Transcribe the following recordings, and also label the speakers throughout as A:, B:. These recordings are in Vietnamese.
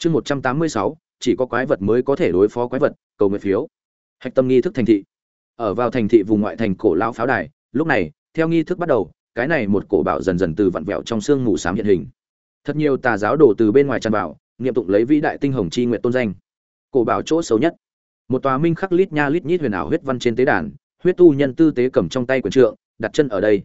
A: chương một trăm tám mươi sáu, chỉ có quái vật mới có thể đối phó quái vật, cầu nguyện phiếu. Hạch tâm nghi thức thành thị. Ở vào thành thị vùng ngoại thành cổ lão pháo đài, lúc này, theo nghi thức bắt đầu, cái này một cổ bảo dần dần từ vặn vẹo trong xương mù xám hiện hình. Thật nhiều tà giáo đổ từ bên ngoài tràn vào, nghiệm tụng lấy vĩ đại tinh hồng chi nguyện tôn danh. Cổ bảo chỗ xấu nhất. Một tòa minh khắc lít nha lít nhít huyền ảo huyết văn trên tế đàn, huyết tu nhân tư tế cầm trong tay quyền trượng, đặt chân ở đây.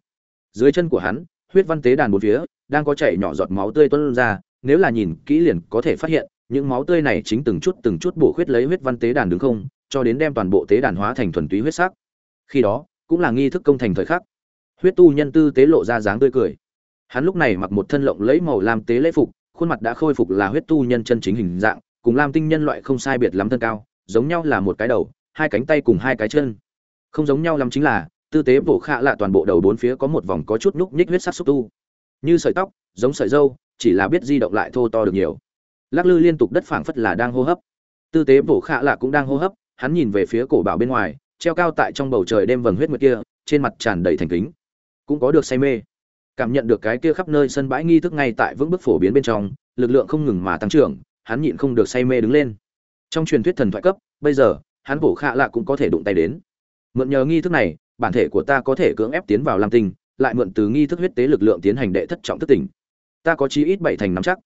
A: Dưới chân của hắn, huyết văn tế đàn bốn phía, đang có chảy nhỏ giọt máu tươi tuôn ra nếu là nhìn kỹ liền có thể phát hiện, những máu tươi này chính từng chút từng chút bổ khuyết lấy huyết văn tế đàn đứng không, cho đến đem toàn bộ tế đàn hóa thành thuần túy huyết sắc. Khi đó, cũng là nghi thức công thành thời khắc. Huyết tu nhân tư tế lộ ra dáng tươi cười. Hắn lúc này mặc một thân lộng lẫy màu lam tế lễ phục, khuôn mặt đã khôi phục là huyết tu nhân chân chính hình dạng, cùng lam tinh nhân loại không sai biệt lắm thân cao, giống nhau là một cái đầu, hai cánh tay cùng hai cái chân. Không giống nhau lắm chính là, tư tế bổ khạ lạ toàn bộ đầu bốn phía có một vòng có chút nhúc nhích huyết sắc xúc tu. Như sợi tóc, giống sợi dâu chỉ là biết di động lại thô to được nhiều. Lắc lư liên tục đất phảng phất là đang hô hấp. Tư tế bổ khạ lạ cũng đang hô hấp, hắn nhìn về phía cổ bảo bên ngoài, treo cao tại trong bầu trời đêm vầng huyết nguyệt kia, trên mặt tràn đầy thành kính. Cũng có được say mê. Cảm nhận được cái kia khắp nơi sân bãi nghi thức ngay tại vững bước phổ biến bên trong, lực lượng không ngừng mà tăng trưởng, hắn nhịn không được say mê đứng lên. Trong truyền thuyết thần thoại cấp, bây giờ, hắn bổ khạ lạ cũng có thể đụng tay đến. Mượn nhờ nghi thức này, bản thể của ta có thể cưỡng ép tiến vào lam tinh, lại mượn từ nghi thức huyết tế lực lượng tiến hành đệ thất trọng thất tỉnh ta có chí ít bảy thành nắm chắc.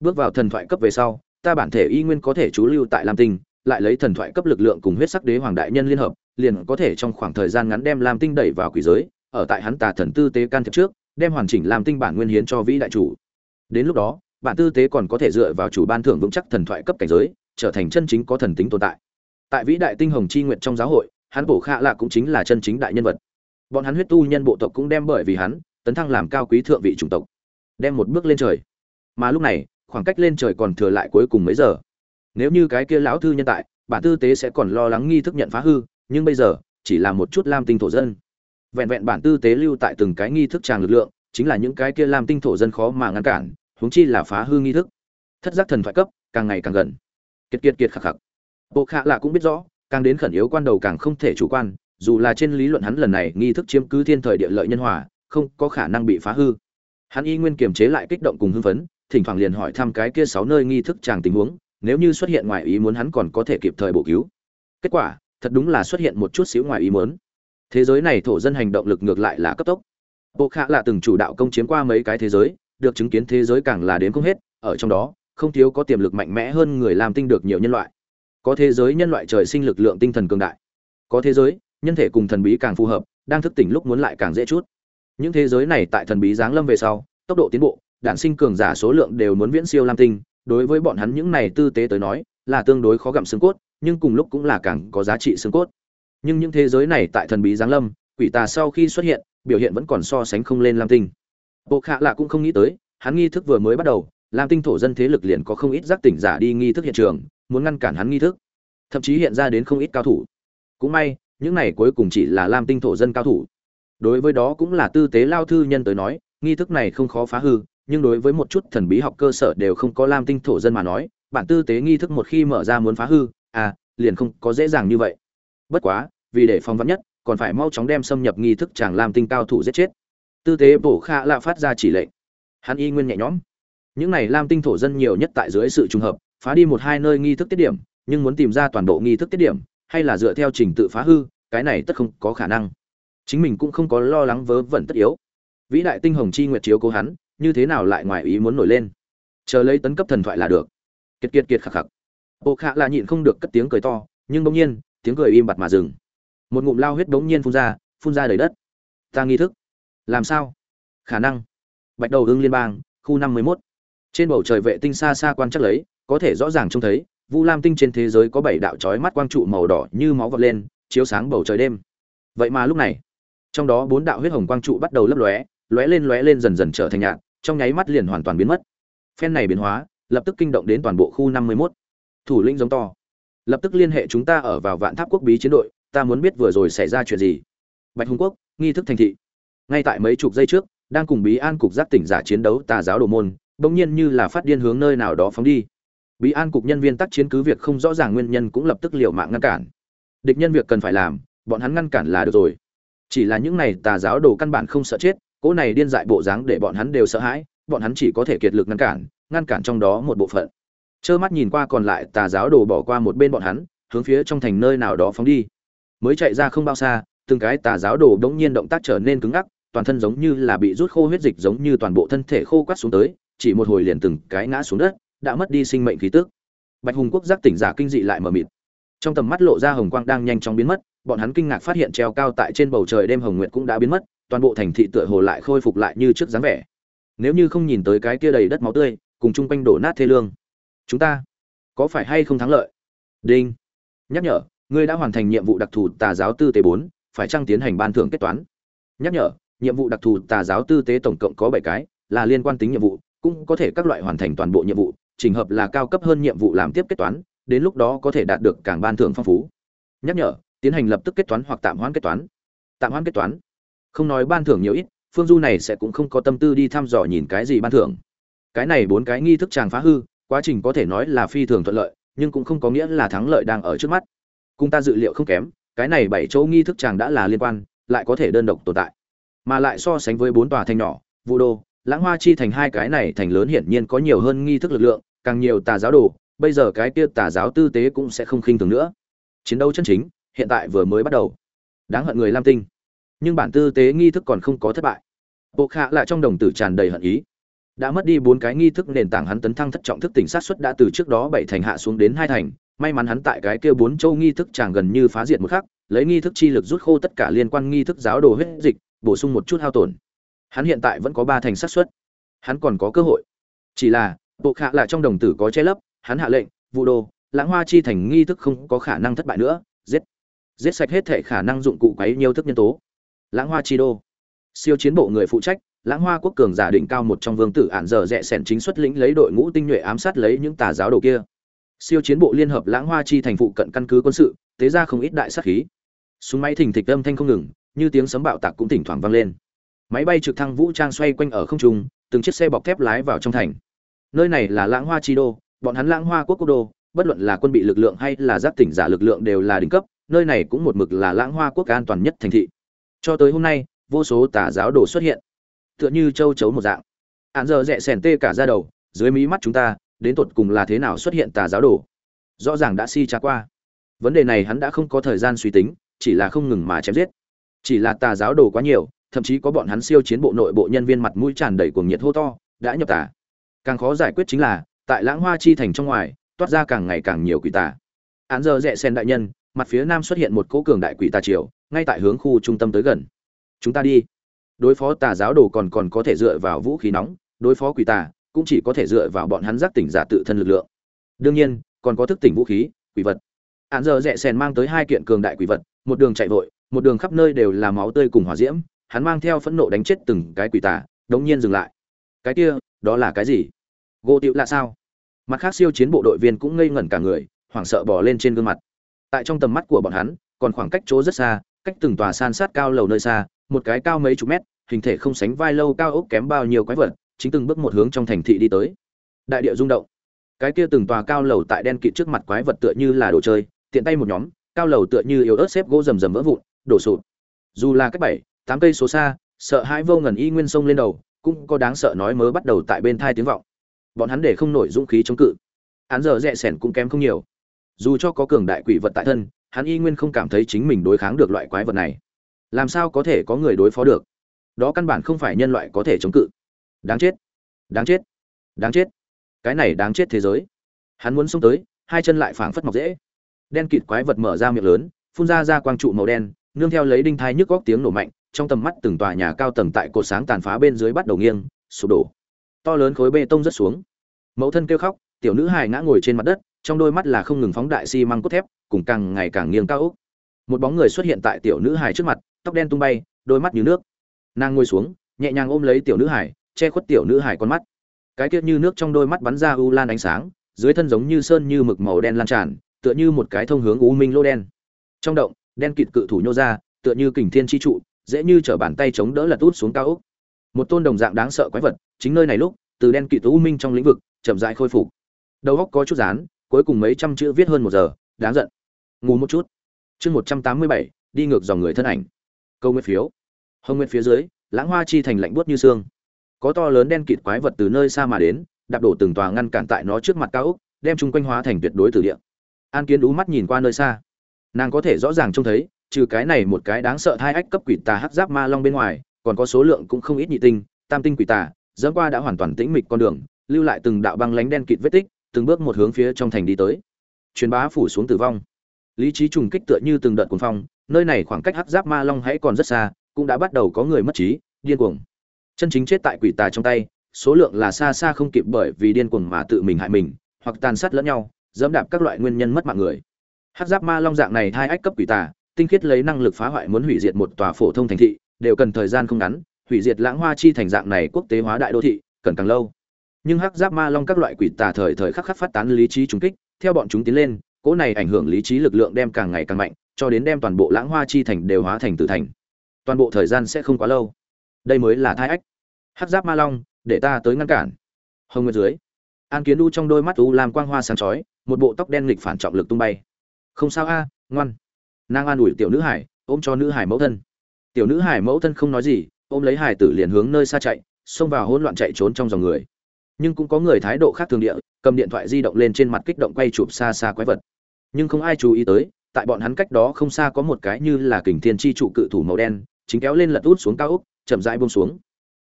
A: Bước vào thần thoại cấp về sau, ta bản thể y nguyên có thể trú lưu tại lam tinh, lại lấy thần thoại cấp lực lượng cùng huyết sắc đế hoàng đại nhân liên hợp, liền có thể trong khoảng thời gian ngắn đem lam tinh đẩy vào quỷ giới, ở tại hắn tà thần tư tế can thiệp trước, đem hoàn chỉnh lam tinh bản nguyên hiến cho vĩ đại chủ. Đến lúc đó, bản tư tế còn có thể dựa vào chủ ban thưởng vững chắc thần thoại cấp cảnh giới, trở thành chân chính có thần tính tồn tại. Tại vĩ đại tinh hồng chi nguyện trong giáo hội, hắn bổ khạ lạ cũng chính là chân chính đại nhân vật. Bọn hắn huyết tu nhân bộ tộc cũng đem bởi vì hắn, tấn thăng làm cao quý thượng vị chủng tộc đem một bước lên trời. Mà lúc này, khoảng cách lên trời còn thừa lại cuối cùng mấy giờ? Nếu như cái kia lão thư nhân tại, bản tư tế sẽ còn lo lắng nghi thức nhận phá hư, nhưng bây giờ, chỉ là một chút lam tinh thổ dân. Vẹn vẹn bản tư tế lưu tại từng cái nghi thức tràng lực lượng, chính là những cái kia lam tinh thổ dân khó mà ngăn cản, huống chi là phá hư nghi thức. Thất giác thần thoại cấp, càng ngày càng gần. Kiệt kiệt kiệt khắc khắc. Bộ khạ lạ cũng biết rõ, càng đến khẩn yếu quan đầu càng không thể chủ quan, dù là trên lý luận hắn lần này nghi thức chiếm cứ thiên thời địa lợi nhân hòa, không có khả năng bị phá hư hắn y nguyên kiềm chế lại kích động cùng hưng phấn, thỉnh thoảng liền hỏi thăm cái kia sáu nơi nghi thức chàng tình huống, nếu như xuất hiện ngoài ý muốn hắn còn có thể kịp thời bổ cứu. Kết quả, thật đúng là xuất hiện một chút xíu ngoài ý muốn. Thế giới này thổ dân hành động lực ngược lại là cấp tốc. Bộ khạ là từng chủ đạo công chiếm qua mấy cái thế giới, được chứng kiến thế giới càng là đến không hết, ở trong đó, không thiếu có tiềm lực mạnh mẽ hơn người làm tinh được nhiều nhân loại. Có thế giới nhân loại trời sinh lực lượng tinh thần cường đại. Có thế giới, nhân thể cùng thần bí càng phù hợp, đang thức tỉnh lúc muốn lại càng dễ chút những thế giới này tại thần bí giáng lâm về sau, tốc độ tiến bộ, đản sinh cường giả số lượng đều muốn viễn siêu lam tinh. Đối với bọn hắn những này tư tế tới nói, là tương đối khó gặm xương cốt, nhưng cùng lúc cũng là càng có giá trị xương cốt. Nhưng những thế giới này tại thần bí giáng lâm, quỷ tà sau khi xuất hiện, biểu hiện vẫn còn so sánh không lên lam tinh. Bộ khạ lạ cũng không nghĩ tới, hắn nghi thức vừa mới bắt đầu, lam tinh thổ dân thế lực liền có không ít giác tỉnh giả đi nghi thức hiện trường, muốn ngăn cản hắn nghi thức. Thậm chí hiện ra đến không ít cao thủ. Cũng may, những này cuối cùng chỉ là lam tinh thổ dân cao thủ đối với đó cũng là tư tế lao thư nhân tới nói, nghi thức này không khó phá hư, nhưng đối với một chút thần bí học cơ sở đều không có lam tinh thổ dân mà nói, bản tư tế nghi thức một khi mở ra muốn phá hư à liền không có dễ dàng như vậy. Bất quá, vì để phòng vắn nhất, còn phải mau chóng đem xâm nhập nghi thức chàng lam tinh cao thủ giết chết. Tư tế bổ kha lạ phát ra chỉ lệnh. Hắn y nguyên nhẹ nhõm. Những này lam tinh thổ dân nhiều nhất tại dưới sự trùng hợp, phá đi một hai nơi nghi thức tiết điểm, nhưng muốn tìm ra toàn bộ nghi thức tiết điểm, hay là dựa theo trình tự phá hư, cái này tất không có khả năng chính mình cũng không có lo lắng vớ vẩn tất yếu. Vĩ đại tinh hồng chi nguyệt chiếu cố hắn, như thế nào lại ngoài ý muốn nổi lên? Chờ lấy tấn cấp thần thoại là được. Kiệt kiệt kiệt khắc khắc. Bộ khạ là nhịn không được cất tiếng cười to, nhưng bỗng nhiên, tiếng cười im bặt mà dừng. Một ngụm lao huyết bỗng nhiên phun ra phun ra đầy đất. Ta nghi thức. Làm sao? Khả năng. Bạch đầu hưng liên bang, khu năm mươi mốt. Trên bầu trời vệ tinh xa xa quan chắc lấy, có thể rõ ràng trông thấy, vu lam tinh trên thế giới có bảy đạo chói mắt quang trụ màu đỏ như máu vọt lên, chiếu sáng bầu trời đêm. Vậy mà lúc này trong đó bốn đạo huyết hồng quang trụ bắt đầu lấp lóe lóe lên lóe lên dần dần trở thành nhạt, trong nháy mắt liền hoàn toàn biến mất. Phen này biến hóa, lập tức kinh động đến toàn bộ khu năm mươi 51. thủ lĩnh giống to. Lập tức liên hệ chúng ta ở vào vạn tháp quốc bí chiến đội, ta muốn biết vừa rồi xảy ra chuyện gì. Bạch hùng quốc, nghi thức thành thị. Ngay tại mấy chục giây trước, đang cùng bí an cục giác tỉnh giả chiến đấu tà giáo đồ môn, bỗng nhiên như là phát điên hướng nơi nào đó phóng đi. Bí an cục nhân viên tác chiến cứ việc không rõ ràng nguyên nhân cũng lập tức liều mạng ngăn cản. Địch nhân việc cần phải làm, bọn hắn ngăn cản là được rồi chỉ là những này tà giáo đồ căn bản không sợ chết, cỗ này điên dại bộ dáng để bọn hắn đều sợ hãi, bọn hắn chỉ có thể kiệt lực ngăn cản ngăn cản trong đó một bộ phận. Trơ mắt nhìn qua còn lại tà giáo đồ bỏ qua một bên bọn hắn, hướng phía trong thành nơi nào đó phóng đi. Mới chạy ra không bao xa, từng cái tà giáo đồ đống nhiên động tác trở nên cứng ngắc, toàn thân giống như là bị rút khô huyết dịch giống như toàn bộ thân thể khô quắt xuống tới, chỉ một hồi liền từng cái ngã xuống đất, đã mất đi sinh mệnh khí tức. Bạch hùng quốc giác tỉnh giả kinh dị lại mờ mịt. Trong tầm mắt lộ ra hồng quang đang nhanh chóng biến mất bọn hắn kinh ngạc phát hiện treo cao tại trên bầu trời đêm hồng nguyệt cũng đã biến mất, toàn bộ thành thị tựa hồ lại khôi phục lại như trước dáng vẻ. Nếu như không nhìn tới cái kia đầy đất máu tươi, cùng chung quanh đổ nát thê lương, chúng ta có phải hay không thắng lợi? Đinh. Nhắc nhở, ngươi đã hoàn thành nhiệm vụ đặc thù tà giáo tư tế bốn, phải chăng tiến hành ban thưởng kết toán? Nhắc nhở, nhiệm vụ đặc thù tà giáo tư tế tổng cộng có bảy cái, là liên quan tính nhiệm vụ, cũng có thể các loại hoàn thành toàn bộ nhiệm vụ, trình hợp là cao cấp hơn nhiệm vụ làm tiếp kết toán, đến lúc đó có thể đạt được càng ban thưởng phong phú. Nhắc nhở tiến hành lập tức kết toán hoặc tạm hoãn kết toán. Tạm hoãn kết toán. Không nói ban thưởng nhiều ít, phương du này sẽ cũng không có tâm tư đi thăm dò nhìn cái gì ban thưởng. Cái này bốn cái nghi thức chàng phá hư, quá trình có thể nói là phi thường thuận lợi, nhưng cũng không có nghĩa là thắng lợi đang ở trước mắt. Cùng ta dự liệu không kém, cái này bảy chỗ nghi thức chàng đã là liên quan, lại có thể đơn độc tồn tại. Mà lại so sánh với bốn tòa thành nhỏ, vũ đô, lãng hoa chi thành hai cái này thành lớn hiển nhiên có nhiều hơn nghi thức lực lượng, càng nhiều tà giáo đồ, bây giờ cái kia tà giáo tư tế cũng sẽ không khinh thường nữa. Chiến đấu chân chính hiện tại vừa mới bắt đầu. Đáng hận người lam tinh. Nhưng bản tư tế nghi thức còn không có thất bại. Bộ khạ lại trong đồng tử tràn đầy hận ý. Đã mất đi bốn cái nghi thức, nền tảng hắn tấn thăng thất trọng thức tỉnh sát xuất đã từ trước đó bảy thành hạ xuống đến hai thành. May mắn hắn tại cái kia bốn châu nghi thức chàng gần như phá diệt một khắc, lấy nghi thức chi lực rút khô tất cả liên quan nghi thức giáo đồ huyết dịch, bổ sung một chút hao tổn. Hắn hiện tại vẫn có ba thành sát xuất. Hắn còn có cơ hội. Chỉ là, bộ khạ lại trong đồng tử có che lấp, hắn hạ lệnh, vụ đồ, lãng hoa chi thành nghi thức không có khả năng thất bại nữa, giết giết sạch hết thể khả năng dụng cụ quấy nhiều thức nhân tố. Lãng hoa chi đô. Siêu chiến bộ người phụ trách, lãng hoa quốc cường giả định cao một trong vương tử ản giờ rẽ sẻn chính xuất lĩnh lấy đội ngũ tinh nhuệ ám sát lấy những tà giáo đồ kia. Siêu chiến bộ liên hợp lãng hoa chi thành phụ cận căn cứ quân sự, tế ra không ít đại sát khí. Súng máy thình thịch âm thanh không ngừng, như tiếng sấm bạo tạc cũng thỉnh thoảng vang lên. Máy bay trực thăng vũ trang xoay quanh ở không trung, từng chiếc xe bọc thép lái vào trong thành. Nơi này là lãng hoa chi đô, bọn hắn lãng hoa quốc quốc đô, bất luận là quân bị lực lượng hay là giáp tỉnh giả lực lượng đều là đỉnh cấp nơi này cũng một mực là lãng hoa quốc an toàn nhất thành thị. Cho tới hôm nay, vô số tà giáo đồ xuất hiện, tựa như châu chấu một dạng. Hạn giờ rẽ sèn tê cả ra đầu, dưới mí mắt chúng ta, đến tột cùng là thế nào xuất hiện tà giáo đồ? Rõ ràng đã si trá qua. Vấn đề này hắn đã không có thời gian suy tính, chỉ là không ngừng mà chém giết. Chỉ là tà giáo đồ quá nhiều, thậm chí có bọn hắn siêu chiến bộ nội bộ nhân viên mặt mũi tràn đầy cuồng nhiệt hô to, đã nhập tà. Càng khó giải quyết chính là, tại lãng hoa chi thành trong ngoài, toát ra càng ngày càng nhiều quỷ tà. Án giờ rẽ sen đại nhân mặt phía nam xuất hiện một cỗ cường đại quỷ tà triều, ngay tại hướng khu trung tâm tới gần. Chúng ta đi. Đối phó tà giáo đồ còn còn có thể dựa vào vũ khí nóng, đối phó quỷ tà cũng chỉ có thể dựa vào bọn hắn giác tỉnh giả tự thân lực lượng. Đương nhiên, còn có thức tỉnh vũ khí, quỷ vật. Hạn giờ rẽ sèn mang tới hai kiện cường đại quỷ vật, một đường chạy vội, một đường khắp nơi đều là máu tươi cùng hỏa diễm, hắn mang theo phẫn nộ đánh chết từng cái quỷ tà, đống nhiên dừng lại. Cái kia, đó là cái gì? Gỗ tiệu là sao? Mặt khác siêu chiến bộ đội viên cũng ngây ngẩn cả người, hoảng sợ bỏ lên trên gương mặt tại trong tầm mắt của bọn hắn, còn khoảng cách chỗ rất xa, cách từng tòa san sát cao lầu nơi xa, một cái cao mấy chục mét, hình thể không sánh vai lâu cao ốc kém bao nhiêu quái vật, chính từng bước một hướng trong thành thị đi tới. Đại địa rung động. Cái kia từng tòa cao lầu tại đen kịt trước mặt quái vật tựa như là đồ chơi, tiện tay một nhóm, cao lầu tựa như yếu ớt xếp gỗ rầm rầm vỡ vụn, đổ sụt dù là cách bảy, tám cây số xa, sợ hãi vô ngần y nguyên sông lên đầu, cũng có đáng sợ nói mớ bắt đầu tại bên thai tiếng vọng. Bọn hắn để không nổi dũng khí chống cự. Hắn giờ rẽ sẻn cũng kém không nhiều dù cho có cường đại quỷ vật tại thân, hắn y nguyên không cảm thấy chính mình đối kháng được loại quái vật này. Làm sao có thể có người đối phó được? Đó căn bản không phải nhân loại có thể chống cự. Đáng chết. Đáng chết. Đáng chết. Cái này đáng chết thế giới. Hắn muốn xông tới, hai chân lại phảng phất mọc dễ. Đen kịt quái vật mở ra miệng lớn, phun ra ra quang trụ màu đen, nương theo lấy đinh thai nhức góc tiếng nổ mạnh, trong tầm mắt từng tòa nhà cao tầng tại cột sáng tàn phá bên dưới bắt đầu nghiêng, sụp đổ. To lớn khối bê tông rất xuống. Mẫu thân kêu khóc, tiểu nữ hài ngã ngồi trên mặt đất trong đôi mắt là không ngừng phóng đại xi măng cốt thép, cùng càng ngày càng nghiêng cao ốc một bóng người xuất hiện tại tiểu nữ hài trước mặt, tóc đen tung bay, đôi mắt như nước. Nàng ngồi xuống, nhẹ nhàng ôm lấy tiểu nữ hài, che khuất tiểu nữ hài con mắt. Cái tiết như nước trong đôi mắt bắn ra u lan ánh sáng, dưới thân giống như sơn như mực màu đen lan tràn, tựa như một cái thông hướng u minh lô đen. Trong động, đen kịt cự thủ nhô ra, tựa như kình thiên chi trụ, dễ như trở bàn tay chống đỡ lật út xuống cao ốc một tôn đồng dạng đáng sợ quái vật, chính nơi này lúc, từ đen kịt u minh trong lĩnh vực, chậm rãi khôi phục. Đầu óc có chút dán cuối cùng mấy trăm chữ viết hơn một giờ, đáng giận. Ngủ một chút. Chương một trăm tám mươi bảy, đi ngược dòng người thân ảnh. Câu nguyện phiếu. Hồng nguyện phía dưới, lãng hoa chi thành lạnh buốt như xương. Có to lớn đen kịt quái vật từ nơi xa mà đến, đạp đổ từng tòa ngăn cản tại nó trước mặt cao úc đem chung quanh hóa thành tuyệt đối tử địa. An kiến đú mắt nhìn qua nơi xa. Nàng có thể rõ ràng trông thấy, trừ cái này một cái đáng sợ hai ách cấp quỷ tà hắc giáp ma long bên ngoài, còn có số lượng cũng không ít nhị tinh, tam tinh quỷ tà, dẫm qua đã hoàn toàn tĩnh mịch con đường, lưu lại từng đạo băng lánh đen kịt vết tích từng bước một hướng phía trong thành đi tới. Truyền bá phủ xuống tử vong. Lý trí trùng kích tựa như từng đợt cuồng phong, nơi này khoảng cách hắc giáp ma long hãy còn rất xa, cũng đã bắt đầu có người mất trí, điên cuồng. Chân chính chết tại quỷ tà trong tay, số lượng là xa xa không kịp bởi vì điên cuồng mà tự mình hại mình, hoặc tàn sát lẫn nhau, dẫm đạp các loại nguyên nhân mất mạng người. Hắc giáp ma long dạng này hai ách cấp quỷ tà, tinh khiết lấy năng lực phá hoại muốn hủy diệt một tòa phổ thông thành thị, đều cần thời gian không ngắn, hủy diệt lãng hoa chi thành dạng này quốc tế hóa đại đô thị, cần càng lâu nhưng hắc giáp ma long các loại quỷ tà thời thời khắc khắc phát tán lý trí trùng kích, theo bọn chúng tiến lên, cỗ này ảnh hưởng lý trí lực lượng đem càng ngày càng mạnh, cho đến đem toàn bộ lãng hoa chi thành đều hóa thành tử thành. Toàn bộ thời gian sẽ không quá lâu. Đây mới là thai ách. Hắc giáp ma long, để ta tới ngăn cản. Hồng nguyệt dưới, an kiến đu trong đôi mắt u làm quang hoa sáng chói, một bộ tóc đen nghịch phản trọng lực tung bay. Không sao a, ngoan. Nàng an ủi tiểu nữ hải, ôm cho nữ hải mẫu thân. Tiểu nữ hải mẫu thân không nói gì, ôm lấy hải tử liền hướng nơi xa chạy, xông vào hỗn loạn chạy trốn trong dòng người nhưng cũng có người thái độ khác thường địa, cầm điện thoại di động lên trên mặt kích động quay chụp xa xa quái vật. Nhưng không ai chú ý tới, tại bọn hắn cách đó không xa có một cái như là kình thiên chi trụ cự thủ màu đen, chính kéo lên lật út xuống cao úc chậm rãi buông xuống.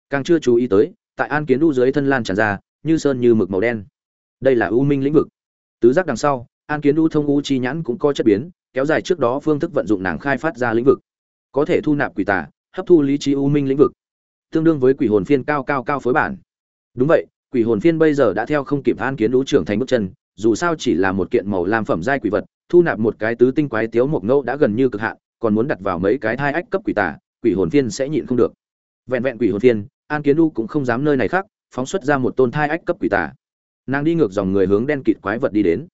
A: Càng chưa chú ý tới, tại an kiến u dưới thân lan tràn ra, như sơn như mực màu đen. Đây là u minh lĩnh vực. Tứ giác đằng sau, an kiến u thông u chi nhãn cũng có chất biến, kéo dài trước đó phương thức vận dụng nàng khai phát ra lĩnh vực. Có thể thu nạp quỷ tà, hấp thu lý trí u minh lĩnh vực. Tương đương với quỷ hồn phiên cao cao cao phối bản. Đúng vậy quỷ hồn phiên bây giờ đã theo không kịp an kiến lũ trưởng thành bước chân dù sao chỉ là một kiện màu làm phẩm giai quỷ vật thu nạp một cái tứ tinh quái tiếu một ngẫu đã gần như cực hạn còn muốn đặt vào mấy cái thai ách cấp quỷ tả, quỷ hồn phiên sẽ nhịn không được. Vẹn vẹn quỷ hồn phiên an kiến lũ cũng không dám nơi này khác phóng xuất ra một tôn thai ách cấp quỷ tả, nàng đi ngược dòng người hướng đen kịt quái vật đi đến.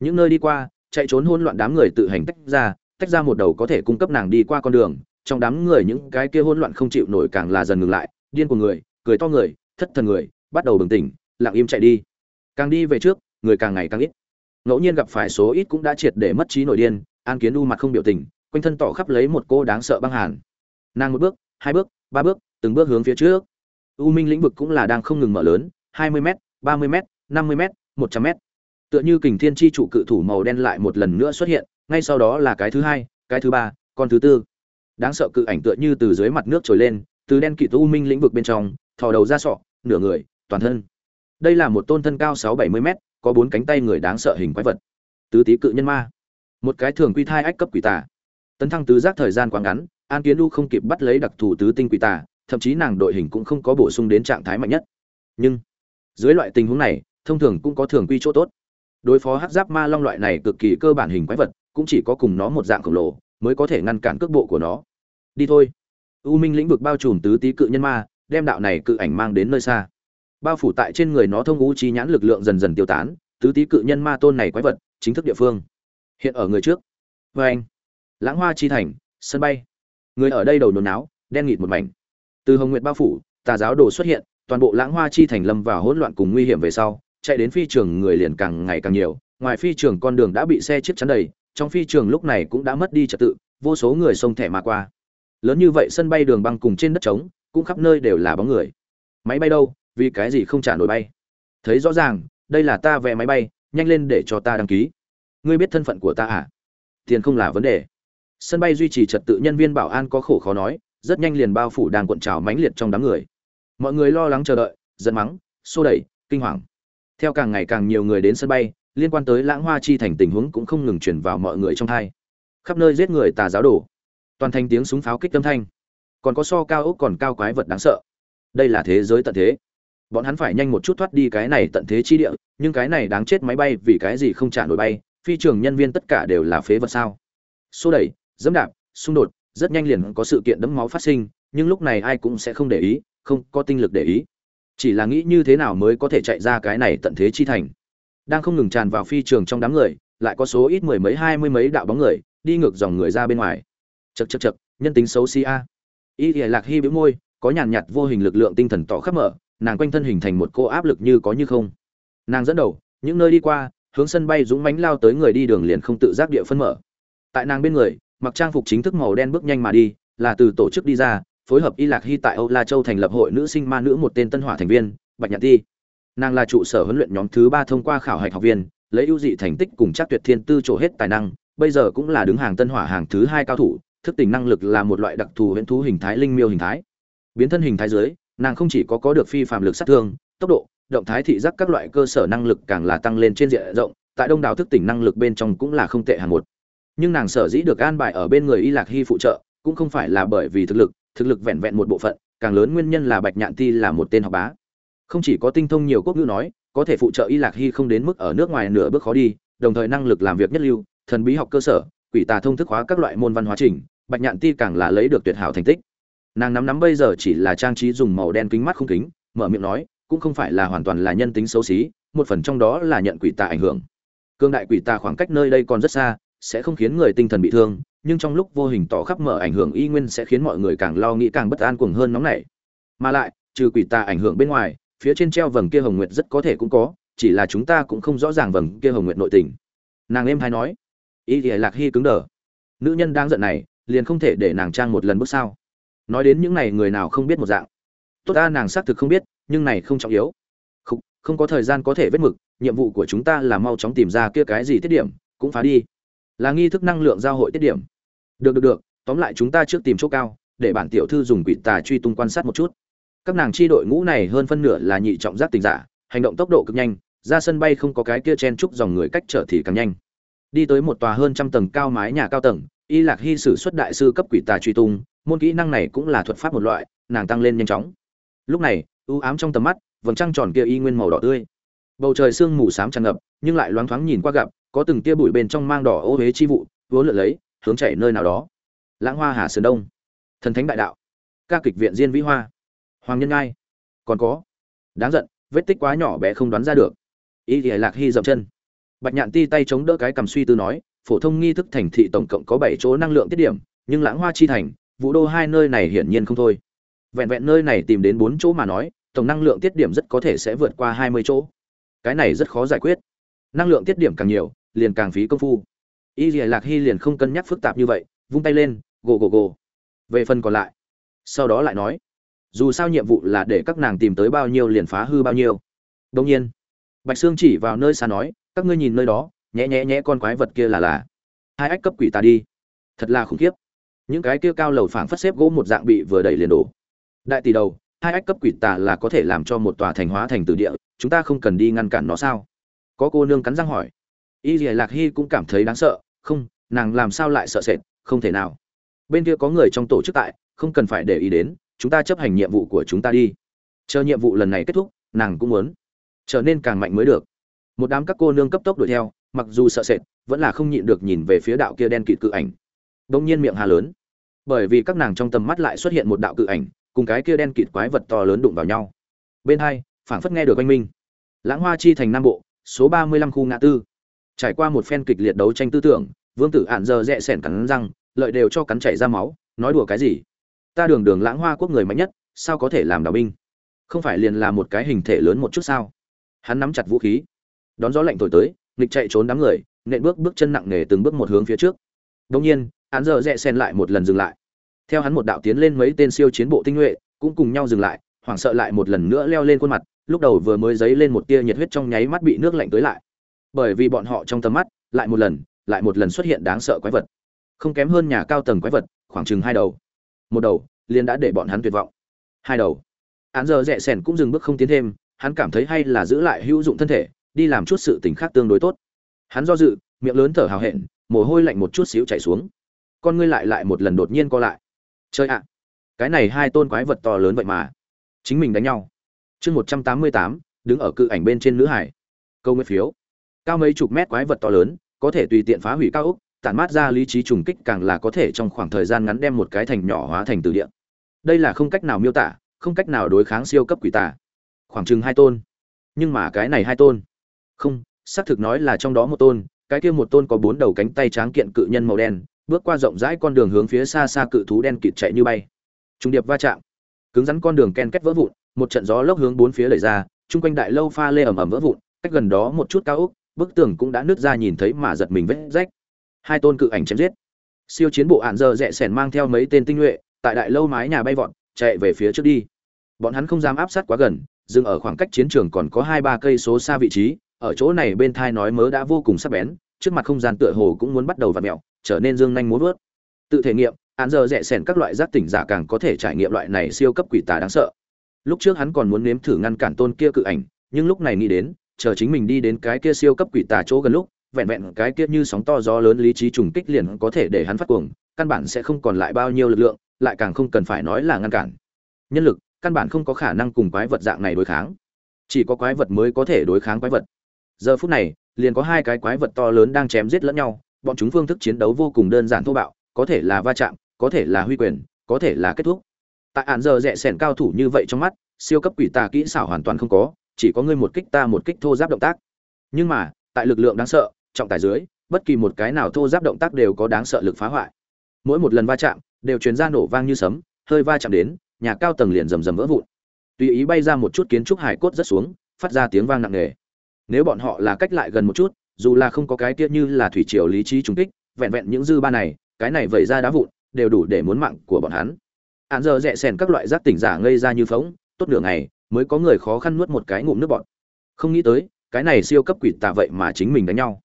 A: Những nơi đi qua chạy trốn hỗn loạn đám người tự hành tách ra tách ra một đầu có thể cung cấp nàng đi qua con đường trong đám người những cái kia hỗn loạn không chịu nổi càng là dần ngừng lại điên của người cười to người thất thần người bắt đầu bừng tỉnh, lặng im chạy đi. Càng đi về trước, người càng ngày càng ít. Ngẫu nhiên gặp phải số ít cũng đã triệt để mất trí nổi điên, an kiến u mặt không biểu tình, quanh thân tỏ khắp lấy một cô đáng sợ băng hàn. Nàng một bước, hai bước, ba bước, từng bước hướng phía trước. U minh lĩnh vực cũng là đang không ngừng mở lớn, hai mươi m ba mươi m năm mươi m một trăm m tựa như kình thiên chi trụ cự thủ màu đen lại một lần nữa xuất hiện, ngay sau đó là cái thứ hai, cái thứ ba, con thứ tư. Đáng sợ cự ảnh tựa như từ dưới mặt nước trồi lên, từ đen kịt u minh lĩnh vực bên trong, thò đầu ra sọ, nửa người toàn thân. Đây là một tôn thân cao sáu bảy mươi m có bốn cánh tay người đáng sợ hình quái vật. Tứ tý cự nhân ma. Một cái thường quy thai ách cấp quỷ tà. Tấn thăng tứ giác thời gian quá ngắn, an kiến lu không kịp bắt lấy đặc thù tứ tinh quỷ tà, thậm chí nàng đội hình cũng không có bổ sung đến trạng thái mạnh nhất. Nhưng, dưới loại tình huống này, thông thường cũng có thường quy chỗ tốt. Đối phó hắc giáp ma long loại này cực kỳ cơ bản hình quái vật, cũng chỉ có cùng nó một dạng khổng lồ, mới có thể ngăn cản cước bộ của nó. Đi thôi. U minh lĩnh vực bao trùm tứ tý cự nhân ma, đem đạo này cự ảnh mang đến nơi xa bao phủ tại trên người nó thông ngũ chi nhãn lực lượng dần dần tiêu tán, tứ tý cự nhân ma tôn này quái vật, chính thức địa phương. Hiện ở người trước. Vê anh, lãng hoa chi thành, sân bay. Người ở đây đầu nôn náo, đen nghịt một mảnh. Từ hồng nguyệt bao phủ, tà giáo đồ xuất hiện, toàn bộ lãng hoa chi thành lâm vào hỗn loạn cùng nguy hiểm về sau, chạy đến phi trường người liền càng ngày càng nhiều, ngoài phi trường con đường đã bị xe chiếc chắn đầy, trong phi trường lúc này cũng đã mất đi trật tự, vô số người xông thẻ mà qua. Lớn như vậy sân bay đường băng cùng trên đất trống, cũng khắp nơi đều là bóng người. Máy bay đâu? Vì cái gì không trả nổi bay? Thấy rõ ràng, đây là ta vé máy bay, nhanh lên để cho ta đăng ký. Ngươi biết thân phận của ta à? Tiền không là vấn đề. Sân bay duy trì trật tự nhân viên bảo an có khổ khó nói, rất nhanh liền bao phủ đang cuộn trào mãnh liệt trong đám người. Mọi người lo lắng chờ đợi, giận mắng, xô đẩy, kinh hoàng. Theo càng ngày càng nhiều người đến sân bay, liên quan tới lãng hoa chi thành tình huống cũng không ngừng truyền vào mọi người trong thai. Khắp nơi giết người tà giáo đổ toàn thành tiếng súng pháo kích âm thanh. Còn có so cao ốc còn cao quái vật đáng sợ. Đây là thế giới tận thế bọn hắn phải nhanh một chút thoát đi cái này tận thế chi địa, nhưng cái này đáng chết máy bay vì cái gì không trả nổi bay, phi trường nhân viên tất cả đều là phế vật sao? Xô đẩy, dẫm đạp, xung đột, rất nhanh liền có sự kiện đẫm máu phát sinh, nhưng lúc này ai cũng sẽ không để ý, không có tinh lực để ý. Chỉ là nghĩ như thế nào mới có thể chạy ra cái này tận thế chi thành. Đang không ngừng tràn vào phi trường trong đám người, lại có số ít mười mấy, hai mươi mấy đạo bóng người, đi ngược dòng người ra bên ngoài. Chật chật chật nhân tính xấu xí a. Y thì lạc hy bĩu môi, có nhàn nhạt vô hình lực lượng tinh thần tỏ khắp mở nàng quanh thân hình thành một cô áp lực như có như không. Nàng dẫn đầu, những nơi đi qua, hướng sân bay dũng mánh lao tới người đi đường liền không tự giác địa phân mở. Tại nàng bên người, mặc trang phục chính thức màu đen bước nhanh mà đi, là từ tổ chức đi ra, phối hợp y lạc hy tại âu la châu thành lập hội nữ sinh ma nữ một tên tân hỏa thành viên, bạch nhạn ti. Nàng là trụ sở huấn luyện nhóm thứ ba thông qua khảo hạch học viên, lấy ưu dị thành tích cùng chắc tuyệt thiên tư trổ hết tài năng, bây giờ cũng là đứng hàng tân hỏa hàng thứ hai cao thủ, thức tỉnh năng lực là một loại đặc thù huyễn thú hình thái linh miêu hình thái. Biến thân hình thái dưới nàng không chỉ có có được phi phạm lực sát thương, tốc độ, động thái thị giác các loại cơ sở năng lực càng là tăng lên trên diện rộng, tại đông đảo thức tỉnh năng lực bên trong cũng là không tệ hàng một. Nhưng nàng sở dĩ được an bài ở bên người y lạc hy phụ trợ, cũng không phải là bởi vì thực lực thực lực vẹn vẹn một bộ phận, càng lớn nguyên nhân là bạch nhạn ti là một tên học bá. Không chỉ có tinh thông nhiều quốc ngữ nói, có thể phụ trợ y lạc hy không đến mức ở nước ngoài nửa bước khó đi, đồng thời năng lực làm việc nhất lưu, thần bí học cơ sở, quỷ tà thông thức hóa các loại môn văn hóa trình, bạch nhạn ti càng là lấy được tuyệt hảo thành tích nàng nắm nắm bây giờ chỉ là trang trí dùng màu đen kính mắt không kính, mở miệng nói, cũng không phải là hoàn toàn là nhân tính xấu xí, một phần trong đó là nhận quỷ tà ảnh hưởng. Cương đại quỷ tà khoảng cách nơi đây còn rất xa, sẽ không khiến người tinh thần bị thương, nhưng trong lúc vô hình tỏ khắp mở ảnh hưởng y nguyên sẽ khiến mọi người càng lo nghĩ càng bất an cuồng hơn nóng nảy. Mà lại, trừ quỷ tà ảnh hưởng bên ngoài, phía trên treo vầng kia hồng nguyệt rất có thể cũng có, chỉ là chúng ta cũng không rõ ràng vầng kia hồng nguyệt nội tình. Nàng êm hay nói y thì lạc hy cứng đờ. Nữ nhân đang giận này, liền không thể để nàng trang một lần bước sao nói đến những này người nào không biết một dạng. Tốt ta nàng xác thực không biết nhưng này không trọng yếu. Không, không có thời gian có thể vết mực nhiệm vụ của chúng ta là mau chóng tìm ra kia cái gì tiết điểm cũng phá đi. Là nghi thức năng lượng giao hội tiết điểm. Được được được tóm lại chúng ta trước tìm chỗ cao để bản tiểu thư dùng quỷ tà truy tung quan sát một chút. Các nàng chi đội ngũ này hơn phân nửa là nhị trọng giác tình giả hành động tốc độ cực nhanh ra sân bay không có cái kia chen chúc dòng người cách trở thì càng nhanh. Đi tới một tòa hơn trăm tầng cao mái nhà cao tầng y lạc hy sử xuất đại sư cấp quỷ tà truy tung môn kỹ năng này cũng là thuật pháp một loại, nàng tăng lên nhanh chóng. Lúc này ưu ám trong tầm mắt, vầng trăng tròn kia y nguyên màu đỏ tươi. Bầu trời sương mù xám tràn ngập, nhưng lại loáng thoáng nhìn qua gặp, có từng tia bụi bên trong mang đỏ ô huế chi vụ, vốn lượn lấy, hướng chảy nơi nào đó. Lãng hoa hà sơn đông. Thần thánh đại đạo. Ca kịch viện diên vĩ hoa. Hoàng nhân ngai. Còn có. Đáng giận, vết tích quá nhỏ bé không đoán ra được. Y thì lạc hy dậm chân. Bạch nhạn ti tay chống đỡ cái cầm suy tư nói, phổ thông nghi thức thành thị tổng cộng có bảy chỗ năng lượng tiết điểm, nhưng lãng hoa chi thành vũ đô hai nơi này hiển nhiên không thôi. Vẹn vẹn nơi này tìm đến bốn chỗ mà nói, tổng năng lượng tiết điểm rất có thể sẽ vượt qua hai mươi chỗ. Cái này rất khó giải quyết. Năng lượng tiết điểm càng nhiều, liền càng phí công phu. Y dìa lạc hy liền không cân nhắc phức tạp như vậy, vung tay lên, gồ gồ gồ. Về phần còn lại, sau đó lại nói, dù sao nhiệm vụ là để các nàng tìm tới bao nhiêu liền phá hư bao nhiêu. Đông nhiên, bạch sương chỉ vào nơi xa nói, các ngươi nhìn nơi đó, nhẹ nhẹ nhẹ con quái vật kia là là. Hai ách cấp quỷ ta đi. Thật là khủng khiếp những cái kia cao lầu phảng phất xếp gỗ một dạng bị vừa đẩy liền đổ. Đại tỷ đầu, hai ách cấp quỷ tà là có thể làm cho một tòa thành hóa thành từ địa, chúng ta không cần đi ngăn cản nó sao? Có cô nương cắn răng hỏi. Y dì lạc hy cũng cảm thấy đáng sợ, không, nàng làm sao lại sợ sệt, không thể nào. Bên kia có người trong tổ chức tại, không cần phải để ý đến, chúng ta chấp hành nhiệm vụ của chúng ta đi. Chờ nhiệm vụ lần này kết thúc, nàng cũng muốn trở nên càng mạnh mới được. Một đám các cô nương cấp tốc đuổi theo, mặc dù sợ sệt, vẫn là không nhịn được nhìn về phía đạo kia đen kịt cự ảnh đông nhiên miệng hà lớn. Bởi vì các nàng trong tầm mắt lại xuất hiện một đạo cự ảnh, cùng cái kia đen kịt quái vật to lớn đụng vào nhau. Bên hai, phảng phất nghe được oanh minh. Lãng hoa chi thành nam bộ, số ba mươi lăm khu ngã tư. Trải qua một phen kịch liệt đấu tranh tư tưởng, vương tử ạn giờ rẽ sẻn cắn răng, lợi đều cho cắn chảy ra máu, nói đùa cái gì? Ta đường đường lãng hoa quốc người mạnh nhất, sao có thể làm đạo binh? Không phải liền là một cái hình thể lớn một chút sao? Hắn nắm chặt vũ khí. Đón gió lạnh thổi tới, nghịch chạy trốn đám người, nện bước bước chân nặng nề từng bước một hướng phía trước. Đông nhiên hắn giờ rẽ sen lại một lần dừng lại. Theo hắn một đạo tiến lên mấy tên siêu chiến bộ tinh nhuệ, cũng cùng nhau dừng lại, hoảng sợ lại một lần nữa leo lên khuôn mặt, lúc đầu vừa mới dấy lên một tia nhiệt huyết trong nháy mắt bị nước lạnh tới lại. Bởi vì bọn họ trong tầm mắt, lại một lần, lại một lần xuất hiện đáng sợ quái vật. Không kém hơn nhà cao tầng quái vật, khoảng chừng hai đầu. Một đầu, liền đã để bọn hắn tuyệt vọng. Hai đầu. Án giờ rẽ sẻn cũng dừng bước không tiến thêm, hắn cảm thấy hay là giữ lại hữu dụng thân thể, đi làm chút sự tình khác tương đối tốt. Hắn do dự, miệng lớn thở hào hẹn, mồ hôi lạnh một chút xíu chảy xuống con ngươi lại lại một lần đột nhiên co lại. Chơi ạ, cái này hai tôn quái vật to lớn vậy mà. Chính mình đánh nhau. Chương một trăm tám mươi tám, đứng ở cự ảnh bên trên nữ hải. Câu nguyên phiếu. Cao mấy chục mét quái vật to lớn, có thể tùy tiện phá hủy cao ốc, tản mát ra lý trí trùng kích càng là có thể trong khoảng thời gian ngắn đem một cái thành nhỏ hóa thành từ địa. Đây là không cách nào miêu tả, không cách nào đối kháng siêu cấp quỷ tà. Khoảng chừng hai tôn. Nhưng mà cái này hai tôn. Không, xác thực nói là trong đó một tôn, cái kia một tôn có bốn đầu cánh tay tráng kiện cự nhân màu đen bước qua rộng rãi con đường hướng phía xa xa cự thú đen kịt chạy như bay. Trung điệp va chạm. Cứng rắn con đường ken két vỡ vụn, một trận gió lốc hướng bốn phía lẩy ra, chung quanh đại lâu pha lê ẩm ẩm vỡ vụn, cách gần đó một chút cao ốc, bức tường cũng đã nứt ra nhìn thấy mà giật mình vết rách. Hai tôn cự ảnh chém giết. Siêu chiến bộ ạn giờ rẽ sẻn mang theo mấy tên tinh nhuệ, tại đại lâu mái nhà bay vọt, chạy về phía trước đi. Bọn hắn không dám áp sát quá gần, dừng ở khoảng cách chiến trường còn có hai ba cây số xa vị trí, ở chỗ này bên thai nói mớ đã vô cùng sắc bén, trước mặt không gian tựa hồ cũng muốn bắt đầu vặn mẹo trở nên dương nhanh muốn vớt. Tự thể nghiệm, án giờ rẻ sẻn các loại giác tỉnh giả càng có thể trải nghiệm loại này siêu cấp quỷ tà đáng sợ. Lúc trước hắn còn muốn nếm thử ngăn cản tôn kia cự ảnh, nhưng lúc này nghĩ đến, chờ chính mình đi đến cái kia siêu cấp quỷ tà chỗ gần lúc, vẹn vẹn cái kia như sóng to gió lớn lý trí trùng kích liền có thể để hắn phát cuồng, căn bản sẽ không còn lại bao nhiêu lực lượng, lại càng không cần phải nói là ngăn cản. Nhân lực, căn bản không có khả năng cùng quái vật dạng này đối kháng. Chỉ có quái vật mới có thể đối kháng quái vật. Giờ phút này, liền có hai cái quái vật to lớn đang chém giết lẫn nhau bọn chúng phương thức chiến đấu vô cùng đơn giản thô bạo, có thể là va chạm, có thể là huy quyền, có thể là kết thúc. Tại hạn giờ rẽ sẻn cao thủ như vậy trong mắt, siêu cấp quỷ tà kỹ xảo hoàn toàn không có, chỉ có ngươi một kích ta một kích thô giáp động tác. Nhưng mà, tại lực lượng đáng sợ, trọng tài dưới, bất kỳ một cái nào thô giáp động tác đều có đáng sợ lực phá hoại. Mỗi một lần va chạm, đều truyền ra nổ vang như sấm, hơi va chạm đến, nhà cao tầng liền rầm rầm vỡ vụn. Tùy ý bay ra một chút kiến trúc hải cốt rất xuống, phát ra tiếng vang nặng nề. Nếu bọn họ là cách lại gần một chút dù là không có cái kia như là thủy triều lý trí trùng kích, vẹn vẹn những dư ba này, cái này vẩy ra đá vụn, đều đủ để muốn mạng của bọn hắn. Hạn giờ rẽ sèn các loại giác tỉnh giả ngây ra như phóng tốt nửa ngày, mới có người khó khăn nuốt một cái ngụm nước bọn không nghĩ tới, cái này siêu cấp quỷ tà vậy mà chính mình đánh nhau.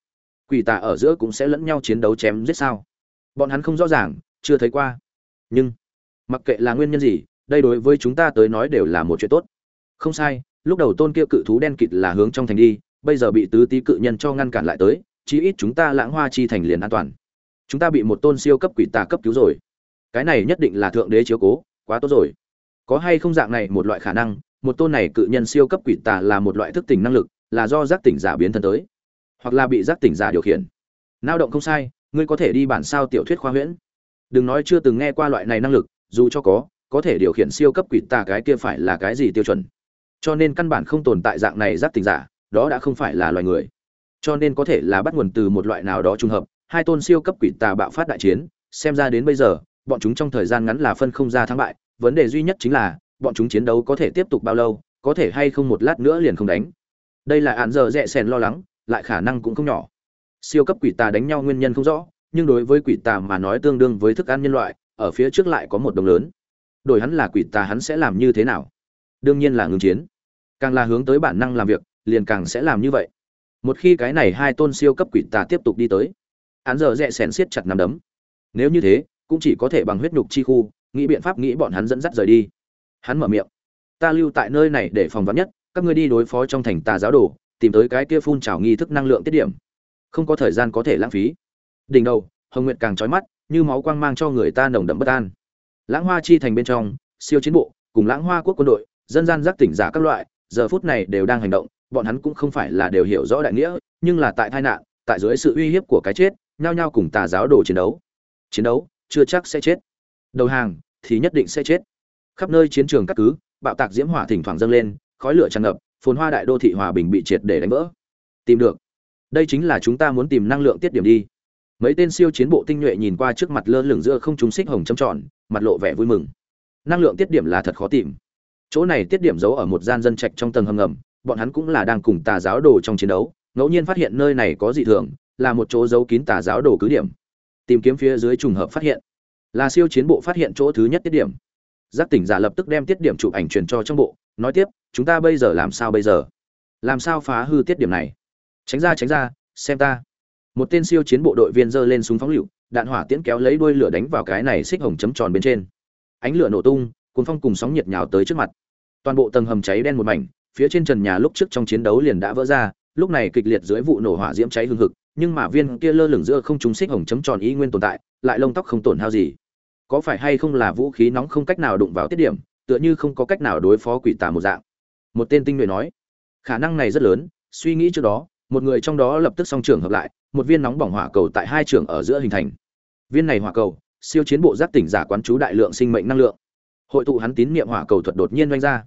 A: Quỷ tà ở giữa cũng sẽ lẫn nhau chiến đấu chém giết sao? Bọn hắn không rõ ràng, chưa thấy qua. Nhưng, mặc kệ là nguyên nhân gì, đây đối với chúng ta tới nói đều là một chuyện tốt. Không sai, lúc đầu tôn kia cự thú đen kịt là hướng trong thành đi bây giờ bị tứ tý cự nhân cho ngăn cản lại tới, chí ít chúng ta lãng hoa chi thành liền an toàn. Chúng ta bị một tôn siêu cấp quỷ tà cấp cứu rồi. Cái này nhất định là thượng đế chiếu cố, quá tốt rồi. Có hay không dạng này một loại khả năng, một tôn này cự nhân siêu cấp quỷ tà là một loại thức tỉnh năng lực, là do giác tỉnh giả biến thân tới, hoặc là bị giác tỉnh giả điều khiển. Lao động không sai, ngươi có thể đi bản sao tiểu thuyết khoa huyễn. Đừng nói chưa từng nghe qua loại này năng lực, dù cho có có thể điều khiển siêu cấp quỷ tà cái kia phải là cái gì tiêu chuẩn. Cho nên căn bản không tồn tại dạng này giác tỉnh giả đó đã không phải là loài người. Cho nên có thể là bắt nguồn từ một loại nào đó trùng hợp, hai tôn siêu cấp quỷ tà bạo phát đại chiến, xem ra đến bây giờ, bọn chúng trong thời gian ngắn là phân không ra thắng bại, vấn đề duy nhất chính là, bọn chúng chiến đấu có thể tiếp tục bao lâu, có thể hay không một lát nữa liền không đánh. Đây là án giờ rẽ sèn lo lắng, lại khả năng cũng không nhỏ. Siêu cấp quỷ tà đánh nhau nguyên nhân không rõ, nhưng đối với quỷ tà mà nói tương đương với thức ăn nhân loại, ở phía trước lại có một đồng lớn. Đổi hắn là quỷ tà hắn sẽ làm như thế nào? Đương nhiên là ngừng chiến. Càng là hướng tới bản năng làm việc liền càng sẽ làm như vậy. Một khi cái này hai tôn siêu cấp quỷ tà tiếp tục đi tới hắn giờ rẽ sèn siết chặt nằm đấm. Nếu như thế, cũng chỉ có thể bằng huyết nhục chi khu, nghĩ biện pháp nghĩ bọn hắn dẫn dắt rời đi. Hắn mở miệng, ta lưu tại nơi này để phòng vắn nhất, các ngươi đi đối phó trong thành tà giáo đồ, tìm tới cái kia phun trào nghi thức năng lượng tiết điểm. Không có thời gian có thể lãng phí. Đỉnh đầu, hồng nguyệt càng trói mắt, như máu quang mang cho người ta nồng đậm bất an. Lãng hoa chi thành bên trong, siêu chiến bộ, cùng lãng hoa quốc quân đội, dân gian giác tỉnh giả các loại, giờ phút này đều đang hành động bọn hắn cũng không phải là đều hiểu rõ đại nghĩa, nhưng là tại tai nạn, tại dưới sự uy hiếp của cái chết, nhao nhao cùng tà giáo đồ chiến đấu. Chiến đấu, chưa chắc sẽ chết. Đầu hàng, thì nhất định sẽ chết. Khắp nơi chiến trường các cứ, bạo tạc diễm hỏa thỉnh thoảng dâng lên, khói lửa tràn ngập, phồn hoa đại đô thị hòa bình bị triệt để đánh vỡ. Tìm được. Đây chính là chúng ta muốn tìm năng lượng tiết điểm đi. Mấy tên siêu chiến bộ tinh nhuệ nhìn qua trước mặt lơ lửng giữa không chúng xích hồng châm tròn, mặt lộ vẻ vui mừng. Năng lượng tiết điểm là thật khó tìm. Chỗ này tiết điểm giấu ở một gian dân trạch trong tầng hầm ngầm bọn hắn cũng là đang cùng tà giáo đồ trong chiến đấu, ngẫu nhiên phát hiện nơi này có dị thường, là một chỗ giấu kín tà giáo đồ cứ điểm. Tìm kiếm phía dưới trùng hợp phát hiện. Là siêu chiến bộ phát hiện chỗ thứ nhất tiết điểm. Giác tỉnh giả lập tức đem tiết điểm chụp ảnh truyền cho trong bộ, nói tiếp, chúng ta bây giờ làm sao bây giờ? Làm sao phá hư tiết điểm này? Tránh ra tránh ra, xem ta. Một tên siêu chiến bộ đội viên giơ lên súng phóng lựu, đạn hỏa tiễn kéo lấy đuôi lửa đánh vào cái này xích hồng chấm tròn bên trên. Ánh lửa nổ tung cuốn phong cùng sóng nhiệt nhào tới trước mặt. Toàn bộ tầng hầm cháy đen một mảnh phía trên trần nhà lúc trước trong chiến đấu liền đã vỡ ra, lúc này kịch liệt dưới vụ nổ hỏa diễm cháy hương hực, nhưng mà viên kia lơ lửng giữa không trung xích hồng chấm tròn ý nguyên tồn tại, lại lông tóc không tổn hao gì. Có phải hay không là vũ khí nóng không cách nào đụng vào tiết điểm, tựa như không có cách nào đối phó quỷ tà một dạng? Một tên tinh nhuệ nói. Khả năng này rất lớn, suy nghĩ trước đó, một người trong đó lập tức song trường hợp lại, một viên nóng bỏng hỏa cầu tại hai trường ở giữa hình thành. Viên này hỏa cầu, siêu chiến bộ giác tỉnh giả quán chú đại lượng sinh mệnh năng lượng. Hội tụ hắn tín niệm hỏa cầu thuật đột nhiên doanh ra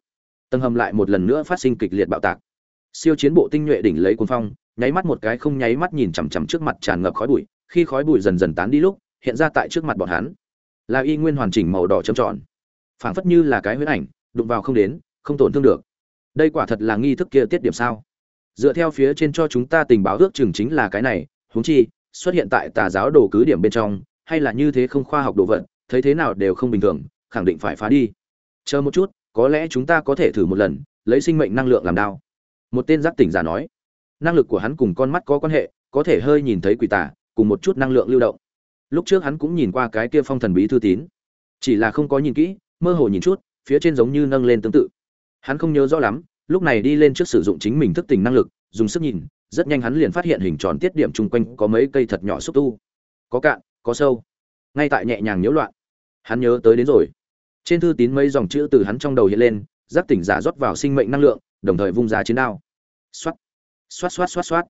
A: tầng hầm lại một lần nữa phát sinh kịch liệt bạo tạc. Siêu chiến bộ tinh nhuệ đỉnh lấy cuồng phong, nháy mắt một cái không nháy mắt nhìn chằm chằm trước mặt tràn ngập khói bụi, khi khói bụi dần dần tán đi lúc, hiện ra tại trước mặt bọn hắn. Là y nguyên hoàn chỉnh màu đỏ trầm tròn, phảng phất như là cái huyễn ảnh, đụng vào không đến, không tổn thương được. Đây quả thật là nghi thức kia tiết điểm sao? Dựa theo phía trên cho chúng ta tình báo ước chừng chính là cái này, huống chi, xuất hiện tại tà giáo đồ cứ điểm bên trong, hay là như thế không khoa học đồ vật, thấy thế nào đều không bình thường, khẳng định phải phá đi. Chờ một chút có lẽ chúng ta có thể thử một lần, lấy sinh mệnh năng lượng làm đao. Một tên giác tỉnh giả nói. Năng lực của hắn cùng con mắt có quan hệ, có thể hơi nhìn thấy quỷ tà, cùng một chút năng lượng lưu động. Lúc trước hắn cũng nhìn qua cái kia phong thần bí thư tín. Chỉ là không có nhìn kỹ, mơ hồ nhìn chút, phía trên giống như nâng lên tương tự. Hắn không nhớ rõ lắm, lúc này đi lên trước sử dụng chính mình thức tỉnh năng lực, dùng sức nhìn, rất nhanh hắn liền phát hiện hình tròn tiết điểm chung quanh có mấy cây thật nhỏ xúc tu. Có cạn, có sâu. Ngay tại nhẹ nhàng nhiễu loạn. Hắn nhớ tới đến rồi trên thư tín mấy dòng chữ từ hắn trong đầu hiện lên, giác tỉnh giả rót vào sinh mệnh năng lượng, đồng thời vung ra chiến đao. Xoát xoát xoát xoát xoát.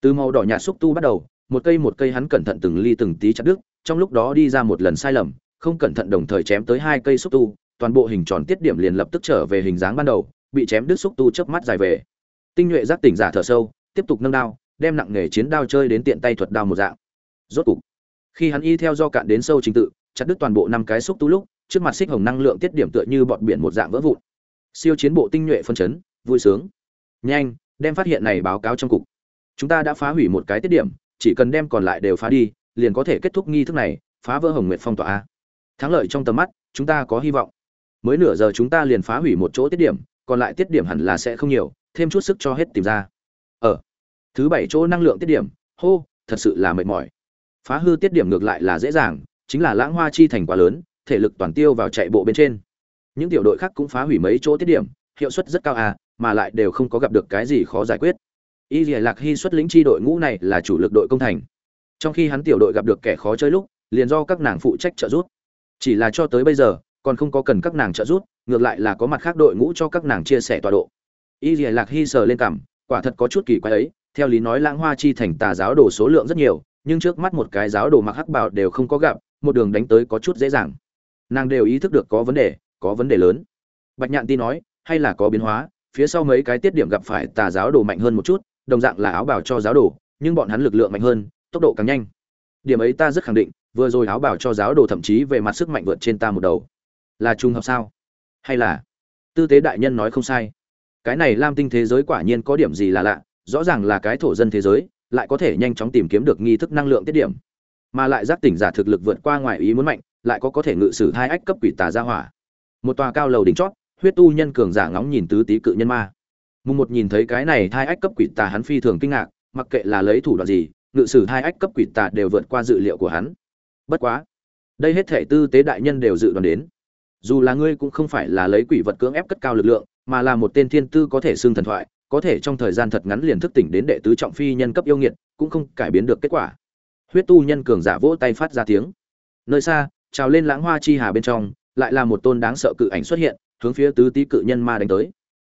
A: Từ màu đỏ nhạt xúc tu bắt đầu, một cây một cây hắn cẩn thận từng ly từng tí chặt đứt, trong lúc đó đi ra một lần sai lầm, không cẩn thận đồng thời chém tới hai cây xúc tu, toàn bộ hình tròn tiết điểm liền lập tức trở về hình dáng ban đầu, bị chém đứt xúc tu chớp mắt dài về. Tinh nhuệ giác tỉnh giả thở sâu, tiếp tục nâng đao, đem nặng nghề chiến đao chơi đến tiện tay thuật đao một dạng. Rốt cục, khi hắn y theo do cạn đến sâu trình tự, chặt đứt toàn bộ năm cái xúc tu lúc trước mặt xích hồng năng lượng tiết điểm tựa như bọt biển một dạng vỡ vụn. Siêu chiến bộ tinh nhuệ phân chấn, vui sướng. Nhanh, đem phát hiện này báo cáo trong cục. Chúng ta đã phá hủy một cái tiết điểm, chỉ cần đem còn lại đều phá đi, liền có thể kết thúc nghi thức này, phá vỡ hồng nguyệt phong tỏa. Thắng lợi trong tầm mắt, chúng ta có hy vọng. Mới nửa giờ chúng ta liền phá hủy một chỗ tiết điểm, còn lại tiết điểm hẳn là sẽ không nhiều, thêm chút sức cho hết tìm ra. Ở thứ bảy chỗ năng lượng tiết điểm, hô, thật sự là mệt mỏi. Phá hư tiết điểm ngược lại là dễ dàng, chính là lãng hoa chi thành quá lớn thể lực toàn tiêu vào chạy bộ bên trên. Những tiểu đội khác cũng phá hủy mấy chỗ tiết điểm, hiệu suất rất cao à mà lại đều không có gặp được cái gì khó giải quyết. Y lìa lạc hy xuất lĩnh chi đội ngũ này là chủ lực đội công thành. Trong khi hắn tiểu đội gặp được kẻ khó chơi lúc, liền do các nàng phụ trách trợ giúp. Chỉ là cho tới bây giờ, còn không có cần các nàng trợ giúp, ngược lại là có mặt khác đội ngũ cho các nàng chia sẻ tọa độ. Y lìa lạc hy sờ lên cảm, quả thật có chút kỳ quái ấy, theo lý nói lãng hoa chi thành tà giáo đồ số lượng rất nhiều, nhưng trước mắt một cái giáo đồ mặc hắc bảo đều không có gặp, một đường đánh tới có chút dễ dàng nàng đều ý thức được có vấn đề, có vấn đề lớn. Bạch nhạn ti nói, hay là có biến hóa, phía sau mấy cái tiết điểm gặp phải tà giáo đồ mạnh hơn một chút, đồng dạng là áo bảo cho giáo đồ, nhưng bọn hắn lực lượng mạnh hơn, tốc độ càng nhanh. Điểm ấy ta rất khẳng định, vừa rồi áo bảo cho giáo đồ thậm chí về mặt sức mạnh vượt trên ta một đầu. Là trùng hợp sao? Hay là? Tư tế đại nhân nói không sai. Cái này lam tinh thế giới quả nhiên có điểm gì là lạ, rõ ràng là cái thổ dân thế giới, lại có thể nhanh chóng tìm kiếm được nghi thức năng lượng tiết điểm. Mà lại giác tỉnh giả thực lực vượt qua ngoài ý muốn mạnh lại có có thể ngự sử hai ách cấp quỷ tà ra hỏa. Một tòa cao lầu đỉnh chót, huyết tu nhân cường giả ngóng nhìn tứ tý cự nhân ma. Mùng một nhìn thấy cái này hai ách cấp quỷ tà hắn phi thường kinh ngạc, mặc kệ là lấy thủ đoạn gì, ngự sử hai ách cấp quỷ tà đều vượt qua dự liệu của hắn. Bất quá, đây hết thể tư tế đại nhân đều dự đoán đến. Dù là ngươi cũng không phải là lấy quỷ vật cưỡng ép cất cao lực lượng, mà là một tên thiên tư có thể xưng thần thoại, có thể trong thời gian thật ngắn liền thức tỉnh đến đệ tứ trọng phi nhân cấp yêu nghiệt, cũng không cải biến được kết quả. Huyết tu nhân cường giả vỗ tay phát ra tiếng. Nơi xa trào lên lãng hoa chi hà bên trong, lại là một tôn đáng sợ cự ảnh xuất hiện, hướng phía tứ tý cự nhân ma đánh tới.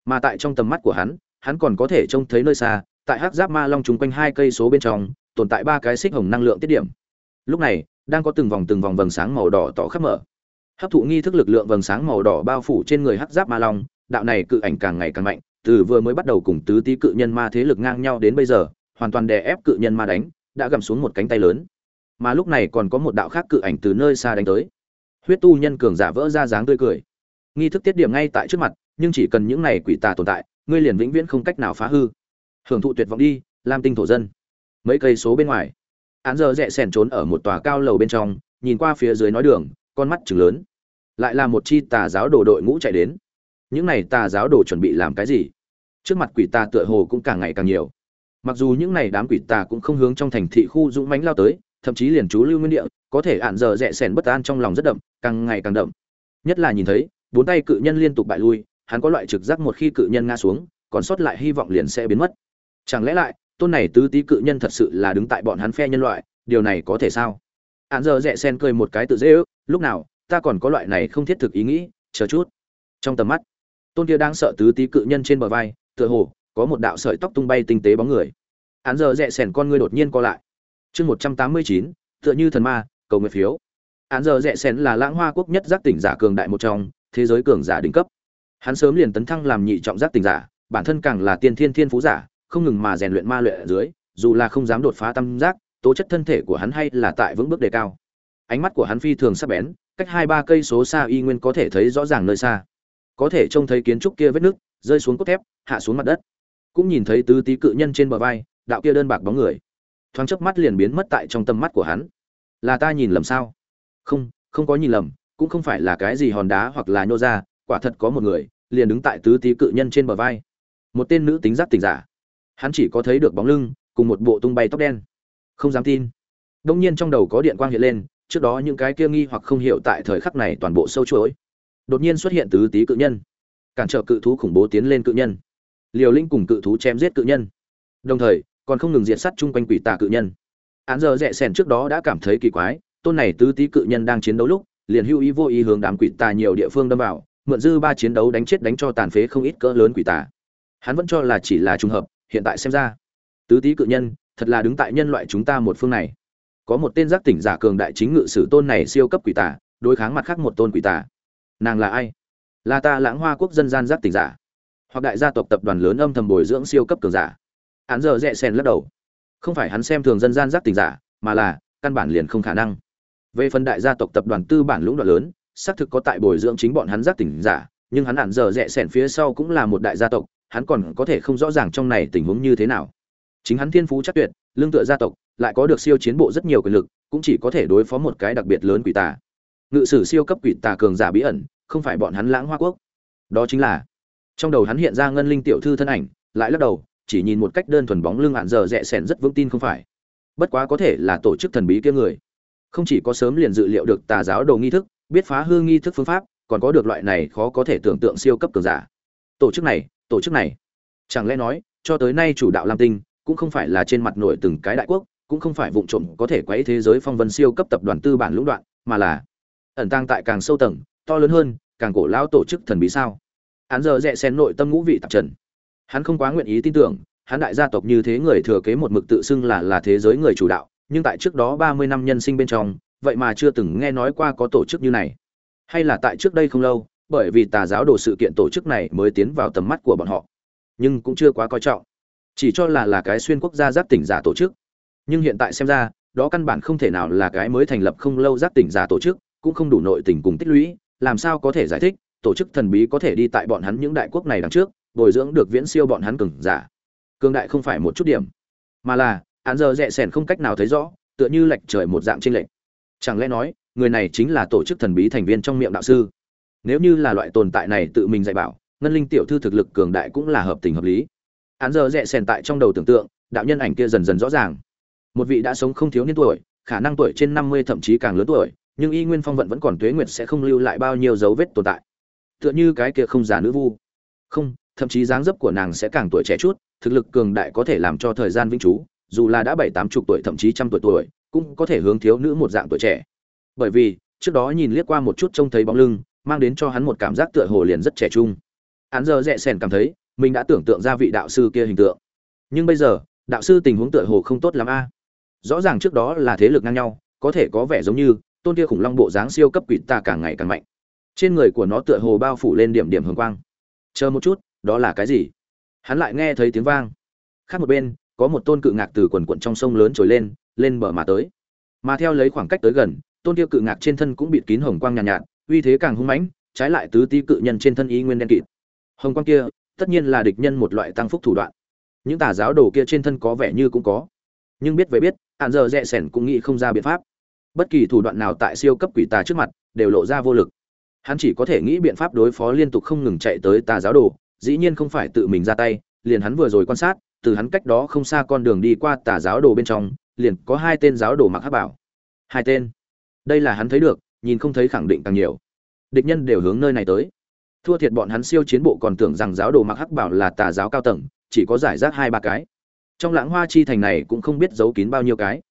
A: Mà tại trong tầm mắt của hắn hắn còn có thể trông thấy nơi xa, tại hắc giáp ma long chung quanh hai cây số bên trong, tồn tại ba cái xích hồng năng lượng tiết điểm. Lúc này, đang có từng vòng từng vòng vầng sáng màu đỏ tỏ khắp mở. Hấp thụ nghi thức lực lượng vầng sáng màu đỏ bao phủ trên người hắc giáp ma long, đạo này cự ảnh càng ngày càng mạnh, từ vừa mới bắt đầu cùng tứ tý cự nhân ma thế lực ngang nhau đến bây giờ, hoàn toàn đè ép cự nhân ma đánh, đã gầm xuống một cánh tay lớn mà lúc này còn có một đạo khác cự ảnh từ nơi xa đánh tới. Huyết tu nhân cường giả vỡ ra dáng tươi cười. Nghi thức tiết điểm ngay tại trước mặt, nhưng chỉ cần những này quỷ tà tồn tại, ngươi liền vĩnh viễn không cách nào phá hư. Hưởng thụ tuyệt vọng đi, lam tinh thổ dân. Mấy cây số bên ngoài. Án giờ rẽ sèn trốn ở một tòa cao lầu bên trong, nhìn qua phía dưới nói đường, con mắt chừng lớn. Lại là một chi tà giáo đồ đội ngũ chạy đến. Những này tà giáo đồ chuẩn bị làm cái gì? Trước mặt quỷ tà tựa hồ cũng càng ngày càng nhiều. Mặc dù những này đám quỷ tà cũng không hướng trong thành thị khu dũng mánh lao tới thậm chí liền chú lưu nguyên địa, có thể ạn giờ rẽ sèn bất an trong lòng rất đậm, càng ngày càng đậm. Nhất là nhìn thấy, bốn tay cự nhân liên tục bại lui, hắn có loại trực giác một khi cự nhân ngã xuống, còn sót lại hy vọng liền sẽ biến mất. Chẳng lẽ lại, tôn này tứ tý cự nhân thật sự là đứng tại bọn hắn phe nhân loại, điều này có thể sao? Ạn giờ rẽ sen cười một cái tự dễ ước, lúc nào, ta còn có loại này không thiết thực ý nghĩ, chờ chút. Trong tầm mắt, tôn kia đang sợ tứ tý cự nhân trên bờ vai, tựa hồ có một đạo sợi tóc tung bay tinh tế bóng người. Ạn giờ rẽ sèn con ngươi đột nhiên co lại chương một trăm tám mươi chín, tựa như thần ma, cầu nguyện phiếu. Án giờ rẽ sen là lãng hoa quốc nhất giác tỉnh giả cường đại một trong, thế giới cường giả đỉnh cấp. Hắn sớm liền tấn thăng làm nhị trọng giác tỉnh giả, bản thân càng là tiên thiên thiên phú giả, không ngừng mà rèn luyện ma luyện ở dưới, dù là không dám đột phá tam giác, tố chất thân thể của hắn hay là tại vững bước đề cao. Ánh mắt của hắn phi thường sắc bén, cách hai ba cây số xa y nguyên có thể thấy rõ ràng nơi xa. Có thể trông thấy kiến trúc kia vết nước rơi xuống cốt thép, hạ xuống mặt đất. Cũng nhìn thấy tứ tí cự nhân trên bờ vai, đạo kia đơn bạc bóng người thoáng chớp mắt liền biến mất tại trong tâm mắt của hắn. Là ta nhìn lầm sao? Không không có nhìn lầm, cũng không phải là cái gì hòn đá hoặc là nhô ra, quả thật có một người, liền đứng tại tứ tí cự nhân trên bờ vai. Một tên nữ tính giác tỉnh giả. Hắn chỉ có thấy được bóng lưng, cùng một bộ tung bay tóc đen. Không dám tin. Đông nhiên trong đầu có điện quang hiện lên, trước đó những cái kia nghi hoặc không hiểu tại thời khắc này toàn bộ sâu chuỗi. Đột nhiên xuất hiện tứ tý cự nhân. Cản trở cự thú khủng bố tiến lên cự nhân. Liều linh cùng cự thú chém giết cự nhân. Đồng thời còn không ngừng diệt sát chung quanh quỷ tà cự nhân. Án giờ rẽ sẻn trước đó đã cảm thấy kỳ quái, tôn này tứ tý cự nhân đang chiến đấu lúc, liền hưu ý vô ý hướng đám quỷ tà nhiều địa phương đâm vào, mượn dư ba chiến đấu đánh chết đánh cho tàn phế không ít cỡ lớn quỷ tà. Hắn vẫn cho là chỉ là trùng hợp, hiện tại xem ra, tứ tý cự nhân, thật là đứng tại nhân loại chúng ta một phương này. Có một tên giác tỉnh giả cường đại chính ngự sử tôn này siêu cấp quỷ tà, đối kháng mặt khác một tôn quỷ tà. Nàng là ai? Là ta lãng hoa quốc dân gian giác tỉnh giả. Hoặc đại gia tộc tập đoàn lớn âm thầm bồi dưỡng siêu cấp cường giả hắn giờ rẽ sen lắc đầu. Không phải hắn xem thường dân gian giác tình giả, mà là, căn bản liền không khả năng. Về phần đại gia tộc tập đoàn tư bản lũng đoạn lớn, xác thực có tại bồi dưỡng chính bọn hắn giác tỉnh giả, nhưng hắn hẳn giờ rẽ sẻn phía sau cũng là một đại gia tộc, hắn còn có thể không rõ ràng trong này tình huống như thế nào. Chính hắn thiên phú chắc tuyệt, lương tựa gia tộc, lại có được siêu chiến bộ rất nhiều quyền lực, cũng chỉ có thể đối phó một cái đặc biệt lớn quỷ tà. Ngự sử siêu cấp quỷ tà cường giả bí ẩn, không phải bọn hắn lãng hoa quốc. Đó chính là, trong đầu hắn hiện ra ngân linh tiểu thư thân ảnh, lại lắc đầu chỉ nhìn một cách đơn thuần bóng lưng hạn giờ rẽ sẻn rất vững tin không phải. Bất quá có thể là tổ chức thần bí kia người. Không chỉ có sớm liền dự liệu được tà giáo đồ nghi thức, biết phá hư nghi thức phương pháp, còn có được loại này khó có thể tưởng tượng siêu cấp cường giả. Tổ chức này, tổ chức này. Chẳng lẽ nói, cho tới nay chủ đạo lam tinh, cũng không phải là trên mặt nổi từng cái đại quốc, cũng không phải vụng trộm có thể quấy thế giới phong vân siêu cấp tập đoàn tư bản lũng đoạn, mà là ẩn tang tại càng sâu tầng, to lớn hơn, càng cổ lão tổ chức thần bí sao? Án giờ rẽ xen nội tâm ngũ vị tạp trần hắn không quá nguyện ý tin tưởng, hắn đại gia tộc như thế người thừa kế một mực tự xưng là là thế giới người chủ đạo, nhưng tại trước đó ba mươi năm nhân sinh bên trong, vậy mà chưa từng nghe nói qua có tổ chức như này. Hay là tại trước đây không lâu, bởi vì tà giáo đồ sự kiện tổ chức này mới tiến vào tầm mắt của bọn họ. Nhưng cũng chưa quá coi trọng. Chỉ cho là là cái xuyên quốc gia giáp tỉnh giả tổ chức. Nhưng hiện tại xem ra, đó căn bản không thể nào là cái mới thành lập không lâu giáp tỉnh giả tổ chức, cũng không đủ nội tình cùng tích lũy, làm sao có thể giải thích, tổ chức thần bí có thể đi tại bọn hắn những đại quốc này đằng trước bồi dưỡng được viễn siêu bọn hắn cường giả. Cường đại không phải một chút điểm, mà là án giờ rẽ sẻn không cách nào thấy rõ, tựa như lệch trời một dạng trên lệch. Chẳng lẽ nói, người này chính là tổ chức thần bí thành viên trong miệng đạo sư? Nếu như là loại tồn tại này tự mình dạy bảo, ngân linh tiểu thư thực lực cường đại cũng là hợp tình hợp lý. Án giờ rẽ sẻn tại trong đầu tưởng tượng, đạo nhân ảnh kia dần dần rõ ràng. Một vị đã sống không thiếu niên tuổi, khả năng tuổi trên năm mươi thậm chí càng lớn tuổi, nhưng y nguyên phong vận vẫn còn tuế nguyệt sẽ không lưu lại bao nhiêu dấu vết tồn tại. Tựa như cái kia không giả nữ vu. Không thậm chí dáng dấp của nàng sẽ càng tuổi trẻ chút, thực lực cường đại có thể làm cho thời gian vĩnh trú, dù là đã bảy tám chục tuổi thậm chí trăm tuổi tuổi, cũng có thể hướng thiếu nữ một dạng tuổi trẻ. Bởi vì, trước đó nhìn liếc qua một chút trông thấy bóng lưng, mang đến cho hắn một cảm giác tựa hồ liền rất trẻ trung. Hắn giờ rẽ sèn cảm thấy, mình đã tưởng tượng ra vị đạo sư kia hình tượng. Nhưng bây giờ, đạo sư tình huống tựa hồ không tốt lắm a. Rõ ràng trước đó là thế lực ngang nhau, có thể có vẻ giống như, tôn kia khủng long bộ dáng siêu cấp quỷ ta càng ngày càng mạnh. Trên người của nó tựa hồ bao phủ lên điểm điểm hồng quang. Chờ một chút đó là cái gì? Hắn lại nghe thấy tiếng vang. Khác một bên có một tôn cự ngạc từ quần quận trong sông lớn trồi lên lên bờ mà tới. Mà theo lấy khoảng cách tới gần tôn kia cự ngạc trên thân cũng bịt kín hồng quang nhàn nhạt, nhạt uy thế càng hung mãnh trái lại tứ ti cự nhân trên thân ý nguyên đen kịt. Hồng quang kia tất nhiên là địch nhân một loại tăng phúc thủ đoạn. Những tà giáo đồ kia trên thân có vẻ như cũng có. Nhưng biết về biết hạn giờ rẽ sẻn cũng nghĩ không ra biện pháp. Bất kỳ thủ đoạn nào tại siêu cấp quỷ tà trước mặt đều lộ ra vô lực. Hắn chỉ có thể nghĩ biện pháp đối phó liên tục không ngừng chạy tới tà giáo đồ dĩ nhiên không phải tự mình ra tay, liền hắn vừa rồi quan sát, từ hắn cách đó không xa con đường đi qua tà giáo đồ bên trong, liền có hai tên giáo đồ mặc hắc bảo. Hai tên? Đây là hắn thấy được, nhìn không thấy khẳng định càng nhiều. Địch nhân đều hướng nơi này tới. Thua thiệt bọn hắn siêu chiến bộ còn tưởng rằng giáo đồ mặc hắc bảo là tà giáo cao tầng, chỉ có giải rác hai ba cái. Trong lãng hoa chi thành này cũng không biết giấu kín bao nhiêu cái.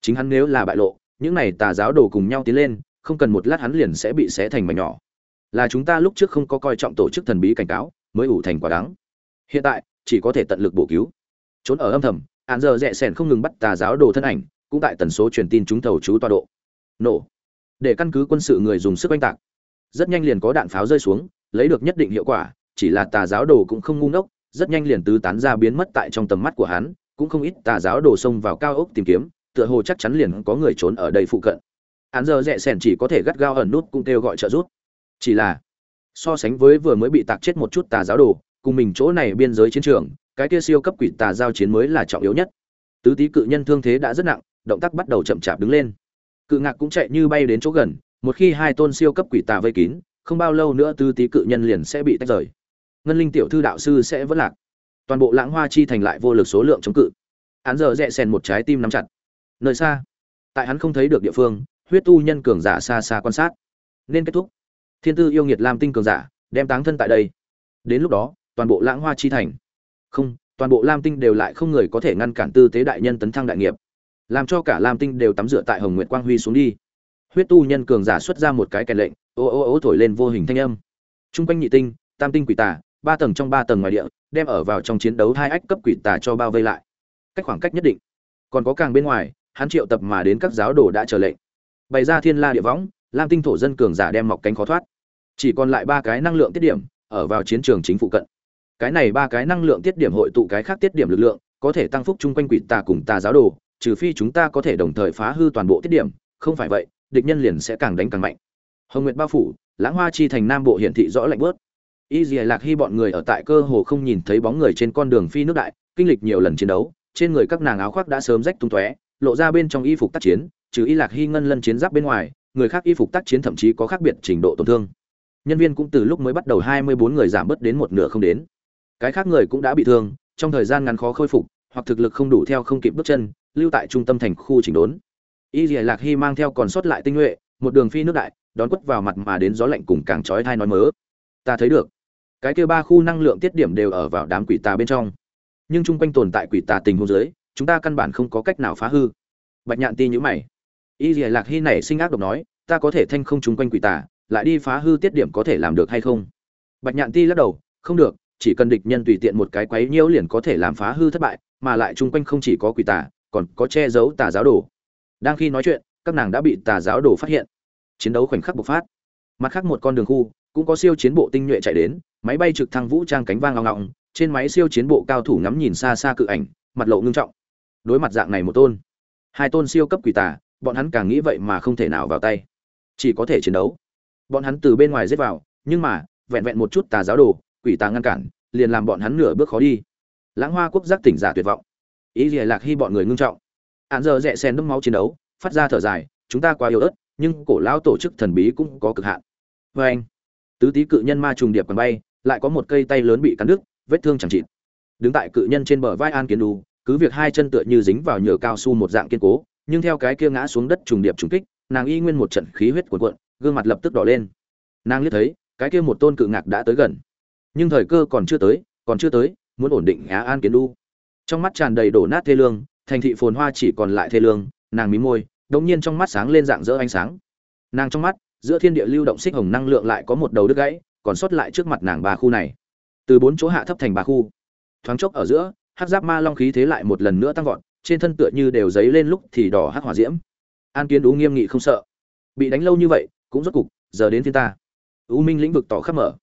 A: Chính hắn nếu là bại lộ, những này tà giáo đồ cùng nhau tiến lên, không cần một lát hắn liền sẽ bị xé thành mảnh nhỏ. Là chúng ta lúc trước không có coi trọng tổ chức thần bí cảnh cáo mới ủ thành quả đắng. Hiện tại, chỉ có thể tận lực bổ cứu. Trốn ở âm thầm hạn giờ rẽ sẻn không ngừng bắt tà giáo đồ thân ảnh, cũng tại tần số truyền tin chúng thầu chú tọa độ. Nổ. Để căn cứ quân sự người dùng sức oanh tạc. Rất nhanh liền có đạn pháo rơi xuống, lấy được nhất định hiệu quả, chỉ là tà giáo đồ cũng không ngu ngốc, rất nhanh liền tứ tán ra biến mất tại trong tầm mắt của hắn, cũng không ít tà giáo đồ xông vào cao ốc tìm kiếm, tựa hồ chắc chắn liền có người trốn ở đây phụ cận. Hắn giờ rẽ sẻn chỉ có thể gắt gao ẩn nút cũng kêu gọi trợ giúp. Chỉ là so sánh với vừa mới bị tạc chết một chút tà giáo đồ, cùng mình chỗ này biên giới chiến trường, cái kia siêu cấp quỷ tà giao chiến mới là trọng yếu nhất. Tứ tý cự nhân thương thế đã rất nặng, động tác bắt đầu chậm chạp đứng lên. Cự ngạc cũng chạy như bay đến chỗ gần, một khi hai tôn siêu cấp quỷ tà vây kín, không bao lâu nữa tứ tý cự nhân liền sẽ bị tách rời. Ngân linh tiểu thư đạo sư sẽ vẫn lạc. Toàn bộ lãng hoa chi thành lại vô lực số lượng chống cự. Hắn giờ rẽ sèn một trái tim nắm chặt. Nơi xa, tại hắn không thấy được địa phương, huyết tu nhân cường giả xa xa quan sát. Nên kết thúc thiên tư yêu nghiệt lam tinh cường giả, đem táng thân tại đây. Đến lúc đó, toàn bộ lãng hoa chi thành. Không, toàn bộ lam tinh đều lại không người có thể ngăn cản tư tế đại nhân tấn thăng đại nghiệp. Làm cho cả lam tinh đều tắm rửa tại hồng nguyệt quang huy xuống đi. Huyết tu nhân cường giả xuất ra một cái kèn lệnh, ô ô ô thổi lên vô hình thanh âm. Trung quanh nhị tinh, tam tinh quỷ tà, ba tầng trong ba tầng ngoài địa, đem ở vào trong chiến đấu hai ách cấp quỷ tà cho bao vây lại. Cách khoảng cách nhất định. Còn có càng bên ngoài, hắn triệu tập mà đến các giáo đồ đã trở lệnh. Bày ra thiên la địa võng, lam tinh thổ dân cường giả đem mọc cánh khó thoát chỉ còn lại ba cái năng lượng tiết điểm, ở vào chiến trường chính phụ cận. Cái này ba cái năng lượng tiết điểm hội tụ cái khác tiết điểm lực lượng, có thể tăng phúc chung quanh quỷ tà cùng tà giáo đồ, trừ phi chúng ta có thể đồng thời phá hư toàn bộ tiết điểm, không phải vậy, địch nhân liền sẽ càng đánh càng mạnh. Hồng nguyệt bao phủ, lãng hoa chi thành nam bộ hiển thị rõ lạnh bớt. Y dì lạc hy bọn người ở tại cơ hồ không nhìn thấy bóng người trên con đường phi nước đại, kinh lịch nhiều lần chiến đấu, trên người các nàng áo khoác đã sớm rách tung tóe, lộ ra bên trong y phục tác chiến, trừ y lạc hy ngân lân chiến giáp bên ngoài, người khác y phục tác chiến thậm chí có khác biệt trình độ tổn thương nhân viên cũng từ lúc mới bắt đầu hai mươi bốn người giảm bớt đến một nửa không đến. Cái khác người cũng đã bị thương, trong thời gian ngắn khó khôi phục, hoặc thực lực không đủ theo không kịp bước chân, lưu tại trung tâm thành khu chỉnh đốn. Y dì lạc hy mang theo còn sót lại tinh nhuệ, một đường phi nước đại, đón quất vào mặt mà đến gió lạnh cùng càng trói thai nói mớ. Ta thấy được. Cái kia ba khu năng lượng tiết điểm đều ở vào đám quỷ tà bên trong. Nhưng chung quanh tồn tại quỷ tà tình huống dưới, chúng ta căn bản không có cách nào phá hư. Bạch nhạn ti nhữ mày. Y dì lạc hy này sinh ác độc nói, ta có thể thanh không chung quanh quỷ tà lại đi phá hư tiết điểm có thể làm được hay không? Bạch nhạn ti lắc đầu, không được, chỉ cần địch nhân tùy tiện một cái quấy nhiễu liền có thể làm phá hư thất bại, mà lại chung quanh không chỉ có quỷ tà, còn có che giấu tà giáo đồ. Đang khi nói chuyện, các nàng đã bị tà giáo đồ phát hiện. Chiến đấu khoảnh khắc bộc phát. Mặt khác một con đường khu, cũng có siêu chiến bộ tinh nhuệ chạy đến, máy bay trực thăng vũ trang cánh vang ngọng ngọng, trên máy siêu chiến bộ cao thủ ngắm nhìn xa xa cự ảnh, mặt lộ ngưng trọng. Đối mặt dạng này một tôn, hai tôn siêu cấp quỷ tà, bọn hắn càng nghĩ vậy mà không thể nào vào tay. Chỉ có thể chiến đấu bọn hắn từ bên ngoài giết vào, nhưng mà, vẹn vẹn một chút tà giáo đồ, quỷ tà ngăn cản, liền làm bọn hắn nửa bước khó đi. Lãng hoa quốc giác tỉnh giả tuyệt vọng. Ý gì lạc hy bọn người ngưng trọng. Hạn giờ rẽ sen đấm máu chiến đấu, phát ra thở dài, chúng ta quá yếu ớt, nhưng cổ lão tổ chức thần bí cũng có cực hạn. Vê anh, tứ tý cự nhân ma trùng điệp còn bay, lại có một cây tay lớn bị cắn đứt, vết thương chẳng chịt. Đứng tại cự nhân trên bờ vai an kiến đu, cứ việc hai chân tựa như dính vào nhựa cao su một dạng kiên cố, nhưng theo cái kia ngã xuống đất trùng điệp trùng kích, nàng y nguyên một trận khí huyết cuộn cuộn gương mặt lập tức đỏ lên. Nàng liếc thấy, cái kia một tôn cự ngạc đã tới gần. Nhưng thời cơ còn chưa tới, còn chưa tới, muốn ổn định á an kiến đu. Trong mắt tràn đầy đổ nát thê lương, thành thị phồn hoa chỉ còn lại thê lương, nàng mí môi, đống nhiên trong mắt sáng lên dạng dỡ ánh sáng. Nàng trong mắt, giữa thiên địa lưu động xích hồng năng lượng lại có một đầu đứt gãy, còn sót lại trước mặt nàng bà khu này. Từ bốn chỗ hạ thấp thành bà khu. Thoáng chốc ở giữa, hắc giáp ma long khí thế lại một lần nữa tăng vọt, trên thân tựa như đều giấy lên lúc thì đỏ hắc hỏa diễm. An kiến đú nghiêm nghị không sợ. Bị đánh lâu như vậy cũng rốt cục, giờ đến thiên ta. U minh lĩnh vực tỏ khắp mở.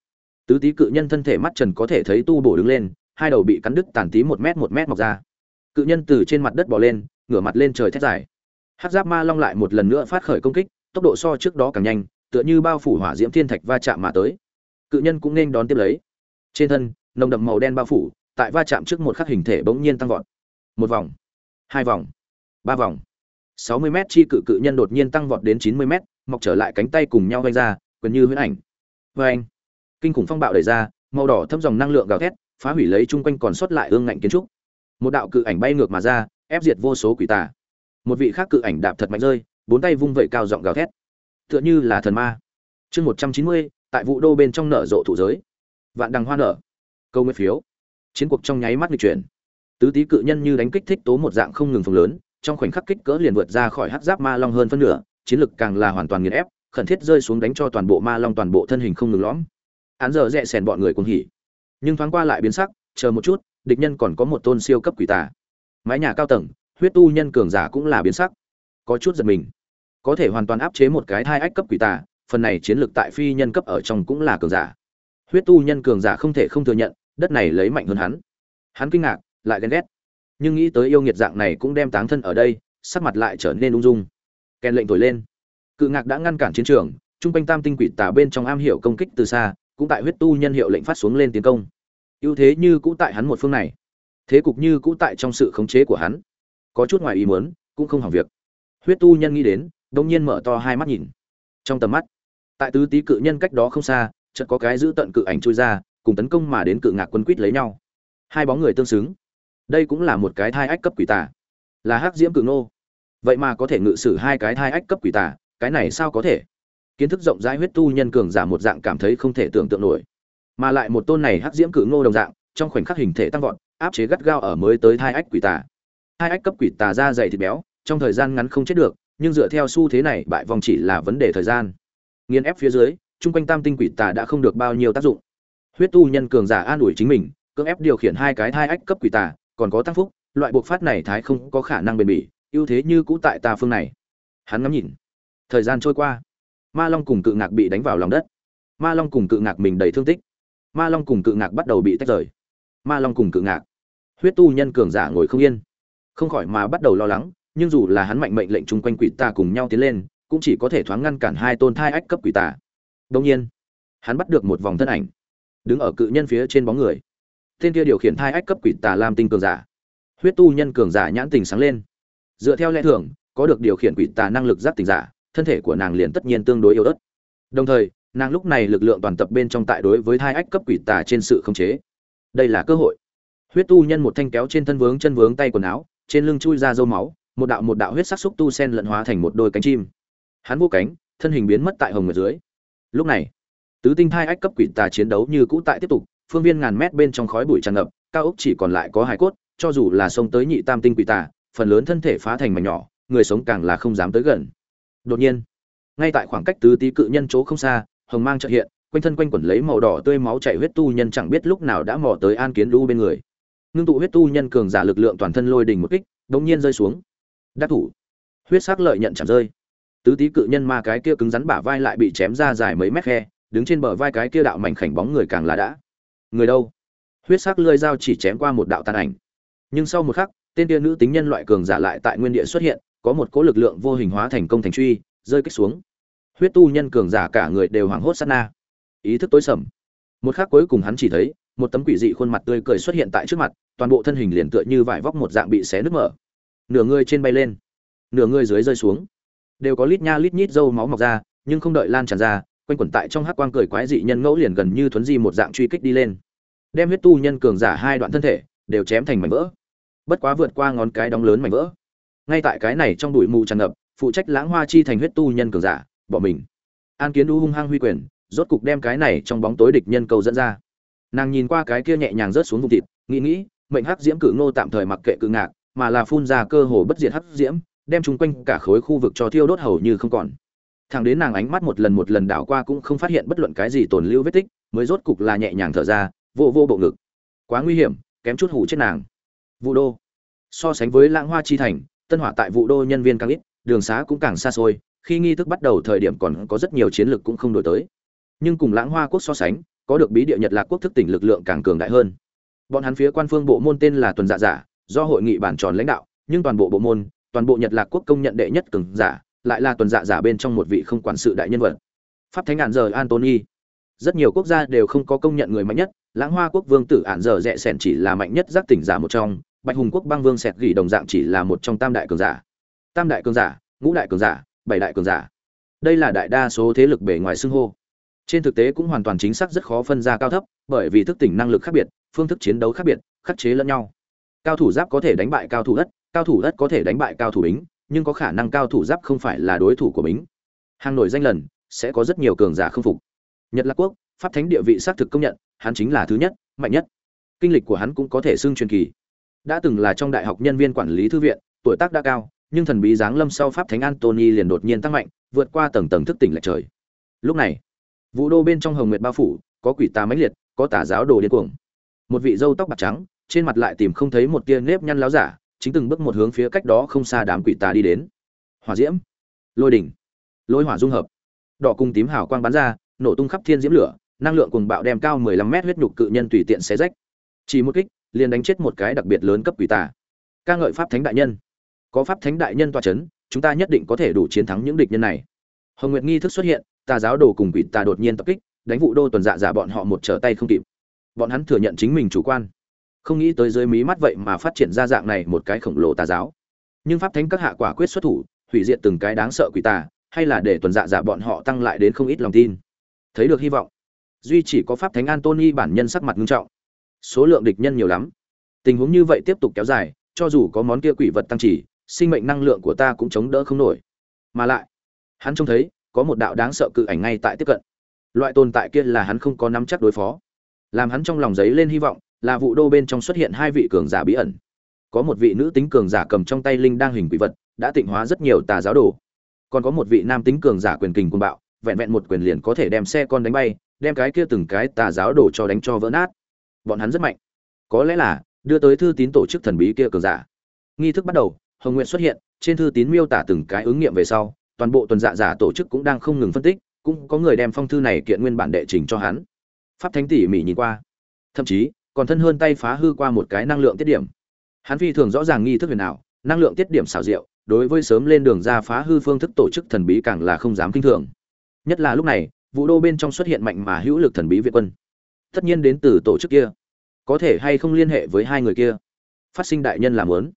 A: Tứ tý cự nhân thân thể mắt trần có thể thấy tu bổ đứng lên, hai đầu bị cắn đứt tàn tí một mét một mét mọc ra. Cự nhân từ trên mặt đất bỏ lên, ngửa mặt lên trời thét dài. Hát giáp ma long lại một lần nữa phát khởi công kích, tốc độ so trước đó càng nhanh, tựa như bao phủ hỏa diễm thiên thạch va chạm mà tới. Cự nhân cũng nên đón tiếp lấy. Trên thân, nồng đậm màu đen bao phủ, tại va chạm trước một khắc hình thể bỗng nhiên tăng vọt. Một vòng, hai vòng, ba vòng. Sáu mươi m chi cự cự nhân đột nhiên tăng vọt đến chín mươi m mọc trở lại cánh tay cùng nhau vanh ra, gần như huyễn ảnh. Vê anh. Kinh khủng phong bạo đẩy ra, màu đỏ thâm dòng năng lượng gào thét, phá hủy lấy chung quanh còn sót lại ương ngạnh kiến trúc. Một đạo cự ảnh bay ngược mà ra, ép diệt vô số quỷ tà. Một vị khác cự ảnh đạp thật mạnh rơi, bốn tay vung vẩy cao giọng gào thét. Tựa như là thần ma. Chương một trăm chín mươi, tại vụ đô bên trong nở rộ thủ giới. Vạn đằng hoa nở. Câu nguyên phiếu. Chiến cuộc trong nháy mắt lịch chuyển. Tứ tý cự nhân như đánh kích thích tố một dạng không ngừng phồng lớn, trong khoảnh khắc kích cỡ liền vượt ra khỏi hát giáp ma long hơn phân nửa chiến lực càng là hoàn toàn nghiền ép, khẩn thiết rơi xuống đánh cho toàn bộ ma long toàn bộ thân hình không ngừng lõm. Án giờ rẽ sèn bọn người cuồng hỉ. Nhưng thoáng qua lại biến sắc, chờ một chút, địch nhân còn có một tôn siêu cấp quỷ tà. Mái nhà cao tầng, huyết tu nhân cường giả cũng là biến sắc. Có chút giật mình. Có thể hoàn toàn áp chế một cái thai ách cấp quỷ tà, phần này chiến lược tại phi nhân cấp ở trong cũng là cường giả. Huyết tu nhân cường giả không thể không thừa nhận, đất này lấy mạnh hơn hắn. Hắn kinh ngạc, lại ghen ghét. Nhưng nghĩ tới yêu nghiệt dạng này cũng đem táng thân ở đây, sắc mặt lại trở nên ung dung kèn lệnh thổi lên. Cự ngạc đã ngăn cản chiến trường trung quanh tam tinh quỷ tà bên trong am hiểu công kích từ xa, cũng tại huyết tu nhân hiệu lệnh phát xuống lên tiến công. Ưu thế như cũ tại hắn một phương này. Thế cục như cũ tại trong sự khống chế của hắn. Có chút ngoài ý muốn, cũng không hỏng việc. Huyết tu nhân nghĩ đến đông nhiên mở to hai mắt nhìn. Trong tầm mắt, tại tứ tý cự nhân cách đó không xa, chợt có cái giữ tận cự ảnh trôi ra, cùng tấn công mà đến cự ngạc quân quýt lấy nhau. Hai bóng người tương xứng. Đây cũng là một cái thai ách cấp quỷ tà. Là hắc diễm cự nô vậy mà có thể ngự sử hai cái thai ách cấp quỷ tà, cái này sao có thể? Kiến thức rộng rãi huyết tu nhân cường giả một dạng cảm thấy không thể tưởng tượng nổi. Mà lại một tôn này hắc diễm cự ngô đồng dạng, trong khoảnh khắc hình thể tăng vọt, áp chế gắt gao ở mới tới thai ách quỷ tà. Hai ách cấp quỷ tà da dày thịt béo, trong thời gian ngắn không chết được, nhưng dựa theo xu thế này, bại vòng chỉ là vấn đề thời gian. Nghiên ép phía dưới, chung quanh tam tinh quỷ tà đã không được bao nhiêu tác dụng. Huyết tu nhân cường giả an ủi chính mình, cưỡng ép điều khiển hai cái thai ách cấp quỷ tà, còn có tăng phúc, loại buộc phát này thái không có khả năng bền bỉ ưu thế như cũ tại tà phương này. Hắn ngắm nhìn. Thời gian trôi qua. Ma long cùng cự ngạc bị đánh vào lòng đất. Ma long cùng cự ngạc mình đầy thương tích. Ma long cùng cự ngạc bắt đầu bị tách rời. Ma long cùng cự ngạc. Huyết tu nhân cường giả ngồi không yên. Không khỏi mà bắt đầu lo lắng, nhưng dù là hắn mạnh mệnh lệnh chung quanh quỷ tà cùng nhau tiến lên, cũng chỉ có thể thoáng ngăn cản hai tôn thai ách cấp quỷ tà. Đông nhiên, hắn bắt được một vòng thân ảnh, đứng ở cự nhân phía trên bóng người. Tên kia điều khiển thai ách cấp quỷ tà làm tinh cường giả. Huyết tu nhân cường giả nhãn tình sáng lên dựa theo lẽ thường, có được điều khiển quỷ tà năng lực giác tình giả, thân thể của nàng liền tất nhiên tương đối yếu ớt. Đồng thời, nàng lúc này lực lượng toàn tập bên trong tại đối với thai ách cấp quỷ tà trên sự khống chế. Đây là cơ hội. Huyết tu nhân một thanh kéo trên thân vướng chân vướng tay quần áo, trên lưng chui ra dâu máu, một đạo một đạo huyết sắc xúc tu sen lẫn hóa thành một đôi cánh chim. Hắn vô cánh, thân hình biến mất tại hồng nguyệt dưới. Lúc này, tứ tinh thai ách cấp quỷ tà chiến đấu như cũ tại tiếp tục, phương viên ngàn mét bên trong khói bụi tràn ngập, cao ốc chỉ còn lại có hải cốt, cho dù là sông tới nhị tam tinh quỷ tà phần lớn thân thể phá thành mảnh nhỏ, người sống càng là không dám tới gần. Đột nhiên, ngay tại khoảng cách tứ tý cự nhân chỗ không xa, hồng mang trợ hiện, quanh thân quanh quẩn lấy màu đỏ tươi máu chảy huyết tu nhân chẳng biết lúc nào đã mò tới an kiến đu bên người. Ngưng tụ huyết tu nhân cường giả lực lượng toàn thân lôi đình một kích, đống nhiên rơi xuống. Đắc thủ. Huyết sắc lợi nhận chẳng rơi. Tứ tý cự nhân ma cái kia cứng rắn bả vai lại bị chém ra dài mấy mét khe, đứng trên bờ vai cái kia đạo mảnh khảnh bóng người càng là đã. Người đâu? Huyết sắc lưỡi dao chỉ chém qua một đạo tàn ảnh. Nhưng sau một khắc tên kia nữ tính nhân loại cường giả lại tại nguyên địa xuất hiện, có một cỗ lực lượng vô hình hóa thành công thành truy, rơi kích xuống. Huyết tu nhân cường giả cả người đều hoảng hốt sát na. Ý thức tối sầm. Một khắc cuối cùng hắn chỉ thấy, một tấm quỷ dị khuôn mặt tươi cười xuất hiện tại trước mặt, toàn bộ thân hình liền tựa như vải vóc một dạng bị xé nứt mở. Nửa người trên bay lên, nửa người dưới rơi xuống. Đều có lít nha lít nhít dâu máu mọc ra, nhưng không đợi lan tràn ra, quanh quẩn tại trong hắc quang cười quái dị nhân ngẫu liền gần như thuấn di một dạng truy kích đi lên. Đem huyết tu nhân cường giả hai đoạn thân thể, đều chém thành mảnh vỡ bất quá vượt qua ngón cái đóng lớn mảnh vỡ. Ngay tại cái này trong bụi mù tràn ngập, phụ trách lãng hoa chi thành huyết tu nhân cường giả, bỏ mình. An kiến đu hung hăng huy quyền, rốt cục đem cái này trong bóng tối địch nhân cầu dẫn ra. Nàng nhìn qua cái kia nhẹ nhàng rớt xuống vùng thịt, nghĩ nghĩ, mệnh hắc diễm cự ngô tạm thời mặc kệ cự ngạc, mà là phun ra cơ hồ bất diệt hắc diễm, đem chung quanh cả khối khu vực cho thiêu đốt hầu như không còn. Thằng đến nàng ánh mắt một lần một lần đảo qua cũng không phát hiện bất luận cái gì tồn lưu vết tích, mới rốt cục là nhẹ nhàng thở ra, vô vô bộ ngực. Quá nguy hiểm, kém chút hủ chết nàng vụ đô. So sánh với lãng hoa chi thành, tân hỏa tại vụ đô nhân viên càng ít, đường xá cũng càng xa xôi, khi nghi thức bắt đầu thời điểm còn có rất nhiều chiến lược cũng không đổi tới. Nhưng cùng lãng hoa quốc so sánh, có được bí địa nhật lạc quốc thức tỉnh lực lượng càng cường đại hơn. Bọn hắn phía quan phương bộ môn tên là tuần dạ giả do hội nghị bản tròn lãnh đạo, nhưng toàn bộ bộ môn, toàn bộ nhật lạc quốc công nhận đệ nhất cường giả, lại là tuần dạ giả bên trong một vị không quản sự đại nhân vật. Pháp thánh ạn giờ antony. Rất nhiều quốc gia đều không có công nhận người mạnh nhất, lãng hoa quốc vương tử ạn giờ rẽ sẻn chỉ là mạnh nhất giác tỉnh giả một trong bạch hùng quốc băng vương sẹt gỉ đồng dạng chỉ là một trong tam đại cường giả. Tam đại cường giả, ngũ đại cường giả, bảy đại cường giả. Đây là đại đa số thế lực bề ngoài xưng hô. Trên thực tế cũng hoàn toàn chính xác rất khó phân ra cao thấp, bởi vì thức tỉnh năng lực khác biệt, phương thức chiến đấu khác biệt, khắc chế lẫn nhau. Cao thủ giáp có thể đánh bại cao thủ đất, cao thủ đất có thể đánh bại cao thủ bính, nhưng có khả năng cao thủ giáp không phải là đối thủ của bính. Hàng nổi danh lần, sẽ có rất nhiều cường giả không phục. Nhật lạc quốc, pháp thánh địa vị xác thực công nhận, hắn chính là thứ nhất, mạnh nhất. Kinh lịch của hắn cũng có thể xưng truyền kỳ đã từng là trong đại học nhân viên quản lý thư viện, tuổi tác đã cao, nhưng thần bí giáng lâm sau pháp thánh antony liền đột nhiên tăng mạnh, vượt qua tầng tầng thức tỉnh lệch trời. Lúc này, vũ đô bên trong hồng nguyệt bao phủ, có quỷ tà mãnh liệt, có tà giáo đồ điên cuồng. Một vị dâu tóc bạc trắng, trên mặt lại tìm không thấy một tia nếp nhăn láo giả, chính từng bước một hướng phía cách đó không xa đám quỷ tà đi đến. Hỏa diễm, lôi đỉnh, lôi hỏa dung hợp. Đỏ cùng tím hào quang bắn ra, nổ tung khắp thiên diễm lửa, năng lượng cùng bạo đem cao 15 mét huyết nhục cự nhân tùy tiện xé rách chỉ một kích, liền đánh chết một cái đặc biệt lớn cấp quỷ tà. Ca ngợi pháp thánh đại nhân. Có pháp thánh đại nhân toa chấn, chúng ta nhất định có thể đủ chiến thắng những địch nhân này. Hồng nguyệt nghi thức xuất hiện, tà giáo đồ cùng quỷ tà đột nhiên tập kích, đánh vụ đô tuần dạ giả bọn họ một trở tay không kịp. Bọn hắn thừa nhận chính mình chủ quan. Không nghĩ tới dưới mí mắt vậy mà phát triển ra dạng này một cái khổng lồ tà giáo. Nhưng pháp thánh các hạ quả quyết xuất thủ, hủy diệt từng cái đáng sợ quỷ tà, hay là để tuần dạ giả bọn họ tăng lại đến không ít lòng tin. Thấy được hy vọng, duy chỉ có pháp thánh antony bản nhân sắc mặt nghiêm trọng số lượng địch nhân nhiều lắm. Tình huống như vậy tiếp tục kéo dài, cho dù có món kia quỷ vật tăng chỉ sinh mệnh năng lượng của ta cũng chống đỡ không nổi. Mà lại, hắn trông thấy, có một đạo đáng sợ cự ảnh ngay tại tiếp cận. Loại tồn tại kia là hắn không có nắm chắc đối phó. Làm hắn trong lòng giấy lên hy vọng, là vụ đô bên trong xuất hiện hai vị cường giả bí ẩn. Có một vị nữ tính cường giả cầm trong tay linh đang hình quỷ vật, đã tịnh hóa rất nhiều tà giáo đồ. Còn có một vị nam tính cường giả quyền kình cuồng bạo, vẹn vẹn một quyền liền có thể đem xe con đánh bay, đem cái kia từng cái tà giáo đồ cho đánh cho vỡ nát bọn hắn rất mạnh. Có lẽ là, đưa tới thư tín tổ chức thần bí kia cường giả. Nghi thức bắt đầu, hồng nguyện xuất hiện, trên thư tín miêu tả từng cái ứng nghiệm về sau, toàn bộ tuần dạ giả tổ chức cũng đang không ngừng phân tích, cũng có người đem phong thư này kiện nguyên bản đệ trình cho hắn. Pháp thánh tỉ mỉ nhìn qua. Thậm chí, còn thân hơn tay phá hư qua một cái năng lượng tiết điểm. Hắn phi thường rõ ràng nghi thức huyền nào năng lượng tiết điểm xảo diệu, đối với sớm lên đường ra phá hư phương thức tổ chức thần bí càng là không dám kinh thường. Nhất là lúc này, vũ đô bên trong xuất hiện mạnh mà hữu lực thần bí việt quân tất nhiên đến từ tổ chức kia. Có thể hay không liên hệ với hai người kia? Phát sinh đại nhân làm lớn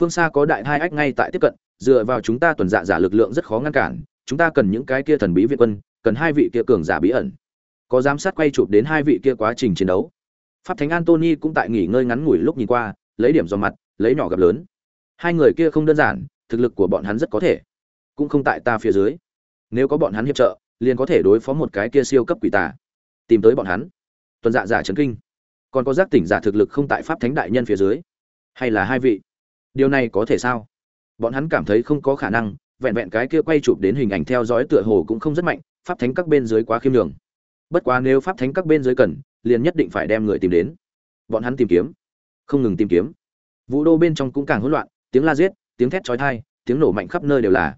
A: phương xa có đại hai ách ngay tại tiếp cận, dựa vào chúng ta tuần dạ giả lực lượng rất khó ngăn cản, chúng ta cần những cái kia thần bí việt quân, cần hai vị kia cường giả bí ẩn. Có giám sát quay chụp đến hai vị kia quá trình chiến đấu. Pháp thánh antony cũng tại nghỉ ngơi ngắn ngủi lúc nhìn qua, lấy điểm do mặt, lấy nhỏ gặp lớn. Hai người kia không đơn giản, thực lực của bọn hắn rất có thể. Cũng không tại ta phía dưới. Nếu có bọn hắn hiệp trợ, liền có thể đối phó một cái kia siêu cấp quỷ tà. Tìm tới bọn hắn tuần dạ giả trấn kinh. Còn có giác tỉnh giả thực lực không tại pháp thánh đại nhân phía dưới. Hay là hai vị? Điều này có thể sao? Bọn hắn cảm thấy không có khả năng, vẹn vẹn cái kia quay chụp đến hình ảnh theo dõi tựa hồ cũng không rất mạnh, pháp thánh các bên dưới quá khiêm đường bất quá nếu pháp thánh các bên dưới cần, liền nhất định phải đem người tìm đến. Bọn hắn tìm kiếm. Không ngừng tìm kiếm. Vũ đô bên trong cũng càng hỗn loạn, tiếng la giết, tiếng thét chói tai, tiếng nổ mạnh khắp nơi đều là.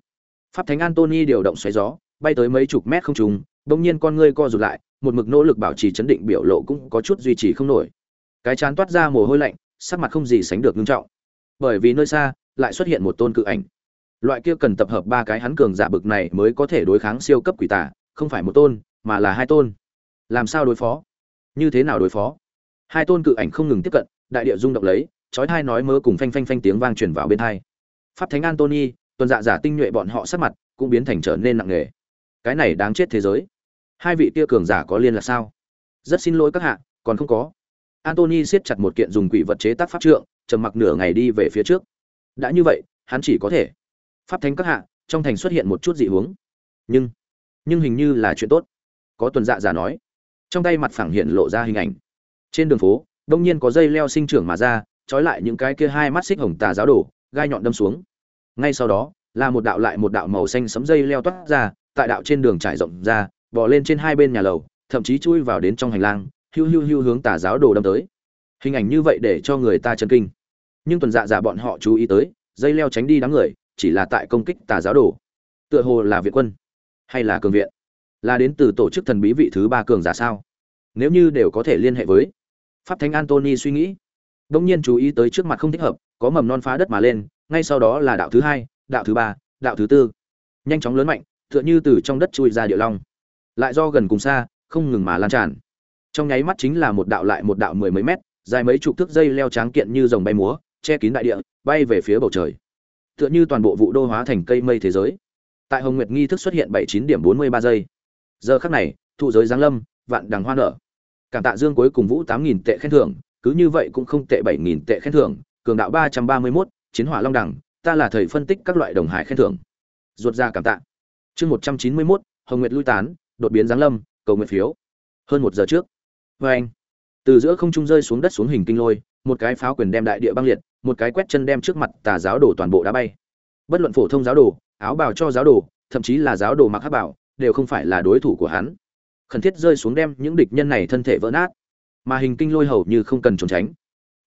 A: Pháp thánh antony điều động xoáy gió, bay tới mấy chục mét không trùng bỗng nhiên con ngươi co rụt lại một mực nỗ lực bảo trì chấn định biểu lộ cũng có chút duy trì không nổi. Cái chán toát ra mồ hôi lạnh sắc mặt không gì sánh được nghiêm trọng. Bởi vì nơi xa lại xuất hiện một tôn cự ảnh. Loại kia cần tập hợp ba cái hắn cường giả bực này mới có thể đối kháng siêu cấp quỷ tả, không phải một tôn mà là hai tôn. Làm sao đối phó? Như thế nào đối phó? Hai tôn cự ảnh không ngừng tiếp cận đại địa rung động lấy chói thai nói mơ cùng phanh phanh phanh tiếng vang truyền vào bên thai pháp thánh antony tuần dạ giả tinh nhuệ bọn họ sắc mặt cũng biến thành trở nên nặng nề. Cái này đáng chết thế giới hai vị kia cường giả có liên là sao? Rất xin lỗi các hạ, còn không có. Antony siết chặt một kiện dùng quỷ vật chế tác pháp trượng, trầm mặc nửa ngày đi về phía trước. Đã như vậy, hắn chỉ có thể pháp thánh các hạ, trong thành xuất hiện một chút dị hướng. nhưng nhưng hình như là chuyện tốt. Có tuần dạ giả nói. Trong tay mặt phẳng hiện lộ ra hình ảnh. Trên đường phố, đông nhiên có dây leo sinh trưởng mà ra, trói lại những cái kia hai mắt xích hồng tà giáo đổ gai nhọn đâm xuống. Ngay sau đó, là một đạo lại một đạo màu xanh sấm dây leo toát ra, tại đạo trên đường trải rộng ra bò lên trên hai bên nhà lầu, thậm chí chui vào đến trong hành lang, hiu hiu hiu hướng tà giáo đồ đâm tới. Hình ảnh như vậy để cho người ta chấn kinh. Nhưng tuần dạ giả bọn họ chú ý tới, dây leo tránh đi đám người, chỉ là tại công kích tà giáo đồ. Tựa hồ là viện quân, hay là cường viện? Là đến từ tổ chức thần bí vị thứ ba cường giả sao? Nếu như đều có thể liên hệ với pháp thánh antony suy nghĩ đông nhiên chú ý tới trước mặt không thích hợp, có mầm non phá đất mà lên, ngay sau đó là đạo thứ hai, đạo thứ ba, đạo thứ tư. Nhanh chóng lớn mạnh, tựa như từ trong đất chui ra địa long lại do gần cùng xa, không ngừng mà lan tràn. Trong nháy mắt chính là một đạo lại một đạo mười mấy mét, dài mấy chục thước dây leo tráng kiện như dòng bay múa, che kín đại địa, bay về phía bầu trời. Tựa như toàn bộ vụ đô hóa thành cây mây thế giới. Tại hồng nguyệt nghi thức xuất hiện bảy chín điểm bốn mươi ba giây. Giờ khắc này, thụ giới giáng lâm, vạn đằng hoa nở. Cảm tạ dương cuối cùng vũ tám nghìn tệ khen thưởng, cứ như vậy cũng không tệ bảy nghìn tệ khen thưởng, cường đạo ba trăm ba mươi mốt, chiến hỏa long đẳng, ta là thầy phân tích các loại đồng hải khen thưởng. Ruột ra cảm tạ. Chương một trăm chín mươi mốt, hồng nguyệt lui tán đột biến giáng lâm, cầu nguyện phiếu. Hơn một giờ trước vê anh. Từ giữa không trung rơi xuống đất xuống hình kinh lôi, một cái pháo quyền đem đại địa băng liệt, một cái quét chân đem trước mặt tà giáo đồ toàn bộ đá bay. Bất luận phổ thông giáo đồ, áo bào cho giáo đồ, thậm chí là giáo đồ mặc hắc bảo đều không phải là đối thủ của hắn. Khẩn thiết rơi xuống đem những địch nhân này thân thể vỡ nát. Mà hình kinh lôi hầu như không cần trốn tránh.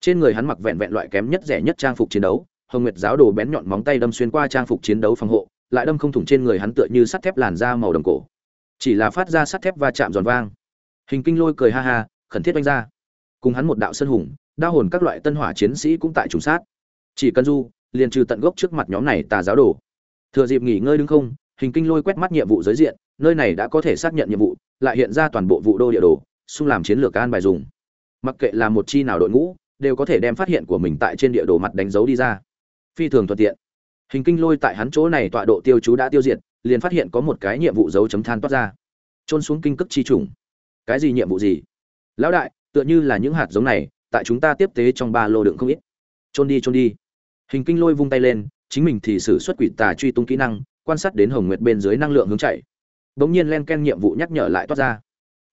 A: Trên người hắn mặc vẹn vẹn loại kém nhất rẻ nhất trang phục chiến đấu, hồng nguyệt giáo đồ bén nhọn móng tay đâm xuyên qua trang phục chiến đấu phòng hộ, lại đâm không thủng trên người hắn tựa như sắt thép làn da màu đồng cổ chỉ là phát ra sắt thép va chạm giòn vang. Hình kinh lôi cười ha ha, khẩn thiết đánh ra. Cùng hắn một đạo sân hùng đa hồn các loại tân hỏa chiến sĩ cũng tại trùng sát. Chỉ cần du, liền trừ tận gốc trước mặt nhóm này tà giáo đồ. Thừa dịp nghỉ ngơi đứng không, hình kinh lôi quét mắt nhiệm vụ giới diện, nơi này đã có thể xác nhận nhiệm vụ, lại hiện ra toàn bộ vụ đô địa đồ, xung làm chiến lược an bài dùng. Mặc kệ là một chi nào đội ngũ, đều có thể đem phát hiện của mình tại trên địa đồ mặt đánh dấu đi ra. Phi thường thuận tiện. Hình kinh lôi tại hắn chỗ này tọa độ tiêu chú đã tiêu diệt liền phát hiện có một cái nhiệm vụ dấu chấm than toát ra. Trôn xuống kinh cức chi trùng. Cái gì nhiệm vụ gì? Lão đại tựa như là những hạt giống này tại chúng ta tiếp tế trong ba lô đựng không ít. Trôn đi trôn đi. Hình kinh lôi vung tay lên chính mình thì sử xuất quỷ tà truy tung kỹ năng quan sát đến hồng nguyệt bên dưới năng lượng hướng chạy. Bỗng nhiên len ken nhiệm vụ nhắc nhở lại toát ra.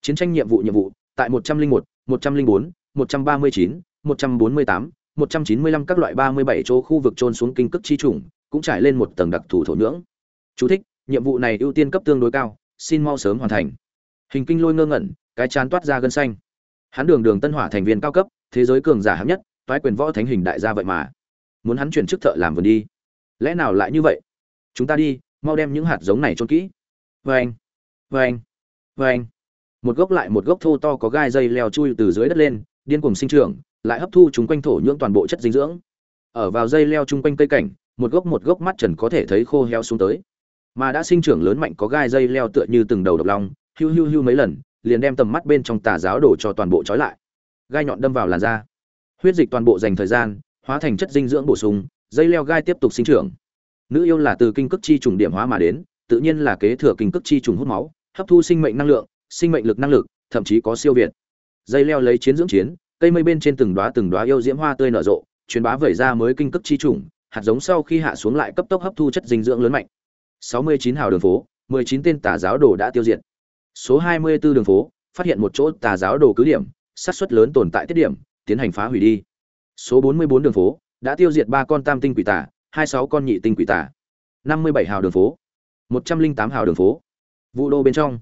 A: Chiến tranh nhiệm vụ nhiệm vụ tại một trăm linh một một trăm linh bốn một trăm ba mươi chín một trăm bốn mươi tám một trăm chín mươi lăm các loại ba mươi bảy chỗ khu vực trôn xuống kinh cước chi trùng cũng trải lên một tầng đặc thù thổ nhưỡng. Chú thích, nhiệm vụ này ưu tiên cấp tương đối cao, xin mau sớm hoàn thành. Hình kinh lôi ngơ ngẩn, cái chán toát ra gân xanh. Hắn đường đường tân hỏa thành viên cao cấp, thế giới cường giả hạng nhất, toái quyền võ thánh hình đại gia vậy mà. Muốn hắn chuyển chức thợ làm vườn đi. Lẽ nào lại như vậy? Chúng ta đi, mau đem những hạt giống này trôn kỹ. Vê anh vê anh vê anh một gốc lại một gốc thô to có gai dây leo chui từ dưới đất lên, điên cuồng sinh trưởng, lại hấp thu chúng quanh thổ nhưỡng toàn bộ chất dinh dưỡng. Ở vào dây leo chung quanh cây cảnh, một gốc một gốc mắt trần có thể thấy khô heo xuống tới mà đã sinh trưởng lớn mạnh có gai dây leo tựa như từng đầu độc long, hiu hiu hiu mấy lần, liền đem tầm mắt bên trong tà giáo đổ cho toàn bộ trói lại. Gai nhọn đâm vào làn da. Huyết dịch toàn bộ dành thời gian, hóa thành chất dinh dưỡng bổ sung, dây leo gai tiếp tục sinh trưởng. Nữ yêu là từ kinh cước chi trùng điểm hóa mà đến, tự nhiên là kế thừa kinh cước chi trùng hút máu, hấp thu sinh mệnh năng lượng, sinh mệnh lực năng lực, thậm chí có siêu việt. Dây leo lấy chiến dưỡng chiến, cây mây bên trên từng đóa từng đóa yêu diễm hoa tươi nở rộ, truyền bá vẩy ra mới kinh cước chi trùng, hạt giống sau khi hạ xuống lại cấp tốc hấp thu chất dinh dưỡng lớn mạnh. 69 hào đường phố 19 tên tà giáo đồ đã tiêu diệt. Số 24 đường phố, phát hiện một chỗ tà giáo đồ cứ điểm, xác suất lớn tồn tại tiết điểm, tiến hành phá hủy đi. Số 44 đường phố, đã tiêu diệt ba con tam tinh quỷ tà 26 con nhị tinh quỷ tà. 57 hào đường phố 108 hào đường phố. Vụ đô bên trong.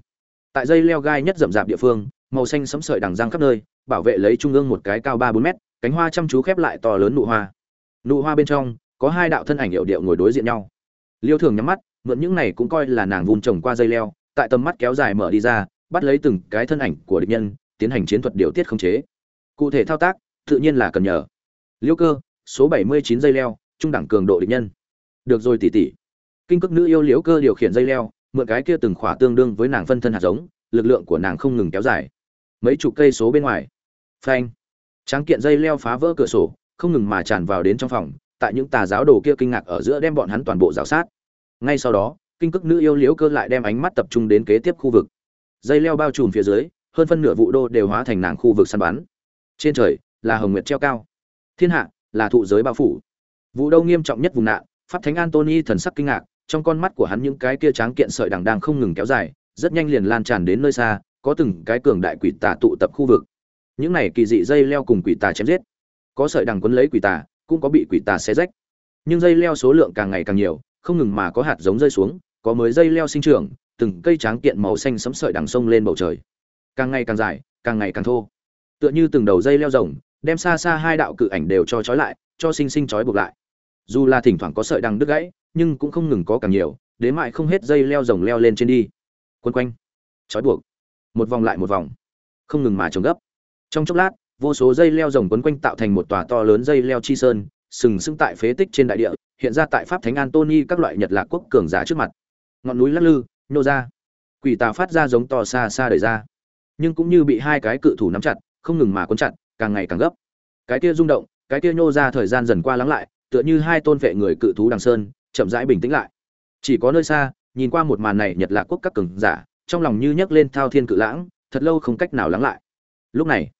A: Tại dây leo gai nhất rậm rạp địa phương, màu xanh sẫm sợi đằng răng khắp nơi, bảo vệ lấy trung ương một cái cao ba bốn mét, cánh hoa chăm chú khép lại to lớn nụ hoa. Nụ hoa bên trong, có hai đạo thân ảnh hiệu điệu ngồi đối diện nhau. Liêu thường nhắm mắt mượn những này cũng coi là nàng vun trồng qua dây leo, tại tầm mắt kéo dài mở đi ra, bắt lấy từng cái thân ảnh của địch nhân, tiến hành chiến thuật điều tiết khống chế. Cụ thể thao tác, tự nhiên là cần nhờ. Liêu cơ, số bảy mươi chín dây leo, trung đẳng cường độ địch nhân. Được rồi tỷ tỷ. Kinh cước nữ yêu liễu cơ điều khiển dây leo, mượn cái kia từng khỏa tương đương với nàng phân thân hạt giống, lực lượng của nàng không ngừng kéo dài. Mấy chục cây số bên ngoài. Phanh. Tráng kiện dây leo phá vỡ cửa sổ, không ngừng mà tràn vào đến trong phòng, tại những tà giáo đồ kia kinh ngạc ở giữa đem bọn hắn toàn bộ rào sát ngay sau đó, kinh cước nữ yêu liễu cơ lại đem ánh mắt tập trung đến kế tiếp khu vực. Dây leo bao trùm phía dưới, hơn phân nửa vụ đô đều hóa thành nàng khu vực săn bắn. Trên trời, là hồng nguyệt treo cao. Thiên hạ, là thụ giới bao phủ. Vụ đô nghiêm trọng nhất vùng nạn, pháp thánh antony thần sắc kinh ngạc, trong con mắt của hắn những cái kia tráng kiện sợi đằng đang không ngừng kéo dài, rất nhanh liền lan tràn đến nơi xa, có từng cái cường đại quỷ tà tụ tập khu vực. Những này kỳ dị dây leo cùng quỷ tà chém giết. Có sợi đằng quấn lấy quỷ tà, cũng có bị quỷ tà xé rách. Nhưng dây leo số lượng càng ngày càng nhiều không ngừng mà có hạt giống rơi xuống, có mới dây leo sinh trưởng, từng cây tráng kiện màu xanh sẫm sợi đằng sông lên bầu trời. Càng ngày càng dài, càng ngày càng thô. Tựa như từng đầu dây leo rồng, đem xa xa hai đạo cự ảnh đều cho trói lại, cho sinh sinh trói buộc lại. Dù là thỉnh thoảng có sợi đằng đứt gãy, nhưng cũng không ngừng có càng nhiều đến mại không hết dây leo rồng leo lên trên đi. Quấn quanh, trói buộc. Một vòng lại một vòng. Không ngừng mà chồng gấp. Trong chốc lát, vô số dây leo rồng quấn quanh tạo thành một tòa to lớn dây leo chi sơn sừng sững tại phế tích trên đại địa, hiện ra tại pháp thánh antony các loại nhật lạc quốc cường giả trước mặt. Ngọn núi lắc lư, nhô ra. Quỷ tà phát ra giống to xa xa đẩy ra. Nhưng cũng như bị hai cái cự thủ nắm chặt, không ngừng mà cuốn chặt, càng ngày càng gấp. Cái kia rung động, cái kia nhô ra thời gian dần qua lắng lại, tựa như hai tôn vệ người cự thú đằng sơn, chậm rãi bình tĩnh lại. Chỉ có nơi xa, nhìn qua một màn này nhật lạc quốc các cường giả, trong lòng như nhấc lên thao thiên cự lãng, thật lâu không cách nào lắng lại. Lúc này,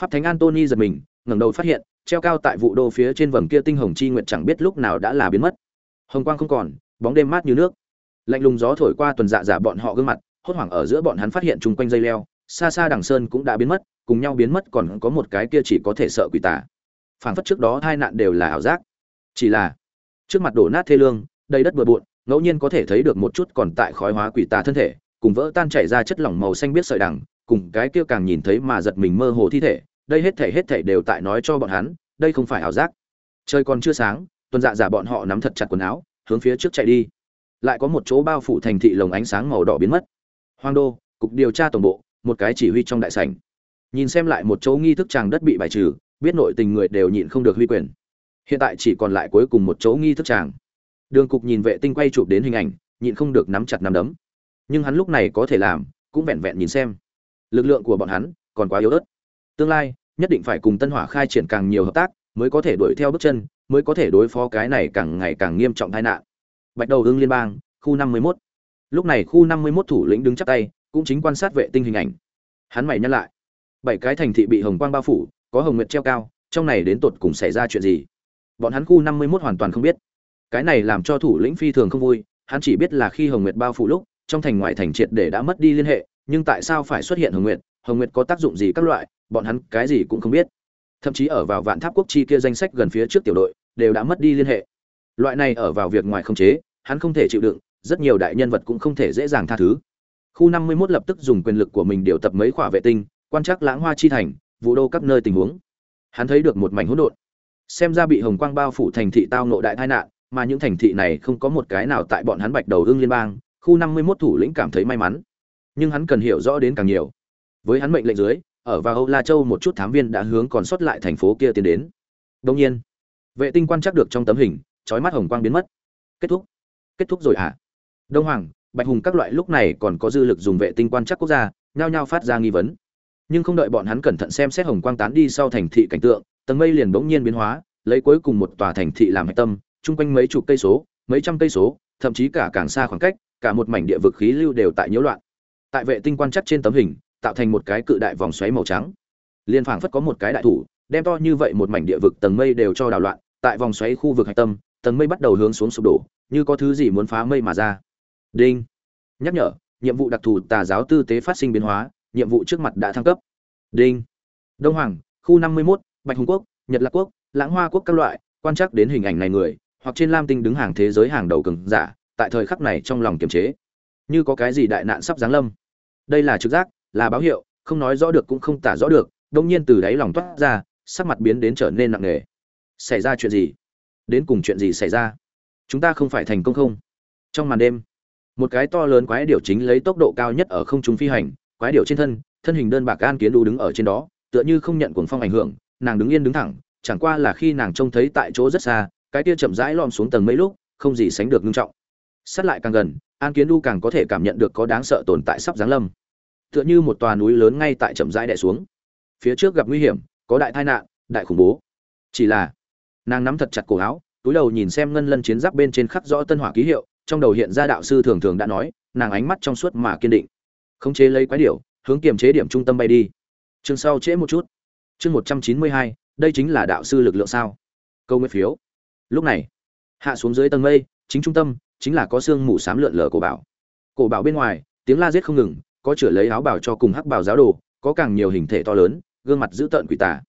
A: pháp thánh antony giật mình, ngẩng đầu phát hiện treo cao tại vụ đô phía trên vầng kia tinh hồng chi nguyệt chẳng biết lúc nào đã là biến mất. Hồng quang không còn, bóng đêm mát như nước. Lạnh lùng gió thổi qua tuần dạ giả bọn họ gương mặt, hốt hoảng ở giữa bọn hắn phát hiện chung quanh dây leo, xa xa đằng sơn cũng đã biến mất, cùng nhau biến mất còn có một cái kia chỉ có thể sợ quỷ tà. Phản phất trước đó hai nạn đều là ảo giác. Chỉ là, trước mặt đổ nát thê lương, đầy đất bừa bộn, ngẫu nhiên có thể thấy được một chút còn tại khói hóa quỷ tà thân thể, cùng vỡ tan chảy ra chất lỏng màu xanh biết sợi đằng, cùng cái kia càng nhìn thấy mà giật mình mơ hồ thi thể đây hết thể hết thể đều tại nói cho bọn hắn, đây không phải ảo giác. Trời còn chưa sáng, tuần dạ giả bọn họ nắm thật chặt quần áo, hướng phía trước chạy đi. Lại có một chỗ bao phủ thành thị lồng ánh sáng màu đỏ biến mất. Hoang đô, cục điều tra tổng bộ, một cái chỉ huy trong đại sảnh. Nhìn xem lại một chỗ nghi thức tràng đất bị bài trừ, biết nội tình người đều nhịn không được huy quyền. Hiện tại chỉ còn lại cuối cùng một chỗ nghi thức tràng. Đường cục nhìn vệ tinh quay chụp đến hình ảnh, nhịn không được nắm chặt nắm đấm. Nhưng hắn lúc này có thể làm, cũng vẹn vẹn nhìn xem. Lực lượng của bọn hắn còn quá yếu ớt tương lai, nhất định phải cùng tân hỏa khai triển càng nhiều hợp tác, mới có thể đuổi theo bước chân, mới có thể đối phó cái này càng ngày càng nghiêm trọng tai nạn. Bạch đầu hưng liên bang, khu năm mươi 51. lúc này khu năm mươi 51 thủ lĩnh đứng chắp tay, cũng chính quan sát vệ tinh hình ảnh. Hắn mày nhắc lại. Bảy cái thành thị bị hồng quang bao phủ, có hồng nguyệt treo cao, trong này đến tột cùng xảy ra chuyện gì? Bọn hắn khu năm mươi 51 hoàn toàn không biết. Cái này làm cho thủ lĩnh phi thường không vui, hắn chỉ biết là khi hồng nguyệt bao phủ lúc, trong thành ngoại thành triệt để đã mất đi liên hệ, nhưng tại sao phải xuất hiện hồng nguyệt? Hồng nguyệt có tác dụng gì các loại, bọn hắn cái gì cũng không biết. Thậm chí ở vào vạn tháp quốc chi kia danh sách gần phía trước tiểu đội, đều đã mất đi liên hệ. Loại này ở vào việc ngoài không chế, hắn không thể chịu đựng, rất nhiều đại nhân vật cũng không thể dễ dàng tha thứ. Khu năm mươi 51 lập tức dùng quyền lực của mình điều tập mấy khỏa vệ tinh, quan trắc lãng hoa chi thành vụ đô các nơi tình huống. Hắn thấy được một mảnh hỗn độn. Xem ra bị hồng quang bao phủ thành thị tao nộ đại tai nạn, mà những thành thị này không có một cái nào tại bọn hắn bạch đầu ương liên bang, khu năm mươi 51 thủ lĩnh cảm thấy may mắn. Nhưng hắn cần hiểu rõ đến càng nhiều với hắn mệnh lệnh dưới, ở vào âu la châu một chút thám viên đã hướng còn sót lại thành phố kia tiến đến. Đông nhiên, vệ tinh quan trắc được trong tấm hình, chói mắt hồng quang biến mất. Kết thúc. Kết thúc rồi ạ à? đông hoàng, bạch hùng các loại lúc này còn có dư lực dùng vệ tinh quan trắc quốc gia, nhao nhao phát ra nghi vấn. Nhưng không đợi bọn hắn cẩn thận xem xét hồng quang tán đi sau thành thị cảnh tượng, tầng mây liền bỗng nhiên biến hóa, lấy cuối cùng một tòa thành thị làm hạch tâm, chung quanh mấy chục cây số, mấy trăm cây số, thậm chí cả càng xa khoảng cách, cả một mảnh địa vực khí lưu đều tại nhiễu loạn. Tại vệ tinh quan chắc trên tấm hình tạo thành một cái cự đại vòng xoáy màu trắng. Liên phảng phất có một cái đại thủ đem to như vậy một mảnh địa vực tầng mây đều cho đảo loạn tại vòng xoáy khu vực hạch tâm tầng mây bắt đầu hướng xuống sụp đổ như có thứ gì muốn phá mây mà ra. Đinh. Nhắc nhở nhiệm vụ đặc thù tà giáo tư tế phát sinh biến hóa nhiệm vụ trước mặt đã thăng cấp. Đinh. Đông hoàng khu năm mươi 51, bạch hùng quốc nhật lạc quốc lãng hoa quốc các loại quan trắc đến hình ảnh này người hoặc trên lam tinh đứng hàng thế giới hàng đầu cường giả tại thời khắc này trong lòng kiềm chế. Như có cái gì đại nạn sắp giáng lâm. Đây là trực giác là báo hiệu, không nói rõ được cũng không tả rõ được, đông nhiên từ đáy lòng toát ra, sắc mặt biến đến trở nên nặng nề. Xảy ra chuyện gì? Đến cùng chuyện gì xảy ra? Chúng ta không phải thành công không? Trong màn đêm, một cái to lớn quái điểu chính lấy tốc độ cao nhất ở không trung phi hành, quái điểu trên thân thân hình đơn bạc an kiến đu đứng ở trên đó, tựa như không nhận cuồng phong ảnh hưởng, nàng đứng yên đứng thẳng, chẳng qua là khi nàng trông thấy tại chỗ rất xa, cái kia chậm rãi lom xuống tầng mấy lúc, không gì sánh được ngưng trọng. Sát lại càng gần, an kiến đu càng có thể cảm nhận được có đáng sợ tồn tại sắp giáng lâm tựa như một tòa núi lớn ngay tại chậm rãi đè xuống. Phía trước gặp nguy hiểm, có đại tai nạn, đại khủng bố. Chỉ là, nàng nắm thật chặt cổ áo, túi đầu nhìn xem ngân lân chiến giáp bên trên khắc rõ tân hỏa ký hiệu, trong đầu hiện ra đạo sư thường thường đã nói, nàng ánh mắt trong suốt mà kiên định. Khống chế lấy quái điểu, hướng kiềm chế điểm trung tâm bay đi. Chương sau trễ một chút. Chương một trăm chín mươi hai, đây chính là đạo sư lực lượng sao? Câu nguyên phiếu. Lúc này, hạ xuống dưới tầng mây, chính trung tâm, chính là có xương mù xám lượn lờ cổ bảo. Cổ bảo bên ngoài, tiếng la giết không ngừng có chửa lấy áo bảo cho cùng hắc bảo giáo đồ, có càng nhiều hình thể to lớn, gương mặt dữ tợn quỷ tà.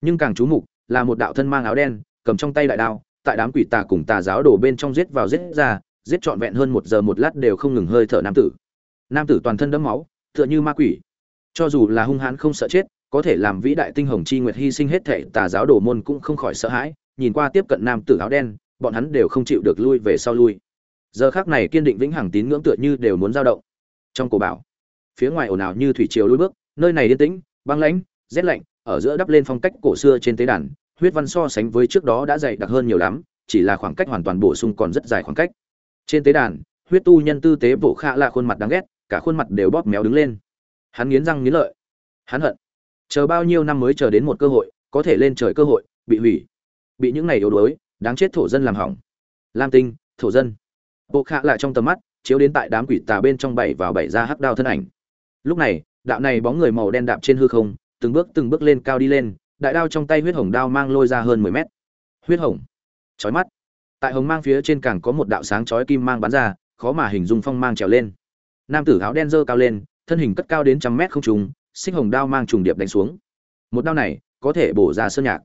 A: Nhưng càng chú mục là một đạo thân mang áo đen, cầm trong tay đại đao, tại đám quỷ tà cùng tà giáo đồ bên trong giết vào giết ra, giết trọn vẹn hơn một giờ một lát đều không ngừng hơi thở nam tử. Nam tử toàn thân đẫm máu, tựa như ma quỷ. Cho dù là hung hãn không sợ chết, có thể làm vĩ đại tinh hồng chi nguyệt hy sinh hết thể, tà giáo đồ môn cũng không khỏi sợ hãi, nhìn qua tiếp cận nam tử áo đen, bọn hắn đều không chịu được lui về sau lui. Giờ khác này kiên định vĩnh hằng tín ngưỡng tựa như đều muốn dao động. Trong cổ bảo phía ngoài ồn ào như thủy triều lui bước, nơi này yên tĩnh, băng lãnh, rét lạnh, ở giữa đắp lên phong cách cổ xưa trên tế đàn, huyết văn so sánh với trước đó đã dày đặc hơn nhiều lắm, chỉ là khoảng cách hoàn toàn bổ sung còn rất dài khoảng cách. Trên tế đàn, huyết tu nhân tư tế bộ khạ là khuôn mặt đáng ghét, cả khuôn mặt đều bóp méo đứng lên. Hắn nghiến răng nghiến lợi. Hắn hận. Chờ bao nhiêu năm mới chờ đến một cơ hội, có thể lên trời cơ hội, bị hủy. Bị những này yếu đuối, đáng chết thổ dân làm hỏng. Lam tinh, thổ dân. Bộ khạ lại trong tầm mắt, chiếu đến tại đám quỷ tà bên trong bảy vào bảy ra hắc đao thân ảnh lúc này, đạo này bóng người màu đen đạp trên hư không, từng bước từng bước lên cao đi lên, đại đao trong tay huyết hồng đao mang lôi ra hơn mười mét. Huyết hồng. Chói mắt. Tại hồng mang phía trên càng có một đạo sáng chói kim mang bắn ra, khó mà hình dung phong mang trèo lên. Nam tử áo đen dơ cao lên, thân hình cất cao đến trăm mét không trùng xích hồng đao mang trùng điệp đánh xuống. Một đao này, có thể bổ ra sơn nhạc.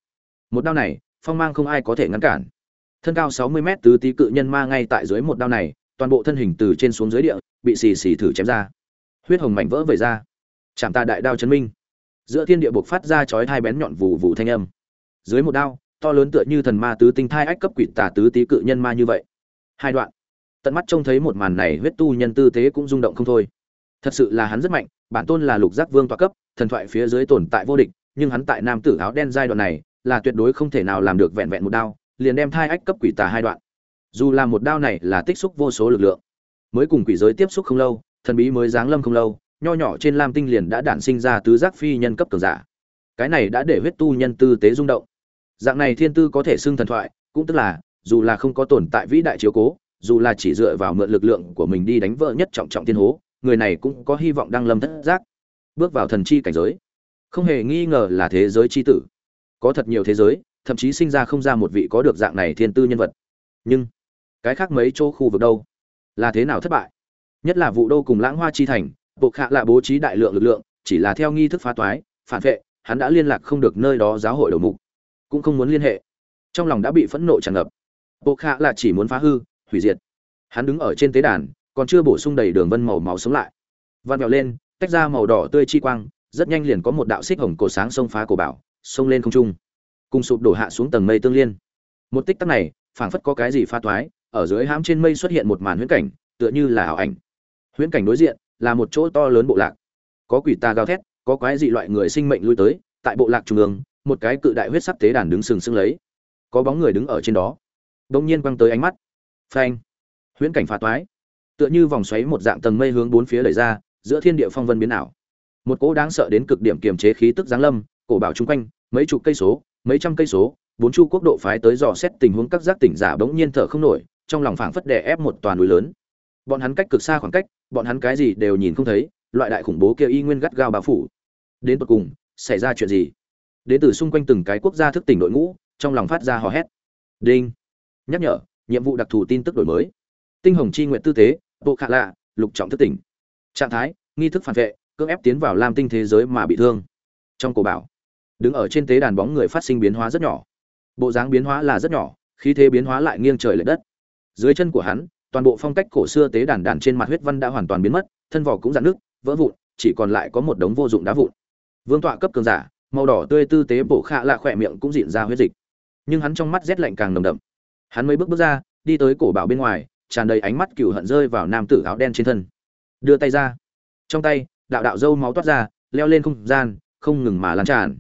A: Một đao này, phong mang không ai có thể ngăn cản. Thân cao sáu mươi mét tứ tí cự nhân ma ngay tại dưới một đao này, toàn bộ thân hình từ trên xuống dưới địa, bị xì xì thử chém ra huyết hồng mảnh vỡ vẩy ra. Chạm ta đại đao chấn minh. Giữa thiên địa buộc phát ra chói hai bén nhọn vù vù thanh âm. Dưới một đao, to lớn tựa như thần ma tứ tinh thai ách cấp quỷ tà tứ tí cự nhân ma như vậy. Hai đoạn. Tận mắt trông thấy một màn này huyết tu nhân tư tế cũng rung động không thôi. Thật sự là hắn rất mạnh, bản tôn là lục giác vương tọa cấp, thần thoại phía dưới tồn tại vô địch, nhưng hắn tại nam tử áo đen giai đoạn này là tuyệt đối không thể nào làm được vẹn vẹn một đao, liền đem thai ách cấp quỷ tà hai đoạn. Dù là một đao này là tích xúc vô số lực lượng, mới cùng quỷ giới tiếp xúc không lâu thần bí mới giáng lâm không lâu, nho nhỏ trên lam tinh liền đã đản sinh ra tứ giác phi nhân cấp cường giả. Cái này đã để huyết tu nhân tư tế rung động. Dạng này thiên tư có thể xưng thần thoại, cũng tức là, dù là không có tồn tại vĩ đại chiếu cố, dù là chỉ dựa vào mượn lực lượng của mình đi đánh vỡ nhất trọng trọng thiên hố, người này cũng có hy vọng đang lâm thất giác, bước vào thần chi cảnh giới. Không hề nghi ngờ là thế giới chi tử. Có thật nhiều thế giới, thậm chí sinh ra không ra một vị có được dạng này thiên tư nhân vật. Nhưng, cái khác mấy chỗ khu vực đâu? Là thế nào thất bại? Nhất là vụ đô cùng lãng hoa chi thành, bộ khạ là bố trí đại lượng lực lượng, chỉ là theo nghi thức phá toái, phản vệ, hắn đã liên lạc không được nơi đó giáo hội đầu mục, cũng không muốn liên hệ. Trong lòng đã bị phẫn nộ tràn ngập. Bộ khạ là chỉ muốn phá hư, hủy diệt. Hắn đứng ở trên tế đàn, còn chưa bổ sung đầy đường vân màu máu sống lại. Văn vẹo lên, tách ra màu đỏ tươi chi quang, rất nhanh liền có một đạo xích hồng cổ sáng xông phá cổ bảo, xông lên không trung. Cùng sụp đổ hạ xuống tầng mây tương liên. Một tích tắc này, phảng phất có cái gì pha toái, ở dưới hãm trên mây xuất hiện một màn huyễn cảnh, tựa như là ảo ảnh huyễn cảnh đối diện, là một chỗ to lớn bộ lạc. Có quỷ ta gào thét, có quái dị loại người sinh mệnh lui tới, tại bộ lạc trung ương, một cái cự đại huyết sắc tế đàn đứng sừng sững lấy. Có bóng người đứng ở trên đó. Đông nhiên quăng tới ánh mắt. Phanh. Huyễn cảnh phá toái. Tựa như vòng xoáy một dạng tầng mây hướng bốn phía lầy ra, giữa thiên địa phong vân biến ảo. Một cỗ đáng sợ đến cực điểm kiềm chế khí tức giáng lâm, cổ bảo chung quanh, mấy chục cây số, mấy trăm cây số, bốn chu quốc độ phái tới dò xét tình huống các giác tỉnh giả bỗng nhiên thở không nổi, trong lòng phảng phất đè ép một toàn núi lớn bọn hắn cách cực xa khoảng cách, bọn hắn cái gì đều nhìn không thấy, loại đại khủng bố kia y nguyên gắt gao bao phủ. Đến tột cùng, xảy ra chuyện gì? Đến từ xung quanh từng cái quốc gia thức tỉnh đội ngũ, trong lòng phát ra hò hét. Đinh. Nhắc nhở, nhiệm vụ đặc thù tin tức đổi mới. Tinh hồng chi nguyện tư tế bộ khả lạ, lục trọng thức tỉnh. Trạng thái, nghi thức phản vệ, cưỡng ép tiến vào lam tinh thế giới mà bị thương. Trong cổ bảo, đứng ở trên tế đàn bóng người phát sinh biến hóa rất nhỏ. Bộ dáng biến hóa là rất nhỏ, khí thế biến hóa lại nghiêng trời l ệ đất. Dưới chân của hắn toàn bộ phong cách cổ xưa tế đàn đàn trên mặt huyết văn đã hoàn toàn biến mất, thân vỏ cũng dạn nước vỡ vụn, chỉ còn lại có một đống vô dụng đá vụn. Vương tọa cấp cường giả, màu đỏ tươi tư tế bổ khạ lạ khỏe miệng cũng diện ra huyết dịch. Nhưng hắn trong mắt rét lạnh càng nồng đậm. Hắn mới bước bước ra, đi tới cổ bảo bên ngoài, tràn đầy ánh mắt cựu hận rơi vào nam tử áo đen trên thân. Đưa tay ra. Trong tay, đạo đạo dâu máu toát ra, leo lên không gian, không ngừng mà lan tràn.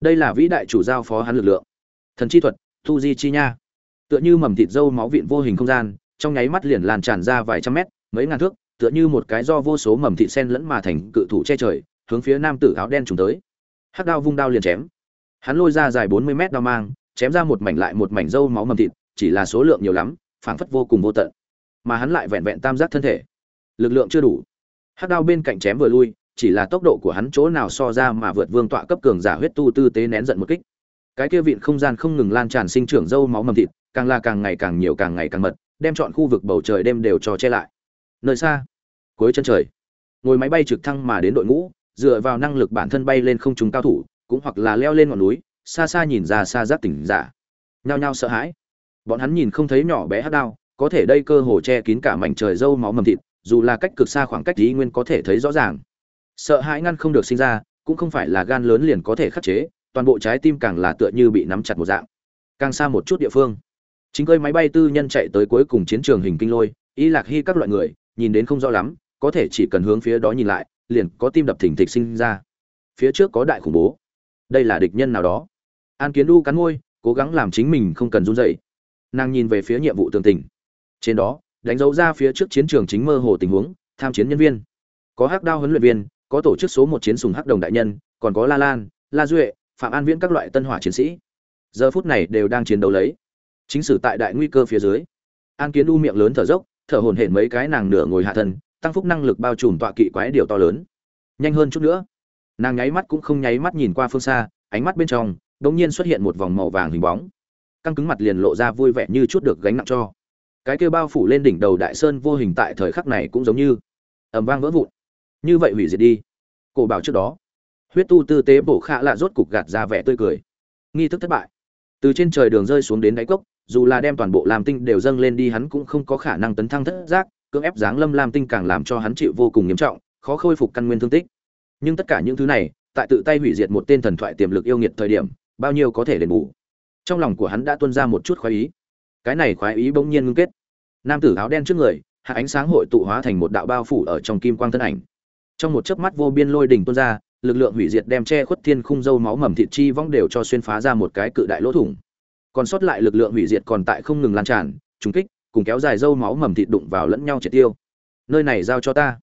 A: Đây là vĩ đại chủ giao phó hắn lực lượng. Thần chi thuật thu di chi nha. Tựa như mầm thịt dâu máu vịn vô hình không gian trong nháy mắt liền lan tràn ra vài trăm mét, mấy ngàn thước, tựa như một cái do vô số mầm thịt sen lẫn mà thành cự thủ che trời, hướng phía nam tử áo đen trùng tới. Hắc đao vung đao liền chém. Hắn lôi ra dài bốn mươi mét đao mang, chém ra một mảnh lại một mảnh dâu máu mầm thịt, chỉ là số lượng nhiều lắm, phảng phất vô cùng vô tận. Mà hắn lại vẹn vẹn tam giác thân thể. Lực lượng chưa đủ. Hắc đao bên cạnh chém vừa lui, chỉ là tốc độ của hắn chỗ nào so ra mà vượt vương tọa cấp cường giả huyết tu tư tế nén giận một kích. Cái kia vịn không gian không ngừng lan tràn sinh trưởng dâu máu mầm thịt, càng là càng ngày càng nhiều càng ngày càng mật đem chọn khu vực bầu trời đêm đều cho che lại. Nơi xa, cuối chân trời, ngồi máy bay trực thăng mà đến đội ngũ, dựa vào năng lực bản thân bay lên không trung cao thủ, cũng hoặc là leo lên ngọn núi, xa xa nhìn ra xa giác tỉnh giả. Nhao nhao sợ hãi. Bọn hắn nhìn không thấy nhỏ bé hát đao, có thể đây cơ hồ che kín cả mảnh trời dâu máu mầm thịt, dù là cách cực xa khoảng cách ý nguyên có thể thấy rõ ràng. Sợ hãi ngăn không được sinh ra, cũng không phải là gan lớn liền có thể khắc chế, toàn bộ trái tim càng là tựa như bị nắm chặt một dạng. Càng xa một chút địa phương chính cơi máy bay tư nhân chạy tới cuối cùng chiến trường hình kinh lôi, y lạc hy các loại người, nhìn đến không rõ lắm, có thể chỉ cần hướng phía đó nhìn lại, liền có tim đập thình thịch sinh ra. Phía trước có đại khủng bố. Đây là địch nhân nào đó. An kiến đu cắn môi, cố gắng làm chính mình không cần run dậy nàng nhìn về phía nhiệm vụ tường tình trên đó, đánh dấu ra phía trước chiến trường chính mơ hồ tình huống, tham chiến nhân viên. Có hắc đao huấn luyện viên, có tổ chức số một chiến sùng hắc đồng đại nhân, còn có la lan, la duệ, phạm an viễn các loại tân hỏa chiến sĩ. Giờ phút này đều đang chiến đấu lấy chính sử tại đại nguy cơ phía dưới. An kiến u miệng lớn thở dốc, thở hổn hển mấy cái nàng nửa ngồi hạ thần tăng phúc năng lực bao trùm tọa kỵ quái điều to lớn. Nhanh hơn chút nữa. Nàng nháy mắt cũng không nháy mắt nhìn qua phương xa, ánh mắt bên trong đ ỗ n g nhiên xuất hiện một vòng màu vàng hình bóng. Căng cứng mặt liền lộ ra vui vẻ như chút được gánh nặng cho. Cái kêu bao phủ lên đỉnh đầu đại sơn vô hình tại thời khắc này cũng giống như ẩm vang vỡ vụn. Như vậy hủy diệt đi. Cổ bảo trước đó, huyết tu tư tế bổ khạ lạ rốt cục gạt ra vẻ tươi cười. Nghi thức thất bại. Từ trên trời đường rơi xuống đến đáy cốc dù là đem toàn bộ lam tinh đều dâng lên đi, hắn cũng không có khả năng tấn thăng thất giác, cưỡng ép giáng lâm lam tinh càng làm cho hắn chịu vô cùng nghiêm trọng, khó khôi phục căn nguyên thương tích. Nhưng tất cả những thứ này, tại tự tay hủy diệt một tên thần thoại tiềm lực yêu nghiệt thời điểm, bao nhiêu có thể đền bù. Trong lòng của hắn đã tuôn ra một chút khoái ý. Cái này khoái ý bỗng nhiên ngưng kết. Nam tử áo đen trước người, hạ ánh sáng hội tụ hóa thành một đạo bao phủ ở trong kim quang thân ảnh. Trong một chớp mắt vô biên lôi đỉnh tuôn ra, lực lượng hủy diệt đem che khuất thiên khung dâu máu mầm thịt chi vong đều cho xuyên phá ra một cái cự đại lỗ thủng còn sót lại lực lượng hủy diệt còn tại không ngừng lan tràn trúng kích, cùng kéo dài dâu máu mầm thịt đụng vào lẫn nhau triệt tiêu. Nơi này giao cho ta.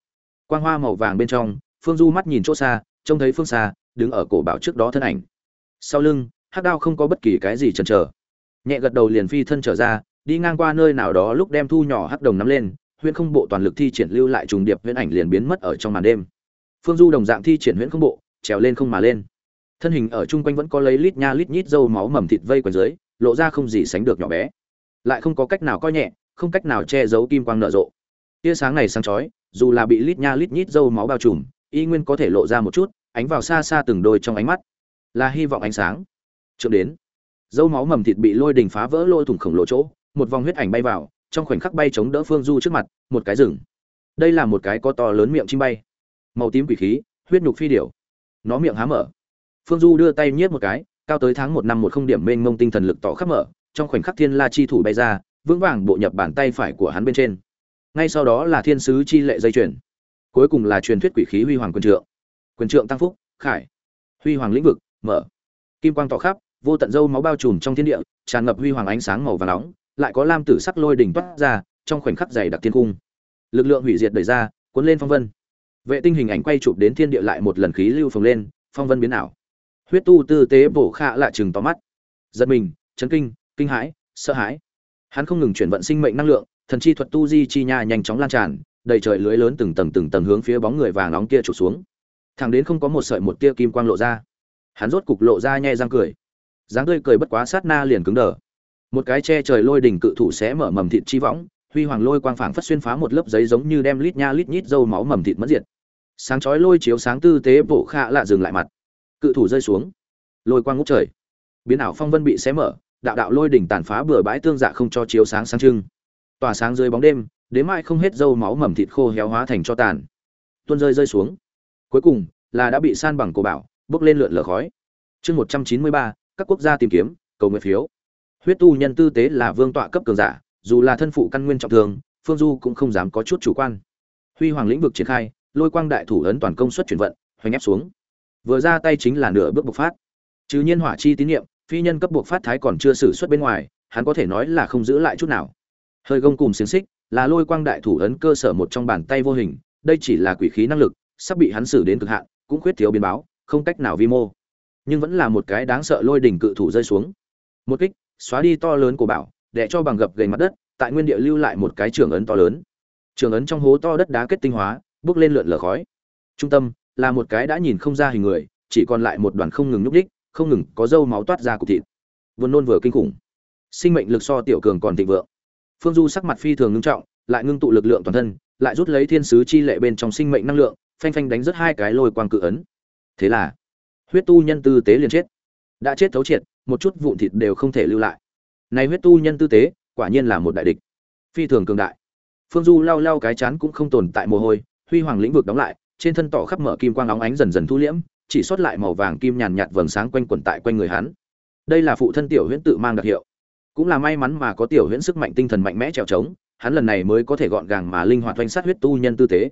A: Quang hoa màu vàng bên trong, phương du mắt nhìn chỗ xa, trông thấy phương xa, đứng ở cổ bảo trước đó thân ảnh. Sau lưng, hắc đao không có bất kỳ cái gì chần chờ. Nhẹ gật đầu liền phi thân trở ra, đi ngang qua nơi nào đó lúc đem thu nhỏ hắc đồng nắm lên, huyễn không bộ toàn lực thi triển lưu lại trùng điệp huyễn ảnh liền biến mất ở trong màn đêm. Phương du đồng dạng thi triển huyễn không bộ, trèo lên không mà lên. Thân hình ở chung quanh vẫn có lấy lít nha lít nhít dâu máu mầm thịt vây quanh dưới lộ ra không gì sánh được nhỏ bé. Lại không có cách nào coi nhẹ, không cách nào che giấu kim quang nở rộ. Tia sáng này sáng chói, dù là bị lít nha lít nhít dâu máu bao trùm, y nguyên có thể lộ ra một chút, ánh vào xa xa từng đôi trong ánh mắt. Là hy vọng ánh sáng. Trượng đến, dâu máu mầm thịt bị lôi đình phá vỡ lôi thủng khổng lồ chỗ, một vòng huyết ảnh bay vào, trong khoảnh khắc bay chống đỡ phương du trước mặt, một cái rừng. Đây là một cái có to lớn miệng chim bay. Màu tím quỷ khí, huyết nhục phi điểu. Nó miệng há mở. Phương du đưa tay nhiếp một cái cao tới tháng một năm một không điểm mênh mông tinh thần lực tỏ khắp mở, trong khoảnh khắc thiên la chi thủ bay ra, vững vàng bộ nhập bàn tay phải của hắn bên trên. Ngay sau đó là thiên sứ chi lệ dây chuyển cuối cùng là truyền thuyết quỷ khí huy hoàng quân trượng. Quyền trượng tăng phúc, khải. Huy hoàng lĩnh vực, mở. Kim quang tỏ khắp, vô tận dâu máu bao trùm trong thiên địa, tràn ngập huy hoàng ánh sáng màu và nóng, lại có lam tử sắc lôi đỉnh toát ra, trong khoảnh khắc dày đặc thiên cung. Lực lượng hủy diệt đẩy ra, cuốn lên phong vân. Vệ tinh hình ảnh quay chụp đến thiên địa lại một lần khí lưu phồng lên, phong vân biến ảo huyết tu tư tế bổ khạ lạ chừng to mắt. Giật mình, chấn kinh kinh hãi, sợ hãi. Hắn không ngừng chuyển vận sinh mệnh năng lượng, thần chi thuật tu di chi nha nhanh chóng lan tràn, đầy trời lưới lớn từng tầng từng tầng hướng phía bóng người vàng nóng kia trục xuống. Thẳng đến không có một sợi một tia kim quang lộ ra. Hắn rốt cục lộ ra nhẹ răng cười. Dáng tươi cười bất quá sát na liền cứng đờ. Một cái che trời lôi đỉnh cự thủ sẽ mở mầm thịt chi võng, huy hoàng lôi quang phảng phất xuyên phá một lớp giấy giống như đem lít nha lít nhít dâu máu mầm thịt mất diệt. Sáng chói lôi chiếu sáng tư tế bộ khạ lạ dừng lại mặt cự thủ rơi xuống. Lôi quang ngút trời. Biến ảo phong vân bị xé mở, đạo đạo lôi đỉnh tàn phá bừa bãi tương dạ không cho chiếu sáng sáng trưng. Tỏa sáng dưới bóng đêm, đến mai không hết dâu máu mầm thịt khô héo hóa thành cho tàn. Tuôn rơi rơi xuống. Cuối cùng, là đã bị san bằng cổ bảo, bước lên lượn lờ khói. Chương một trăm chín mươi ba, các quốc gia tìm kiếm, cầu nguyện phiếu. Huyết tu nhân tư tế là vương tọa cấp cường giả, dù là thân phụ căn nguyên trọng thương, phương du cũng không dám có chút chủ quan. Huy hoàng lĩnh vực triển khai, lôi quang đại thủ ấn toàn công suất chuyển vận, hoành ép xuống vừa ra tay chính là nửa bước bộc phát. Chứ nhiên hỏa chi tín niệm, phi nhân cấp bộc phát thái còn chưa xử xuất bên ngoài, hắn có thể nói là không giữ lại chút nào. Hơi gông cùng xiềng xích, là lôi quang đại thủ ấn cơ sở một trong bàn tay vô hình, đây chỉ là quỷ khí năng lực, sắp bị hắn xử đến cực hạn, cũng khuyết thiếu biến báo, không cách nào vi mô. Nhưng vẫn là một cái đáng sợ lôi đỉnh cự thủ rơi xuống. Một kích, xóa đi to lớn của bảo, để cho bằng gập gầy mặt đất, tại nguyên địa lưu lại một cái trường ấn to lớn. Trường ấn trong hố to đất đá kết tinh hóa, bước lên lượn lờ khói. Trung tâm là một cái đã nhìn không ra hình người, chỉ còn lại một đoàn không ngừng nhúc đích không ngừng có dâu máu toát ra cục thịt. Vừa nôn vừa kinh khủng. Sinh mệnh lực so tiểu cường còn thịnh vượng. Phương du sắc mặt phi thường ngưng trọng, lại ngưng tụ lực lượng toàn thân, lại rút lấy thiên sứ chi lệ bên trong sinh mệnh năng lượng, phanh phanh đánh rất hai cái lôi quang cự ấn. Thế là, huyết tu nhân tư tế liền chết. Đã chết thấu triệt, một chút vụn thịt đều không thể lưu lại. Này huyết tu nhân tư tế, quả nhiên là một đại địch. Phi thường cường đại. Phương du lau lau cái chán cũng không tồn tại mồ hôi, huy hoàng lĩnh vực đóng lại trên thân tỏ khắp mở kim quang óng ánh dần dần thu liễm, chỉ sót lại màu vàng kim nhàn nhạt vầng sáng quanh quẩn tại quanh người hắn. Đây là phụ thân tiểu huyễn tự mang đặc hiệu. Cũng là may mắn mà có tiểu huyễn sức mạnh tinh thần mạnh mẽ trèo trống, hắn lần này mới có thể gọn gàng mà linh hoạt oanh sát huyết tu nhân tư tế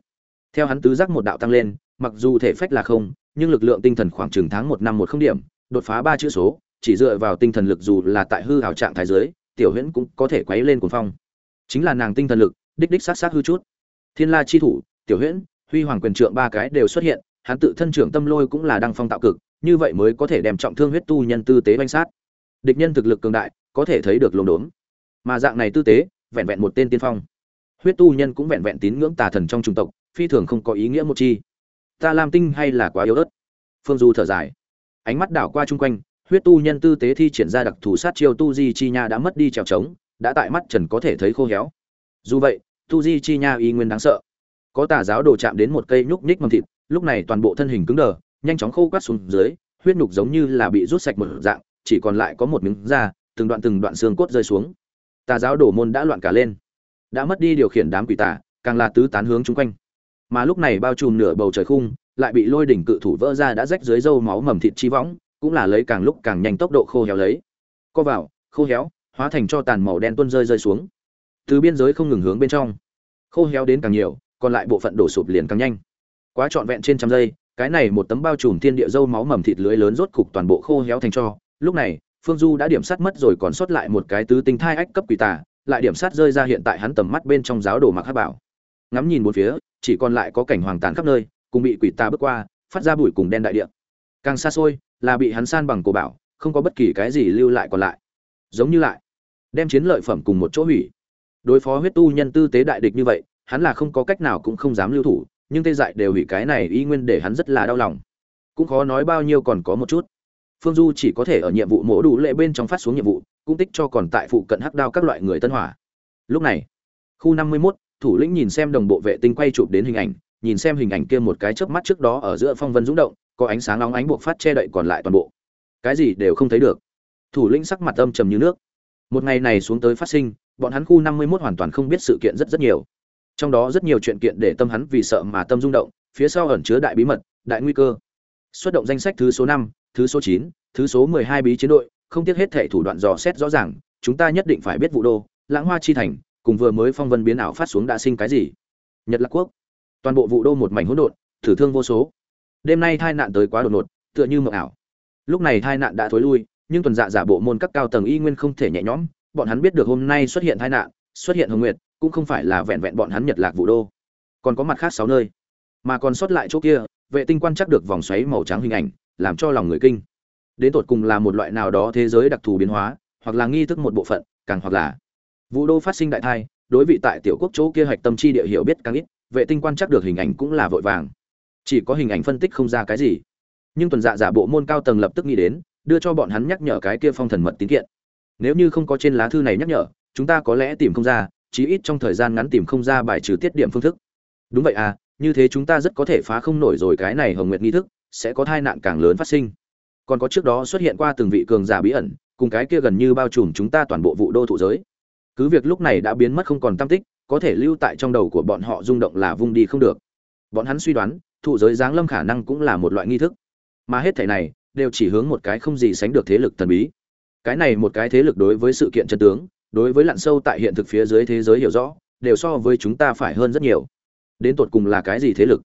A: theo hắn tứ giác một đạo tăng lên, mặc dù thể phách là không, nhưng lực lượng tinh thần khoảng chừng tháng một năm một không điểm, đột phá ba chữ số, chỉ dựa vào tinh thần lực dù là tại hư hào trạng thái giới tiểu huyễn cũng có thể quấy lên cuồng phong. Chính là nàng tinh thần lực, đích đích sát sát hư chút. Thiên la chi thủ, tiểu huyễn huy hoàng quyền trượng ba cái đều xuất hiện, hắn tự thân trưởng tâm lôi cũng là đăng phong tạo cực, như vậy mới có thể đem trọng thương huyết tu nhân tư tế oanh sát. Địch nhân thực lực cường đại, có thể thấy được lồn đốn. Mà dạng này tư tế, vẹn vẹn một tên tiên phong. Huyết tu nhân cũng vẹn vẹn tín ngưỡng tà thần trong trung tộc, phi thường không có ý nghĩa một chi. Ta làm tinh hay là quá yếu ớt? Phương du thở dài. Ánh mắt đảo qua chung quanh, huyết tu nhân tư tế thi triển ra đặc thù sát chiêu tu di chi nha đã mất đi trèo trống, đã tại mắt trần có thể thấy khô héo. Dù vậy, tu di chi nha y nguyên đáng sợ có tà giáo đồ chạm đến một cây nhúc nhích mầm thịt, lúc này toàn bộ thân hình cứng đờ, nhanh chóng khô quát xuống dưới, huyết nhục giống như là bị rút sạch một dạng, chỉ còn lại có một miếng da, từng đoạn từng đoạn xương cốt rơi xuống. Tà giáo đổ môn đã loạn cả lên. Đã mất đi điều khiển đám quỷ tà, càng là tứ tán hướng chung quanh. Mà lúc này bao trùm nửa bầu trời khung, lại bị lôi đỉnh cự thủ vỡ ra đã rách dưới dâu máu mầm thịt chi võng, cũng là lấy càng lúc càng nhanh tốc độ khô héo lấy. Co vào, khô héo, hóa thành cho tàn màu đen tuôn rơi rơi xuống. Từ biên giới không ngừng hướng bên trong. Khô héo đến càng nhiều còn lại bộ phận đổ sụp liền càng nhanh. Quá trọn vẹn trên trăm giây, cái này một tấm bao trùm thiên địa dâu máu mầm thịt lưới lớn rốt cục toàn bộ khô héo thành cho. Lúc này, phương du đã điểm sát mất rồi còn sót lại một cái tứ tinh thai ách cấp quỷ tà, lại điểm sát rơi ra hiện tại hắn tầm mắt bên trong giáo đồ mặc hát bảo. Ngắm nhìn bốn phía, chỉ còn lại có cảnh hoàng tàn khắp nơi, cùng bị quỷ tà bước qua, phát ra bụi cùng đen đại địa. Càng xa xôi, là bị hắn san bằng cổ bảo, không có bất kỳ cái gì lưu lại còn lại. Giống như lại, đem chiến lợi phẩm cùng một chỗ hủy. Đối phó huyết tu nhân tư tế đại địch như vậy hắn là không có cách nào cũng không dám lưu thủ nhưng tê dại đều hủy cái này y nguyên để hắn rất là đau lòng. Cũng khó nói bao nhiêu còn có một chút. Phương du chỉ có thể ở nhiệm vụ mổ đủ lệ bên trong phát xuống nhiệm vụ cung tích cho còn tại phụ cận hắc đao các loại người tân hỏa. Lúc này khu năm mươi 51, thủ lĩnh nhìn xem đồng bộ vệ tinh quay chụp đến hình ảnh nhìn xem hình ảnh kia một cái chớp mắt trước đó ở giữa phong vân rung động có ánh sáng nóng ánh buộc phát che đậy còn lại toàn bộ. Cái gì đều không thấy được. Thủ lĩnh sắc mặt âm trầm như nước. Một ngày này xuống tới phát sinh bọn hắn khu năm mươi 51 hoàn toàn không biết sự kiện rất rất nhiều trong đó rất nhiều chuyện kiện để tâm hắn vì sợ mà tâm rung động, phía sau ẩn chứa đại bí mật, đại nguy cơ. Xuất động danh sách thứ số năm, thứ số chín, thứ số mười hai bí chiến đội, không tiếc hết thể thủ đoạn dò xét rõ ràng, chúng ta nhất định phải biết vụ đô, lãng hoa chi thành, cùng vừa mới phong vân biến ảo phát xuống đã sinh cái gì. Nhật lạc quốc. Toàn bộ vụ đô một mảnh hỗn độn, thử thương vô số. Đêm nay tai nạn tới quá đột ngột, tựa như mộng ảo. Lúc này tai nạn đã thối lui, nhưng tuần dạ giả bộ môn các cao tầng y nguyên không thể nhẹ nhõm, bọn hắn biết được hôm nay xuất hiện tai nạn, xuất hiện hồng nguyệt cũng không phải là vẹn vẹn bọn hắn nhật lạc vũ đô. Còn có mặt khác sáu nơi, mà còn sót lại chỗ kia, vệ tinh quan chắc được vòng xoáy màu trắng hình ảnh, làm cho lòng người kinh. Đến tột cùng là một loại nào đó thế giới đặc thù biến hóa, hoặc là nghi thức một bộ phận, càng hoặc là vũ đô phát sinh đại thai, đối vị tại tiểu quốc chỗ kia hạch tâm chi địa hiểu biết càng ít, vệ tinh quan chắc được hình ảnh cũng là vội vàng. Chỉ có hình ảnh phân tích không ra cái gì. Nhưng tuần dạ giả bộ môn cao tầng lập tức nghĩ đến, đưa cho bọn hắn nhắc nhở cái kia phong thần mật tín kiện. Nếu như không có trên lá thư này nhắc nhở, chúng ta có lẽ tìm không ra chí ít trong thời gian ngắn tìm không ra bài trừ tiết điểm phương thức. Đúng vậy à như thế chúng ta rất có thể phá không nổi rồi cái này hồng nguyệt nghi thức, sẽ có tai nạn càng lớn phát sinh. Còn có trước đó xuất hiện qua từng vị cường giả bí ẩn, cùng cái kia gần như bao trùm chúng ta toàn bộ vụ đô thụ giới. Cứ việc lúc này đã biến mất không còn tam tích, có thể lưu tại trong đầu của bọn họ rung động là vung đi không được. Bọn hắn suy đoán, thụ giới giáng lâm khả năng cũng là một loại nghi thức. Mà hết thể này, đều chỉ hướng một cái không gì sánh được thế lực thần bí. Cái này một cái thế lực đối với sự kiện chân tướng đối với lặn sâu tại hiện thực phía dưới thế giới hiểu rõ, đều so với chúng ta phải hơn rất nhiều. Đến tột cùng là cái gì thế lực?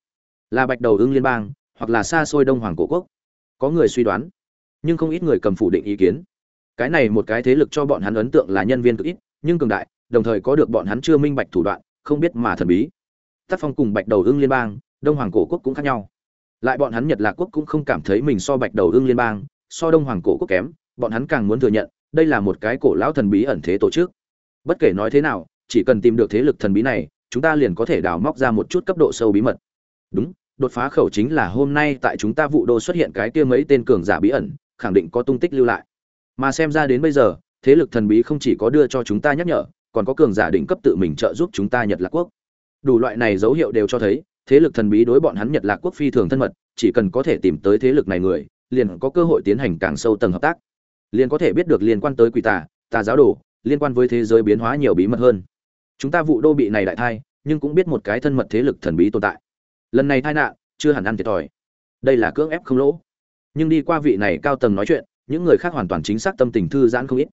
A: Là bạch đầu ưng liên bang, hoặc là xa xôi đông hoàng cổ quốc? Có người suy đoán, nhưng không ít người cầm phủ định ý kiến. Cái này một cái thế lực cho bọn hắn ấn tượng là nhân viên cực ít, nhưng cường đại, đồng thời có được bọn hắn chưa minh bạch thủ đoạn, không biết mà thần bí. Tác phong cùng bạch đầu ưng liên bang, đông hoàng cổ quốc cũng khác nhau. Lại bọn hắn nhật lạc quốc cũng không cảm thấy mình so bạch đầu ưng liên bang, so đông hoàng cổ quốc kém, bọn hắn càng muốn thừa nhận đây là một cái cổ lão thần bí ẩn thế tổ chức. Bất kể nói thế nào, chỉ cần tìm được thế lực thần bí này, chúng ta liền có thể đào móc ra một chút cấp độ sâu bí mật. Đúng, đột phá khẩu chính là hôm nay tại chúng ta vụ đô xuất hiện cái kia mấy tên cường giả bí ẩn, khẳng định có tung tích lưu lại. Mà xem ra đến bây giờ, thế lực thần bí không chỉ có đưa cho chúng ta nhắc nhở, còn có cường giả đỉnh cấp tự mình trợ giúp chúng ta nhật lạc quốc. Đủ loại này dấu hiệu đều cho thấy, thế lực thần bí đối bọn hắn nhật lạc quốc phi thường thân mật, chỉ cần có thể tìm tới thế lực này người, liền có cơ hội tiến hành càng sâu tầng hợp tác liền có thể biết được liên quan tới quỷ tà tà giáo đồ, liên quan với thế giới biến hóa nhiều bí mật hơn. Chúng ta vụ đô bị này đại thai, nhưng cũng biết một cái thân mật thế lực thần bí tồn tại. Lần này tai nạn, chưa hẳn ăn thiệt thòi. Đây là cưỡng ép không lỗ. Nhưng đi qua vị này cao tầng nói chuyện, những người khác hoàn toàn chính xác tâm tình thư giãn không ít.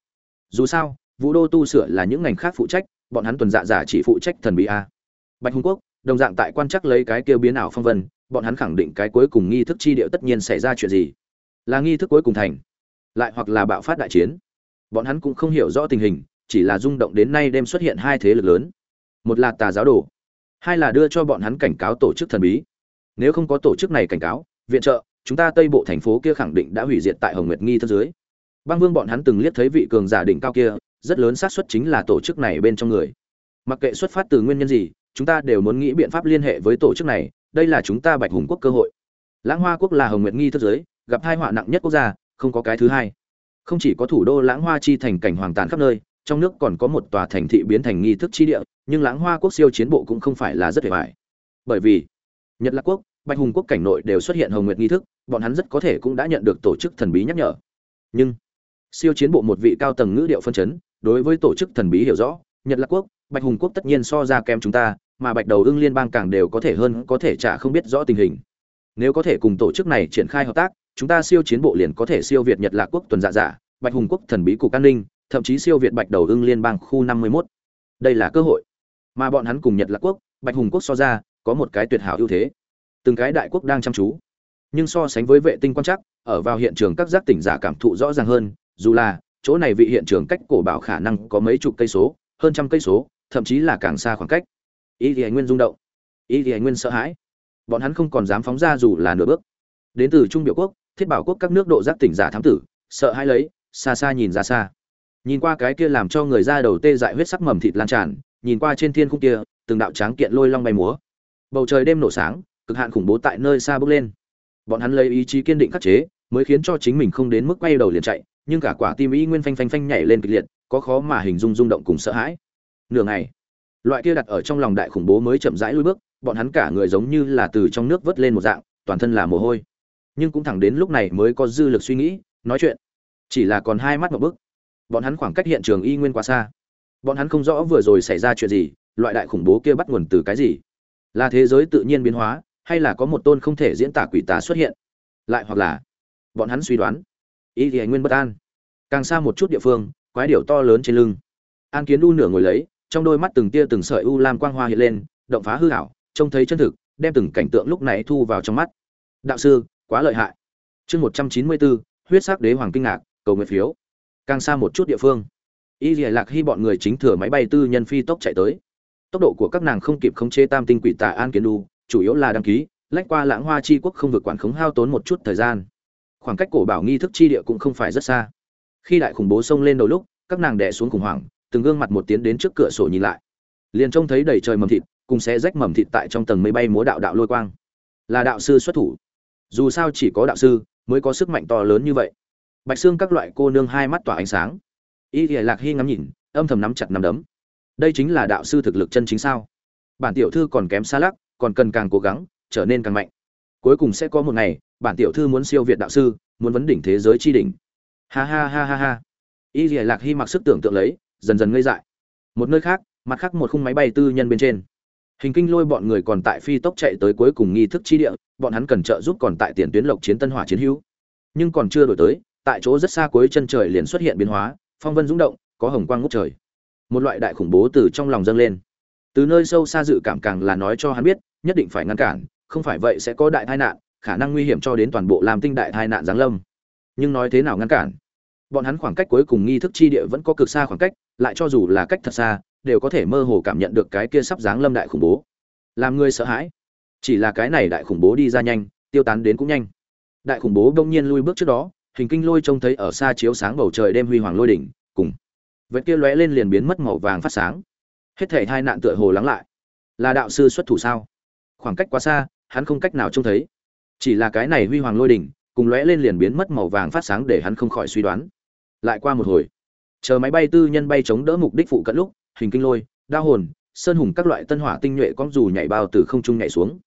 A: Dù sao vũ đô tu sửa là những ngành khác phụ trách, bọn hắn tuần dạ giả chỉ phụ trách thần bí a. Bạch hùng quốc, đồng dạng tại quan chắc lấy cái kêu biến ảo phong vân, bọn hắn khẳng định cái cuối cùng nghi thức chi điệu tất nhiên xảy ra chuyện gì. Là nghi thức cuối cùng thành lại hoặc là bạo phát đại chiến. Bọn hắn cũng không hiểu rõ tình hình, chỉ là rung động đến nay đêm xuất hiện hai thế lực lớn. Một là tà giáo đồ, hai là đưa cho bọn hắn cảnh cáo tổ chức thần bí. Nếu không có tổ chức này cảnh cáo, viện trợ, chúng ta tây bộ thành phố kia khẳng định đã hủy diệt tại hồng nguyệt nghi thân dưới. Băng vương bọn hắn từng liếc thấy vị cường giả đỉnh cao kia, rất lớn xác suất chính là tổ chức này bên trong người. Mặc kệ xuất phát từ nguyên nhân gì, chúng ta đều muốn nghĩ biện pháp liên hệ với tổ chức này, đây là chúng ta bạch hùng quốc cơ hội. Lãng hoa quốc là hồng nguyệt nghi thất giới gặp hai họa nặng nhất quốc gia không có cái thứ hai. Không chỉ có thủ đô lãng hoa chi thành cảnh hoàng tàn khắp nơi, trong nước còn có một tòa thành thị biến thành nghi thức chi địa, nhưng lãng hoa quốc siêu chiến bộ cũng không phải là rất hề hoài bởi vì, nhật lạc quốc, bạch hùng quốc cảnh nội đều xuất hiện hồng nguyệt nghi thức, bọn hắn rất có thể cũng đã nhận được tổ chức thần bí nhắc nhở. Nhưng, siêu chiến bộ một vị cao tầng ngữ điệu phân chấn, đối với tổ chức thần bí hiểu rõ, nhật lạc quốc, bạch hùng quốc tất nhiên so ra kém chúng ta, mà bạch đầu ưng liên bang càng đều có thể hơn có thể chả không biết rõ tình hình. Nếu có thể cùng tổ chức này triển khai hợp tác chúng ta siêu chiến bộ liền có thể siêu việt nhật lạc quốc tuần dạ giả, bạch hùng quốc thần bí cục an ninh, thậm chí siêu việt bạch đầu ưng liên bang khu năm mươi 51. đây là cơ hội. Mà bọn hắn cùng nhật lạc quốc, bạch hùng quốc so ra, có một cái tuyệt hảo ưu thế. Từng cái đại quốc đang chăm chú. Nhưng so sánh với vệ tinh quan chắc ở vào hiện trường các giác tỉnh giả cảm thụ rõ ràng hơn, dù là, chỗ này vị hiện trường cách cổ bảo khả năng có mấy chục cây số, hơn trăm cây số, thậm chí là càng xa khoảng cách. Ý thì nguyên rung động. Ý thì nguyên sợ hãi. Bọn hắn không còn dám phóng ra dù là nửa bước. Đến từ trung biểu quốc thiết bảo quốc các nước độ giác tỉnh giả thám tử, sợ hãi lấy, xa xa nhìn ra xa. Nhìn qua cái kia làm cho người da đầu tê dại huyết sắc mầm thịt lan tràn, nhìn qua trên thiên khung kia, từng đạo tráng kiện lôi long bay múa. Bầu trời đêm nổ sáng, cực hạn khủng bố tại nơi xa bước lên. Bọn hắn lấy ý chí kiên định khắc chế, mới khiến cho chính mình không đến mức quay đầu liền chạy, nhưng cả quả tim ý nguyên phanh phanh phanh nhảy lên kịch liệt, có khó mà hình dung rung động cùng sợ hãi. Nửa ngày, loại kia đặt ở trong lòng đại khủng bố mới chậm rãi lui bước, bọn hắn cả người giống như là từ trong nước vớt lên một dạng, toàn thân là mồ hôi nhưng cũng thẳng đến lúc này mới có dư lực suy nghĩ, nói chuyện. Chỉ là còn hai mắt một bức. Bọn hắn khoảng cách hiện trường y nguyên quá xa. Bọn hắn không rõ vừa rồi xảy ra chuyện gì, loại đại khủng bố kia bắt nguồn từ cái gì. Là thế giới tự nhiên biến hóa, hay là có một tôn không thể diễn tả quỷ tà xuất hiện? Lại hoặc là, bọn hắn suy đoán, ý thì nguyên bất an. Càng xa một chút địa phương, quái điểu to lớn trên lưng. An kiến u nửa ngồi lấy, trong đôi mắt từng tia từng sợi u lam quang hoa hiện lên, động phá hư hảo trông thấy chân thực, đem từng cảnh tượng lúc này thu vào trong mắt. Đạo sư quá lợi hại. Chương một trăm chín mươi bốn, huyết sắc đế hoàng kinh ngạc, cầu nguyện phiếu. Càng xa một chút địa phương, y dì lạc hy bọn người chính thừa máy bay tư nhân phi tốc chạy tới. Tốc độ của các nàng không kịp khống chế tam tinh quỷ tà an kiến đu, chủ yếu là đăng ký, lách qua lãng hoa chi quốc không vượt quản khống hao tốn một chút thời gian. Khoảng cách cổ bảo nghi thức chi địa cũng không phải rất xa. Khi đại khủng bố xông lên đầu lúc, các nàng đẻ xuống khủng hoảng, từng gương mặt một tiến đến trước cửa sổ nhìn lại. Liền trông thấy đầy trời mầm thịt, cùng xé rách mầm thịt tại trong tầng mây bay múa đạo đạo lôi quang. Là đạo sư xuất thủ dù sao chỉ có đạo sư mới có sức mạnh to lớn như vậy. Bạch xương các loại cô nương hai mắt tỏa ánh sáng. Y thì lạc hy ngắm nhìn, âm thầm nắm chặt nắm đấm. Đây chính là đạo sư thực lực chân chính sao? Bản tiểu thư còn kém xa lắc, còn cần càng cố gắng, trở nên càng mạnh. Cuối cùng sẽ có một ngày, bản tiểu thư muốn siêu việt đạo sư, muốn vấn đỉnh thế giới tri đỉnh. Ha ha ha ha ha. Y thì lạc hy mặc sức tưởng tượng lấy, dần dần ngây dại. Một nơi khác, mặt khác một khung máy bay tư nhân bên trên hình kinh lôi bọn người còn tại phi tốc chạy tới cuối cùng nghi thức chi địa, bọn hắn cần trợ giúp còn tại tiền tuyến lộc chiến tân hỏa chiến hữu. Nhưng còn chưa đổi tới, tại chỗ rất xa cuối chân trời liền xuất hiện biến hóa, phong vân rung động, có hồng quang ngút trời. Một loại đại khủng bố từ trong lòng dâng lên. Từ nơi sâu xa dự cảm càng là nói cho hắn biết, nhất định phải ngăn cản, không phải vậy sẽ có đại tai nạn, khả năng nguy hiểm cho đến toàn bộ làm tinh đại tai nạn giáng lâm. Nhưng nói thế nào ngăn cản? Bọn hắn khoảng cách cuối cùng nghi thức chi địa vẫn có cực xa khoảng cách, lại cho dù là cách thật xa đều có thể mơ hồ cảm nhận được cái kia sắp giáng lâm đại khủng bố. Làm người sợ hãi. Chỉ là cái này đại khủng bố đi ra nhanh, tiêu tán đến cũng nhanh. Đại khủng bố đông nhiên lui bước trước đó, hình kinh lôi trông thấy ở xa chiếu sáng bầu trời đêm huy hoàng lôi đỉnh, cùng vết kia lóe lên liền biến mất màu vàng phát sáng. Hết thể hai nạn tựa hồ lắng lại. Là đạo sư xuất thủ sao? Khoảng cách quá xa, hắn không cách nào trông thấy. Chỉ là cái này huy hoàng lôi đỉnh, cùng lóe lên liền biến mất màu vàng phát sáng để hắn không khỏi suy đoán. Lại qua một hồi. Chờ máy bay tư nhân bay chống đỡ mục đích phụ cận lúc hình kinh lôi, đao hồn, sơn hùng các loại tân hỏa tinh nhuệ con dù nhảy bao từ không trung nhảy xuống.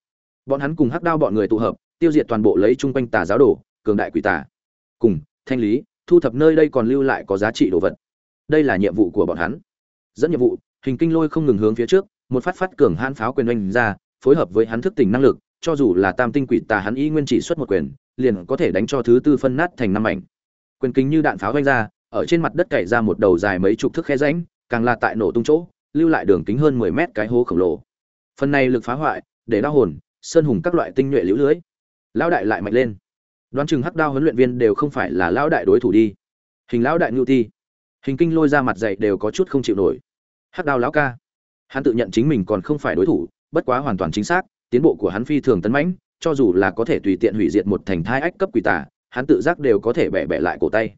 A: Bọn hắn cùng hắc đao bọn người tụ hợp, tiêu diệt toàn bộ lấy chung quanh tà giáo đồ, cường đại quỷ tà. Cùng, thanh lý, thu thập nơi đây còn lưu lại có giá trị đồ vật. Đây là nhiệm vụ của bọn hắn. Dẫn nhiệm vụ, hình kinh lôi không ngừng hướng phía trước, một phát phát cường hãn pháo quyền oanh ra, phối hợp với hắn thức tỉnh năng lực, cho dù là tam tinh quỷ tà hắn y nguyên chỉ xuất một quyền, liền có thể đánh cho thứ tư phân nát thành năm mảnh. Quyền kính như đạn pháo oanh ra, ở trên mặt đất cày ra một đầu dài mấy chục thước khe rãnh càng là tại nổ tung chỗ, lưu lại đường kính hơn 10 mét cái hố khổng lồ. Phần này lực phá hoại, để đau hồn, sơn hùng các loại tinh nhuệ liễu lưới. Lão đại lại mạnh lên. Đoán chừng hắc đao huấn luyện viên đều không phải là lão đại đối thủ đi. Hình lão đại ngưu ti. Hình kinh lôi ra mặt dậy đều có chút không chịu nổi. Hắc đao lão ca. Hắn tự nhận chính mình còn không phải đối thủ, bất quá hoàn toàn chính xác, tiến bộ của hắn phi thường tấn mãnh, cho dù là có thể tùy tiện hủy diệt một thành thai ách cấp quỷ tả hắn tự giác đều có thể bẻ bẻ lại cổ tay.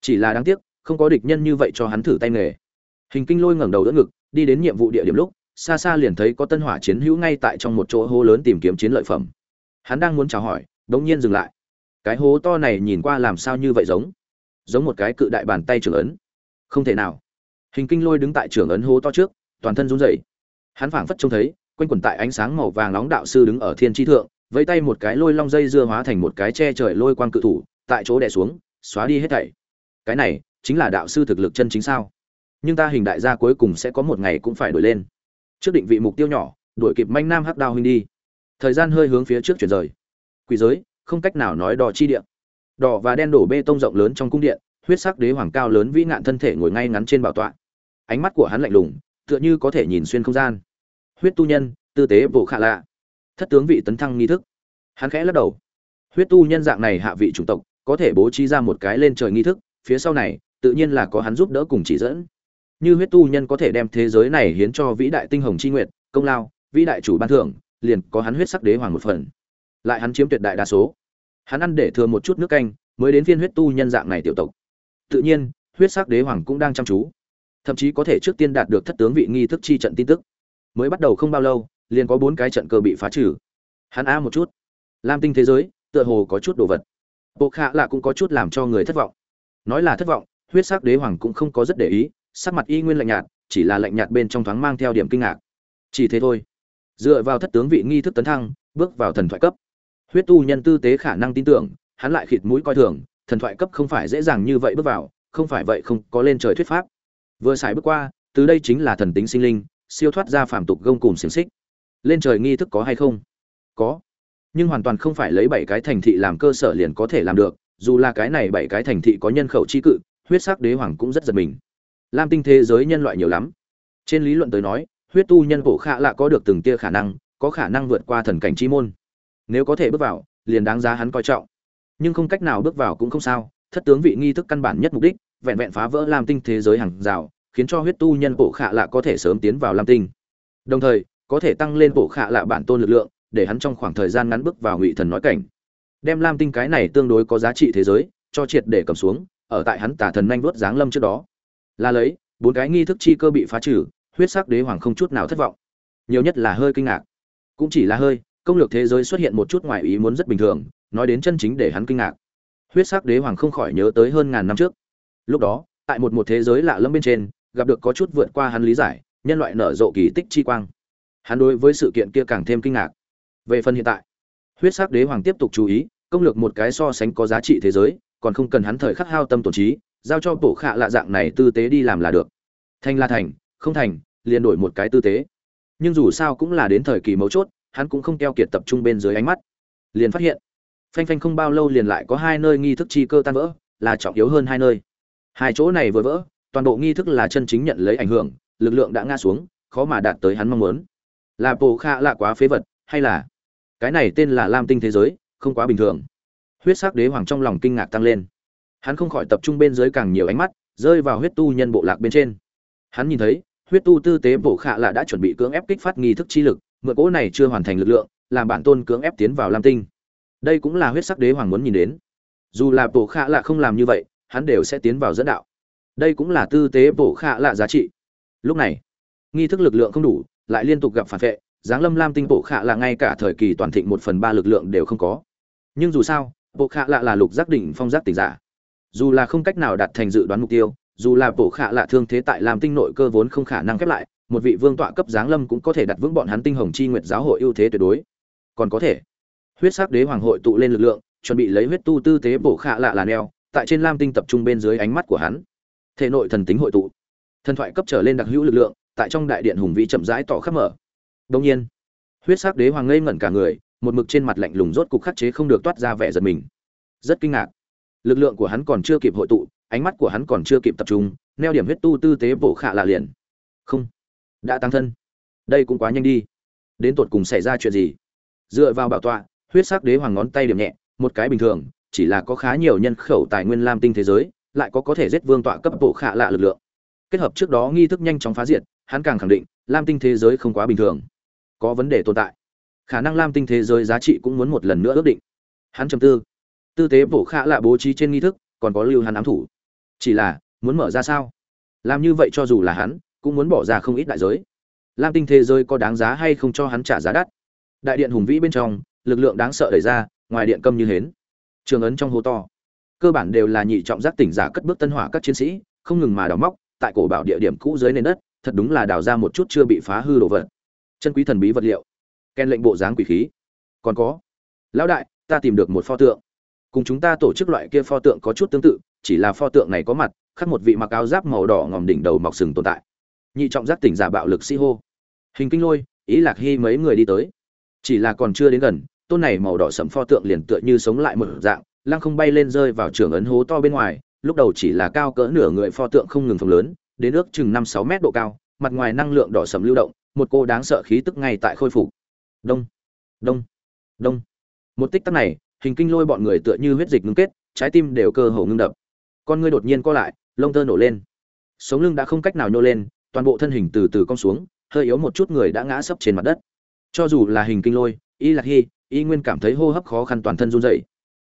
A: Chỉ là đáng tiếc, không có địch nhân như vậy cho hắn thử tay nghề hình kinh lôi ngẩng đầu đỡ ngực, đi đến nhiệm vụ địa điểm lúc, xa xa liền thấy có tân hỏa chiến hữu ngay tại trong một chỗ hố lớn tìm kiếm chiến lợi phẩm. Hắn đang muốn chào hỏi, đống nhiên dừng lại. Cái hố to này nhìn qua làm sao như vậy giống? Giống một cái cự đại bàn tay trưởng ấn. Không thể nào. Hình kinh lôi đứng tại trưởng ấn hố to trước, toàn thân run rẩy. Hắn phảng phất trông thấy, quanh quẩn tại ánh sáng màu vàng nóng đạo sư đứng ở thiên tri thượng, vẫy tay một cái lôi long dây dưa hóa thành một cái che trời lôi quang cự thủ, tại chỗ đè xuống, xóa đi hết thảy. Cái này, chính là đạo sư thực lực chân chính sao? Nhưng ta hình đại gia cuối cùng sẽ có một ngày cũng phải đổi lên. Trước định vị mục tiêu nhỏ, đuổi kịp manh nam hắc đao huynh đi. Thời gian hơi hướng phía trước chuyển rời. Quỷ giới, không cách nào nói đỏ chi điện đỏ và đen đổ bê tông rộng lớn trong cung điện, huyết sắc đế hoàng cao lớn vĩ ngạn thân thể ngồi ngay ngắn trên bảo tọa. Ánh mắt của hắn lạnh lùng, tựa như có thể nhìn xuyên không gian. Huyết tu nhân, tư tế bộ khả lạ. Thất tướng vị tấn thăng nghi thức. Hắn khẽ lắc đầu. Huyết tu nhân dạng này hạ vị chủng tộc, có thể bố trí ra một cái lên trời nghi thức, phía sau này, tự nhiên là có hắn giúp đỡ cùng chỉ dẫn như huyết tu nhân có thể đem thế giới này hiến cho vĩ đại tinh hồng chi nguyện công lao, vĩ đại chủ ban thưởng, liền có hắn huyết sắc đế hoàng một phần. Lại hắn chiếm tuyệt đại đa số. Hắn ăn để thừa một chút nước canh, mới đến phiên huyết tu nhân dạng này tiểu tộc. Tự nhiên, huyết sắc đế hoàng cũng đang chăm chú. Thậm chí có thể trước tiên đạt được thất tướng vị nghi thức chi trận tin tức. Mới bắt đầu không bao lâu, liền có bốn cái trận cơ bị phá trừ. Hắn a một chút. Lam tinh thế giới, tựa hồ có chút đồ vật. Bộ khạ lạ cũng có chút làm cho người thất vọng. Nói là thất vọng, huyết sắc đế hoàng cũng không có rất để ý sắc mặt y nguyên lạnh nhạt, chỉ là lạnh nhạt bên trong thoáng mang theo điểm kinh ngạc. Chỉ thế thôi. Dựa vào thất tướng vị nghi thức tấn thăng, bước vào thần thoại cấp. Huyết tu nhân tư tế khả năng tin tưởng, hắn lại khịt mũi coi thường, thần thoại cấp không phải dễ dàng như vậy bước vào, không phải vậy không có lên trời thuyết pháp. Vừa xài bước qua, từ đây chính là thần tính sinh linh, siêu thoát ra phàm tục gông cùng xiềng xích. Lên trời nghi thức có hay không? Có. Nhưng hoàn toàn không phải lấy bảy cái thành thị làm cơ sở liền có thể làm được, dù là cái này bảy cái thành thị có nhân khẩu trí cự, huyết sắc đế hoàng cũng rất giật mình lam tinh thế giới nhân loại nhiều lắm. Trên lý luận tới nói, huyết tu nhân bộ khạ lạ có được từng tia khả năng, có khả năng vượt qua thần cảnh chi môn. Nếu có thể bước vào, liền đáng giá hắn coi trọng. Nhưng không cách nào bước vào cũng không sao, thất tướng vị nghi thức căn bản nhất mục đích, vẹn vẹn phá vỡ lam tinh thế giới hàng rào, khiến cho huyết tu nhân bộ khạ lạ có thể sớm tiến vào lam tinh. Đồng thời, có thể tăng lên bộ khạ lạ bản tôn lực lượng, để hắn trong khoảng thời gian ngắn bước vào ngụy thần nói cảnh. Đem lam tinh cái này tương đối có giá trị thế giới, cho triệt để cầm xuống, ở tại hắn tả thần nhanh vuốt giáng lâm trước đó là lấy, bốn cái nghi thức chi cơ bị phá trừ, huyết sắc đế hoàng không chút nào thất vọng. Nhiều nhất là hơi kinh ngạc. Cũng chỉ là hơi, công lược thế giới xuất hiện một chút ngoài ý muốn rất bình thường, nói đến chân chính để hắn kinh ngạc. Huyết sắc đế hoàng không khỏi nhớ tới hơn ngàn năm trước. Lúc đó, tại một một thế giới lạ lẫm bên trên, gặp được có chút vượt qua hắn lý giải, nhân loại nở rộ kỳ tích chi quang. Hắn đối với sự kiện kia càng thêm kinh ngạc. Về phần hiện tại, huyết sắc đế hoàng tiếp tục chú ý, công lược một cái so sánh có giá trị thế giới, còn không cần hắn thời khắc hao tâm tổn trí giao cho bộ khạ lạ dạng này tư tế đi làm là được. Thành là thành, không thành, liền đổi một cái tư tế. Nhưng dù sao cũng là đến thời kỳ mấu chốt, hắn cũng không keo kiệt tập trung bên dưới ánh mắt. Liền phát hiện, phanh phanh không bao lâu liền lại có hai nơi nghi thức chi cơ tan vỡ, là trọng yếu hơn hai nơi. Hai chỗ này vừa vỡ, toàn bộ nghi thức là chân chính nhận lấy ảnh hưởng, lực lượng đã ngã xuống, khó mà đạt tới hắn mong muốn. Là bộ kha lạ quá phế vật, hay là? Cái này tên là lam tinh thế giới, không quá bình thường. Huyết sắc đế hoàng trong lòng kinh ngạc tăng lên hắn không khỏi tập trung bên dưới càng nhiều ánh mắt, rơi vào huyết tu nhân bộ lạc bên trên. Hắn nhìn thấy, huyết tu tư tế bộ khạ lạ đã chuẩn bị cưỡng ép kích phát nghi thức chi lực, mượn cỗ này chưa hoàn thành lực lượng, làm bản tôn cưỡng ép tiến vào lam tinh. Đây cũng là huyết sắc đế hoàng muốn nhìn đến. Dù là bộ khạ lạ không làm như vậy, hắn đều sẽ tiến vào dẫn đạo. Đây cũng là tư tế bộ khạ lạ giá trị. Lúc này, nghi thức lực lượng không đủ, lại liên tục gặp phản vệ, giáng lâm lam tinh bộ khạ là ngay cả thời kỳ toàn thịnh một phần ba lực lượng đều không có. Nhưng dù sao, bộ khạ lạ là lục giác đỉnh phong giác tỉnh giả dù là không cách nào đạt thành dự đoán mục tiêu, dù là bổ khạ lạ thương thế tại lam tinh nội cơ vốn không khả năng khép lại, một vị vương tọa cấp giáng lâm cũng có thể đặt vững bọn hắn tinh hồng chi nguyệt giáo hội ưu thế tuyệt đối. Còn có thể, huyết sắc đế hoàng hội tụ lên lực lượng, chuẩn bị lấy huyết tu tư tế bổ khạ lạ là neo, tại trên lam tinh tập trung bên dưới ánh mắt của hắn. Thể nội thần tính hội tụ, thần thoại cấp trở lên đặc hữu lực lượng, tại trong đại điện hùng vĩ chậm rãi tỏ khắp mở. Đông nhiên, huyết sắc đế hoàng ngây ngẩn cả người, một mực trên mặt lạnh lùng rốt cục khắc chế không được toát ra vẻ giật mình. Rất kinh ngạc lực lượng của hắn còn chưa kịp hội tụ, ánh mắt của hắn còn chưa kịp tập trung, neo điểm huyết tu tư tế bổ khạ lạ liền. Không, đã tăng thân. Đây cũng quá nhanh đi. Đến tột cùng xảy ra chuyện gì? Dựa vào bảo tọa, huyết sắc đế hoàng ngón tay điểm nhẹ, một cái bình thường, chỉ là có khá nhiều nhân khẩu tài nguyên lam tinh thế giới, lại có có thể giết vương tọa cấp bộ khạ lạ lực lượng. Kết hợp trước đó nghi thức nhanh chóng phá diệt, hắn càng khẳng định, lam tinh thế giới không quá bình thường. Có vấn đề tồn tại. Khả năng lam tinh thế giới giá trị cũng muốn một lần nữa ước định. Hắn chầm tư tư tế bổ khạ lạ bố trí trên nghi thức, còn có lưu hắn ám thủ. Chỉ là, muốn mở ra sao? Làm như vậy cho dù là hắn, cũng muốn bỏ ra không ít đại giới. Lam tinh thế giới có đáng giá hay không cho hắn trả giá đắt? Đại điện hùng vĩ bên trong, lực lượng đáng sợ đẩy ra, ngoài điện câm như hến. Trường ấn trong hố to. Cơ bản đều là nhị trọng giác tỉnh giả cất bước tân hỏa các chiến sĩ, không ngừng mà đào móc, tại cổ bảo địa điểm cũ dưới nền đất, thật đúng là đào ra một chút chưa bị phá hư đồ vật. Chân quý thần bí vật liệu. Ken lệnh bộ dáng quỷ khí. Còn có. Lão đại, ta tìm được một pho tượng cùng chúng ta tổ chức loại kia pho tượng có chút tương tự, chỉ là pho tượng này có mặt, khắc một vị mặc áo giáp màu đỏ ngòm đỉnh đầu mọc sừng tồn tại. Nhị trọng giác tỉnh giả bạo lực sĩ hô. Hình kinh lôi, ý lạc hy mấy người đi tới. Chỉ là còn chưa đến gần, tôn này màu đỏ sẫm pho tượng liền tựa như sống lại một dạng, lăng không bay lên rơi vào trường ấn hố to bên ngoài, lúc đầu chỉ là cao cỡ nửa người pho tượng không ngừng phồng lớn, đến ước chừng năm sáu mét độ cao, mặt ngoài năng lượng đỏ sẫm lưu động, một cô đáng sợ khí tức ngay tại khôi phục. Đông đông đông. Một tích tắc này hình kinh lôi bọn người tựa như huyết dịch ngưng kết, trái tim đều cơ hồ ngưng đập. Con ngươi đột nhiên co lại, lông tơ nổ lên. Sống lưng đã không cách nào nhô lên, toàn bộ thân hình từ từ cong xuống, hơi yếu một chút người đã ngã sấp trên mặt đất. Cho dù là hình kinh lôi, y lạc hy, y nguyên cảm thấy hô hấp khó khăn toàn thân run rẩy.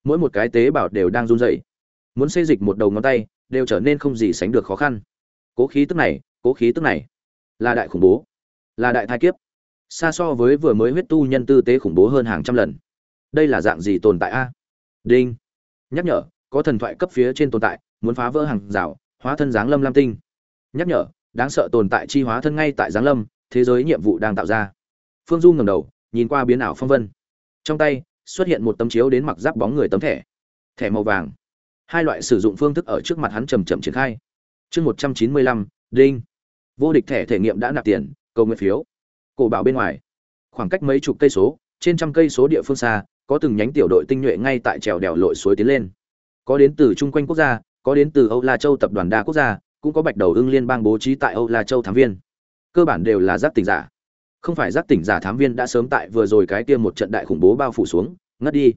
A: Mỗi một cái tế bào đều đang run rẩy. Muốn xây dịch một đầu ngón tay, đều trở nên không gì sánh được khó khăn. Cố khí tức này, cố khí tức này. Là đại khủng bố. Là đại thai kiếp. Xa so với vừa mới huyết tu nhân tư tế khủng bố hơn hàng trăm lần đây là dạng gì tồn tại a? Đinh. Nhắc nhở, có thần thoại cấp phía trên tồn tại, muốn phá vỡ hàng rào, hóa thân giáng lâm lam tinh. Nhắc nhở, đáng sợ tồn tại chi hóa thân ngay tại giáng lâm, thế giới nhiệm vụ đang tạo ra. Phương du ngầm đầu, nhìn qua biến ảo phong vân. Trong tay, xuất hiện một tấm chiếu đến mặc giáp bóng người tấm thẻ. Thẻ màu vàng. Hai loại sử dụng phương thức ở trước mặt hắn chầm chậm triển khai. Chương một trăm chín mươi lăm, đinh. Vô địch thẻ thể nghiệm đã nạp tiền, cầu nguyện phiếu. Cổ bảo bên ngoài. Khoảng cách mấy chục cây số, trên trăm cây số địa phương xa có từng nhánh tiểu đội tinh nhuệ ngay tại trèo đèo lội suối tiến lên. Có đến từ chung quanh quốc gia, có đến từ âu la châu tập đoàn đa quốc gia, cũng có bạch đầu ưng liên bang bố trí tại âu la châu thám viên. Cơ bản đều là giác tỉnh giả. Không phải giác tỉnh giả thám viên đã sớm tại vừa rồi cái kia một trận đại khủng bố bao phủ xuống, ngất đi.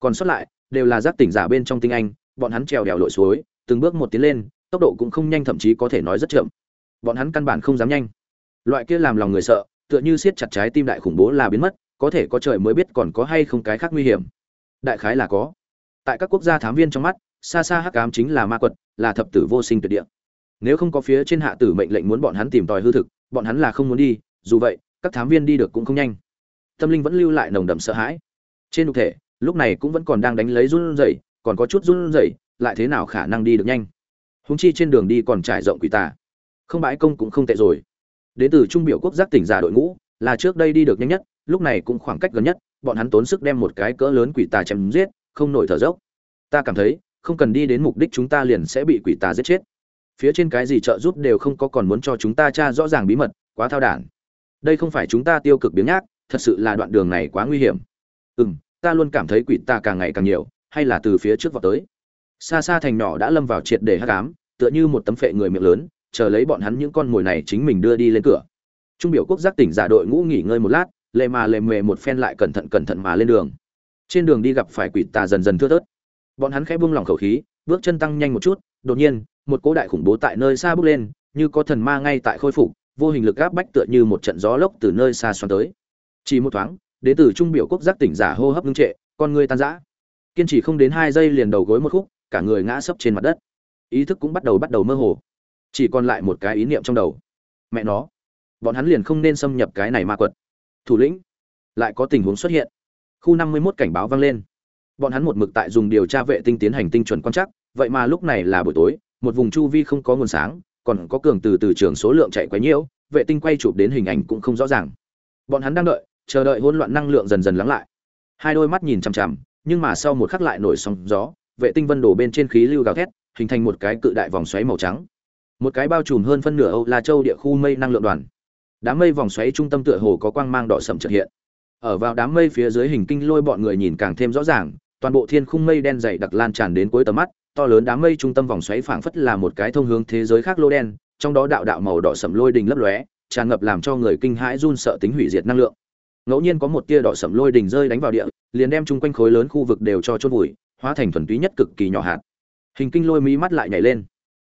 A: Còn sót lại, đều là giác tỉnh giả bên trong tinh anh, bọn hắn trèo đèo lội suối, từng bước một tiến lên, tốc độ cũng không nhanh thậm chí có thể nói rất chậm. Bọn hắn căn bản không dám nhanh. Loại kia làm lòng người sợ, tựa như siết chặt trái tim đại khủng bố là biến mất có thể có trời mới biết còn có hay không cái khác nguy hiểm. Đại khái là có. Tại các quốc gia thám viên trong mắt xa xa hắc ám chính là ma quật, là thập tử vô sinh tuyệt địa. Nếu không có phía trên hạ tử mệnh lệnh muốn bọn hắn tìm tòi hư thực, bọn hắn là không muốn đi, dù vậy, các thám viên đi được cũng không nhanh. Tâm linh vẫn lưu lại nồng đậm sợ hãi. Trên thực thể, lúc này cũng vẫn còn đang đánh lấy run rẩy, còn có chút run rẩy, lại thế nào khả năng đi được nhanh? Húng chi trên đường đi còn trải rộng quỷ tà. Không bãi công cũng không tệ rồi. Đến từ trung biểu quốc giác tỉnh giả đội ngũ, là trước đây đi được nhanh nhất lúc này cũng khoảng cách gần nhất, bọn hắn tốn sức đem một cái cỡ lớn quỷ tà chém giết, không nổi thở dốc. Ta cảm thấy, không cần đi đến mục đích chúng ta liền sẽ bị quỷ tà giết chết. Phía trên cái gì trợ giúp đều không có còn muốn cho chúng ta tra rõ ràng bí mật, quá thao đản. Đây không phải chúng ta tiêu cực biếng nhác, thật sự là đoạn đường này quá nguy hiểm. Ừ m ta luôn cảm thấy quỷ tà càng ngày càng nhiều, hay là từ phía trước vào tới. Xa xa thành nhỏ đã lâm vào triệt để hắc ám, tựa như một tấm phệ người miệng lớn, chờ lấy bọn hắn những con mồi này chính mình đưa đi lên cửa. Trung biểu quốc giác tỉnh giả đội ngũ nghỉ ngơi một lát lệ mà lề mề một phen lại cẩn thận cẩn thận mà lên đường. Trên đường đi gặp phải quỷ tà dần dần thưa thớt. Bọn hắn khẽ buông lỏng khẩu khí, bước chân tăng nhanh một chút, đột nhiên, một cỗ đại khủng bố tại nơi xa bước lên, như có thần ma ngay tại khôi phục, vô hình lực áp bách tựa như một trận gió lốc từ nơi xa xoắn tới. Chỉ một thoáng, đế tử trung biểu quốc giác tỉnh giả hô hấp ngưng trệ, con người tan rã. Kiên trì không đến hai giây liền đầu gối một khúc, cả người ngã sấp trên mặt đất. Ý thức cũng bắt đầu bắt đầu mơ hồ. Chỉ còn lại một cái ý niệm trong đầu. Mẹ nó, bọn hắn liền không nên xâm nhập cái này ma quật thủ lĩnh. Lại có tình huống xuất hiện. Khu năm mươi 51 cảnh báo vang lên. Bọn hắn một mực tại dùng điều tra vệ tinh tiến hành tinh chuẩn quan trắc, vậy mà lúc này là buổi tối, một vùng chu vi không có nguồn sáng, còn có cường từ từ trường số lượng chạy quá nhiễu vệ tinh quay chụp đến hình ảnh cũng không rõ ràng. Bọn hắn đang đợi, chờ đợi hỗn loạn năng lượng dần dần lắng lại. Hai đôi mắt nhìn chằm chằm, nhưng mà sau một khắc lại nổi sóng gió, vệ tinh vân đổ bên trên khí lưu gào thét, hình thành một cái cự đại vòng xoáy màu trắng. Một cái bao trùm hơn phân nửa âu la châu địa khu mây năng lượng đoàn đám mây vòng xoáy trung tâm tựa hồ có quang mang đỏ sậm chợt hiện. Ở vào đám mây phía dưới hình kinh lôi bọn người nhìn càng thêm rõ ràng, toàn bộ thiên khung mây đen dày đặc lan tràn đến cuối tầm mắt, to lớn đám mây trung tâm vòng xoáy phảng phất là một cái thông hướng thế giới khác lô đen, trong đó đạo đạo màu đỏ sậm lôi đình lấp lóe, tràn ngập làm cho người kinh hãi run sợ tính hủy diệt năng lượng. Ngẫu nhiên có một tia đỏ sậm lôi đình rơi đánh vào địa, liền đem chung quanh khối lớn khu vực đều cho chôn vùi, hóa thành thuần túy nhất cực kỳ nhỏ hạt. Hình kinh lôi mí mắt lại nhảy lên.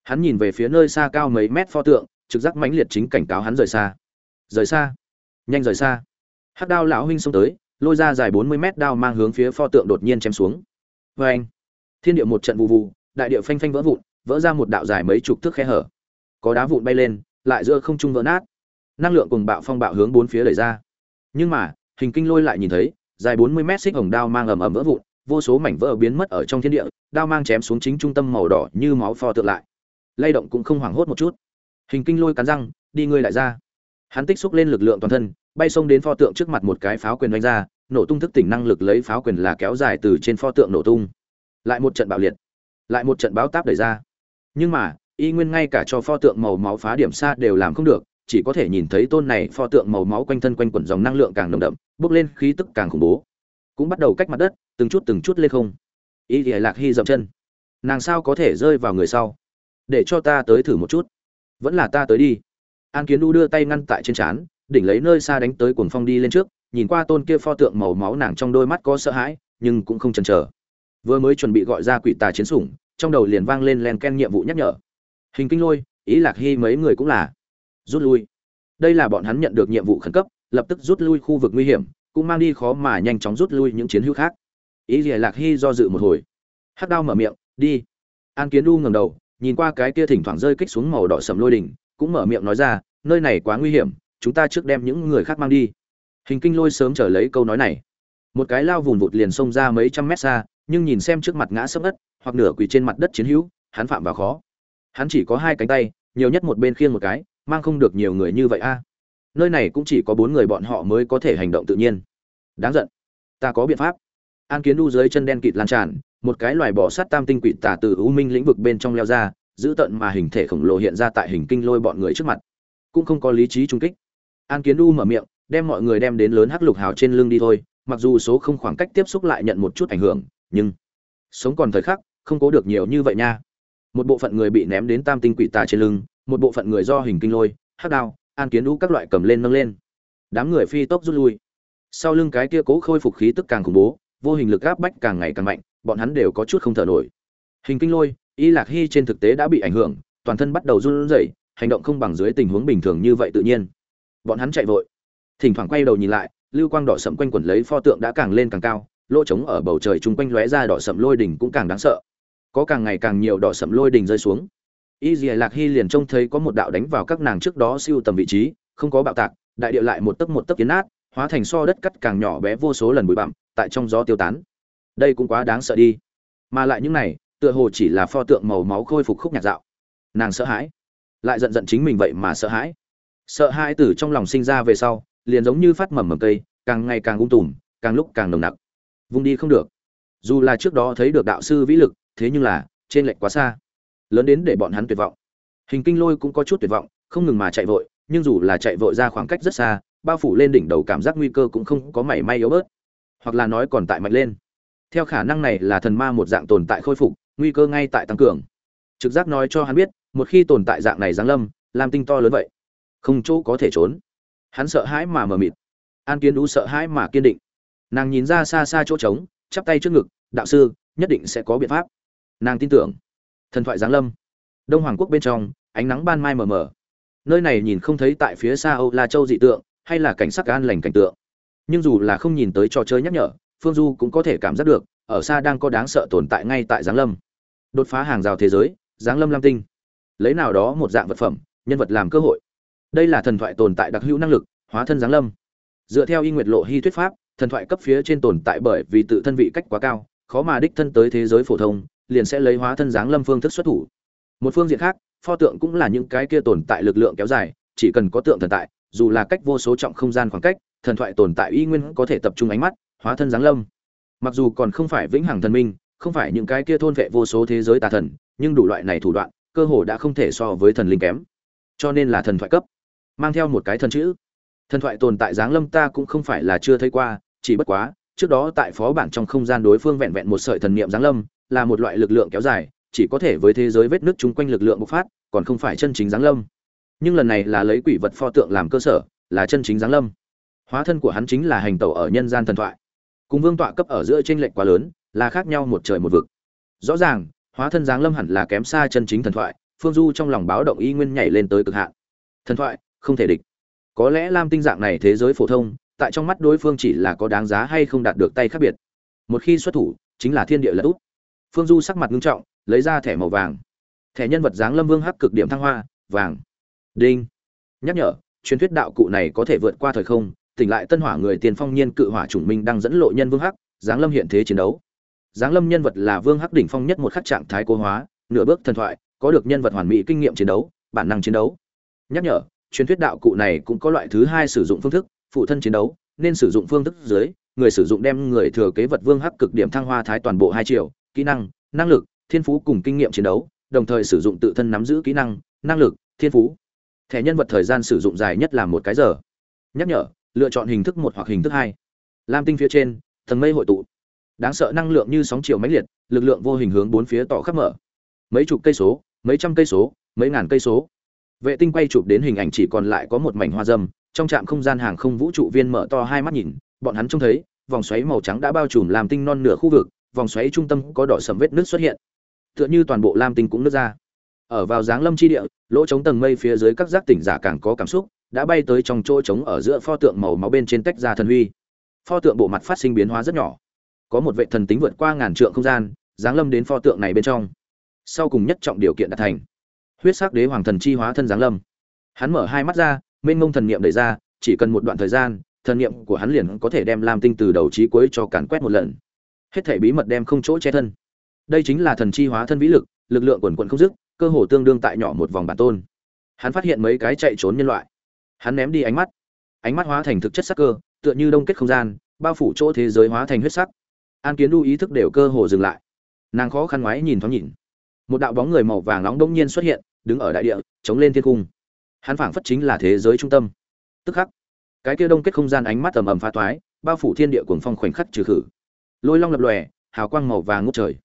A: Hắn nhìn về phía nơi xa cao mấy mét pho tượng, trực giác mãnh liệt chính cảnh cáo hắn rời xa rời xa. Nhanh rời xa. Hắc đao lão huynh xông tới, lôi ra dài bốn mươi mét đao mang hướng phía pho tượng đột nhiên chém xuống. Vê anh, thiên địa một trận vụ vụ, đại địa phanh phanh vỡ vụn, vỡ ra một đạo dài mấy chục thước khe hở. Có đá vụn bay lên, lại giữa không trung vỡ nát. Năng lượng cùng bạo phong bạo hướng bốn phía đẩy ra. Nhưng mà, hình kinh lôi lại nhìn thấy, dài bốn mươi mét xích hồng đao mang ầm ầm vỡ vụn, vô số mảnh vỡ biến mất ở trong thiên địa, đao mang chém xuống chính trung tâm màu đỏ như máu pho tượng lại. Lay động cũng không hoảng hốt một chút. Hình kinh lôi cắn răng, đi ngươi lại ra hắn tích xúc lên lực lượng toàn thân, bay xông đến pho tượng trước mặt một cái pháo quyền đánh ra, nổ tung thức tỉnh năng lực lấy pháo quyền là kéo dài từ trên pho tượng nổ tung. Lại một trận bạo liệt, lại một trận báo táp đẩy ra. Nhưng mà, y nguyên ngay cả cho pho tượng màu máu phá điểm xa đều làm không được, chỉ có thể nhìn thấy tôn này pho tượng màu máu quanh thân quanh quẩn dòng năng lượng càng nồng đậm, bốc lên khí tức càng khủng bố. Cũng bắt đầu cách mặt đất, từng chút từng chút lên không. Y thì lạc hy dậm chân. Nàng sao có thể rơi vào người sau? Để cho ta tới thử một chút. Vẫn là ta tới đi an kiến đu đưa tay ngăn tại trên trán, đỉnh lấy nơi xa đánh tới cuồng phong đi lên trước, nhìn qua tôn kia pho tượng màu máu nàng trong đôi mắt có sợ hãi, nhưng cũng không chần chờ. Vừa mới chuẩn bị gọi ra quỷ tà chiến sủng, trong đầu liền vang lên len ken nhiệm vụ nhắc nhở. Hình kinh lôi, ý lạc hy mấy người cũng là. Rút lui. Đây là bọn hắn nhận được nhiệm vụ khẩn cấp, lập tức rút lui khu vực nguy hiểm, cũng mang đi khó mà nhanh chóng rút lui những chiến hữu khác. Ý lìa lạc hy do dự một hồi. Hắc đao mở miệng, đi. An kiến đu ngầm đầu, nhìn qua cái kia thỉnh thoảng rơi kích xuống màu đỏ sầm lôi đỉnh, cũng mở miệng nói ra nơi này quá nguy hiểm, chúng ta trước đem những người khác mang đi. Hình kinh lôi sớm trở lấy câu nói này. Một cái lao vùn vụt liền xông ra mấy trăm mét xa, nhưng nhìn xem trước mặt ngã sấp đất, hoặc nửa quỳ trên mặt đất chiến hữu, hắn phạm vào khó. Hắn chỉ có hai cánh tay, nhiều nhất một bên khiêng một cái, mang không được nhiều người như vậy a. Nơi này cũng chỉ có bốn người bọn họ mới có thể hành động tự nhiên. Đáng giận. Ta có biện pháp. An kiến đu dưới chân đen kịt lan tràn, một cái loài bỏ sát tam tinh quỷ tả từ u minh lĩnh vực bên trong leo ra giữ tận mà hình thể khổng lồ hiện ra tại hình kinh lôi bọn người trước mặt cũng không có lý trí trung kích. An kiến U mở miệng, đem mọi người đem đến lớn hắc lục hào trên lưng đi thôi, mặc dù số không khoảng cách tiếp xúc lại nhận một chút ảnh hưởng, nhưng sống còn thời khắc, không cố được nhiều như vậy nha. Một bộ phận người bị ném đến tam tinh quỷ tà trên lưng, một bộ phận người do hình kinh lôi, hắc đao, an kiến U các loại cầm lên nâng lên. Đám người phi tốc rút lui. Sau lưng cái kia cố khôi phục khí tức càng khủng bố, vô hình lực áp bách càng ngày càng mạnh, bọn hắn đều có chút không thở nổi. Hình kinh lôi, y lạc hy trên thực tế đã bị ảnh hưởng, toàn thân bắt đầu run rẩy hành động không bằng dưới tình huống bình thường như vậy tự nhiên. Bọn hắn chạy vội. Thỉnh thoảng quay đầu nhìn lại, lưu quang đỏ sậm quanh quẩn lấy pho tượng đã càng lên càng cao, lỗ trống ở bầu trời chung quanh lóe ra đỏ sậm lôi đỉnh cũng càng đáng sợ. Có càng ngày càng nhiều đỏ sậm lôi đỉnh rơi xuống. Y dì lạc hy liền trông thấy có một đạo đánh vào các nàng trước đó siêu tầm vị trí, không có bạo tạc, đại địa lại một tấc một tấc kiến nát, hóa thành so đất cắt càng nhỏ bé vô số lần bụi bặm, tại trong gió tiêu tán. Đây cũng quá đáng sợ đi. Mà lại những này, tựa hồ chỉ là pho tượng màu máu khôi phục khúc nhạc dạo. Nàng sợ hãi lại giận giận chính mình vậy mà sợ hãi. Sợ hãi từ trong lòng sinh ra về sau, liền giống như phát mầm mầm cây, càng ngày càng ung tùm, càng lúc càng nồng nặc. Vung đi không được. Dù là trước đó thấy được đạo sư vĩ lực, thế nhưng là, trên lệch quá xa. Lớn đến để bọn hắn tuyệt vọng. Hình kinh lôi cũng có chút tuyệt vọng, không ngừng mà chạy vội, nhưng dù là chạy vội ra khoảng cách rất xa, bao phủ lên đỉnh đầu cảm giác nguy cơ cũng không có mảy may yếu bớt. Hoặc là nói còn tại mạnh lên. Theo khả năng này là thần ma một dạng tồn tại khôi phục, nguy cơ ngay tại tăng cường. Trực giác nói cho hắn biết một khi tồn tại dạng này giáng lâm, làm tinh to lớn vậy, không chỗ có thể trốn. Hắn sợ hãi mà mờ mịt. An kiến đu sợ hãi mà kiên định. Nàng nhìn ra xa xa chỗ trống, chắp tay trước ngực, đạo sư, nhất định sẽ có biện pháp. Nàng tin tưởng. Thần thoại giáng lâm. Đông hoàng quốc bên trong, ánh nắng ban mai mờ mờ. Nơi này nhìn không thấy tại phía xa âu la châu dị tượng, hay là cảnh sắc an lành cảnh tượng. Nhưng dù là không nhìn tới trò chơi nhắc nhở, phương du cũng có thể cảm giác được, ở xa đang có đáng sợ tồn tại ngay tại giáng lâm. Đột phá hàng rào thế giới, giáng lâm lam tinh lấy nào đó một dạng vật phẩm, nhân vật làm cơ hội. Đây là thần thoại tồn tại đặc hữu năng lực, hóa thân giáng lâm. Dựa theo y nguyệt lộ hy thuyết pháp, thần thoại cấp phía trên tồn tại bởi vì tự thân vị cách quá cao, khó mà đích thân tới thế giới phổ thông, liền sẽ lấy hóa thân giáng lâm phương thức xuất thủ. Một phương diện khác, pho tượng cũng là những cái kia tồn tại lực lượng kéo dài, chỉ cần có tượng thần tại, dù là cách vô số trọng không gian khoảng cách, thần thoại tồn tại y nguyên có thể tập trung ánh mắt, hóa thân giáng lâm. Mặc dù còn không phải vĩnh hằng thần minh, không phải những cái kia thôn vệ vô số thế giới tà thần, nhưng đủ loại này thủ đoạn cơ hồ đã không thể so với thần linh kém. Cho nên là thần thoại cấp. Mang theo một cái thần chữ. Thần thoại tồn tại giáng lâm ta cũng không phải là chưa thấy qua, chỉ bất quá, trước đó tại phó bản trong không gian đối phương vẹn vẹn một sợi thần niệm giáng lâm, là một loại lực lượng kéo dài, chỉ có thể với thế giới vết nước chung quanh lực lượng bộc phát, còn không phải chân chính giáng lâm. Nhưng lần này là lấy quỷ vật pho tượng làm cơ sở, là chân chính giáng lâm. Hóa thân của hắn chính là hành tẩu ở nhân gian thần thoại. Cùng vương tọa cấp ở giữa tranh lệch quá lớn, là khác nhau một trời một vực. Rõ ràng hóa thân giáng lâm hẳn là kém xa chân chính thần thoại, phương du trong lòng báo động y nguyên nhảy lên tới cực hạn. Thần thoại, không thể địch. Có lẽ lam tinh dạng này thế giới phổ thông, tại trong mắt đối phương chỉ là có đáng giá hay không đạt được tay khác biệt. Một khi xuất thủ, chính là thiên địa lật út phương du sắc mặt ngưng trọng, lấy ra thẻ màu vàng. Thẻ nhân vật dáng lâm vương hắc cực điểm thăng hoa, vàng. Đinh. Nhắc nhở, truyền thuyết đạo cụ này có thể vượt qua thời không, tỉnh lại tân hỏa người tiền phong nhiên cự hỏa chủng minh đang dẫn lộ nhân vương hắc giáng lâm hiện thế chiến đấu giáng lâm nhân vật là vương hắc đỉnh phong nhất một khắc trạng thái cố hóa, nửa bước thần thoại, có được nhân vật hoàn mỹ kinh nghiệm chiến đấu, bản năng chiến đấu. Nhắc nhở, truyền thuyết đạo cụ này cũng có loại thứ hai sử dụng phương thức, phụ thân chiến đấu, nên sử dụng phương thức dưới, người sử dụng đem người thừa kế vật vương hắc cực điểm thăng hoa thái toàn bộ hai triệu kỹ năng năng lực, thiên phú cùng kinh nghiệm chiến đấu, đồng thời sử dụng tự thân nắm giữ kỹ năng năng lực, thiên phú. Thẻ nhân vật thời gian sử dụng dài nhất là một cái giờ. Nhắc nhở, lựa chọn hình thức một hoặc hình thức hai. Lam tinh phía trên, thần mây hội tụ đáng sợ năng lượng như sóng chiều mãnh liệt, lực lượng vô hình hướng bốn phía tỏ khắp mở. Mấy chục cây số, mấy trăm cây số, mấy ngàn cây số. Vệ tinh quay chụp đến hình ảnh chỉ còn lại có một mảnh hoa dâm, trong trạm không gian hàng không vũ trụ viên mở to hai mắt nhìn, bọn hắn trông thấy, vòng xoáy màu trắng đã bao trùm làm tinh non nửa khu vực, vòng xoáy trung tâm có đỏ sầm vết nước xuất hiện. Tựa như toàn bộ lam tinh cũng nứt ra. Ở vào dáng lâm chi địa, lỗ trống tầng mây phía dưới các giác tỉnh giả càng có cảm xúc, đã bay tới trong chỗ trống ở giữa pho tượng màu máu bên trên tách ra thần huy. Pho tượng bộ mặt phát sinh biến hóa rất nhỏ có một vệ thần tính vượt qua ngàn trượng không gian, giáng lâm đến pho tượng này bên trong. Sau cùng nhất trọng điều kiện đạt thành. Huyết sắc đế hoàng thần chi hóa thân giáng lâm. Hắn mở hai mắt ra, mênh mông thần niệm đẩy ra, chỉ cần một đoạn thời gian, thần niệm của hắn liền có thể đem lam tinh từ đầu trí cuối cho càn quét một lần. Hết thể bí mật đem không chỗ che thân. Đây chính là thần chi hóa thân vĩ lực lực lượng quần quận không dứt, cơ hồ tương đương tại nhỏ một vòng bản tôn. Hắn phát hiện mấy cái chạy trốn nhân loại. Hắn ném đi ánh mắt. Ánh mắt hóa thành thực chất sắc cơ, tựa như đông kết không gian, bao phủ chỗ thế giới hóa thành huyết sắc an kiến đu ý thức đều cơ hồ dừng lại. Nàng khó khăn ngoái nhìn thoáng nhìn. Một đạo bóng người màu vàng nóng đông nhiên xuất hiện, đứng ở đại địa, chống lên thiên cung. Hắn phảng phất chính là thế giới trung tâm. Tức khắc, cái kia đông kết không gian ánh mắt ầm ầm phá toái, bao phủ thiên địa cuồng phong khoảnh khắc trừ khử. Lôi long lập lòe, hào quang màu vàng ngút trời.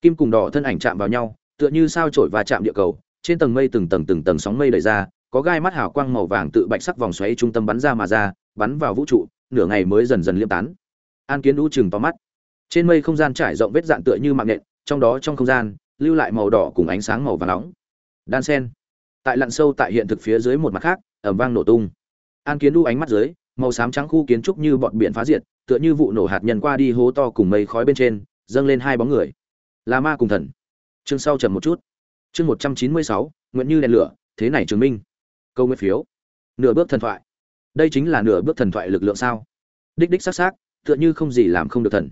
A: Kim cùng đỏ thân ảnh chạm vào nhau, tựa như sao trổi và chạm địa cầu, trên tầng mây từng tầng từng tầng sóng mây đẩy ra, có gai mắt hào quang màu vàng tự bạch sắc vòng xoáy trung tâm bắn ra mà ra, bắn vào vũ trụ, nửa ngày mới dần dần liêm tán. An kiến đũ chừng to mắt trên mây không gian trải rộng vết dạn tựa như mạng nện trong đó trong không gian, lưu lại màu đỏ cùng ánh sáng màu vàng nóng. Đan sen. Tại lặn sâu tại hiện thực phía dưới một mặt khác, ẩm vang nổ tung. An kiến đu ánh mắt dưới, màu xám trắng khu kiến trúc như bọn biển phá diệt, tựa như vụ nổ hạt nhân qua đi hố to cùng mây khói bên trên, dâng lên hai bóng người. Là ma cùng thần. Chương sau chậm một chút. Chương một trăm chín mươi sáu, nguyện như đèn lửa, thế này chứng minh. Câu nguyên phiếu. Nửa bước thần thoại. Đây chính là nửa bước thần thoại lực lượng sao? Đích đích s á c s á c tựa như không gì làm không được thần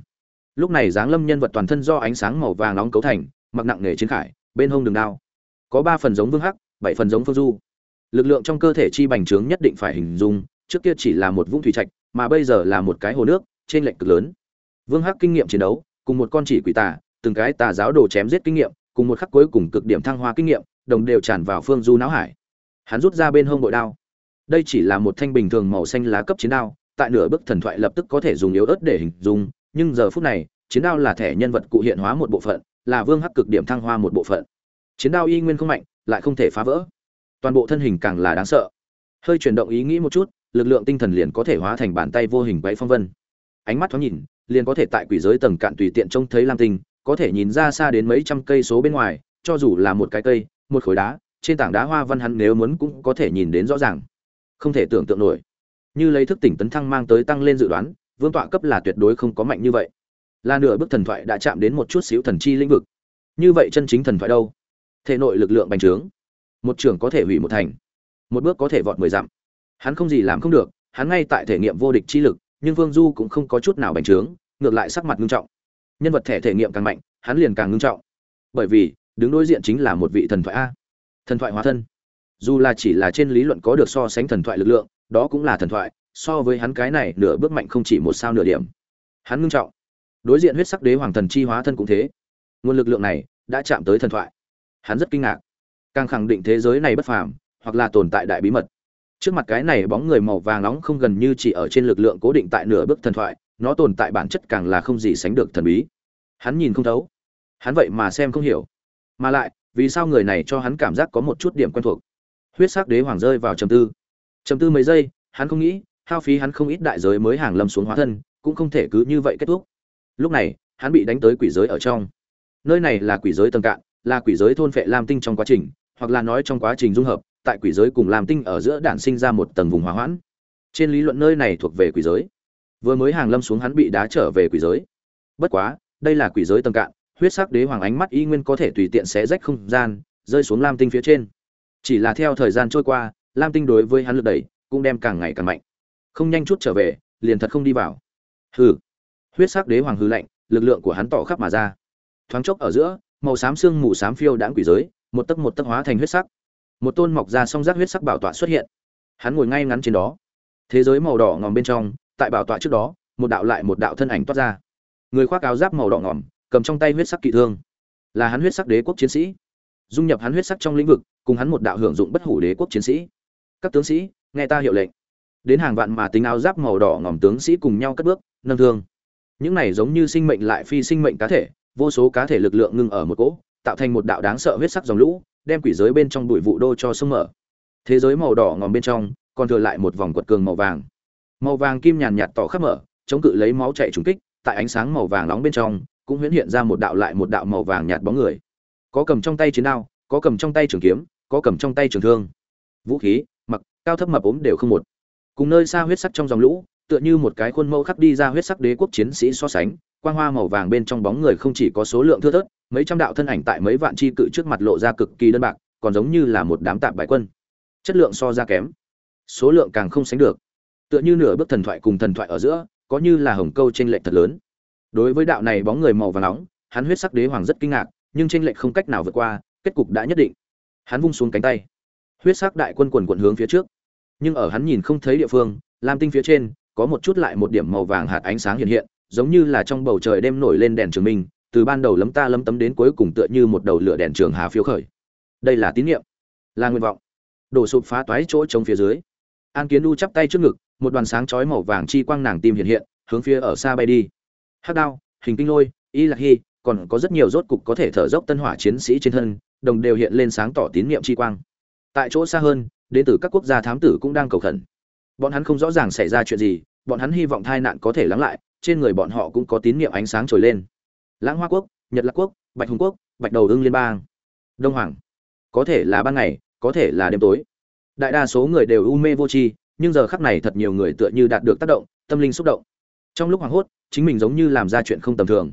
A: lúc này dáng lâm nhân vật toàn thân do ánh sáng màu vàng nóng cấu thành, mặc nặng nề chiến khải, bên hông đường đao. Có ba phần giống vương hắc, bảy phần giống phương du. Lực lượng trong cơ thể chi bành trướng nhất định phải hình dung, trước kia chỉ là một vũng thủy trạch, mà bây giờ là một cái hồ nước, trên lệnh cực lớn. Vương hắc kinh nghiệm chiến đấu, cùng một con chỉ quỷ tà, từng cái tà giáo đồ chém giết kinh nghiệm, cùng một khắc cuối cùng cực điểm thăng hoa kinh nghiệm, đồng đều tràn vào phương du não hải. Hắn rút ra bên hông bội đao. Đây chỉ là một thanh bình thường màu xanh lá cấp chiến đao, tại nửa bức thần thoại lập tức có thể dùng yếu ớt để hình dung nhưng giờ phút này, chiến đao là thẻ nhân vật cụ hiện hóa một bộ phận, là vương hắc cực điểm thăng hoa một bộ phận. Chiến đao y nguyên không mạnh, lại không thể phá vỡ. Toàn bộ thân hình càng là đáng sợ. Hơi chuyển động ý nghĩ một chút, lực lượng tinh thần liền có thể hóa thành bàn tay vô hình quấy phong vân. Ánh mắt thoáng nhìn, liền có thể tại quỷ giới tầng cạn tùy tiện trông thấy lam tinh, có thể nhìn ra xa đến mấy trăm cây số bên ngoài, cho dù là một cái cây, một khối đá, trên tảng đá hoa văn hắn nếu muốn cũng có thể nhìn đến rõ ràng. Không thể tưởng tượng nổi. Như lấy thức tỉnh tấn thăng mang tới tăng lên dự đoán vương tọa cấp là tuyệt đối không có mạnh như vậy. Là nửa bước thần thoại đã chạm đến một chút xíu thần chi lĩnh vực. Như vậy chân chính thần thoại đâu? Thể nội lực lượng bành trướng. Một trường có thể hủy một thành. Một bước có thể vọt mười dặm. Hắn không gì làm không được, hắn ngay tại thể nghiệm vô địch chi lực, nhưng vương du cũng không có chút nào bành trướng, ngược lại sắc mặt ngưng trọng. Nhân vật thể thể nghiệm càng mạnh, hắn liền càng ngưng trọng. Bởi vì, đứng đối diện chính là một vị thần thoại a. Thần thoại hóa thân. Dù là chỉ là trên lý luận có được so sánh thần thoại lực lượng, đó cũng là thần thoại so với hắn cái này nửa bước mạnh không chỉ một sao nửa điểm. Hắn ngưng trọng. Đối diện huyết sắc đế hoàng thần chi hóa thân cũng thế. Nguồn lực lượng này đã chạm tới thần thoại. Hắn rất kinh ngạc. Càng khẳng định thế giới này bất phàm, hoặc là tồn tại đại bí mật. Trước mặt cái này bóng người màu vàng nóng không gần như chỉ ở trên lực lượng cố định tại nửa bước thần thoại, nó tồn tại bản chất càng là không gì sánh được thần bí. Hắn nhìn không thấu. Hắn vậy mà xem không hiểu. Mà lại, vì sao người này cho hắn cảm giác có một chút điểm quen thuộc? Huyết sắc đế hoàng rơi vào trầm tư. Trầm tư mấy giây, hắn không nghĩ hao phí hắn không ít đại giới mới hàng lâm xuống hóa thân, cũng không thể cứ như vậy kết thúc. Lúc này, hắn bị đánh tới quỷ giới ở trong. Nơi này là quỷ giới tầng cạn, là quỷ giới thôn phệ lam tinh trong quá trình, hoặc là nói trong quá trình dung hợp, tại quỷ giới cùng lam tinh ở giữa đản sinh ra một tầng vùng hóa hoãn. Trên lý luận nơi này thuộc về quỷ giới. Vừa mới hàng lâm xuống hắn bị đá trở về quỷ giới. Bất quá, đây là quỷ giới tầng cạn, huyết sắc đế hoàng ánh mắt y nguyên có thể tùy tiện xé rách không gian, rơi xuống lam tinh phía trên. Chỉ là theo thời gian trôi qua, lam tinh đối với hắn lực đẩy cũng đem càng ngày càng mạnh không nhanh chút trở về, liền thật không đi vào. Hừ. Huyết sắc đế hoàng hư lạnh, lực lượng của hắn tỏ khắp mà ra. Thoáng chốc ở giữa, màu xám xương mù xám phiêu đãng quỷ giới, một tấc một tấc hóa thành huyết sắc. Một tôn mọc ra song giác huyết sắc bảo tọa xuất hiện. Hắn ngồi ngay ngắn trên đó. Thế giới màu đỏ ngòm bên trong, tại bảo tọa trước đó, một đạo lại một đạo thân ảnh toát ra. Người khoác áo giáp màu đỏ ngòm, cầm trong tay huyết sắc kỵ thương. Là hắn huyết sắc đế quốc chiến sĩ. Dung nhập hắn huyết sắc trong lĩnh vực, cùng hắn một đạo hưởng dụng bất hủ đế quốc chiến sĩ. Các tướng sĩ, nghe ta hiệu lệnh đến hàng vạn mà tính áo giáp màu đỏ ngòm tướng sĩ cùng nhau cất bước, nâng thương. Những này giống như sinh mệnh lại phi sinh mệnh cá thể, vô số cá thể lực lượng ngưng ở một cỗ, tạo thành một đạo đáng sợ huyết sắc dòng lũ, đem quỷ giới bên trong bụi vụ đô cho sông mở. Thế giới màu đỏ ngòm bên trong, còn thừa lại một vòng quật cường màu vàng. Màu vàng kim nhàn nhạt tỏ khắp mở, chống cự lấy máu chạy trúng kích, tại ánh sáng màu vàng nóng bên trong, cũng huyễn hiện ra một đạo lại một đạo màu vàng nhạt bóng người. Có cầm trong tay chiến đao, có cầm trong tay trường kiếm, có cầm trong tay trường thương. Vũ khí, mặc, cao thấp mập ốm đều không một cùng nơi xa huyết sắc trong dòng lũ, tựa như một cái khuôn mẫu khắc đi ra huyết sắc đế quốc chiến sĩ so sánh, quang hoa màu vàng bên trong bóng người không chỉ có số lượng thưa thớt, mấy trăm đạo thân ảnh tại mấy vạn chi cự trước mặt lộ ra cực kỳ đơn bạc, còn giống như là một đám tạp bại quân. Chất lượng so ra kém. Số lượng càng không sánh được. Tựa như nửa bước thần thoại cùng thần thoại ở giữa, có như là hồng câu trên lệnh thật lớn. Đối với đạo này bóng người màu vàng nóng, hắn huyết sắc đế hoàng rất kinh ngạc, nhưng tranh lệch không cách nào vượt qua, kết cục đã nhất định. Hắn vung xuống cánh tay. Huyết sắc đại quân quần quận hướng phía trước nhưng ở hắn nhìn không thấy địa phương, lam tinh phía trên, có một chút lại một điểm màu vàng hạt ánh sáng hiện hiện, giống như là trong bầu trời đêm nổi lên đèn trường minh, từ ban đầu lấm ta lấm tấm đến cuối cùng tựa như một đầu lửa đèn trường hà phiếu khởi. Đây là tín nhiệm là nguyện vọng. Đổ sụp phá toái chỗ trống phía dưới. An kiến u chắp tay trước ngực, một đoàn sáng chói màu vàng chi quang nàng tim hiện hiện, hướng phía ở xa bay đi. Hắc đao, hình kinh lôi, y lạc hy, còn có rất nhiều rốt cục có thể thở dốc tân hỏa chiến sĩ trên thân, đồng đều hiện lên sáng tỏ tín nhiệm chi quang. Tại chỗ xa hơn đến từ các quốc gia thám tử cũng đang cầu khẩn. Bọn hắn không rõ ràng xảy ra chuyện gì, bọn hắn hy vọng tai nạn có thể lắng lại, trên người bọn họ cũng có tín niệm ánh sáng trồi lên. Lãng hoa quốc, nhật lạc quốc, bạch hùng quốc, bạch đầu ưng liên bang. Đông hoàng. Có thể là ban ngày, có thể là đêm tối. Đại đa số người đều u mê vô tri, nhưng giờ khắc này thật nhiều người tựa như đạt được tác động, tâm linh xúc động. Trong lúc hoảng hốt, chính mình giống như làm ra chuyện không tầm thường.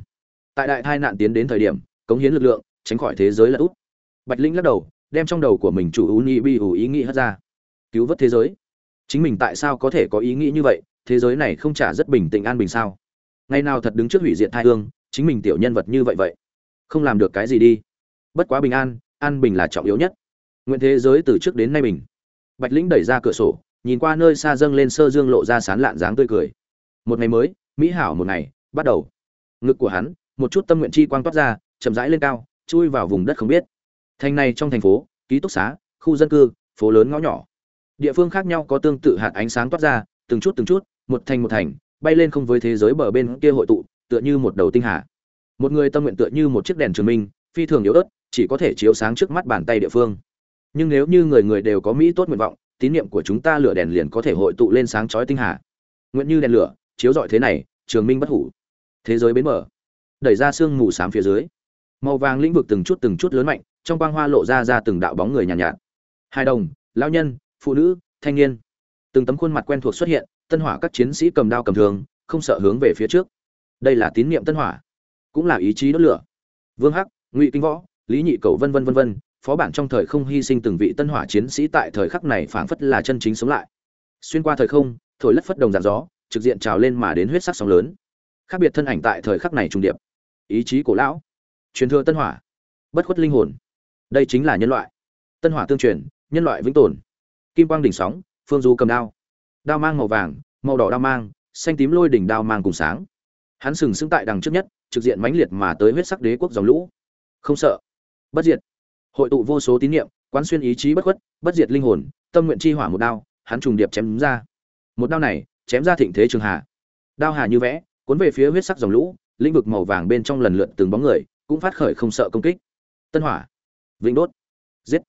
A: Tại đại tai nạn tiến đến thời điểm, cống hiến lực lượng, tránh khỏi thế giới là út. Bạch linh lắc đầu đem trong đầu của mình chủ u ni bi ủ ý nghĩ hất ra. Cứu vớt thế giới. Chính mình tại sao có thể có ý nghĩ như vậy? Thế giới này không trả rất bình tĩnh an bình sao? Ngày nào thật đứng trước hủy diệt thai hương, chính mình tiểu nhân vật như vậy vậy, không làm được cái gì đi. Bất quá bình an an bình là trọng yếu nhất. Nguyện thế giới từ trước đến nay bình. Bạch lĩnh đẩy ra cửa sổ, nhìn qua nơi xa dâng lên sơ dương lộ ra sán lạn dáng tươi cười. Một ngày mới, mỹ hảo một ngày, bắt đầu. Ngực của hắn, một chút tâm nguyện chi quang toát ra, chậm rãi lên cao, chui vào vùng đất không biết thành này trong thành phố, ký túc xá, khu dân cư, phố lớn ngõ nhỏ. Địa phương khác nhau có tương tự hạt ánh sáng toát ra, từng chút từng chút, một thành một thành, bay lên không với thế giới bờ bên kia hội tụ, tựa như một đầu tinh hà. Một người tâm nguyện tựa như một chiếc đèn trường minh, phi thường yếu ớt, chỉ có thể chiếu sáng trước mắt bàn tay địa phương. Nhưng nếu như người người đều có mỹ tốt nguyện vọng, tín niệm của chúng ta lửa đèn liền có thể hội tụ lên sáng chói tinh hà. Nguyện như đèn lửa, chiếu rọi thế này, trường minh bất hủ. Thế giới bến mở đẩy ra sương mù xám phía dưới. Màu vàng lĩnh vực từng chút từng chút lớn mạnh trong quang hoa lộ ra ra từng đạo bóng người nhàn nhạt, nhạt. Hai đồng lão nhân phụ nữ thanh niên. Từng tấm khuôn mặt quen thuộc xuất hiện tân hỏa các chiến sĩ cầm đao cầm thường không sợ hướng về phía trước. Đây là tín niệm tân hỏa cũng là ý chí đốt lửa. Vương hắc ngụy kinh võ lý nhị cầu vân vân vân vân phó bản trong thời không hy sinh từng vị tân hỏa chiến sĩ tại thời khắc này phảng phất là chân chính sống lại. Xuyên qua thời không thổi lất phất đồng giàn gió trực diện trào lên mà đến huyết sắc sóng lớn. Khác biệt thân ảnh tại thời khắc này trùng điệp. Ý chí cổ lão. Truyền thừa tân hỏa. Bất khuất linh hồn đây chính là nhân loại. Tân hỏa tương truyền, nhân loại vĩnh tồn. Kim quang đỉnh sóng, phương du cầm đao. Đao mang màu vàng, màu đỏ đao mang, xanh tím lôi đỉnh đao mang cùng sáng. Hắn sừng sững tại đằng trước nhất, trực diện mãnh liệt mà tới huyết sắc đế quốc dòng lũ. Không sợ. Bất diệt. Hội tụ vô số tín niệm, quán xuyên ý chí bất khuất, bất diệt linh hồn, tâm nguyện chi hỏa một đao, hắn trùng điệp chém ra. Một đao này, chém ra thịnh thế trường hà. Đao hà như vẽ, cuốn về phía huyết sắc dòng lũ, lĩnh vực màu vàng bên trong lần lượt từng bóng người, cũng phát khởi không sợ công kích. Tân hỏa vĩnh đốt. Giết.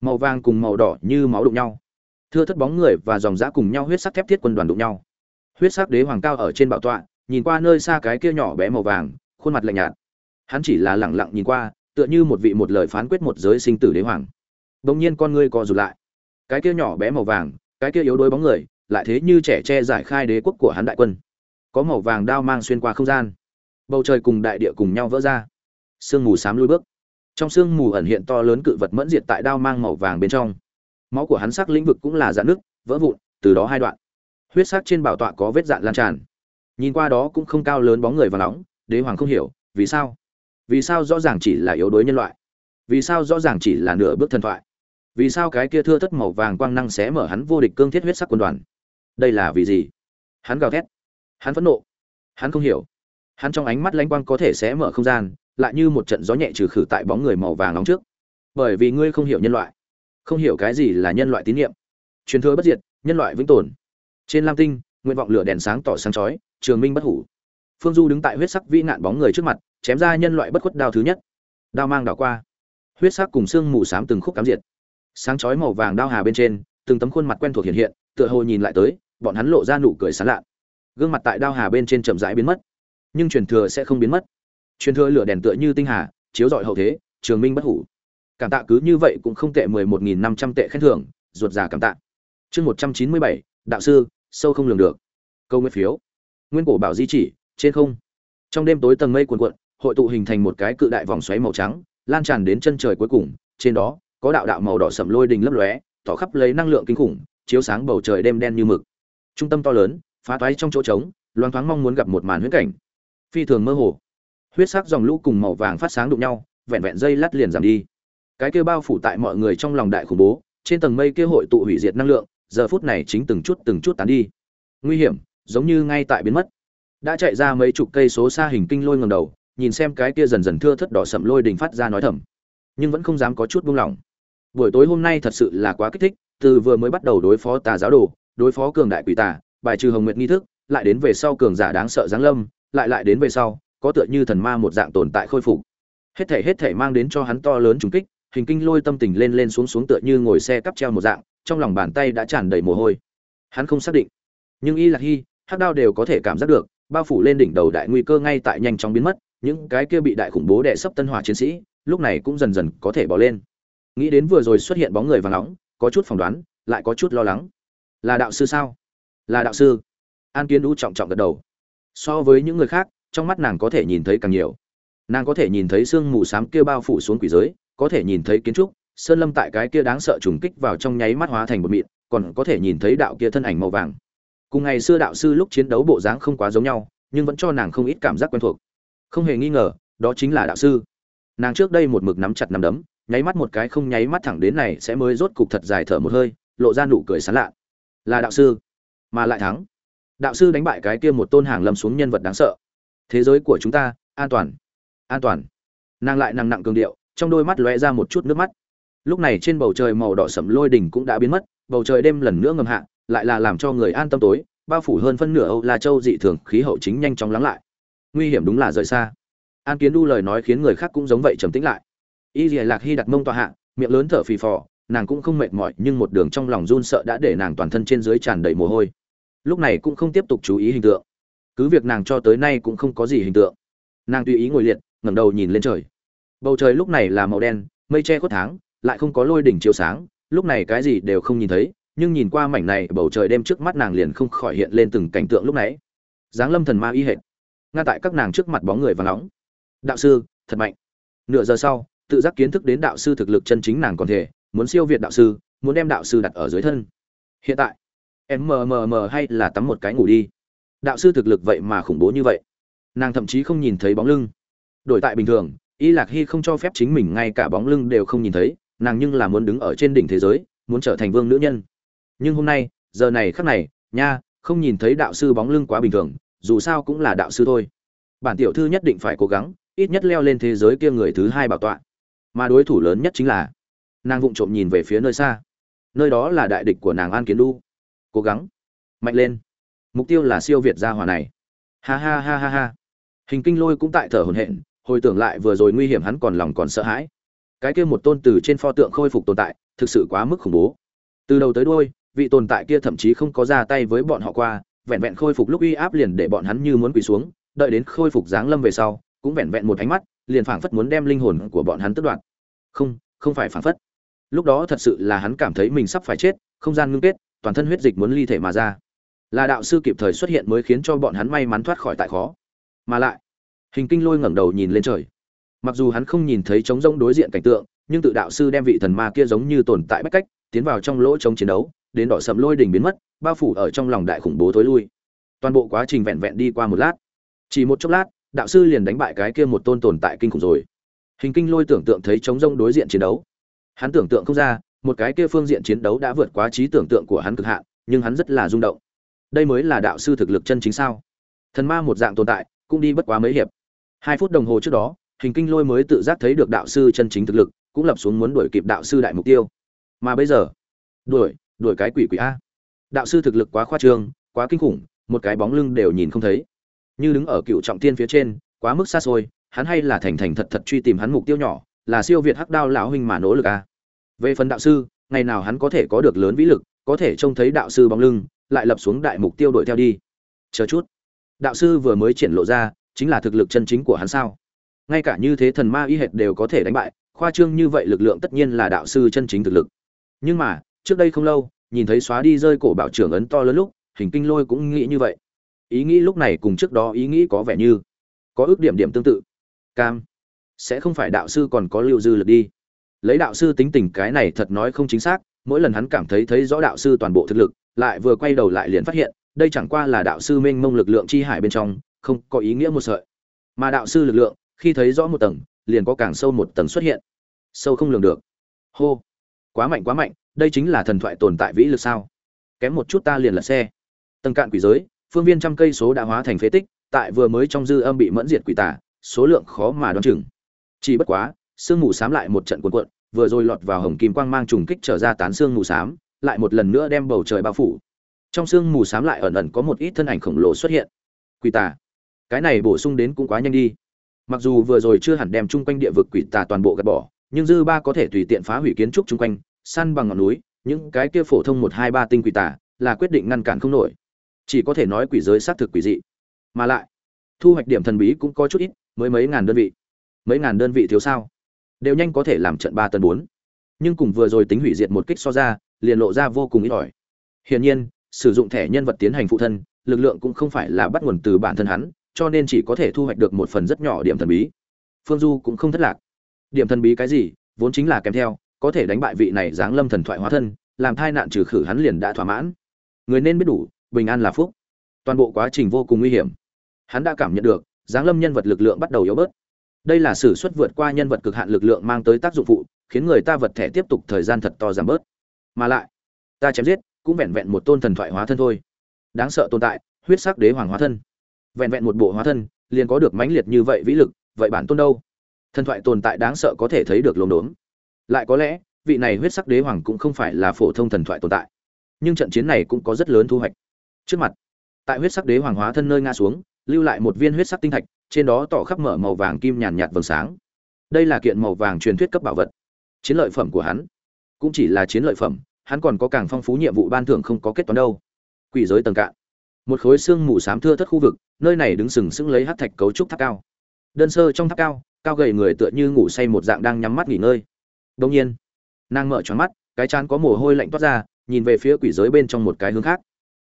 A: Màu vàng cùng màu đỏ như máu đụng nhau. Thưa thất bóng người và dòng giã cùng nhau huyết sắc thép thiết quân đoàn đụng nhau. Huyết sắc đế hoàng cao ở trên bảo tọa, nhìn qua nơi xa cái kia nhỏ bé màu vàng, khuôn mặt lạnh nhạt. Hắn chỉ là lẳng lặng nhìn qua, tựa như một vị một lời phán quyết một giới sinh tử đế hoàng. Bỗng nhiên con ngươi co rụt lại. Cái kia nhỏ bé màu vàng, cái kia yếu đuối bóng người, lại thế như trẻ che giải khai đế quốc của hắn đại quân. Có màu vàng đao mang xuyên qua không gian. Bầu trời cùng đại địa cùng nhau vỡ ra. Sương mù xám lui bước trong sương mù ẩn hiện to lớn cự vật mẫn diệt tại đao mang màu vàng bên trong. Máu của hắn sắc lĩnh vực cũng là dạn nước vỡ vụn, từ đó hai đoạn. Huyết sắc trên bảo tọa có vết dạn lan tràn. Nhìn qua đó cũng không cao lớn bóng người và nóng, đế hoàng không hiểu, vì sao? Vì sao rõ ràng chỉ là yếu đuối nhân loại? Vì sao rõ ràng chỉ là nửa bước thần thoại? Vì sao cái kia thưa thất màu vàng quang năng sẽ mở hắn vô địch cương thiết huyết sắc quân đoàn? Đây là vì gì? Hắn gào thét. Hắn phẫn nộ. Hắn không hiểu. Hắn trong ánh mắt lanh quang có thể sẽ mở không gian lại như một trận gió nhẹ trừ khử tại bóng người màu vàng nóng trước. Bởi vì ngươi không hiểu nhân loại, không hiểu cái gì là nhân loại tín nhiệm truyền thừa bất diệt, nhân loại vĩnh tồn. Trên lam tinh, nguyện vọng lửa đèn sáng tỏ sáng chói, trường minh bất hủ. Phương du đứng tại huyết sắc vĩ nạn bóng người trước mặt, chém ra nhân loại bất khuất đao thứ nhất. Đao mang đảo qua. Huyết sắc cùng xương mù xám từng khúc cám diệt. Sáng chói màu vàng đao hà bên trên, từng tấm khuôn mặt quen thuộc hiện hiện, tựa hồ nhìn lại tới, bọn hắn lộ ra nụ cười sán lạ. Gương mặt tại đao hà bên trên chậm rãi biến mất, nhưng truyền thừa sẽ không biến mất truyền thừa lửa đèn tựa như tinh hà, chiếu rọi hậu thế, trường minh bất hủ. Cảm tạ cứ như vậy cũng không tệ mười một nghìn năm trăm tệ khen thưởng, ruột già cảm tạ. Chương một trăm chín mươi bảy, đạo sư, sâu không lường được. Câu nguyên phiếu. Nguyên cổ bảo di chỉ, trên không. Trong đêm tối tầng mây cuồn cuộn, hội tụ hình thành một cái cự đại vòng xoáy màu trắng, lan tràn đến chân trời cuối cùng, trên đó, có đạo đạo màu đỏ sậm lôi đình lấp lóe, tỏ khắp lấy năng lượng kinh khủng, chiếu sáng bầu trời đêm đen như mực. Trung tâm to lớn, phá toái trong chỗ trống loan thoáng mong muốn gặp một màn huyễn cảnh. Phi thường mơ hồ huyết sắc dòng lũ cùng màu vàng phát sáng đụng nhau, vẹn vẹn dây lát liền giảm đi. Cái kia bao phủ tại mọi người trong lòng đại khủng bố, trên tầng mây kia hội tụ hủy diệt năng lượng, giờ phút này chính từng chút từng chút tán đi. Nguy hiểm, giống như ngay tại biến mất. Đã chạy ra mấy chục cây số xa hình kinh lôi ngẩng đầu, nhìn xem cái kia dần dần thưa thất đỏ sậm lôi đình phát ra nói thầm. Nhưng vẫn không dám có chút buông lỏng. Buổi tối hôm nay thật sự là quá kích thích, từ vừa mới bắt đầu đối phó tà giáo đồ, đối phó cường đại quỷ tà, bài trừ hồng nguyệt nghi thức, lại đến về sau cường giả đáng sợ giáng lâm, lại lại đến về sau có tựa như thần ma một dạng tồn tại khôi phục. Hết thể hết thể mang đến cho hắn to lớn trùng kích, hình kinh lôi tâm tình lên lên xuống xuống tựa như ngồi xe cắp treo một dạng, trong lòng bàn tay đã tràn đầy mồ hôi. Hắn không xác định, nhưng y lạc hy, hắc đao đều có thể cảm giác được, bao phủ lên đỉnh đầu đại nguy cơ ngay tại nhanh chóng biến mất, những cái kia bị đại khủng bố đè sấp tân hỏa chiến sĩ, lúc này cũng dần dần có thể bỏ lên. Nghĩ đến vừa rồi xuất hiện bóng người vàng nóng, có chút phỏng đoán, lại có chút lo lắng. Là đạo sư sao? Là đạo sư. An kiến đũ trọng trọng gật đầu. So với những người khác trong mắt nàng có thể nhìn thấy càng nhiều. Nàng có thể nhìn thấy sương mù s á m kia bao phủ xuống quỷ giới, có thể nhìn thấy kiến trúc, sơn lâm tại cái kia đáng sợ trùng kích vào trong nháy mắt hóa thành một mịn, còn có thể nhìn thấy đạo kia thân ảnh màu vàng. Cùng ngày xưa đạo sư lúc chiến đấu bộ dáng không quá giống nhau, nhưng vẫn cho nàng không ít cảm giác quen thuộc. Không hề nghi ngờ, đó chính là đạo sư. Nàng trước đây một mực nắm chặt nắm đấm, nháy mắt một cái không nháy mắt thẳng đến này sẽ mới rốt cục thật dài thở một hơi, lộ ra nụ cười sán lạ. Là đạo sư, mà lại thắng. Đạo sư đánh bại cái kia một tôn hàng lâm xuống nhân vật đáng sợ thế giới của chúng ta, an toàn an toàn. Nàng lại nặng nặng cường điệu, trong đôi mắt lóe ra một chút nước mắt. Lúc này trên bầu trời màu đỏ sẫm lôi đỉnh cũng đã biến mất, bầu trời đêm lần nữa ngầm hạ, lại là làm cho người an tâm tối, bao phủ hơn phân nửa âu la châu dị thường, khí hậu chính nhanh chóng lắng lại. Nguy hiểm đúng là rời xa. An kiến đu lời nói khiến người khác cũng giống vậy trầm tĩnh lại. Y dì lạc hy đặt mông tòa hạ, miệng lớn thở phì phò, nàng cũng không mệt mỏi, nhưng một đường trong lòng run sợ đã để nàng toàn thân trên dưới tràn đầy mồ hôi. Lúc này cũng không tiếp tục chú ý hình tượng cứ việc nàng cho tới nay cũng không có gì hình tượng. Nàng tùy ý ngồi liệt, ngẩng đầu nhìn lên trời. Bầu trời lúc này là màu đen, mây che khuất tháng, lại không có lôi đỉnh chiếu sáng, lúc này cái gì đều không nhìn thấy, nhưng nhìn qua mảnh này, bầu trời đêm trước mắt nàng liền không khỏi hiện lên từng cảnh tượng lúc nãy. Giáng lâm thần ma y hệt. Ngay tại các nàng trước mặt bóng người và nóng. Đạo sư, thật mạnh. Nửa giờ sau, tự giác kiến thức đến đạo sư thực lực chân chính nàng còn thể, muốn siêu việt đạo sư, muốn đem đạo sư đặt ở dưới thân. Hiện tại em mờ mờ mờ hay là tắm một cái ngủ đi đạo sư thực lực vậy mà khủng bố như vậy. Nàng thậm chí không nhìn thấy bóng lưng. Đổi tại bình thường, y lạc hy không cho phép chính mình ngay cả bóng lưng đều không nhìn thấy, nàng nhưng là muốn đứng ở trên đỉnh thế giới, muốn trở thành vương nữ nhân. Nhưng hôm nay, giờ này khắc này, nha, không nhìn thấy đạo sư bóng lưng quá bình thường, dù sao cũng là đạo sư thôi. Bản tiểu thư nhất định phải cố gắng, ít nhất leo lên thế giới kia người thứ hai bảo tọa. Mà đối thủ lớn nhất chính là, nàng vụng trộm nhìn về phía nơi xa. Nơi đó là đại địch của nàng an kiến đu. Cố gắng, mạnh lên mục tiêu là siêu việt gia hỏa này. Ha ha ha ha ha. Hình kinh lôi cũng tại thở hổn hển, hồi tưởng lại vừa rồi nguy hiểm hắn còn lòng còn sợ hãi. Cái kia một tôn từ trên pho tượng khôi phục tồn tại, thực sự quá mức khủng bố. Từ đầu tới đuôi, vị tồn tại kia thậm chí không có ra tay với bọn họ qua, vẹn vẹn khôi phục lúc uy áp liền để bọn hắn như muốn quỳ xuống, đợi đến khôi phục dáng lâm về sau, cũng vẹn vẹn một ánh mắt, liền phảng phất muốn đem linh hồn của bọn hắn tước đoạt. Không không phải phảng phất. Lúc đó thật sự là hắn cảm thấy mình sắp phải chết, không gian ngưng kết, toàn thân huyết dịch muốn ly thể mà ra là đạo sư kịp thời xuất hiện mới khiến cho bọn hắn may mắn thoát khỏi tại khó. Mà lại, hình kinh lôi ngẩng đầu nhìn lên trời. Mặc dù hắn không nhìn thấy trống rỗng đối diện cảnh tượng, nhưng tự đạo sư đem vị thần ma kia giống như tồn tại bách cách, tiến vào trong lỗ chống chiến đấu, đến đỏ sầm lôi đỉnh biến mất, bao phủ ở trong lòng đại khủng bố tối lui. Toàn bộ quá trình vẹn vẹn đi qua một lát. Chỉ một chốc lát, đạo sư liền đánh bại cái kia một tôn tồn tại kinh khủng rồi. Hình kinh lôi tưởng tượng thấy trống rông đối diện chiến đấu. Hắn tưởng tượng không ra, một cái kia phương diện chiến đấu đã vượt quá trí tưởng tượng của hắn cực hạn, nhưng hắn rất là rung động đây mới là đạo sư thực lực chân chính sao? Thần ma một dạng tồn tại, cũng đi bất quá mấy hiệp. Hai phút đồng hồ trước đó, hình kinh lôi mới tự giác thấy được đạo sư chân chính thực lực, cũng lập xuống muốn đuổi kịp đạo sư đại mục tiêu. Mà bây giờ, đuổi đuổi cái quỷ quỷ a. Đạo sư thực lực quá khoa trương, quá kinh khủng, một cái bóng lưng đều nhìn không thấy. Như đứng ở cựu trọng tiên phía trên, quá mức xa xôi, hắn hay là thành thành thật thật truy tìm hắn mục tiêu nhỏ, là siêu việt hắc đao lão huynh mà nỗ lực a. Về phần đạo sư, ngày nào hắn có thể có được lớn vĩ lực có thể trông thấy đạo sư bóng lưng, lại lập xuống đại mục tiêu đuổi theo đi. Chờ chút. Đạo sư vừa mới triển lộ ra, chính là thực lực chân chính của hắn sao? Ngay cả như thế thần ma y hệt đều có thể đánh bại, khoa trương như vậy lực lượng tất nhiên là đạo sư chân chính thực lực. Nhưng mà, trước đây không lâu, nhìn thấy xóa đi rơi cổ bảo trưởng ấn to lớn lúc, hình kinh lôi cũng nghĩ như vậy. Ý nghĩ lúc này cùng trước đó ý nghĩ có vẻ như có ước điểm điểm tương tự. Cam, sẽ không phải đạo sư còn có lưu dư lực đi. Lấy đạo sư tính tình cái này thật nói không chính xác mỗi lần hắn cảm thấy thấy rõ đạo sư toàn bộ thực lực, lại vừa quay đầu lại liền phát hiện, đây chẳng qua là đạo sư mênh mông lực lượng chi hải bên trong, không có ý nghĩa một sợi. Mà đạo sư lực lượng, khi thấy rõ một tầng, liền có càng sâu một tầng xuất hiện. Sâu không lường được. Hô. Quá mạnh quá mạnh, đây chính là thần thoại tồn tại vĩ lực sao? Kém một chút ta liền là xe. Tầng cạn quỷ giới, phương viên trăm cây số đã hóa thành phế tích, tại vừa mới trong dư âm bị mẫn diệt quỷ tả, số lượng khó mà đoán chừng. Chỉ bất quá, sương mù xám lại một trận cuộn cuộn vừa rồi lọt vào hồng kim quang mang trùng kích trở ra tán xương mù xám lại một lần nữa đem bầu trời bao phủ. Trong xương mù xám lại ẩn ẩn có một ít thân ảnh khổng lồ xuất hiện. Quỷ tà. Cái này bổ sung đến cũng quá nhanh đi. Mặc dù vừa rồi chưa hẳn đem chung quanh địa vực quỷ tà toàn bộ gạt bỏ, nhưng dư ba có thể tùy tiện phá hủy kiến trúc chung quanh, săn bằng ngọn núi, những cái kia phổ thông một, hai, ba tinh quỷ tà là quyết định ngăn cản không nổi. Chỉ có thể nói quỷ giới xác thực quỷ dị. Mà lại, thu hoạch điểm thần bí cũng có chút ít, mới mấy ngàn đơn vị. Mấy ngàn đơn vị thiếu sao? Đều nhanh có thể làm trận ba tấn bốn. Nhưng cùng vừa rồi tính hủy diệt một kích so ra, liền lộ ra vô cùng ít ỏi. Hiển nhiên, sử dụng thẻ nhân vật tiến hành phụ thân, lực lượng cũng không phải là bắt nguồn từ bản thân hắn, cho nên chỉ có thể thu hoạch được một phần rất nhỏ điểm thần bí. Phương du cũng không thất lạc. Điểm thần bí cái gì, vốn chính là kèm theo, có thể đánh bại vị này giáng lâm thần thoại hóa thân, làm thai nạn trừ khử hắn liền đã thỏa mãn. Người nên biết đủ, bình an là phúc. Toàn bộ quá trình vô cùng nguy hiểm. Hắn đã cảm nhận được, giáng lâm nhân vật lực lượng bắt đầu yếu bớt đây là sự xuất vượt qua nhân vật cực hạn lực lượng mang tới tác dụng phụ, khiến người ta vật thể tiếp tục thời gian thật to giảm bớt. Mà lại, ta chém giết cũng vẹn vẹn một tôn thần thoại hóa thân thôi. Đáng sợ tồn tại, huyết sắc đế hoàng hóa thân. Vẹn vẹn một bộ hóa thân, liền có được mãnh liệt như vậy vĩ lực, vậy bản tôn đâu? Thần thoại tồn tại đáng sợ có thể thấy được lồn đốn lại có lẽ, vị này huyết sắc đế hoàng cũng không phải là phổ thông thần thoại tồn tại. Nhưng trận chiến này cũng có rất lớn thu hoạch. Trước mặt, tại huyết sắc đế hoàng hóa thân nơi ngã xuống, lưu lại một viên huyết sắc tinh thạch trên đó tỏ khắp mở màu vàng kim nhàn nhạt vầng sáng. Đây là kiện màu vàng truyền thuyết cấp bảo vật. Chiến lợi phẩm của hắn cũng chỉ là chiến lợi phẩm, hắn còn có càng phong phú nhiệm vụ ban thưởng không có kết toán đâu. Quỷ giới tầng cạn. Một khối xương mù xám thưa thất khu vực, nơi này đứng sừng sững lấy hát thạch cấu trúc tháp cao. Đơn sơ trong tháp cao cao gầy người tựa như ngủ say một dạng đang nhắm mắt nghỉ ngơi. Đông nhiên, nàng mở tròn mắt, cái chán có mồ hôi lạnh toát ra, nhìn về phía quỷ giới bên trong một cái hướng khác.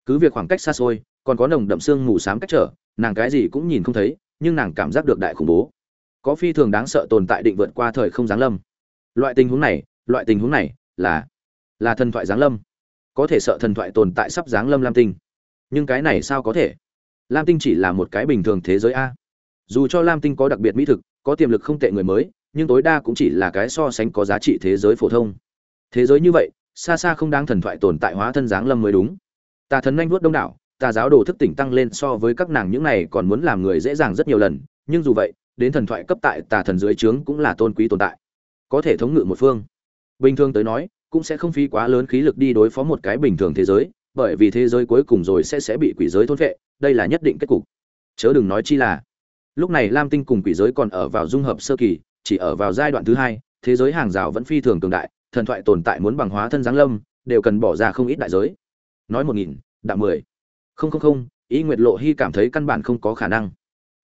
A: Cứ việc khoảng cách xa xôi, còn có nồng đậm xương mù xám cách trở, nàng cái gì cũng nhìn không thấy nhưng nàng cảm giác được đại khủng bố. Có phi thường đáng sợ tồn tại định vượt qua thời không giáng lâm. Loại tình huống này, loại tình huống này là là thần thoại giáng lâm. Có thể sợ thần thoại tồn tại sắp giáng lâm lam tinh. Nhưng cái này sao có thể? Lam tinh chỉ là một cái bình thường thế giới a. Dù cho lam tinh có đặc biệt mỹ thực, có tiềm lực không tệ người mới, nhưng tối đa cũng chỉ là cái so sánh có giá trị thế giới phổ thông. Thế giới như vậy, xa xa không đáng thần thoại tồn tại hóa thân giáng lâm mới đúng. Tà thần nhanh vuốt đông đảo tà giáo đồ thức tỉnh tăng lên so với các nàng những này còn muốn làm người dễ dàng rất nhiều lần, nhưng dù vậy, đến thần thoại cấp tại tà thần dưới trướng cũng là tôn quý tồn tại. Có thể thống ngự một phương. Bình thường tới nói, cũng sẽ không phí quá lớn khí lực đi đối phó một cái bình thường thế giới, bởi vì thế giới cuối cùng rồi sẽ sẽ bị quỷ giới thôn vệ đây là nhất định kết cục. Chớ đừng nói chi là, lúc này lam tinh cùng quỷ giới còn ở vào dung hợp sơ kỳ, chỉ ở vào giai đoạn thứ hai, thế giới hàng rào vẫn phi thường cường đại, thần thoại tồn tại muốn bằng hóa thân giáng lâm, đều cần bỏ ra không ít đại giới. Nói một nghìn đạo mười không không không ý nguyệt lộ hy cảm thấy căn bản không có khả năng.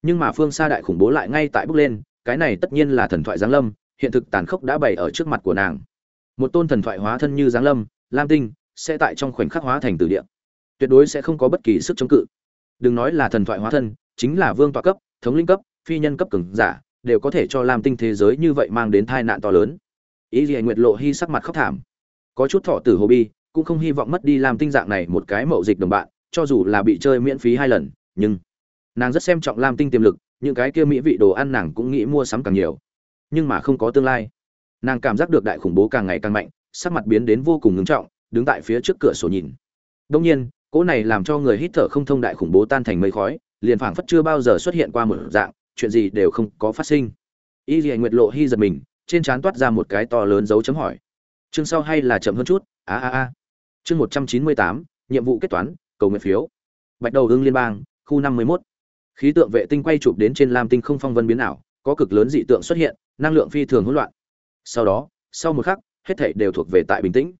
A: Nhưng mà phương xa đại khủng bố lại ngay tại bước lên, cái này tất nhiên là thần thoại giáng lâm, hiện thực tàn khốc đã bày ở trước mặt của nàng. Một tôn thần thoại hóa thân như giáng lâm, lam tinh, sẽ tại trong khoảnh khắc hóa thành từ địa. Tuyệt đối sẽ không có bất kỳ sức chống cự. Đừng nói là thần thoại hóa thân, chính là vương tọa cấp, thống linh cấp, phi nhân cấp cường giả, đều có thể cho lam tinh thế giới như vậy mang đến tai nạn to lớn. Ý gì nguyệt lộ hy sắc mặt khóc thảm. Có chút thọ tử hồ bi, cũng không hy vọng mất đi lam tinh dạng này một cái mậu dịch đồng bạn cho dù là bị chơi miễn phí hai lần, nhưng nàng rất xem trọng lam tinh tiềm lực, những cái kia mỹ vị đồ ăn nàng cũng nghĩ mua sắm càng nhiều. Nhưng mà không có tương lai. Nàng cảm giác được đại khủng bố càng ngày càng mạnh, sắc mặt biến đến vô cùng ngưng trọng, đứng tại phía trước cửa sổ nhìn. Đông nhiên, cỗ này làm cho người hít thở không thông đại khủng bố tan thành mây khói, liền phảng phất chưa bao giờ xuất hiện qua một dạng, chuyện gì đều không có phát sinh. Y dị nguyệt lộ hy giật mình, trên trán toát ra một cái to lớn dấu chấm hỏi. Chương sau hay là chậm hơn chút? A a a. Chương một trăm chín mươi tám, nhiệm vụ kết toán cầu nguyện phiếu. Bạch đầu hưng liên bang, khu năm mươi mốt. Khí tượng vệ tinh quay chụp đến trên lam tinh không phong vân biến ảo, có cực lớn dị tượng xuất hiện, năng lượng phi thường hỗn loạn. Sau đó, sau một khắc, hết thảy đều thuộc về tại bình tĩnh.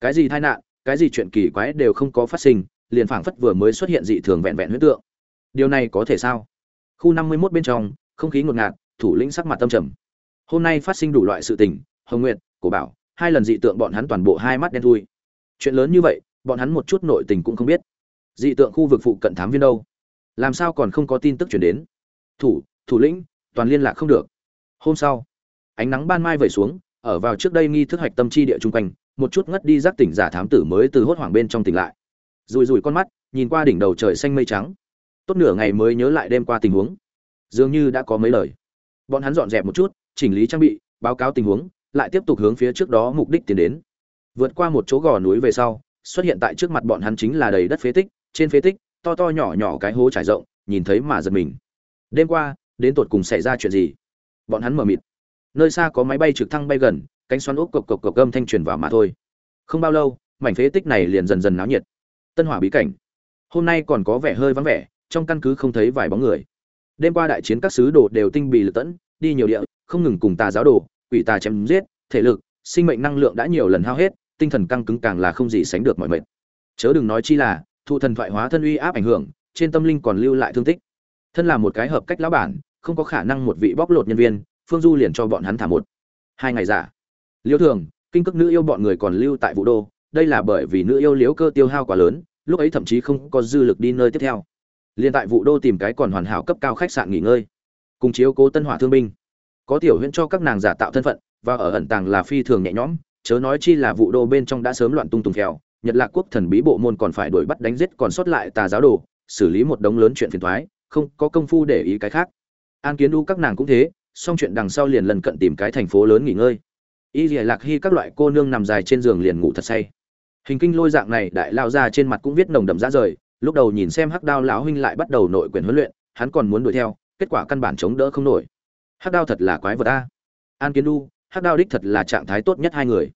A: Cái gì tai nạn, cái gì chuyện kỳ quái đều không có phát sinh, liền phảng phất vừa mới xuất hiện dị thường vẹn vẹn huyết tượng. Điều này có thể sao? Khu năm mươi 51 bên trong, không khí ngột ngạt, thủ lĩnh sắc mặt tâm trầm. Hôm nay phát sinh đủ loại sự tình, hồng nguyệt, cổ bảo, hai lần dị tượng bọn hắn toàn bộ hai mắt đen thui. Chuyện lớn như vậy, bọn hắn một chút nội tình cũng không biết dị tượng khu vực phụ cận thám viên đâu? Làm sao còn không có tin tức chuyển đến? Thủ thủ lĩnh, toàn liên lạc không được. Hôm sau, ánh nắng ban mai vẩy xuống, ở vào trước đây nghi thức hạch tâm chi địa chung quanh, một chút ngất đi giác tỉnh giả thám tử mới từ hốt hoảng bên trong tỉnh lại. Rùi rùi con mắt, nhìn qua đỉnh đầu trời xanh mây trắng. Tốt nửa ngày mới nhớ lại đêm qua tình huống. Dường như đã có mấy lời. Bọn hắn dọn dẹp một chút, chỉnh lý trang bị, báo cáo tình huống, lại tiếp tục hướng phía trước đó mục đích tiến đến. Vượt qua một chỗ gò núi về sau, xuất hiện tại trước mặt bọn hắn chính là đầy đất phế tích trên phế tích, to to nhỏ nhỏ cái hố trải rộng, nhìn thấy mà giật mình. Đêm qua, đến tột cùng xảy ra chuyện gì? Bọn hắn mở mịt. Nơi xa có máy bay trực thăng bay gần, cánh xoắn ốc cộc cộc cộc âm thanh truyền vào mà thôi. Không bao lâu, mảnh phế tích này liền dần dần náo nhiệt. Tân hỏa bí cảnh. Hôm nay còn có vẻ hơi vắng vẻ, trong căn cứ không thấy vài bóng người. Đêm qua đại chiến các sứ đồ đều tinh bì lực tẫn, đi nhiều địa, không ngừng cùng tà giáo đồ, quỷ tà chém giết, thể lực, sinh mệnh năng lượng đã nhiều lần hao hết, tinh thần căng cứng càng là không gì sánh được mọi mệt. Chớ đừng nói chi là thụ thần thoại hóa thân uy áp ảnh hưởng, trên tâm linh còn lưu lại thương tích. Thân là một cái hợp cách lão bản, không có khả năng một vị bóc lột nhân viên, phương du liền cho bọn hắn thả một. Hai ngày giả. Liêu thường, kinh cước nữ yêu bọn người còn lưu tại vũ đô, đây là bởi vì nữ yêu liếu cơ tiêu hao quá lớn, lúc ấy thậm chí không có dư lực đi nơi tiếp theo. Liền tại vũ đô tìm cái còn hoàn hảo cấp cao khách sạn nghỉ ngơi. Cùng chiếu cố tân hỏa thương binh. Có tiểu huyễn cho các nàng giả tạo thân phận, và ở ẩn tàng là phi thường nhẹ nhõm, chớ nói chi là vụ đô bên trong đã sớm loạn tung tùng phèo nhật lạc quốc thần bí bộ môn còn phải đuổi bắt đánh giết còn sót lại tà giáo đồ, xử lý một đống lớn chuyện phiền toái, không có công phu để ý cái khác. An kiến Du các nàng cũng thế, xong chuyện đằng sau liền lần cận tìm cái thành phố lớn nghỉ ngơi. Y Lệ lạc hi các loại cô nương nằm dài trên giường liền ngủ thật say. Hình kinh lôi dạng này đại lao ra trên mặt cũng viết nồng đậm ra rời, lúc đầu nhìn xem hắc đao lão huynh lại bắt đầu nội quyền huấn luyện, hắn còn muốn đuổi theo, kết quả căn bản chống đỡ không nổi. Hắc đao thật là quái vật a. An kiến Du, hắc đao đích thật là trạng thái tốt nhất hai người.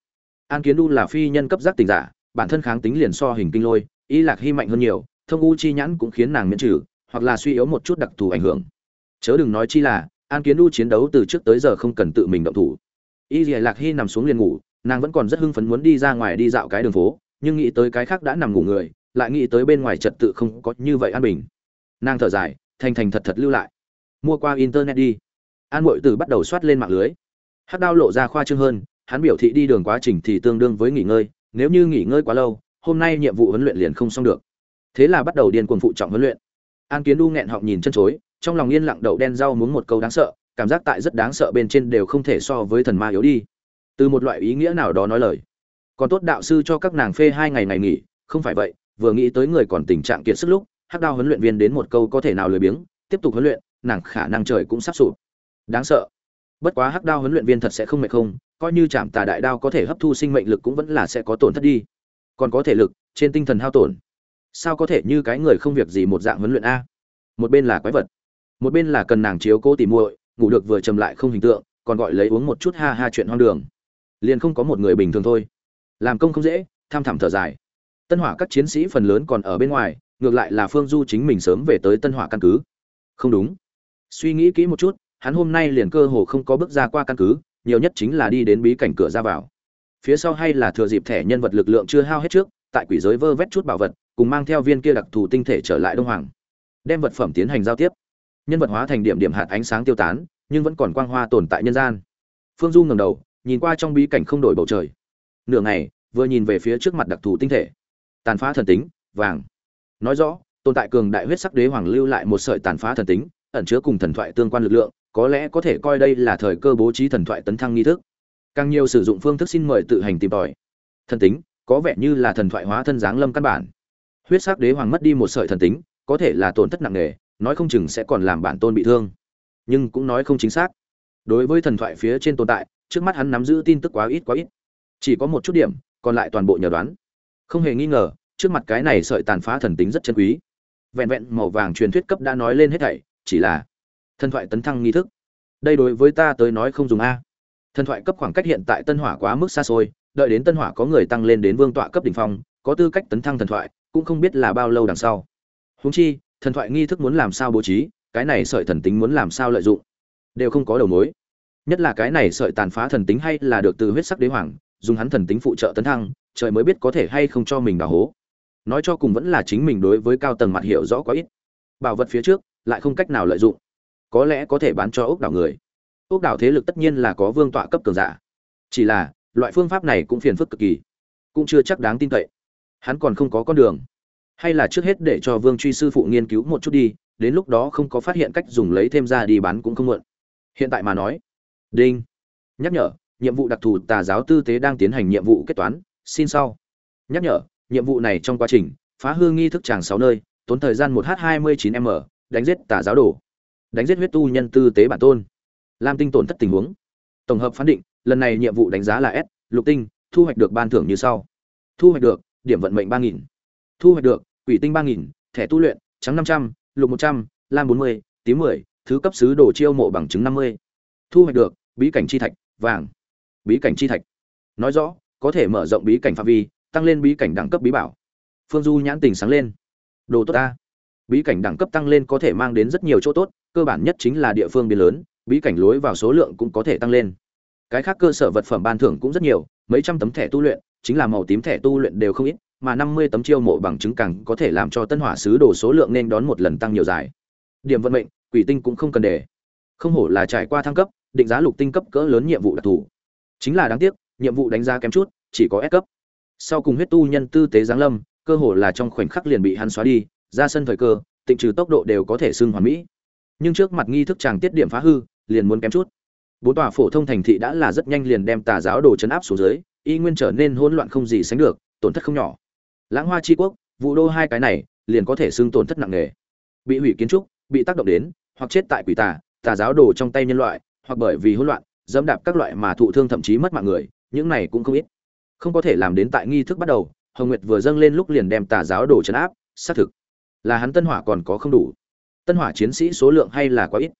A: An kiến Du là phi nhân cấp giác tình giả bản thân kháng tính liền so hình kinh lôi, y lạc hy mạnh hơn nhiều, thông u chi nhãn cũng khiến nàng miễn trừ, hoặc là suy yếu một chút đặc thù ảnh hưởng. Chớ đừng nói chi là, an kiến u chiến đấu từ trước tới giờ không cần tự mình động thủ. Y lạc hy nằm xuống liền ngủ, nàng vẫn còn rất hưng phấn muốn đi ra ngoài đi dạo cái đường phố, nhưng nghĩ tới cái khác đã nằm ngủ người, lại nghĩ tới bên ngoài trật tự không có như vậy an bình. Nàng thở dài, thành thành thật thật lưu lại. Mua qua internet đi. An mội từ bắt đầu soát lên mạng lưới. Hát đao lộ ra khoa trương hơn, hắn biểu thị đi đường quá trình thì tương đương với nghỉ ngơi nếu như nghỉ ngơi quá lâu, hôm nay nhiệm vụ huấn luyện liền không xong được. Thế là bắt đầu điên cuồng phụ trọng huấn luyện. An kiến đu nghẹn họng nhìn chân chối, trong lòng yên lặng đậu đen rau muốn một câu đáng sợ, cảm giác tại rất đáng sợ bên trên đều không thể so với thần ma yếu đi. Từ một loại ý nghĩa nào đó nói lời. Còn tốt đạo sư cho các nàng phê hai ngày ngày nghỉ, không phải vậy, vừa nghĩ tới người còn tình trạng kiệt sức lúc, hắc đao huấn luyện viên đến một câu có thể nào lười biếng, tiếp tục huấn luyện, nàng khả năng trời cũng sắp sụp. Đáng sợ bất quá hắc đao huấn luyện viên thật sẽ không mệt không, coi như chạm tà đại đao có thể hấp thu sinh mệnh lực cũng vẫn là sẽ có tổn thất đi. Còn có thể lực, trên tinh thần hao tổn. Sao có thể như cái người không việc gì một dạng huấn luyện a? Một bên là quái vật, một bên là cần nàng chiếu cố tỉ muội, ngủ được vừa trầm lại không hình tượng, còn gọi lấy uống một chút ha ha chuyện hoang đường. Liền không có một người bình thường thôi. Làm công không dễ, tham thảm thở dài. Tân hỏa các chiến sĩ phần lớn còn ở bên ngoài, ngược lại là phương du chính mình sớm về tới tân hỏa căn cứ. Không đúng. Suy nghĩ kỹ một chút hắn hôm nay liền cơ hồ không có bước ra qua căn cứ, nhiều nhất chính là đi đến bí cảnh cửa ra vào. Phía sau hay là thừa dịp thẻ nhân vật lực lượng chưa hao hết trước, tại quỷ giới vơ vét chút bảo vật, cùng mang theo viên kia đặc thù tinh thể trở lại đông hoàng. Đem vật phẩm tiến hành giao tiếp. Nhân vật hóa thành điểm điểm hạt ánh sáng tiêu tán, nhưng vẫn còn quang hoa tồn tại nhân gian. Phương du ngẩng đầu, nhìn qua trong bí cảnh không đổi bầu trời. Nửa ngày, vừa nhìn về phía trước mặt đặc thù tinh thể. Tàn phá thần tính, vàng. Nói rõ, tồn tại cường đại huyết sắc đế hoàng lưu lại một sợi tàn phá thần tính, ẩn chứa cùng thần thoại tương quan lực lượng có lẽ có thể coi đây là thời cơ bố trí thần thoại tấn thăng nghi thức. Càng nhiều sử dụng phương thức xin mời tự hành tìm tòi. Thần tính, có vẻ như là thần thoại hóa thân giáng lâm căn bản. Huyết sắc đế hoàng mất đi một sợi thần tính, có thể là tổn thất nặng nề, nói không chừng sẽ còn làm bản tôn bị thương. Nhưng cũng nói không chính xác. Đối với thần thoại phía trên tồn tại, trước mắt hắn nắm giữ tin tức quá ít quá ít. Chỉ có một chút điểm, còn lại toàn bộ nhờ đoán. Không hề nghi ngờ, trước mặt cái này sợi tàn phá thần tính rất chân quý. Vẹn vẹn màu vàng truyền thuyết cấp đã nói lên hết thảy, chỉ là thần thoại tấn thăng nghi thức. Đây đối với ta tới nói không dùng a. Thần thoại cấp khoảng cách hiện tại tân hỏa quá mức xa xôi, đợi đến tân hỏa có người tăng lên đến vương tọa cấp đỉnh phong, có tư cách tấn thăng thần thoại, cũng không biết là bao lâu đằng sau. Húng chi, thần thoại nghi thức muốn làm sao bố trí, cái này sợi thần tính muốn làm sao lợi dụng, đều không có đầu mối. Nhất là cái này sợi tàn phá thần tính hay là được từ huyết sắc đế hoàng, dùng hắn thần tính phụ trợ tấn thăng, trời mới biết có thể hay không cho mình đào hố. Nói cho cùng vẫn là chính mình đối với cao tầng mặt hiểu rõ quá ít. Bảo vật phía trước, lại không cách nào lợi dụng có lẽ có thể bán cho ốc đảo người. Ốc đảo thế lực tất nhiên là có vương tọa cấp cường giả. Chỉ là, loại phương pháp này cũng phiền phức cực kỳ. Cũng chưa chắc đáng tin cậy. Hắn còn không có con đường. Hay là trước hết để cho vương truy sư phụ nghiên cứu một chút đi, đến lúc đó không có phát hiện cách dùng lấy thêm ra đi bán cũng không muộn. Hiện tại mà nói. Đinh. Nhắc nhở, nhiệm vụ đặc thù tà giáo tư tế đang tiến hành nhiệm vụ kết toán. Xin sau. Nhắc nhở, nhiệm vụ này trong quá trình, phá hư nghi thức tràng sáu nơi, tốn thời gian một h hai mươi chín m, đánh giết tà giáo đồ đánh giết huyết tu nhân tư tế bản tôn. Lam tinh tổn thất tình huống. Tổng hợp phán định, lần này nhiệm vụ đánh giá là s, lục tinh, thu hoạch được ban thưởng như sau. Thu hoạch được, điểm vận mệnh ba nghìn. Thu hoạch được, quỷ tinh ba nghìn, thẻ tu luyện, trắng năm trăm, lục một trăm, lam bốn mươi, tím mười, thứ cấp sứ đồ chiêu mộ bằng chứng năm mươi. Thu hoạch được, bí cảnh chi thạch, vàng. Bí cảnh chi thạch. Nói rõ, có thể mở rộng bí cảnh phạm vi, tăng lên bí cảnh đẳng cấp bí bảo. Phương du nhãn tình sáng lên. Đồ tốt ta bí cảnh đẳng cấp tăng lên có thể mang đến rất nhiều chỗ tốt, cơ bản nhất chính là địa phương biến lớn, bí cảnh lối vào số lượng cũng có thể tăng lên. Cái khác cơ sở vật phẩm ban thưởng cũng rất nhiều, mấy trăm tấm thẻ tu luyện, chính là màu tím thẻ tu luyện đều không ít, mà năm mươi tấm chiêu mộ bằng chứng càng có thể làm cho tân hỏa sứ đồ số lượng nên đón một lần tăng nhiều dài. Điểm vận mệnh, quỷ tinh cũng không cần để. Không hổ là trải qua thăng cấp, định giá lục tinh cấp cỡ lớn nhiệm vụ đặc thù. Chính là đáng tiếc, nhiệm vụ đánh giá kém chút, chỉ có S cấp. Sau cùng huyết tu nhân tư tế giáng lâm, cơ hồ là trong khoảnh khắc liền bị hắn xóa đi ra sân thời cơ, tịnh trừ tốc độ đều có thể xưng hoàn mỹ. Nhưng trước mặt nghi thức chàng tiết điểm phá hư, liền muốn kém chút. Bốn tòa phổ thông thành thị đã là rất nhanh liền đem tà giáo đồ chấn áp xuống dưới, y nguyên trở nên hỗn loạn không gì sánh được, tổn thất không nhỏ. Lãng hoa tri quốc, vụ đô hai cái này, liền có thể xưng tổn thất nặng nề. Bị hủy kiến trúc, bị tác động đến, hoặc chết tại quỷ tà tà giáo đồ trong tay nhân loại, hoặc bởi vì hỗn loạn, dẫm đạp các loại mà thụ thương thậm chí mất mạng người, những này cũng không ít. Không có thể làm đến tại nghi thức bắt đầu, hồng nguyệt vừa dâng lên lúc liền đem tà giáo đồ chấn áp, xác thực là hắn tân hỏa còn có không đủ. Tân hỏa chiến sĩ số lượng hay là quá ít.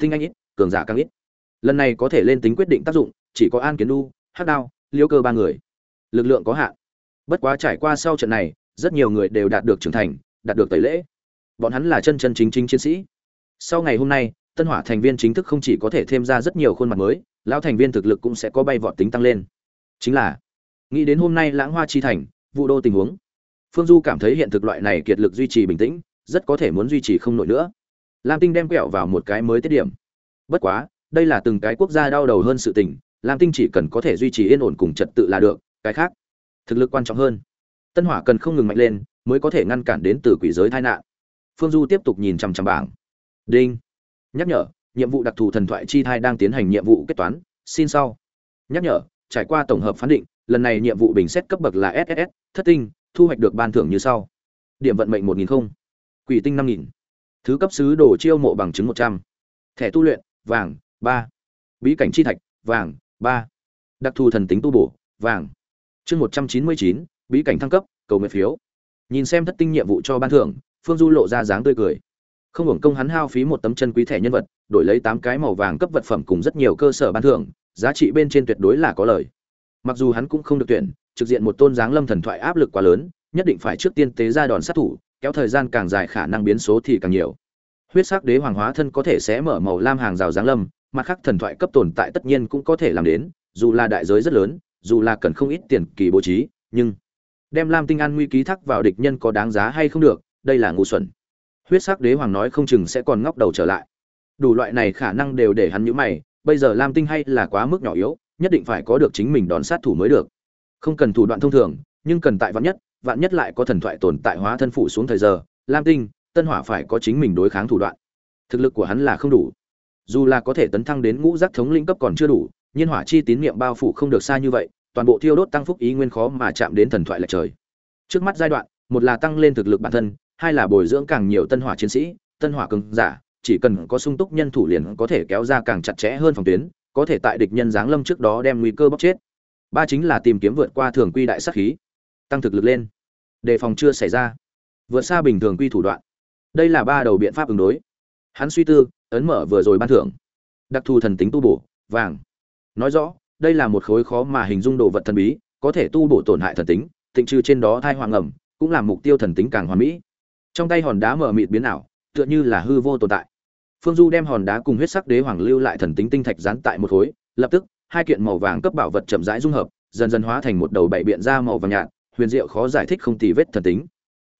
A: Tinh anh ít, cường giả càng ít. Lần này có thể lên tính quyết định tác dụng, chỉ có an kiến đu hắc đao, liêu cơ ba người. Lực lượng có hạn. Bất quá trải qua sau trận này, rất nhiều người đều đạt được trưởng thành, đạt được tẩy lễ. Bọn hắn là chân chân chính chính chiến sĩ. Sau ngày hôm nay, tân hỏa thành viên chính thức không chỉ có thể thêm ra rất nhiều khuôn mặt mới, lão thành viên thực lực cũng sẽ có bay vọt tính tăng lên. Chính là, nghĩ đến hôm nay lãng hoa chi thành, vụ đô tình huống phương du cảm thấy hiện thực loại này kiệt lực duy trì bình tĩnh, rất có thể muốn duy trì không nổi nữa. Lam tinh đem quẹo vào một cái mới tiết điểm. Bất quá, đây là từng cái quốc gia đau đầu hơn sự tình, lam tinh chỉ cần có thể duy trì yên ổn cùng trật tự là được, cái khác, thực lực quan trọng hơn. Tân hỏa cần không ngừng mạnh lên, mới có thể ngăn cản đến từ quỷ giới tai nạn. Phương du tiếp tục nhìn chằm chằm bảng. Đinh. Nhắc nhở, nhiệm vụ đặc thù thần thoại chi thai đang tiến hành nhiệm vụ kết toán, xin sau. Nhắc nhở, trải qua tổng hợp phán định, lần này nhiệm vụ bình xét cấp bậc là ss thất tinh thu hoạch được ban thưởng như sau. Điểm vận mệnh một nghìn không quỷ tinh năm nghìn. Thứ cấp sứ đồ chiêu mộ bằng chứng một trăm. Thẻ tu luyện, vàng, ba. Bí cảnh chi thạch, vàng, ba. Đặc thù thần tính tu bổ, vàng. Chương một trăm chín mươi chín, bí cảnh thăng cấp, cầu nguyện phiếu. Nhìn xem thất tinh nhiệm vụ cho ban thưởng, phương du lộ ra dáng tươi cười. Không hưởng công hắn hao phí một tấm chân quý thẻ nhân vật, đổi lấy tám cái màu vàng cấp vật phẩm cùng rất nhiều cơ sở ban thưởng, giá trị bên trên tuyệt đối là có lời. Mặc dù hắn cũng không được tuyển trực diện một tôn dáng lâm thần thoại áp lực quá lớn, nhất định phải trước tiên tế ra đòn sát thủ, kéo thời gian càng dài khả năng biến số thì càng nhiều. Huyết sắc đế hoàng hóa thân có thể sẽ mở màu lam hàng rào dáng lâm, mặt khác thần thoại cấp tồn tại tất nhiên cũng có thể làm đến, dù là đại giới rất lớn, dù là cần không ít tiền kỳ bố trí, nhưng đem lam tinh an nguy ký thác vào địch nhân có đáng giá hay không được, đây là ngu xuẩn. Huyết sắc đế hoàng nói không chừng sẽ còn ngóc đầu trở lại. Đủ loại này khả năng đều để hắn nhíu mày, bây giờ lam tinh hay là quá mức nhỏ yếu, nhất định phải có được chính mình đón sát thủ mới được không cần thủ đoạn thông thường, nhưng cần tại vạn nhất vạn nhất lại có thần thoại tồn tại hóa thân phụ xuống thời giờ, lam tinh, tân hỏa phải có chính mình đối kháng thủ đoạn. Thực lực của hắn là không đủ. Dù là có thể tấn thăng đến ngũ giác thống lĩnh cấp còn chưa đủ, nhiên hỏa chi tín niệm bao phủ không được xa như vậy, toàn bộ thiêu đốt tăng phúc ý nguyên khó mà chạm đến thần thoại lệch trời. Trước mắt giai đoạn, một là tăng lên thực lực bản thân, hai là bồi dưỡng càng nhiều tân hỏa chiến sĩ, tân hỏa cường giả, chỉ cần có sung túc nhân thủ liền có thể kéo ra càng chặt chẽ hơn phòng tuyến, có thể tại địch nhân giáng lâm trước đó đem nguy cơ bóc chết ba chính là tìm kiếm vượt qua thường quy đại sát khí. Tăng thực lực lên. Đề phòng chưa xảy ra. Vượt xa bình thường quy thủ đoạn. Đây là ba đầu biện pháp ứng đối. Hắn suy tư, ấn mở vừa rồi ban thưởng. Đặc thù thần tính tu bổ, vàng. Nói rõ, đây là một khối khó mà hình dung đồ vật thần bí, có thể tu bổ tổn hại thần tính, tịnh trừ trên đó thai hoàng ẩm, cũng làm mục tiêu thần tính càng hoàn mỹ. Trong tay hòn đá mở mịt biến ảo, tựa như là hư vô tồn tại. Phương du đem hòn đá cùng huyết sắc đế hoàng lưu lại thần tính tinh thạch dán tại một khối, lập tức hai kiện màu vàng cấp bảo vật chậm rãi dung hợp, dần dần hóa thành một đầu bảy biện ra màu vàng nhạt, huyền diệu khó giải thích không tì vết thần tính.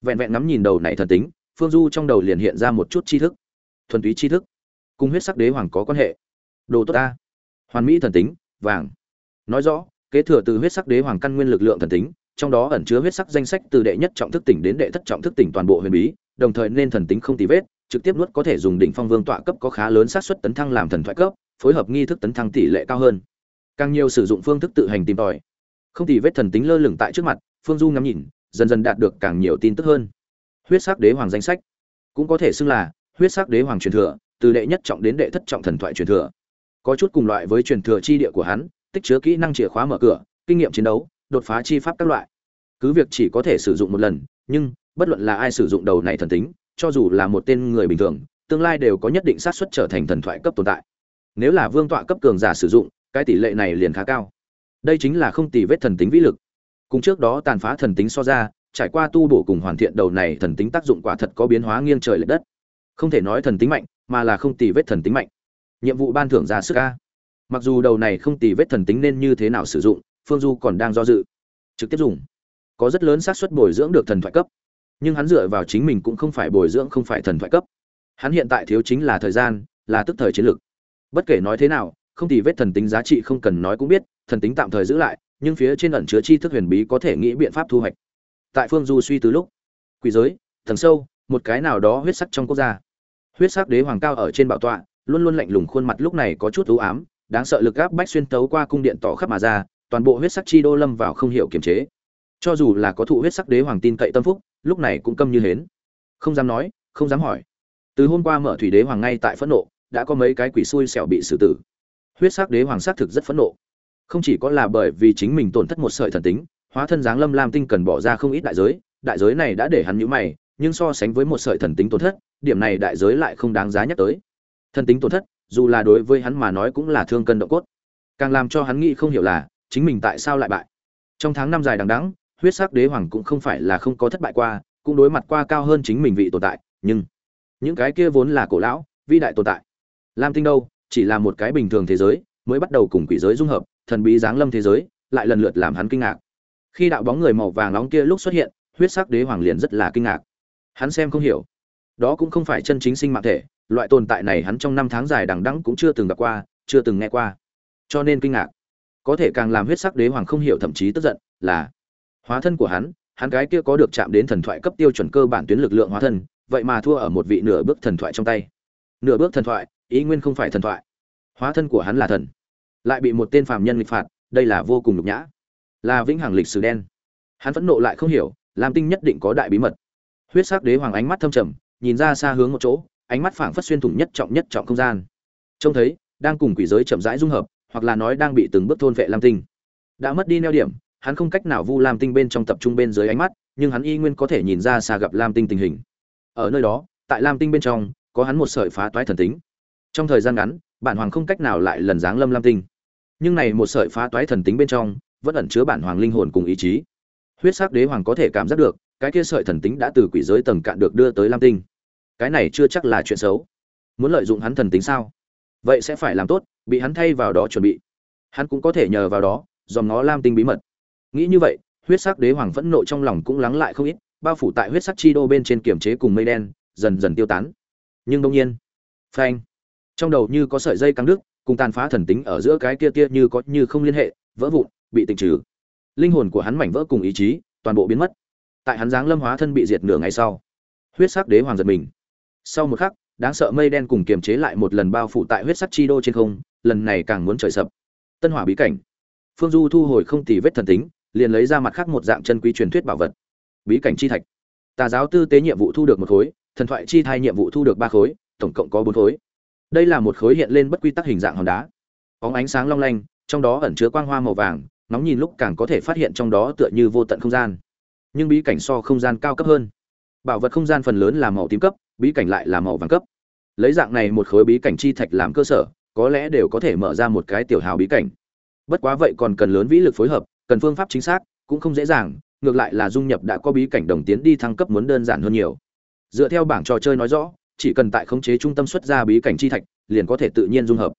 A: Vẹn vẹn ngắm nhìn đầu này thần tính, phương du trong đầu liền hiện ra một chút tri thức. Thuần túy tri thức. Cùng huyết sắc đế hoàng có quan hệ. Đồ tốt ta. Hoàn mỹ thần tính, vàng. Nói rõ, kế thừa từ huyết sắc đế hoàng căn nguyên lực lượng thần tính, trong đó ẩn chứa huyết sắc danh sách từ đệ nhất trọng thức tỉnh đến đệ thất trọng thức tỉnh toàn bộ huyền bí, đồng thời nên thần tính không tì vết, trực tiếp nuốt có thể dùng đỉnh phong vương tọa cấp có khá lớn xác suất tấn thăng làm thần thoại cấp, phối hợp nghi thức tấn thăng tỷ lệ cao hơn càng nhiều sử dụng phương thức tự hành tìm tòi. Không thì vết thần tính lơ lửng tại trước mặt, phương du ngắm nhìn, dần dần đạt được càng nhiều tin tức hơn. Huyết sắc đế hoàng danh sách. Cũng có thể xưng là, huyết sắc đế hoàng truyền thừa, từ đệ nhất trọng đến đệ thất trọng thần thoại truyền thừa. Có chút cùng loại với truyền thừa chi địa của hắn, tích chứa kỹ năng chìa khóa mở cửa, kinh nghiệm chiến đấu, đột phá chi pháp các loại. Cứ việc chỉ có thể sử dụng một lần, nhưng, bất luận là ai sử dụng đầu này thần tính, cho dù là một tên người bình thường, tương lai đều có nhất định xác suất trở thành thần thoại cấp tồn tại. Nếu là vương tọa cấp cường giả sử dụng cái tỷ lệ này liền khá cao. Đây chính là không tỷ vết thần tính vĩ lực. Cùng trước đó tàn phá thần tính so ra, trải qua tu bổ cùng hoàn thiện đầu này thần tính tác dụng quả thật có biến hóa nghiêng trời lệch đất. Không thể nói thần tính mạnh, mà là không tỷ vết thần tính mạnh. Nhiệm vụ ban thưởng ra sức a. Mặc dù đầu này không tỷ vết thần tính nên như thế nào sử dụng, phương du còn đang do dự. Trực tiếp dùng. Có rất lớn xác suất bồi dưỡng được thần thoại cấp. Nhưng hắn dựa vào chính mình cũng không phải bồi dưỡng không phải thần thoại cấp. Hắn hiện tại thiếu chính là thời gian, là tức thời chiến lược. Bất kể nói thế nào không thì vết thần tính giá trị không cần nói cũng biết, thần tính tạm thời giữ lại, nhưng phía trên ẩn chứa chi thức huyền bí có thể nghĩ biện pháp thu hoạch. Tại phương du suy từ lúc, quỷ giới, thần sâu, một cái nào đó huyết sắc trong quốc gia. Huyết sắc đế hoàng cao ở trên bảo tọa, luôn luôn lạnh lùng khuôn mặt lúc này có chút u ám, đáng sợ lực áp bách xuyên tấu qua cung điện tỏ khắp mà ra, toàn bộ huyết sắc chi đô lâm vào không hiểu kiềm chế. Cho dù là có thụ huyết sắc đế hoàng tin cậy tâm phúc, lúc này cũng câm như hến. Không dám nói, không dám hỏi. Từ hôm qua mở thủy đế hoàng ngay tại phẫn nộ, đã có mấy cái quỷ xui xẻo bị xử tử huyết sắc đế hoàng sắc thực rất phẫn nộ. Không chỉ có là bởi vì chính mình tổn thất một sợi thần tính, hóa thân dáng lâm lam tinh cần bỏ ra không ít đại giới đại giới này đã để hắn nhũ mày, nhưng so sánh với một sợi thần tính tổn thất, điểm này đại giới lại không đáng giá nhắc tới. Thần tính tổn thất, dù là đối với hắn mà nói cũng là thương cân độ cốt. Càng làm cho hắn nghĩ không hiểu là, chính mình tại sao lại bại. Trong tháng năm dài đằng đẵng, huyết sắc đế hoàng cũng không phải là không có thất bại qua, cũng đối mặt qua cao hơn chính mình vị tồn tại, nhưng những cái kia vốn là cổ lão, vĩ đại tồn tại. Lam tinh đâu? Chỉ là một cái bình thường thế giới, mới bắt đầu cùng quỷ giới dung hợp, thần bí giáng lâm thế giới, lại lần lượt làm hắn kinh ngạc. Khi đạo bóng người màu vàng nóng kia lúc xuất hiện, huyết sắc đế hoàng liền rất là kinh ngạc. Hắn xem không hiểu. Đó cũng không phải chân chính sinh mạng thể, loại tồn tại này hắn trong năm tháng dài đằng đẵng cũng chưa từng gặp qua, chưa từng nghe qua. Cho nên kinh ngạc. Có thể càng làm huyết sắc đế hoàng không hiểu thậm chí tức giận, là hóa thân của hắn hắn cái kia có được chạm đến thần thoại cấp tiêu chuẩn cơ bản tuyến lực lượng hóa thân, vậy mà thua ở một vị nửa bước thần thoại trong tay. Nửa bước thần thoại ý nguyên không phải thần thoại. Hóa thân của hắn là thần. Lại bị một tên phàm nhân nghịch phạt, đây là vô cùng nhục nhã. Là vĩnh hằng lịch sử đen. Hắn phẫn nộ lại không hiểu lam tinh nhất định có đại bí mật. Huyết sắc đế hoàng ánh mắt thâm trầm, nhìn ra xa hướng một chỗ, ánh mắt phảng phất xuyên thủng nhất trọng nhất trọng không gian. Trông thấy, đang cùng quỷ giới chậm rãi dung hợp, hoặc là nói đang bị từng bước thôn vệ lam tinh. Đã mất đi neo điểm, hắn không cách nào vu lam tinh bên trong tập trung bên dưới ánh mắt, nhưng hắn y nguyên có thể nhìn ra xa gặp lam tinh tình hình. Ở nơi đó, tại lam tinh bên trong, có hắn một sợi phá toái thần tính trong thời gian ngắn, bản hoàng không cách nào lại lần dáng lâm lam tinh. Nhưng này một sợi phá toái thần tính bên trong, vẫn ẩn chứa bản hoàng linh hồn cùng ý chí. Huyết sắc đế hoàng có thể cảm giác được, cái kia sợi thần tính đã từ quỷ giới tầng cạn được đưa tới lam tinh. Cái này chưa chắc là chuyện xấu. Muốn lợi dụng hắn thần tính sao? Vậy sẽ phải làm tốt, bị hắn thay vào đó chuẩn bị. Hắn cũng có thể nhờ vào đó, dòm ngó lam tinh bí mật. Nghĩ như vậy, huyết sắc đế hoàng phẫn nộ trong lòng cũng lắng lại không ít, bao phủ tại huyết sắc chi đô bên trên kiểm chế cùng mây đen, dần dần tiêu tán. Nhưng đông nhiên, phanh trong đầu như có sợi dây căng đứt, cùng tàn phá thần tính ở giữa cái kia kia như có như không liên hệ, vỡ vụn, bị tịnh trừ. Linh hồn của hắn mảnh vỡ cùng ý chí, toàn bộ biến mất. Tại hắn giáng lâm hóa thân bị diệt nửa ngày sau, huyết sắc đế hoàng giật mình. Sau một khắc, đáng sợ mây đen cùng kiềm chế lại một lần bao phủ tại huyết sắc chi đô trên không, lần này càng muốn trời sập. Tân hỏa bí cảnh. Phương du thu hồi không tì vết thần tính, liền lấy ra mặt khác một dạng chân quý truyền thuyết bảo vật. Bí cảnh chi thạch. Tà giáo tư tế nhiệm vụ thu được một khối, thần thoại chi thai nhiệm vụ thu được ba khối, tổng cộng có bốn khối đây là một khối hiện lên bất quy tắc hình dạng hòn đá. Có ánh sáng long lanh, trong đó ẩn chứa quang hoa màu vàng, nóng nhìn lúc càng có thể phát hiện trong đó tựa như vô tận không gian. Nhưng bí cảnh so không gian cao cấp hơn. Bảo vật không gian phần lớn là màu tím cấp, bí cảnh lại là màu vàng cấp. Lấy dạng này một khối bí cảnh chi thạch làm cơ sở, có lẽ đều có thể mở ra một cái tiểu hào bí cảnh. Bất quá vậy còn cần lớn vĩ lực phối hợp, cần phương pháp chính xác, cũng không dễ dàng, ngược lại là dung nhập đã có bí cảnh đồng tiến đi thăng cấp muốn đơn giản hơn nhiều. Dựa theo bảng trò chơi nói rõ chỉ cần tại khống chế trung tâm xuất ra bí cảnh chi thạch, liền có thể tự nhiên dung hợp.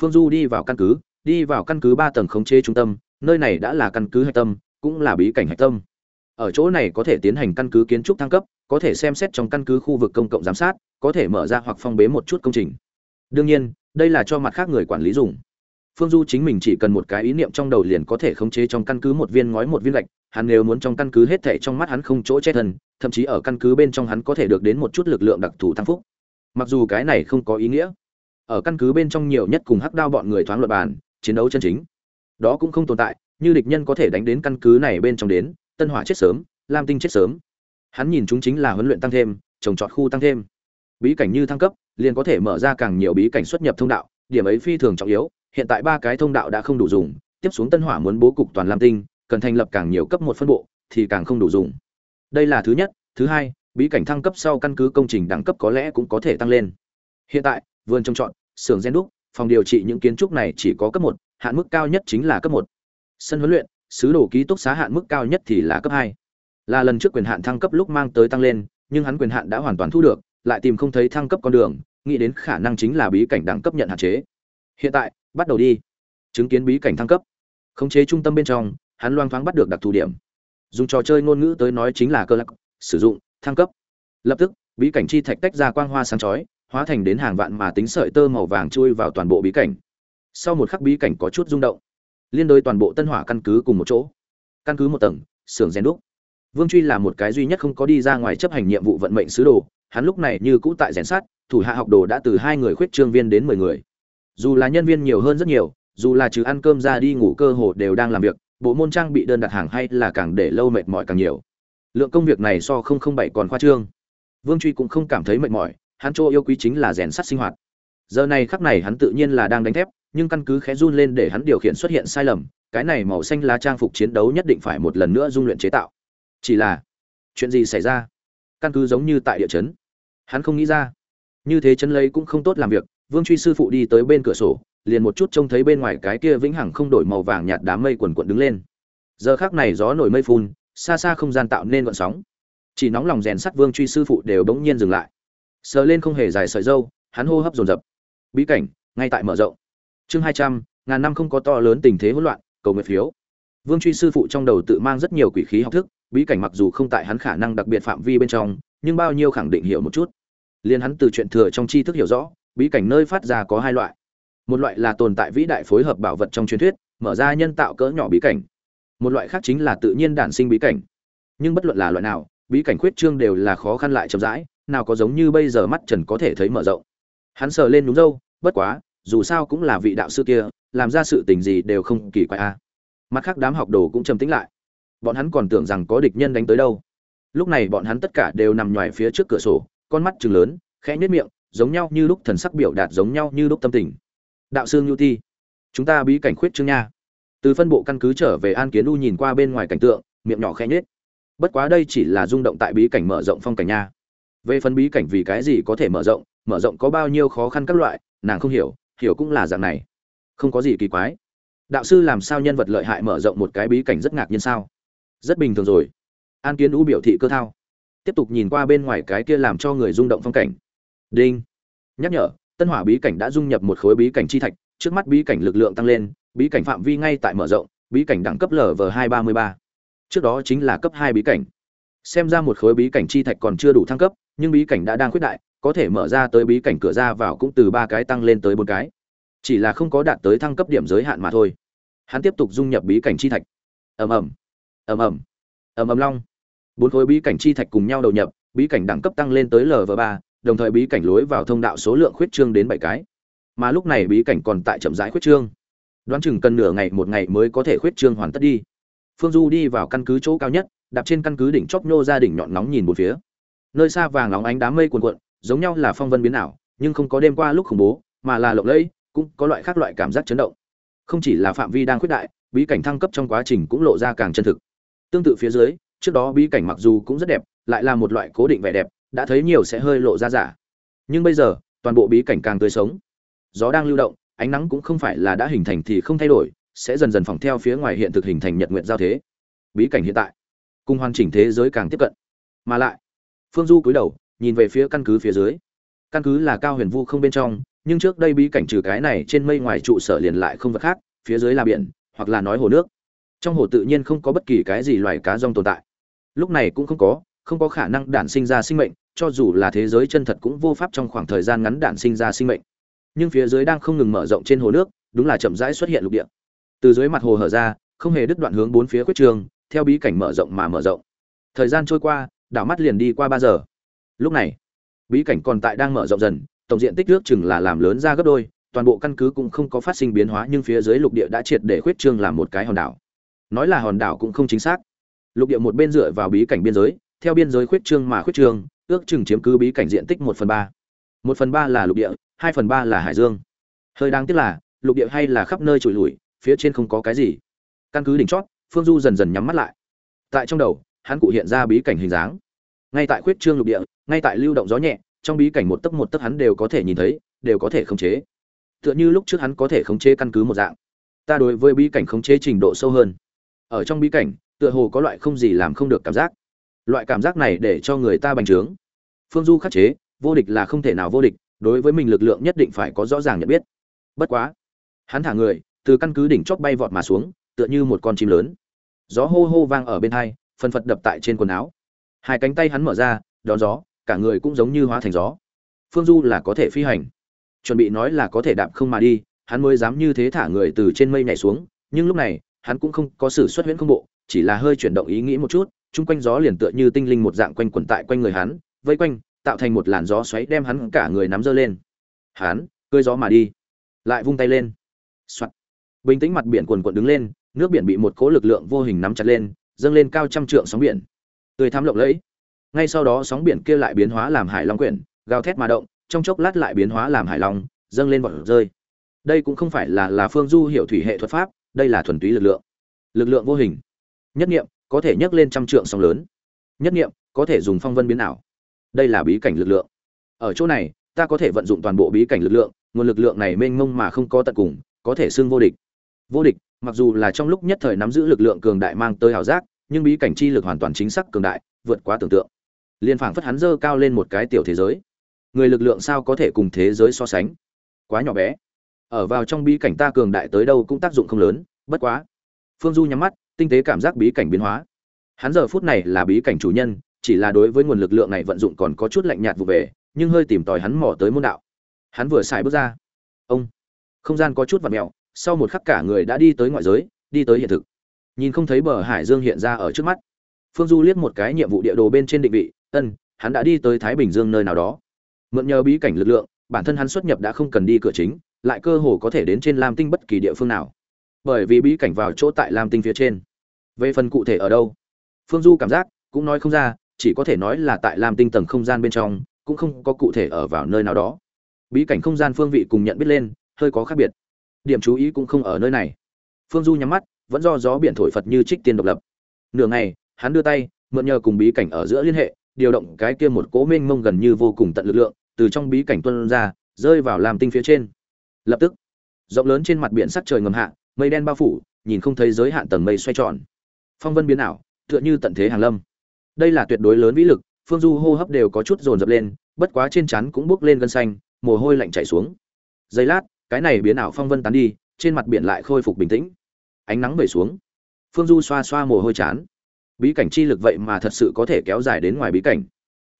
A: Phương du đi vào căn cứ, đi vào căn cứ ba tầng khống chế trung tâm, nơi này đã là căn cứ hạch tâm, cũng là bí cảnh hạch tâm. Ở chỗ này có thể tiến hành căn cứ kiến trúc thăng cấp, có thể xem xét trong căn cứ khu vực công cộng giám sát, có thể mở ra hoặc phong bế một chút công trình. Đương nhiên, đây là cho mặt khác người quản lý dùng phương du chính mình chỉ cần một cái ý niệm trong đầu liền có thể khống chế trong căn cứ một viên ngói một viên gạch, hắn nếu muốn trong căn cứ hết thảy trong mắt hắn không chỗ che thân, thậm chí ở căn cứ bên trong hắn có thể được đến một chút lực lượng đặc thù thăng phúc. Mặc dù cái này không có ý nghĩa, ở căn cứ bên trong nhiều nhất cùng hắc đao bọn người thoáng luật bàn, chiến đấu chân chính, đó cũng không tồn tại, như địch nhân có thể đánh đến căn cứ này bên trong đến, tân hỏa chết sớm, lam tinh chết sớm. Hắn nhìn chúng chính là huấn luyện tăng thêm, trồng trọt khu tăng thêm. Bí cảnh như thăng cấp, liền có thể mở ra càng nhiều bí cảnh xuất nhập thông đạo, điểm ấy phi thường trọng yếu hiện tại ba cái thông đạo đã không đủ dùng, tiếp xuống tân hỏa muốn bố cục toàn lam tinh, cần thành lập càng nhiều cấp một phân bộ, thì càng không đủ dùng. Đây là thứ nhất. Thứ hai, bí cảnh thăng cấp sau căn cứ công trình đẳng cấp có lẽ cũng có thể tăng lên. Hiện tại, vườn trồng trọt, xưởng gen đúc, phòng điều trị những kiến trúc này chỉ có cấp một, hạn mức cao nhất chính là cấp một. Sân huấn luyện, sứ đồ ký túc xá hạn mức cao nhất thì là cấp hai. Là lần trước quyền hạn thăng cấp lúc mang tới tăng lên, nhưng hắn quyền hạn đã hoàn toàn thu được, lại tìm không thấy thăng cấp con đường, nghĩ đến khả năng chính là bí cảnh đẳng cấp nhận hạn chế. Hiện tại bắt đầu đi. Chứng kiến bí cảnh thăng cấp. Khống chế trung tâm bên trong, hắn loang thoáng bắt được đặc thù điểm. Dùng trò chơi ngôn ngữ tới nói chính là cơ lạc, sử dụng, thăng cấp. Lập tức, bí cảnh chi thạch tách ra quang hoa sáng chói, hóa thành đến hàng vạn mà tính sợi tơ màu vàng chui vào toàn bộ bí cảnh. Sau một khắc bí cảnh có chút rung động. Liên đối toàn bộ tân hỏa căn cứ cùng một chỗ. Căn cứ một tầng, xưởng rèn đúc. Vương truy là một cái duy nhất không có đi ra ngoài chấp hành nhiệm vụ vận mệnh sứ đồ. Hắn lúc này như cũ tại rèn sát, thủ hạ học đồ đã từ hai người khuyết trương viên đến mười người dù là nhân viên nhiều hơn rất nhiều, dù là trừ ăn cơm ra đi ngủ cơ hồ đều đang làm việc, bộ môn trang bị đơn đặt hàng hay là càng để lâu mệt mỏi càng nhiều. Lượng công việc này so không không bảy còn khoa trương. Vương truy cũng không cảm thấy mệt mỏi, hắn chỗ yêu quý chính là rèn sắt sinh hoạt. Giờ này khắc này hắn tự nhiên là đang đánh thép, nhưng căn cứ khẽ run lên để hắn điều khiển xuất hiện sai lầm, cái này màu xanh lá trang phục chiến đấu nhất định phải một lần nữa dung luyện chế tạo. Chỉ là, chuyện gì xảy ra? Căn cứ giống như tại địa chấn. Hắn không nghĩ ra. Như thế chân lấy cũng không tốt làm việc vương truy sư phụ đi tới bên cửa sổ, liền một chút trông thấy bên ngoài cái kia vĩnh hằng không đổi màu vàng nhạt đám mây quần quận đứng lên. Giờ khác này gió nổi mây phun, xa xa không gian tạo nên gọn sóng. Chỉ nóng lòng rèn sắt vương truy sư phụ đều bỗng nhiên dừng lại. Sờ lên không hề dài sợi dâu, hắn hô hấp dồn dập. Bí cảnh, ngay tại mở rộng. Chương hai trăm, ngàn năm không có to lớn tình thế hỗn loạn, cầu nguyện phiếu. Vương truy sư phụ trong đầu tự mang rất nhiều quỷ khí học thức, bí cảnh mặc dù không tại hắn khả năng đặc biệt phạm vi bên trong, nhưng bao nhiêu khẳng định hiểu một chút. Liên hắn từ chuyện thừa trong tri thức hiểu rõ bí cảnh nơi phát ra có hai loại. Một loại là tồn tại vĩ đại phối hợp bảo vật trong truyền thuyết, mở ra nhân tạo cỡ nhỏ bí cảnh. Một loại khác chính là tự nhiên đản sinh bí cảnh. Nhưng bất luận là loại nào, bí cảnh khuyết trương đều là khó khăn lại chậm rãi, nào có giống như bây giờ mắt trần có thể thấy mở rộng. Hắn sờ lên đúng dâu bất quá, dù sao cũng là vị đạo sư kia, làm ra sự tình gì đều không kỳ quái a à. mặt khác đám học đồ cũng trầm tĩnh lại. Bọn hắn còn tưởng rằng có địch nhân đánh tới đâu. Lúc này bọn hắn tất cả đều nằm ngoài phía trước cửa sổ, con mắt chừng lớn, khẽ nhếch miệng giống nhau như lúc thần sắc biểu đạt giống nhau như lúc tâm tình. Đạo sư ngưu ti, chúng ta bí cảnh khuyết trương nha. Từ phân bộ căn cứ trở về an kiến u nhìn qua bên ngoài cảnh tượng, miệng nhỏ khẽ nhếch. Bất quá đây chỉ là rung động tại bí cảnh mở rộng phong cảnh nha. Về phần bí cảnh vì cái gì có thể mở rộng mở rộng có bao nhiêu khó khăn các loại, nàng không hiểu hiểu cũng là dạng này. Không có gì kỳ quái. Đạo sư làm sao nhân vật lợi hại mở rộng một cái bí cảnh rất ngạc nhiên sao? Rất bình thường rồi. An kiến u biểu thị cơ thao. Tiếp tục nhìn qua bên ngoài cái kia làm cho người rung động phong cảnh đinh nhắc nhở tân hỏa bí cảnh đã dung nhập một khối bí cảnh chi thạch trước mắt bí cảnh lực lượng tăng lên bí cảnh phạm vi ngay tại mở rộng bí cảnh đẳng cấp lv hai ba mươi ba trước đó chính là cấp hai bí cảnh xem ra một khối bí cảnh chi thạch còn chưa đủ thăng cấp nhưng bí cảnh đã đang khuyết đại có thể mở ra tới bí cảnh cửa ra vào cũng từ ba cái tăng lên tới bốn cái chỉ là không có đạt tới thăng cấp điểm giới hạn mà thôi hắn tiếp tục dung nhập bí cảnh chi thạch ầm ầm ầm ầm ầm ầm long bốn khối bí cảnh chi thạch cùng nhau đầu nhập bí cảnh đẳng cấp tăng lên tới lv ba đồng thời bí cảnh lối vào thông đạo số lượng khuyết trương đến bảy cái. Mà lúc này bí cảnh còn tại chậm rãi khuyết trương. Đoán chừng cần nửa ngày một ngày mới có thể khuyết trương hoàn tất đi. Phương du đi vào căn cứ chỗ cao nhất, đạp trên căn cứ đỉnh chóp nhô ra đỉnh nhọn nóng nhìn một phía. Nơi xa vàng nóng ánh đám mây cuồn cuộn, giống nhau là phong vân biến ảo, nhưng không có đêm qua lúc khủng bố, mà là lộng lẫy, cũng có loại khác loại cảm giác chấn động. Không chỉ là phạm vi đang khuyết đại, bí cảnh thăng cấp trong quá trình cũng lộ ra càng chân thực. Tương tự phía dưới, trước đó bí cảnh mặc dù cũng rất đẹp, lại là một loại cố định vẻ đẹp đã thấy nhiều sẽ hơi lộ ra giả. Nhưng bây giờ, toàn bộ bí cảnh càng tươi sống. Gió đang lưu động, ánh nắng cũng không phải là đã hình thành thì không thay đổi, sẽ dần dần phỏng theo phía ngoài hiện thực hình thành nhật nguyện giao thế. Bí cảnh hiện tại cùng hoàn chỉnh thế giới càng tiếp cận. Mà lại, phương du cúi đầu, nhìn về phía căn cứ phía dưới. Căn cứ là cao huyền vu không bên trong, nhưng trước đây bí cảnh trừ cái này trên mây ngoài trụ sở liền lại không vật khác, phía dưới là biển, hoặc là nói hồ nước. Trong hồ tự nhiên không có bất kỳ cái gì loài cá rong tồn tại. Lúc này cũng không có không có khả năng đản sinh ra sinh mệnh, cho dù là thế giới chân thật cũng vô pháp trong khoảng thời gian ngắn đản sinh ra sinh mệnh. Nhưng phía dưới đang không ngừng mở rộng trên hồ nước, đúng là chậm rãi xuất hiện lục địa. Từ dưới mặt hồ hở ra, không hề đứt đoạn hướng bốn phía quyết trường, theo bí cảnh mở rộng mà mở rộng. Thời gian trôi qua, đảo mắt liền đi qua ba giờ. Lúc này, bí cảnh còn tại đang mở rộng dần, tổng diện tích nước chừng là làm lớn ra gấp đôi, toàn bộ căn cứ cũng không có phát sinh biến hóa nhưng phía dưới lục địa đã triệt để khuyết trương làm một cái hòn đảo. Nói là hòn đảo cũng không chính xác. Lục địa một bên dựa vào bí cảnh biên giới theo biên giới khuyết trương mà khuyết trương ước chừng chiếm cứ bí cảnh diện tích một phần ba. Một phần ba là lục địa hai phần ba là hải dương. Hơi đáng tiếc là lục địa hay là khắp nơi trồi lủi, phía trên không có cái gì. Căn cứ đỉnh chót phương du dần dần nhắm mắt lại. Tại trong đầu hắn cụ hiện ra bí cảnh hình dáng. Ngay tại khuyết trương lục địa ngay tại lưu động gió nhẹ trong bí cảnh một tấc một tấc hắn đều có thể nhìn thấy đều có thể khống chế. Tựa như lúc trước hắn có thể khống chế căn cứ một dạng. Ta đối với bí cảnh khống chế trình độ sâu hơn. Ở trong bí cảnh tựa hồ có loại không gì làm không được cảm giác loại cảm giác này để cho người ta bành trướng. Phương du khắc chế, vô địch là không thể nào vô địch, đối với mình lực lượng nhất định phải có rõ ràng nhận biết. Bất quá, hắn thả người, từ căn cứ đỉnh chót bay vọt mà xuống, tựa như một con chim lớn. Gió hô hô vang ở bên hai, phân phật đập tại trên quần áo. Hai cánh tay hắn mở ra, đón gió, cả người cũng giống như hóa thành gió. Phương du là có thể phi hành. Chuẩn bị nói là có thể đạp không mà đi, hắn mới dám như thế thả người từ trên mây nhảy xuống, nhưng lúc này, hắn cũng không có sự xuất huyễn không bộ, chỉ là hơi chuyển động ý nghĩ một chút chung quanh gió liền tựa như tinh linh một dạng quanh quẩn tại quanh người hắn, vây quanh, tạo thành một làn gió xoáy đem hắn cả người nắm giơ lên. Hắn cơi gió mà đi. Lại vung tay lên. Soạn. bình tĩnh mặt biển quần quận đứng lên, nước biển bị một cố lực lượng vô hình nắm chặt lên, dâng lên cao trăm trượng sóng biển. Tươi thắm lộng lẫy. Ngay sau đó sóng biển kia lại biến hóa làm hải long quyển, gào thét mà động, trong chốc lát lại biến hóa làm hải long, dâng lên vọt rơi. Đây cũng không phải là là phương du hiểu thủy hệ thuật pháp, đây là thuần túy lực lượng. Lực lượng vô hình. Nhất niệm có thể nhấc lên trăm trượng sóng lớn. Nhất niệm có thể dùng phong vân biến ảo. Đây là bí cảnh lực lượng. Ở chỗ này, ta có thể vận dụng toàn bộ bí cảnh lực lượng, nguồn lực lượng này mênh mông mà không có tận cùng, có thể xưng vô địch. Vô địch, mặc dù là trong lúc nhất thời nắm giữ lực lượng cường đại mang tới hảo giác, nhưng bí cảnh chi lực hoàn toàn chính xác cường đại, vượt quá tưởng tượng. Liên phảng phất hắn dơ cao lên một cái tiểu thế giới. Người lực lượng sao có thể cùng thế giới so sánh? Quá nhỏ bé. Ở vào trong bí cảnh ta cường đại tới đâu cũng tác dụng không lớn, bất quá. Phương du nhắm mắt tinh tế cảm giác bí cảnh biến hóa. Hắn giờ phút này là bí cảnh chủ nhân, chỉ là đối với nguồn lực lượng này vận dụng còn có chút lạnh nhạt vụ về, nhưng hơi tìm tòi hắn mò tới môn đạo. Hắn vừa xài bước ra. Ông. Không gian có chút vặt mẹo sau một khắc cả người đã đi tới ngoại giới, đi tới hiện thực. Nhìn không thấy bờ hải dương hiện ra ở trước mắt. Phương du liếc một cái nhiệm vụ địa đồ bên trên định vị, ân, hắn đã đi tới thái bình dương nơi nào đó. Mượn nhờ bí cảnh lực lượng, bản thân hắn xuất nhập đã không cần đi cửa chính, lại cơ hồ có thể đến trên lam tinh bất kỳ địa phương nào bởi vì bí cảnh vào chỗ tại lam tinh phía trên. Về phần cụ thể ở đâu, phương du cảm giác cũng nói không ra, chỉ có thể nói là tại lam tinh tầng không gian bên trong, cũng không có cụ thể ở vào nơi nào đó. Bí cảnh không gian phương vị cùng nhận biết lên, hơi có khác biệt. Điểm chú ý cũng không ở nơi này. Phương du nhắm mắt, vẫn do gió biển thổi phật như trích tiên độc lập. Nửa ngày, hắn đưa tay, mượn nhờ cùng bí cảnh ở giữa liên hệ, điều động cái kia một cố mênh mông gần như vô cùng tận lực lượng, từ trong bí cảnh tuân ra, rơi vào làm tinh phía trên. Lập tức, rộng lớn trên mặt biển sắc trời ngầm hạ mây đen bao phủ, nhìn không thấy giới hạn tầng mây xoay tròn. Phong vân biến ảo, tựa như tận thế hàng lâm. Đây là tuyệt đối lớn vĩ lực, phương du hô hấp đều có chút dồn dập lên, bất quá trên chắn cũng bốc lên gân xanh, mồ hôi lạnh chảy xuống. Giây lát, cái này biến ảo phong vân tán đi, trên mặt biển lại khôi phục bình tĩnh. Ánh nắng về xuống. Phương du xoa xoa mồ hôi chán. Bí cảnh chi lực vậy mà thật sự có thể kéo dài đến ngoài bí cảnh.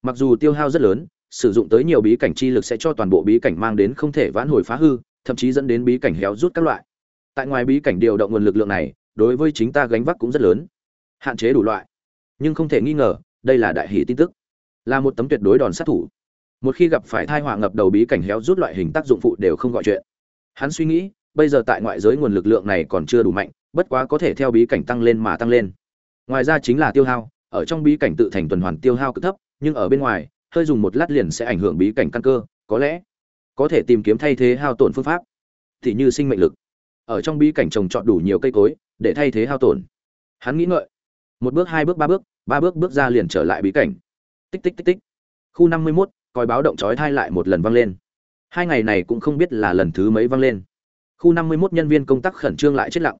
A: Mặc dù tiêu hao rất lớn, sử dụng tới nhiều bí cảnh chi lực sẽ cho toàn bộ bí cảnh mang đến không thể vãn hồi phá hư, thậm chí dẫn đến bí cảnh héo rút các loại tại ngoài bí cảnh điều động nguồn lực lượng này, đối với chính ta gánh vác cũng rất lớn. Hạn chế đủ loại. Nhưng không thể nghi ngờ, đây là đại hỷ tin tức. Là một tấm tuyệt đối đòn sát thủ. Một khi gặp phải thai họa ngập đầu bí cảnh héo rút loại hình tác dụng phụ đều không gọi chuyện. Hắn suy nghĩ, bây giờ tại ngoại giới nguồn lực lượng này còn chưa đủ mạnh, bất quá có thể theo bí cảnh tăng lên mà tăng lên. Ngoài ra chính là tiêu hao, ở trong bí cảnh tự thành tuần hoàn tiêu hao cực thấp, nhưng ở bên ngoài, hơi dùng một lát liền sẽ ảnh hưởng bí cảnh căn cơ, có lẽ có thể tìm kiếm thay thế hao tổn phương pháp. Thì như sinh mệnh lực ở trong bí cảnh trồng trọt đủ nhiều cây cối, để thay thế hao tổn. Hắn nghĩ ngợi. Một bước, hai bước, ba bước ba bước bước ra liền trở lại bí cảnh. Tích tích tích tích. Khu năm mươi mốt, coi báo động trói thai lại một lần vang lên. Hai ngày này cũng không biết là lần thứ mấy vang lên. Khu năm mươi mốt nhân viên công tác khẩn trương lại chết lặng.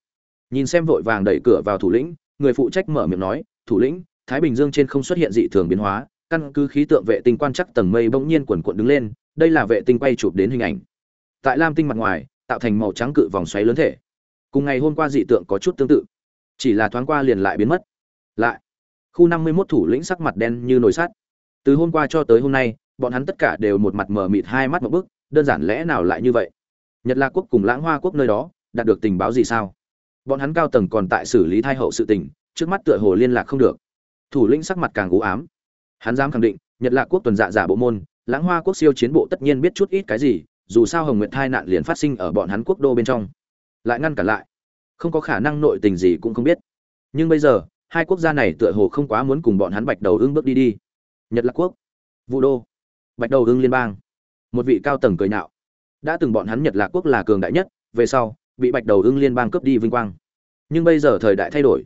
A: Nhìn xem vội vàng đẩy cửa vào thủ lĩnh, người phụ trách mở miệng nói, thủ lĩnh, thái bình dương trên không xuất hiện dị thường biến hóa, căn cứ khí tượng vệ tinh quan chắc tầng mây bỗng nhiên quần quận đứng lên, đây là vệ tinh quay chụp đến hình ảnh. Tại lam tinh mặt ngoài tạo thành màu trắng cự vòng xoáy lớn thể. Cùng ngày hôm qua dị tượng có chút tương tự. Chỉ là thoáng qua liền lại biến mất. Lại. Khu năm mươi 51 thủ lĩnh sắc mặt đen như nồi sắt. Từ hôm qua cho tới hôm nay, bọn hắn tất cả đều một mặt mờ mịt hai mắt một bức, đơn giản lẽ nào lại như vậy? Nhật lạc quốc cùng lãng hoa quốc nơi đó, đạt được tình báo gì sao? Bọn hắn cao tầng còn tại xử lý thai hậu sự tình, trước mắt tựa hồ liên lạc không được. Thủ lĩnh sắc mặt càng u ám. Hắn dám khẳng định, nhật lạc quốc tuần dạ giả bộ môn, lãng hoa quốc siêu chiến bộ tất nhiên biết chút ít cái gì dù sao hồng nguyệt thai nạn liền phát sinh ở bọn hắn quốc đô bên trong. Lại ngăn cản lại. Không có khả năng nội tình gì cũng không biết. Nhưng bây giờ, hai quốc gia này tựa hồ không quá muốn cùng bọn hắn bạch đầu ưng bước đi đi. Nhật lạc quốc, vũ đô, bạch đầu ưng liên bang. Một vị cao tầng cười nạo đã từng bọn hắn nhật lạc quốc là cường đại nhất, về sau, bị bạch đầu ưng liên bang cướp đi vinh quang. Nhưng bây giờ thời đại thay đổi.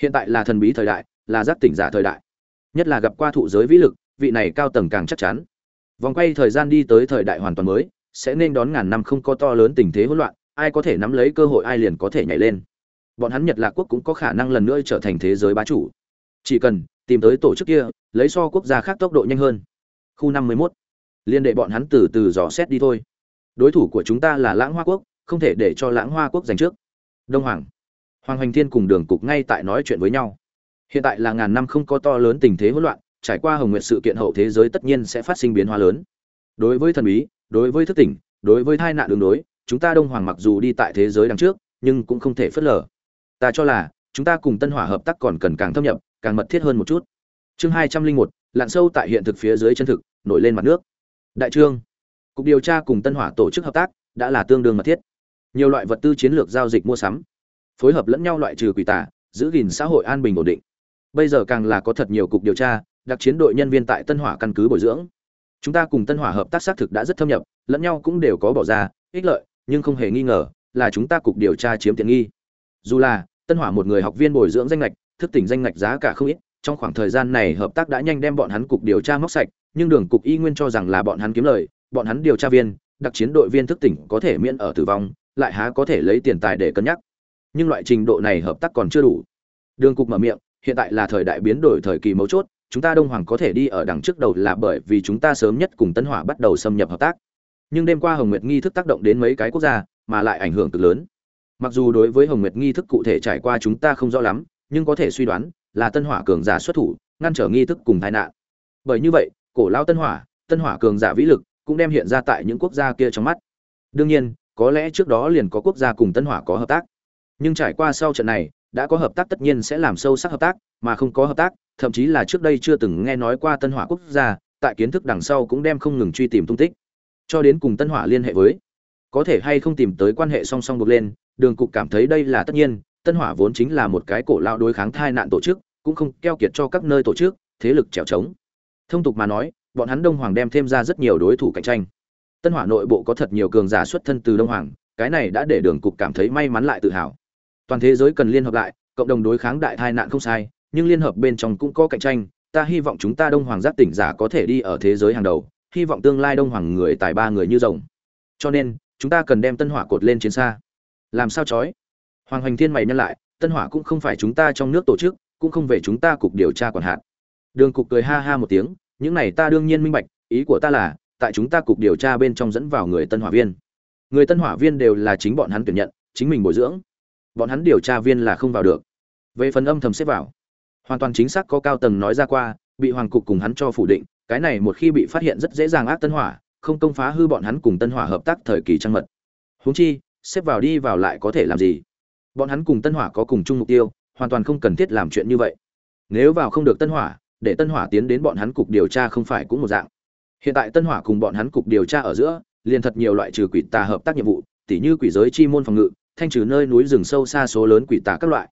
A: Hiện tại là thần bí thời đại, là giác tỉnh giả thời đại. Nhất là gặp qua thụ giới vĩ lực, vị này cao tầng càng chắc chắn. Vòng quay thời gian đi tới thời đại hoàn toàn mới sẽ nên đón ngàn năm không có to lớn tình thế hỗn loạn, ai có thể nắm lấy cơ hội ai liền có thể nhảy lên. Bọn hắn nhật lạc quốc cũng có khả năng lần nữa trở thành thế giới bá chủ. Chỉ cần tìm tới tổ chức kia, lấy so quốc gia khác tốc độ nhanh hơn. Khu năm mươi 51. liên đệ bọn hắn từ từ dò xét đi thôi. Đối thủ của chúng ta là lãng hoa quốc, không thể để cho lãng hoa quốc giành trước. Đông hoàng. Hoàng hoành thiên cùng đường cục ngay tại nói chuyện với nhau. Hiện tại là ngàn năm không có to lớn tình thế hỗn loạn, trải qua hồng nguyệt sự kiện hậu thế giới tất nhiên sẽ phát sinh biến hóa lớn. Đối với thần bí đối với thức tỉnh, đối với tai nạn đường đối, chúng ta đông hoàng mặc dù đi tại thế giới đằng trước, nhưng cũng không thể phớt lờ. Ta cho là, chúng ta cùng tân hỏa hợp tác còn cần càng thâm nhập, càng mật thiết hơn một chút. Chương hai trăm linh một, lặn sâu tại hiện thực phía dưới chân thực, nổi lên mặt nước. Đại trương, cục điều tra cùng tân hỏa tổ chức hợp tác đã là tương đương mật thiết. Nhiều loại vật tư chiến lược giao dịch mua sắm, phối hợp lẫn nhau loại trừ quỷ tả giữ gìn xã hội an bình ổn định. Bây giờ càng là có thật nhiều cục điều tra, đặc chiến đội nhân viên tại tân hỏa căn cứ bồi dưỡng chúng ta cùng tân hỏa hợp tác xác thực đã rất thâm nhập, lẫn nhau cũng đều có bỏ ra, ích lợi, nhưng không hề nghi ngờ là chúng ta cục điều tra chiếm tiện nghi. Dù là, tân hỏa một người học viên bồi dưỡng danh lệch thức tỉnh danh lệch giá cả không ít, trong khoảng thời gian này hợp tác đã nhanh đem bọn hắn cục điều tra móc sạch, nhưng đường cục y nguyên cho rằng là bọn hắn kiếm lời, bọn hắn điều tra viên, đặc chiến đội viên thức tỉnh có thể miễn ở tử vong, lại há có thể lấy tiền tài để cân nhắc. Nhưng loại trình độ này hợp tác còn chưa đủ. Đường cục mở miệng, hiện tại là thời đại biến đổi thời kỳ mấu chốt chúng ta đông hoàng có thể đi ở đằng trước đầu là bởi vì chúng ta sớm nhất cùng tân hỏa bắt đầu xâm nhập hợp tác. Nhưng đêm qua hồng nguyệt nghi thức tác động đến mấy cái quốc gia, mà lại ảnh hưởng cực lớn. Mặc dù đối với hồng nguyệt nghi thức cụ thể trải qua chúng ta không rõ lắm, nhưng có thể suy đoán là tân hỏa cường giả xuất thủ, ngăn trở nghi thức cùng tai nạn. Bởi như vậy, cổ lao tân hỏa tân hỏa cường giả vĩ lực cũng đem hiện ra tại những quốc gia kia trong mắt. Đương nhiên, có lẽ trước đó liền có quốc gia cùng tân hỏa có hợp tác. Nhưng trải qua sau trận này đã có hợp tác tất nhiên sẽ làm sâu sắc hợp tác, mà không có hợp tác, thậm chí là trước đây chưa từng nghe nói qua tân hỏa quốc gia, tại kiến thức đằng sau cũng đem không ngừng truy tìm tung tích. Cho đến cùng tân hỏa liên hệ với, có thể hay không tìm tới quan hệ song song buộc lên, đường cục cảm thấy đây là tất nhiên, tân hỏa vốn chính là một cái cổ lao đối kháng thai nạn tổ chức, cũng không keo kiệt cho các nơi tổ chức, thế lực trèo trống. Thông tục mà nói, bọn hắn đông hoàng đem thêm ra rất nhiều đối thủ cạnh tranh. Tân hỏa nội bộ có thật nhiều cường giả xuất thân từ đông hoàng, cái này đã để đường cục cảm thấy may mắn lại tự hào toàn thế giới cần liên hợp lại, cộng đồng đối kháng đại tai nạn không sai, nhưng liên hợp bên trong cũng có cạnh tranh, ta hy vọng chúng ta đông hoàng giác tỉnh giả có thể đi ở thế giới hàng đầu, hy vọng tương lai đông hoàng người tài ba người như rồng. Cho nên, chúng ta cần đem tân hỏa cột lên chiến xa. Làm sao chói? Hoàng hoành thiên mày nhân lại, tân hỏa cũng không phải chúng ta trong nước tổ chức, cũng không về chúng ta cục điều tra quản hạt. Đường cục cười ha ha một tiếng, những này ta đương nhiên minh bạch, ý của ta là, tại chúng ta cục điều tra bên trong dẫn vào người tân hỏa viên. Người tân hỏa viên đều là chính bọn hắn tuyển nhận, chính mình bồi dưỡng bọn hắn điều tra viên là không vào được. Về phần âm thầm xếp vào, hoàn toàn chính xác có cao tầng nói ra qua, bị hoàng cục cùng hắn cho phủ định, cái này một khi bị phát hiện rất dễ dàng ác tân hỏa, không công phá hư bọn hắn cùng tân hỏa hợp tác thời kỳ trăng mật. Huống chi, xếp vào đi vào lại có thể làm gì? Bọn hắn cùng tân hỏa có cùng chung mục tiêu, hoàn toàn không cần thiết làm chuyện như vậy. Nếu vào không được tân hỏa, để tân hỏa tiến đến bọn hắn cục điều tra không phải cũng một dạng. Hiện tại tân hỏa cùng bọn hắn cục điều tra ở giữa, liền thật nhiều loại trừ quỷ tà hợp tác nhiệm vụ, tỉ như quỷ giới chi môn phòng ngự thanh trừ nơi núi rừng sâu xa số lớn quỷ tà các loại.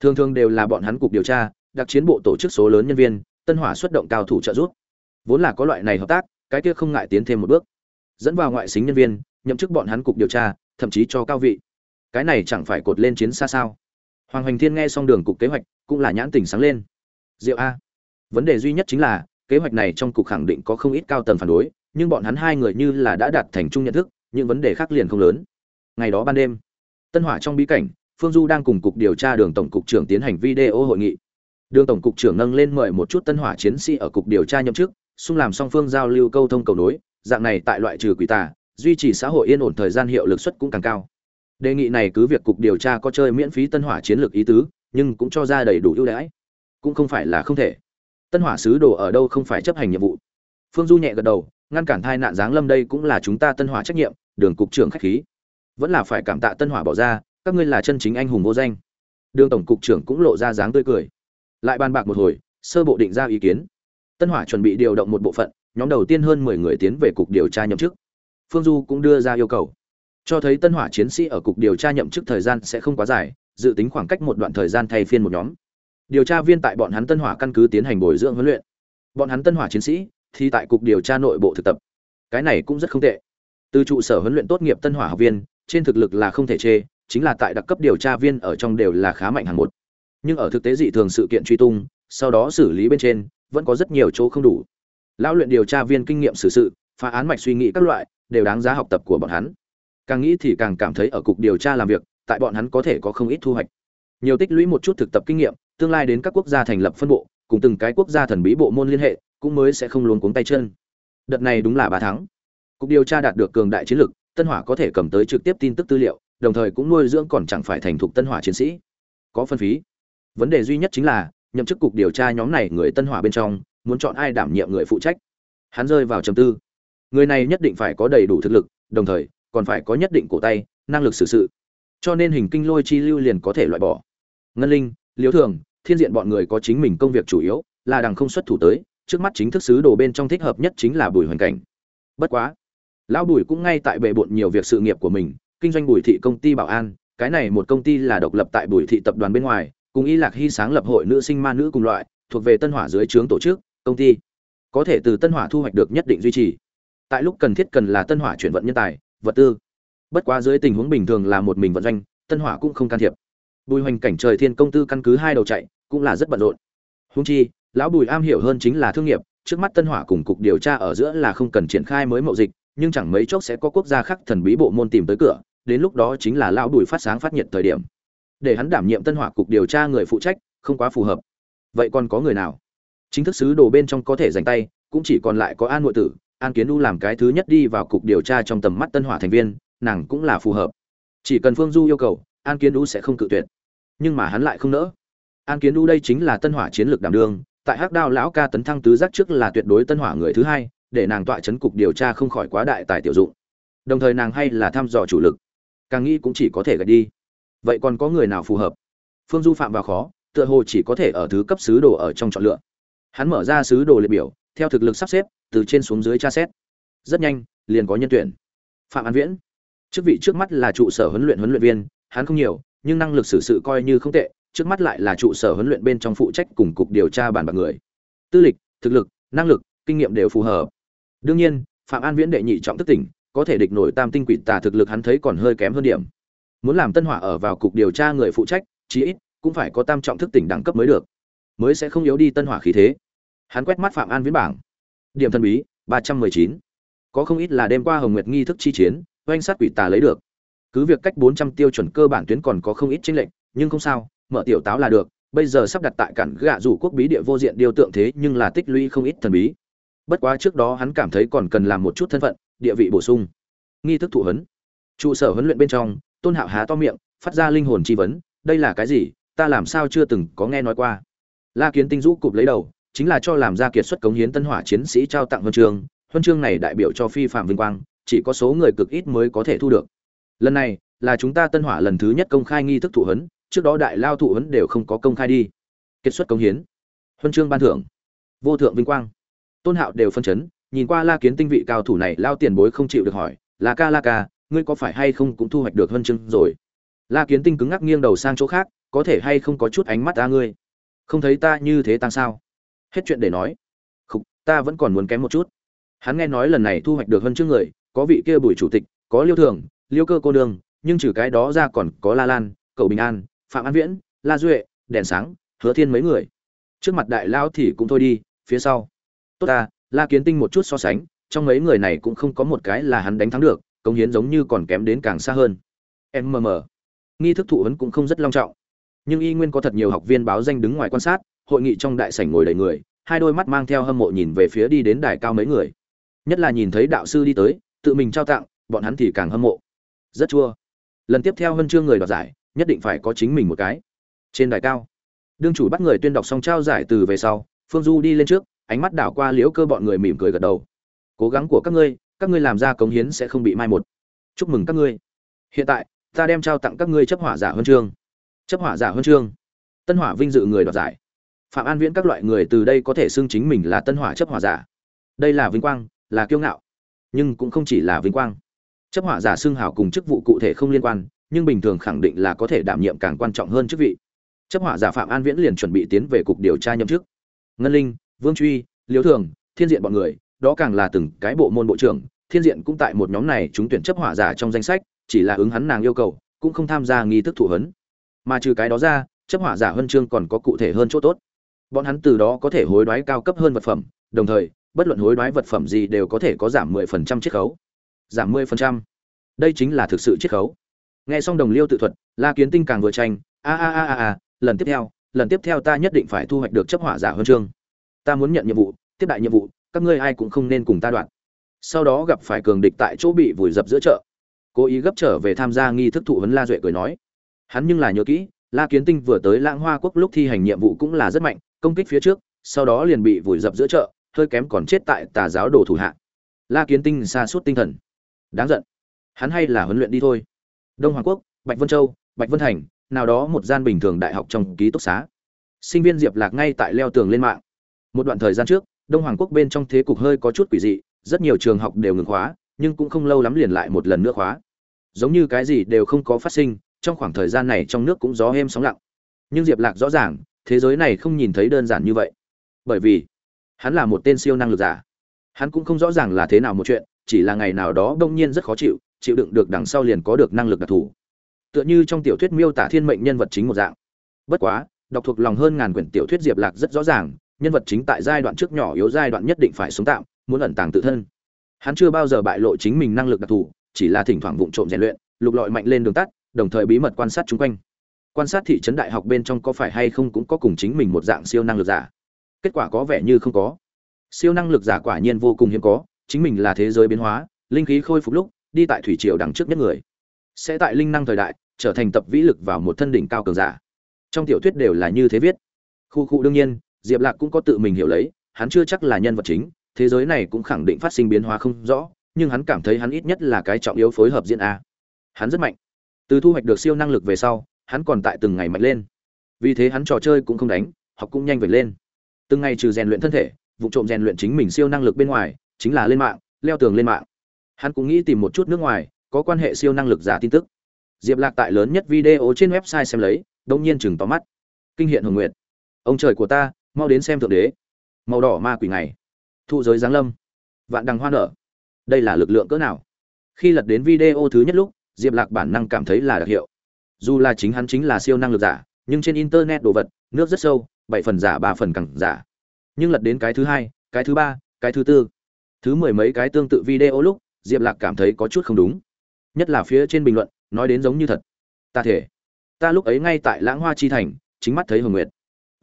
A: Thường thường đều là bọn hắn cục điều tra, đặc chiến bộ tổ chức số lớn nhân viên, tân hỏa xuất động cao thủ trợ giúp. Vốn là có loại này hợp tác, cái kia không ngại tiến thêm một bước. Dẫn vào ngoại xính nhân viên, nhậm chức bọn hắn cục điều tra, thậm chí cho cao vị. Cái này chẳng phải cột lên chiến xa sao? Hoàng hoành thiên nghe xong đường cục kế hoạch, cũng là nhãn tình sáng lên. Diệu a. Vấn đề duy nhất chính là, kế hoạch này trong cục khẳng định có không ít cao tầng phản đối, nhưng bọn hắn hai người như là đã đạt thành chung nhận thức, những vấn đề khác liền không lớn. Ngày đó ban đêm tân hỏa trong bí cảnh, phương du đang cùng cục điều tra đường tổng cục trưởng tiến hành video hội nghị. Đường tổng cục trưởng nâng lên mời một chút tân hỏa chiến sĩ ở cục điều tra nhậm chức, xung làm song phương giao lưu câu thông cầu nối, dạng này tại loại trừ quỷ tà, duy trì xã hội yên ổn thời gian hiệu lực suất cũng càng cao. Đề nghị này cứ việc cục điều tra có chơi miễn phí tân hỏa chiến lược ý tứ, nhưng cũng cho ra đầy đủ ưu đãi. Cũng không phải là không thể. Tân hỏa sứ đồ ở đâu không phải chấp hành nhiệm vụ. Phương du nhẹ gật đầu, ngăn cản thai nạn giáng lâm đây cũng là chúng ta tân hỏa trách nhiệm, đường cục trưởng khách khí vẫn là phải cảm tạ tân hỏa bỏ ra, các ngươi là chân chính anh hùng vô danh. Đường tổng cục trưởng cũng lộ ra dáng tươi cười. Lại bàn bạc một hồi, sơ bộ định ra ý kiến. Tân hỏa chuẩn bị điều động một bộ phận, nhóm đầu tiên hơn mười người tiến về cục điều tra nhậm chức. Phương du cũng đưa ra yêu cầu. Cho thấy tân hỏa chiến sĩ ở cục điều tra nhậm chức thời gian sẽ không quá dài, dự tính khoảng cách một đoạn thời gian thay phiên một nhóm. Điều tra viên tại bọn hắn tân hỏa căn cứ tiến hành bồi dưỡng huấn luyện. Bọn hắn tân hỏa chiến sĩ thì tại cục điều tra nội bộ thực tập. Cái này cũng rất không tệ. Từ trụ sở huấn luyện tốt nghiệp tân hỏa học viên trên thực lực là không thể chê, chính là tại đặc cấp điều tra viên ở trong đều là khá mạnh hàng một. Nhưng ở thực tế dị thường sự kiện truy tung, sau đó xử lý bên trên, vẫn có rất nhiều chỗ không đủ. Lão luyện điều tra viên kinh nghiệm xử sự, phá án mạch suy nghĩ các loại, đều đáng giá học tập của bọn hắn. Càng nghĩ thì càng cảm thấy ở cục điều tra làm việc, tại bọn hắn có thể có không ít thu hoạch. Nhiều tích lũy một chút thực tập kinh nghiệm, tương lai đến các quốc gia thành lập phân bộ, cùng từng cái quốc gia thần bí bộ môn liên hệ, cũng mới sẽ không luống cuống tay chân. Đợt này đúng là ba tháng. Cục điều tra đạt được cường đại chiến lực tân hỏa có thể cầm tới trực tiếp tin tức tư liệu, đồng thời cũng nuôi dưỡng còn chẳng phải thành thục tân hỏa chiến sĩ. Có phân phí. Vấn đề duy nhất chính là, nhậm chức cục điều tra nhóm này người tân hỏa bên trong, muốn chọn ai đảm nhiệm người phụ trách. Hắn rơi vào trầm tư. Người này nhất định phải có đầy đủ thực lực, đồng thời, còn phải có nhất định cổ tay, năng lực xử sự. Cho nên hình kinh lôi chi lưu liền có thể loại bỏ. Ngân linh, liễu thường, thiên diện bọn người có chính mình công việc chủ yếu, là đằng không xuất thủ tới, trước mắt chính thức sứ đồ bên trong thích hợp nhất chính là bùi hoành cảnh. Bất quá lão bùi cũng ngay tại bệ bộn nhiều việc sự nghiệp của mình, kinh doanh bùi thị công ty bảo an. Cái này một công ty là độc lập tại bùi thị tập đoàn bên ngoài, cùng y lạc hy sáng lập hội nữ sinh ma nữ cùng loại, thuộc về tân hỏa dưới trướng tổ chức, công ty. Có thể từ tân hỏa thu hoạch được nhất định duy trì. Tại lúc cần thiết cần là tân hỏa chuyển vận nhân tài, vật tư. Bất quá dưới tình huống bình thường là một mình vận doanh, tân hỏa cũng không can thiệp. Bùi hoành cảnh trời thiên công tư căn cứ hai đầu chạy, cũng là rất bận rộn. Húng chi, lão bùi am hiểu hơn chính là thương nghiệp, trước mắt tân hỏa cùng cục điều tra ở giữa là không cần triển khai mới mậu dịch nhưng chẳng mấy chốc sẽ có quốc gia khác thần bí bộ môn tìm tới cửa, đến lúc đó chính là lão đùi phát sáng phát nhiệt thời điểm. Để hắn đảm nhiệm tân hỏa cục điều tra người phụ trách, không quá phù hợp. Vậy còn có người nào? Chính thức sứ đồ bên trong có thể dành tay, cũng chỉ còn lại có an nội tử, an kiến u làm cái thứ nhất đi vào cục điều tra trong tầm mắt tân hỏa thành viên, nàng cũng là phù hợp. Chỉ cần phương du yêu cầu, an kiến u sẽ không cự tuyệt. Nhưng mà hắn lại không nỡ. An kiến u đây chính là tân hỏa chiến lược đảm đương, tại hắc đao lão ca tấn thăng tứ giác trước là tuyệt đối tân hỏa người thứ hai để nàng tọa chấn cục điều tra không khỏi quá đại tài tiểu dụng. Đồng thời nàng hay là thăm dò chủ lực, càng nghĩ cũng chỉ có thể gạch đi. Vậy còn có người nào phù hợp? Phương du phạm vào khó, tựa hồ chỉ có thể ở thứ cấp sứ đồ ở trong chọn lựa. Hắn mở ra sứ đồ liệt biểu, theo thực lực sắp xếp, từ trên xuống dưới tra xét. Rất nhanh, liền có nhân tuyển. Phạm an viễn. Chức vị trước mắt là trụ sở huấn luyện huấn luyện viên, hắn không nhiều, nhưng năng lực xử sự coi như không tệ, trước mắt lại là trụ sở huấn luyện bên trong phụ trách cùng cục điều tra bản bạc người. Tư lịch, thực lực, năng lực, kinh nghiệm đều phù hợp đương nhiên, phạm an viễn đệ nhị trọng thức tỉnh, có thể địch nổi tam tinh quỷ tà thực lực hắn thấy còn hơi kém hơn điểm. Muốn làm tân hỏa ở vào cục điều tra người phụ trách, chí ít cũng phải có tam trọng thức tỉnh đẳng cấp mới được, mới sẽ không yếu đi tân hỏa khí thế. Hắn quét mắt phạm an viễn bảng. Điểm thần bí, ba trăm mười chín. Có không ít là đêm qua hồng nguyệt nghi thức chi chiến, oanh sát quỷ tà lấy được. Cứ việc cách bốn trăm tiêu chuẩn cơ bản tuyến còn có không ít tranh lệch, nhưng không sao, mở tiểu táo là được. Bây giờ sắp đặt tại cản gạ rủ quốc bí địa vô diện điều tượng thế nhưng là tích lũy không ít thần bí bất quá trước đó hắn cảm thấy còn cần làm một chút thân phận, địa vị bổ sung. Nghi thức thụ huấn. Trụ sở huấn luyện bên trong, tôn hạo há to miệng, phát ra linh hồn chi vấn, đây là cái gì? Ta làm sao chưa từng có nghe nói qua. La kiến tinh rũ cụp lấy đầu, chính là cho làm ra kiệt xuất cống hiến tân hỏa chiến sĩ trao tặng huân chương. Huân chương này đại biểu cho phi phạm vinh quang, chỉ có số người cực ít mới có thể thu được. Lần này, là chúng ta tân hỏa lần thứ nhất công khai nghi thức thụ huấn, trước đó đại lao thụ huấn đều không có công khai đi. Kiệt xuất cống hiến. Huân chương ban thưởng. Vô thượng vinh quang tôn hạo đều phân chấn nhìn qua la kiến tinh vị cao thủ này lao tiền bối không chịu được hỏi la ca la ca ngươi có phải hay không cũng thu hoạch được huân chương rồi? La kiến tinh cứng ngắc nghiêng đầu sang chỗ khác có thể hay không có chút ánh mắt ta ngươi? Không thấy ta như thế tăng sao? Hết chuyện để nói. Khục, ta vẫn còn muốn kém một chút. Hắn nghe nói lần này thu hoạch được huân chương người có vị kia bùi chủ tịch có liêu thường liêu cơ cô đường nhưng trừ cái đó ra còn có la lan cậu bình an phạm an viễn la duệ đèn sáng hứa thiên mấy người. Trước mặt đại lao thì cũng thôi đi phía sau tốt ta, la kiến tinh một chút so sánh, trong mấy người này cũng không có một cái là hắn đánh thắng được công hiến giống như còn kém đến càng xa hơn. Em nghi thức thụ huấn cũng không rất long trọng. Nhưng y nguyên có thật nhiều học viên báo danh đứng ngoài quan sát, hội nghị trong đại sảnh ngồi đầy người, hai đôi mắt mang theo hâm mộ nhìn về phía đi đến đài cao mấy người. Nhất là nhìn thấy đạo sư đi tới, tự mình trao tặng, bọn hắn thì càng hâm mộ. Rất chua. Lần tiếp theo huân chương người đoạt giải, nhất định phải có chính mình một cái. Trên đài cao, đương chủ bắt người tuyên đọc xong trao giải từ về sau, phương du đi lên trước ánh mắt đảo qua liễu cơ bọn người mỉm cười gật đầu. Cố gắng của các ngươi các ngươi làm ra cống hiến sẽ không bị mai một. Chúc mừng các ngươi. Hiện tại, ta đem trao tặng các ngươi chấp hỏa giả huân chương. Chấp hỏa giả huân chương. Tân hỏa vinh dự người đoạt giải. Phạm an viễn các loại người từ đây có thể xưng chính mình là tân hỏa chấp hỏa giả. Đây là vinh quang, là kiêu ngạo, nhưng cũng không chỉ là vinh quang. Chấp hỏa giả xưng hào cùng chức vụ cụ thể không liên quan, nhưng bình thường khẳng định là có thể đảm nhiệm càng quan trọng hơn chức vị. Chấp hỏa giả phạm an viễn liền chuẩn bị tiến về cục điều tra nhậm chức. Ngân linh vương truy liễu thường, thiên diện bọn người, đó càng là từng cái bộ môn bộ trưởng, thiên diện cũng tại một nhóm này chúng tuyển chấp hỏa giả trong danh sách, chỉ là ứng hắn nàng yêu cầu, cũng không tham gia nghi thức thụ hấn mà trừ cái đó ra, chấp hỏa giả huân chương còn có cụ thể hơn chỗ tốt. Bọn hắn từ đó có thể hối đoái cao cấp hơn vật phẩm, đồng thời, bất luận hối đoái vật phẩm gì đều có thể có giảm 10% chiết khấu. Giảm 10%. đây chính là thực sự chiết khấu. Nghe xong đồng liêu tự thuật, la kiến tinh càng vừa tranh, a a a a a, lần tiếp theo, lần tiếp theo ta nhất định phải thu hoạch được chấp hỏa giả huân chương ta muốn nhận nhiệm vụ, tiếp đại nhiệm vụ, các ngươi ai cũng không nên cùng ta đoạn. Sau đó gặp phải cường địch tại chỗ bị vùi dập giữa chợ. Cố ý gấp trở về tham gia nghi thức thụ huấn la duệ cười nói. Hắn nhưng là nhớ kỹ, la kiến tinh vừa tới lãng hoa quốc lúc thi hành nhiệm vụ cũng là rất mạnh, công kích phía trước, sau đó liền bị vùi dập giữa chợ, hơi kém còn chết tại tà giáo đồ thủ hạ. La kiến tinh xa suốt tinh thần. Đáng giận. Hắn hay là huấn luyện đi thôi. Đông hoàng quốc, bạch vân châu, bạch vân thành, nào đó một gian bình thường đại học trong ký túc xá. Sinh viên diệp lạc ngay tại leo tường lên mạng một đoạn thời gian trước, đông hoàng quốc bên trong thế cục hơi có chút quỷ dị, rất nhiều trường học đều ngừng khóa, nhưng cũng không lâu lắm liền lại một lần nữa khóa. Giống như cái gì đều không có phát sinh, trong khoảng thời gian này trong nước cũng gió êm sóng lặng. Nhưng diệp lạc rõ ràng, thế giới này không nhìn thấy đơn giản như vậy. Bởi vì, hắn là một tên siêu năng lực giả. Hắn cũng không rõ ràng là thế nào một chuyện, chỉ là ngày nào đó đông nhiên rất khó chịu chịu đựng được đằng sau liền có được năng lực đặc thù. Tựa như trong tiểu thuyết miêu tả thiên mệnh nhân vật chính một dạng. Bất quá, đọc thuộc lòng hơn ngàn quyển tiểu thuyết diệp lạc rất rõ ràng nhân vật chính tại giai đoạn trước nhỏ yếu giai đoạn nhất định phải sống tạm, muốn ẩn tàng tự thân. Hắn chưa bao giờ bại lộ chính mình năng lực đặc thù, chỉ là thỉnh thoảng vụng trộm rèn luyện, lục lọi mạnh lên đường tắt, đồng thời bí mật quan sát chung quanh. Quan sát thị trấn đại học bên trong có phải hay không cũng có cùng chính mình một dạng siêu năng lực giả. Kết quả có vẻ như không có. Siêu năng lực giả quả nhiên vô cùng hiếm có, chính mình là thế giới biến hóa, linh khí khôi phục lúc, đi tại thủy triều đằng trước nhất người. Sẽ tại linh năng thời đại, trở thành tập vĩ lực vào một thân đỉnh cao cường giả. Trong tiểu thuyết đều là như thế viết. Khu khu đương nhiên diệp lạc cũng có tự mình hiểu lấy, hắn chưa chắc là nhân vật chính, thế giới này cũng khẳng định phát sinh biến hóa không rõ, nhưng hắn cảm thấy hắn ít nhất là cái trọng yếu phối hợp diễn a. Hắn rất mạnh. Từ thu hoạch được siêu năng lực về sau, hắn còn tại từng ngày mạnh lên. Vì thế hắn trò chơi cũng không đánh, học cũng nhanh vệt lên. Từng ngày trừ rèn luyện thân thể, vụ trộm rèn luyện chính mình siêu năng lực bên ngoài, chính là lên mạng, leo tường lên mạng. Hắn cũng nghĩ tìm một chút nước ngoài, có quan hệ siêu năng lực giả tin tức. Diệp lạc tại lớn nhất video trên website xem lấy, đông nhiên chừng tóm mắt. Kinh hiện hồng nguyệt. Ông trời của ta mau đến xem thượng đế. Màu đỏ ma quỷ này thụ giới giáng lâm. Vạn đằng hoa nở. Đây là lực lượng cỡ nào? Khi lật đến video thứ nhất lúc, diệp lạc bản năng cảm thấy là đặc hiệu. Dù là chính hắn chính là siêu năng lực giả, nhưng trên internet đồ vật, nước rất sâu, bảy phần giả, ba phần cẳng giả. Nhưng lật đến cái thứ hai, cái thứ ba, cái thứ tư, thứ mười mấy cái tương tự video lúc, diệp lạc cảm thấy có chút không đúng. Nhất là phía trên bình luận, nói đến giống như thật. Ta thể. Ta lúc ấy ngay tại lãng hoa chi thành, chính mắt thấy hồng nguyệt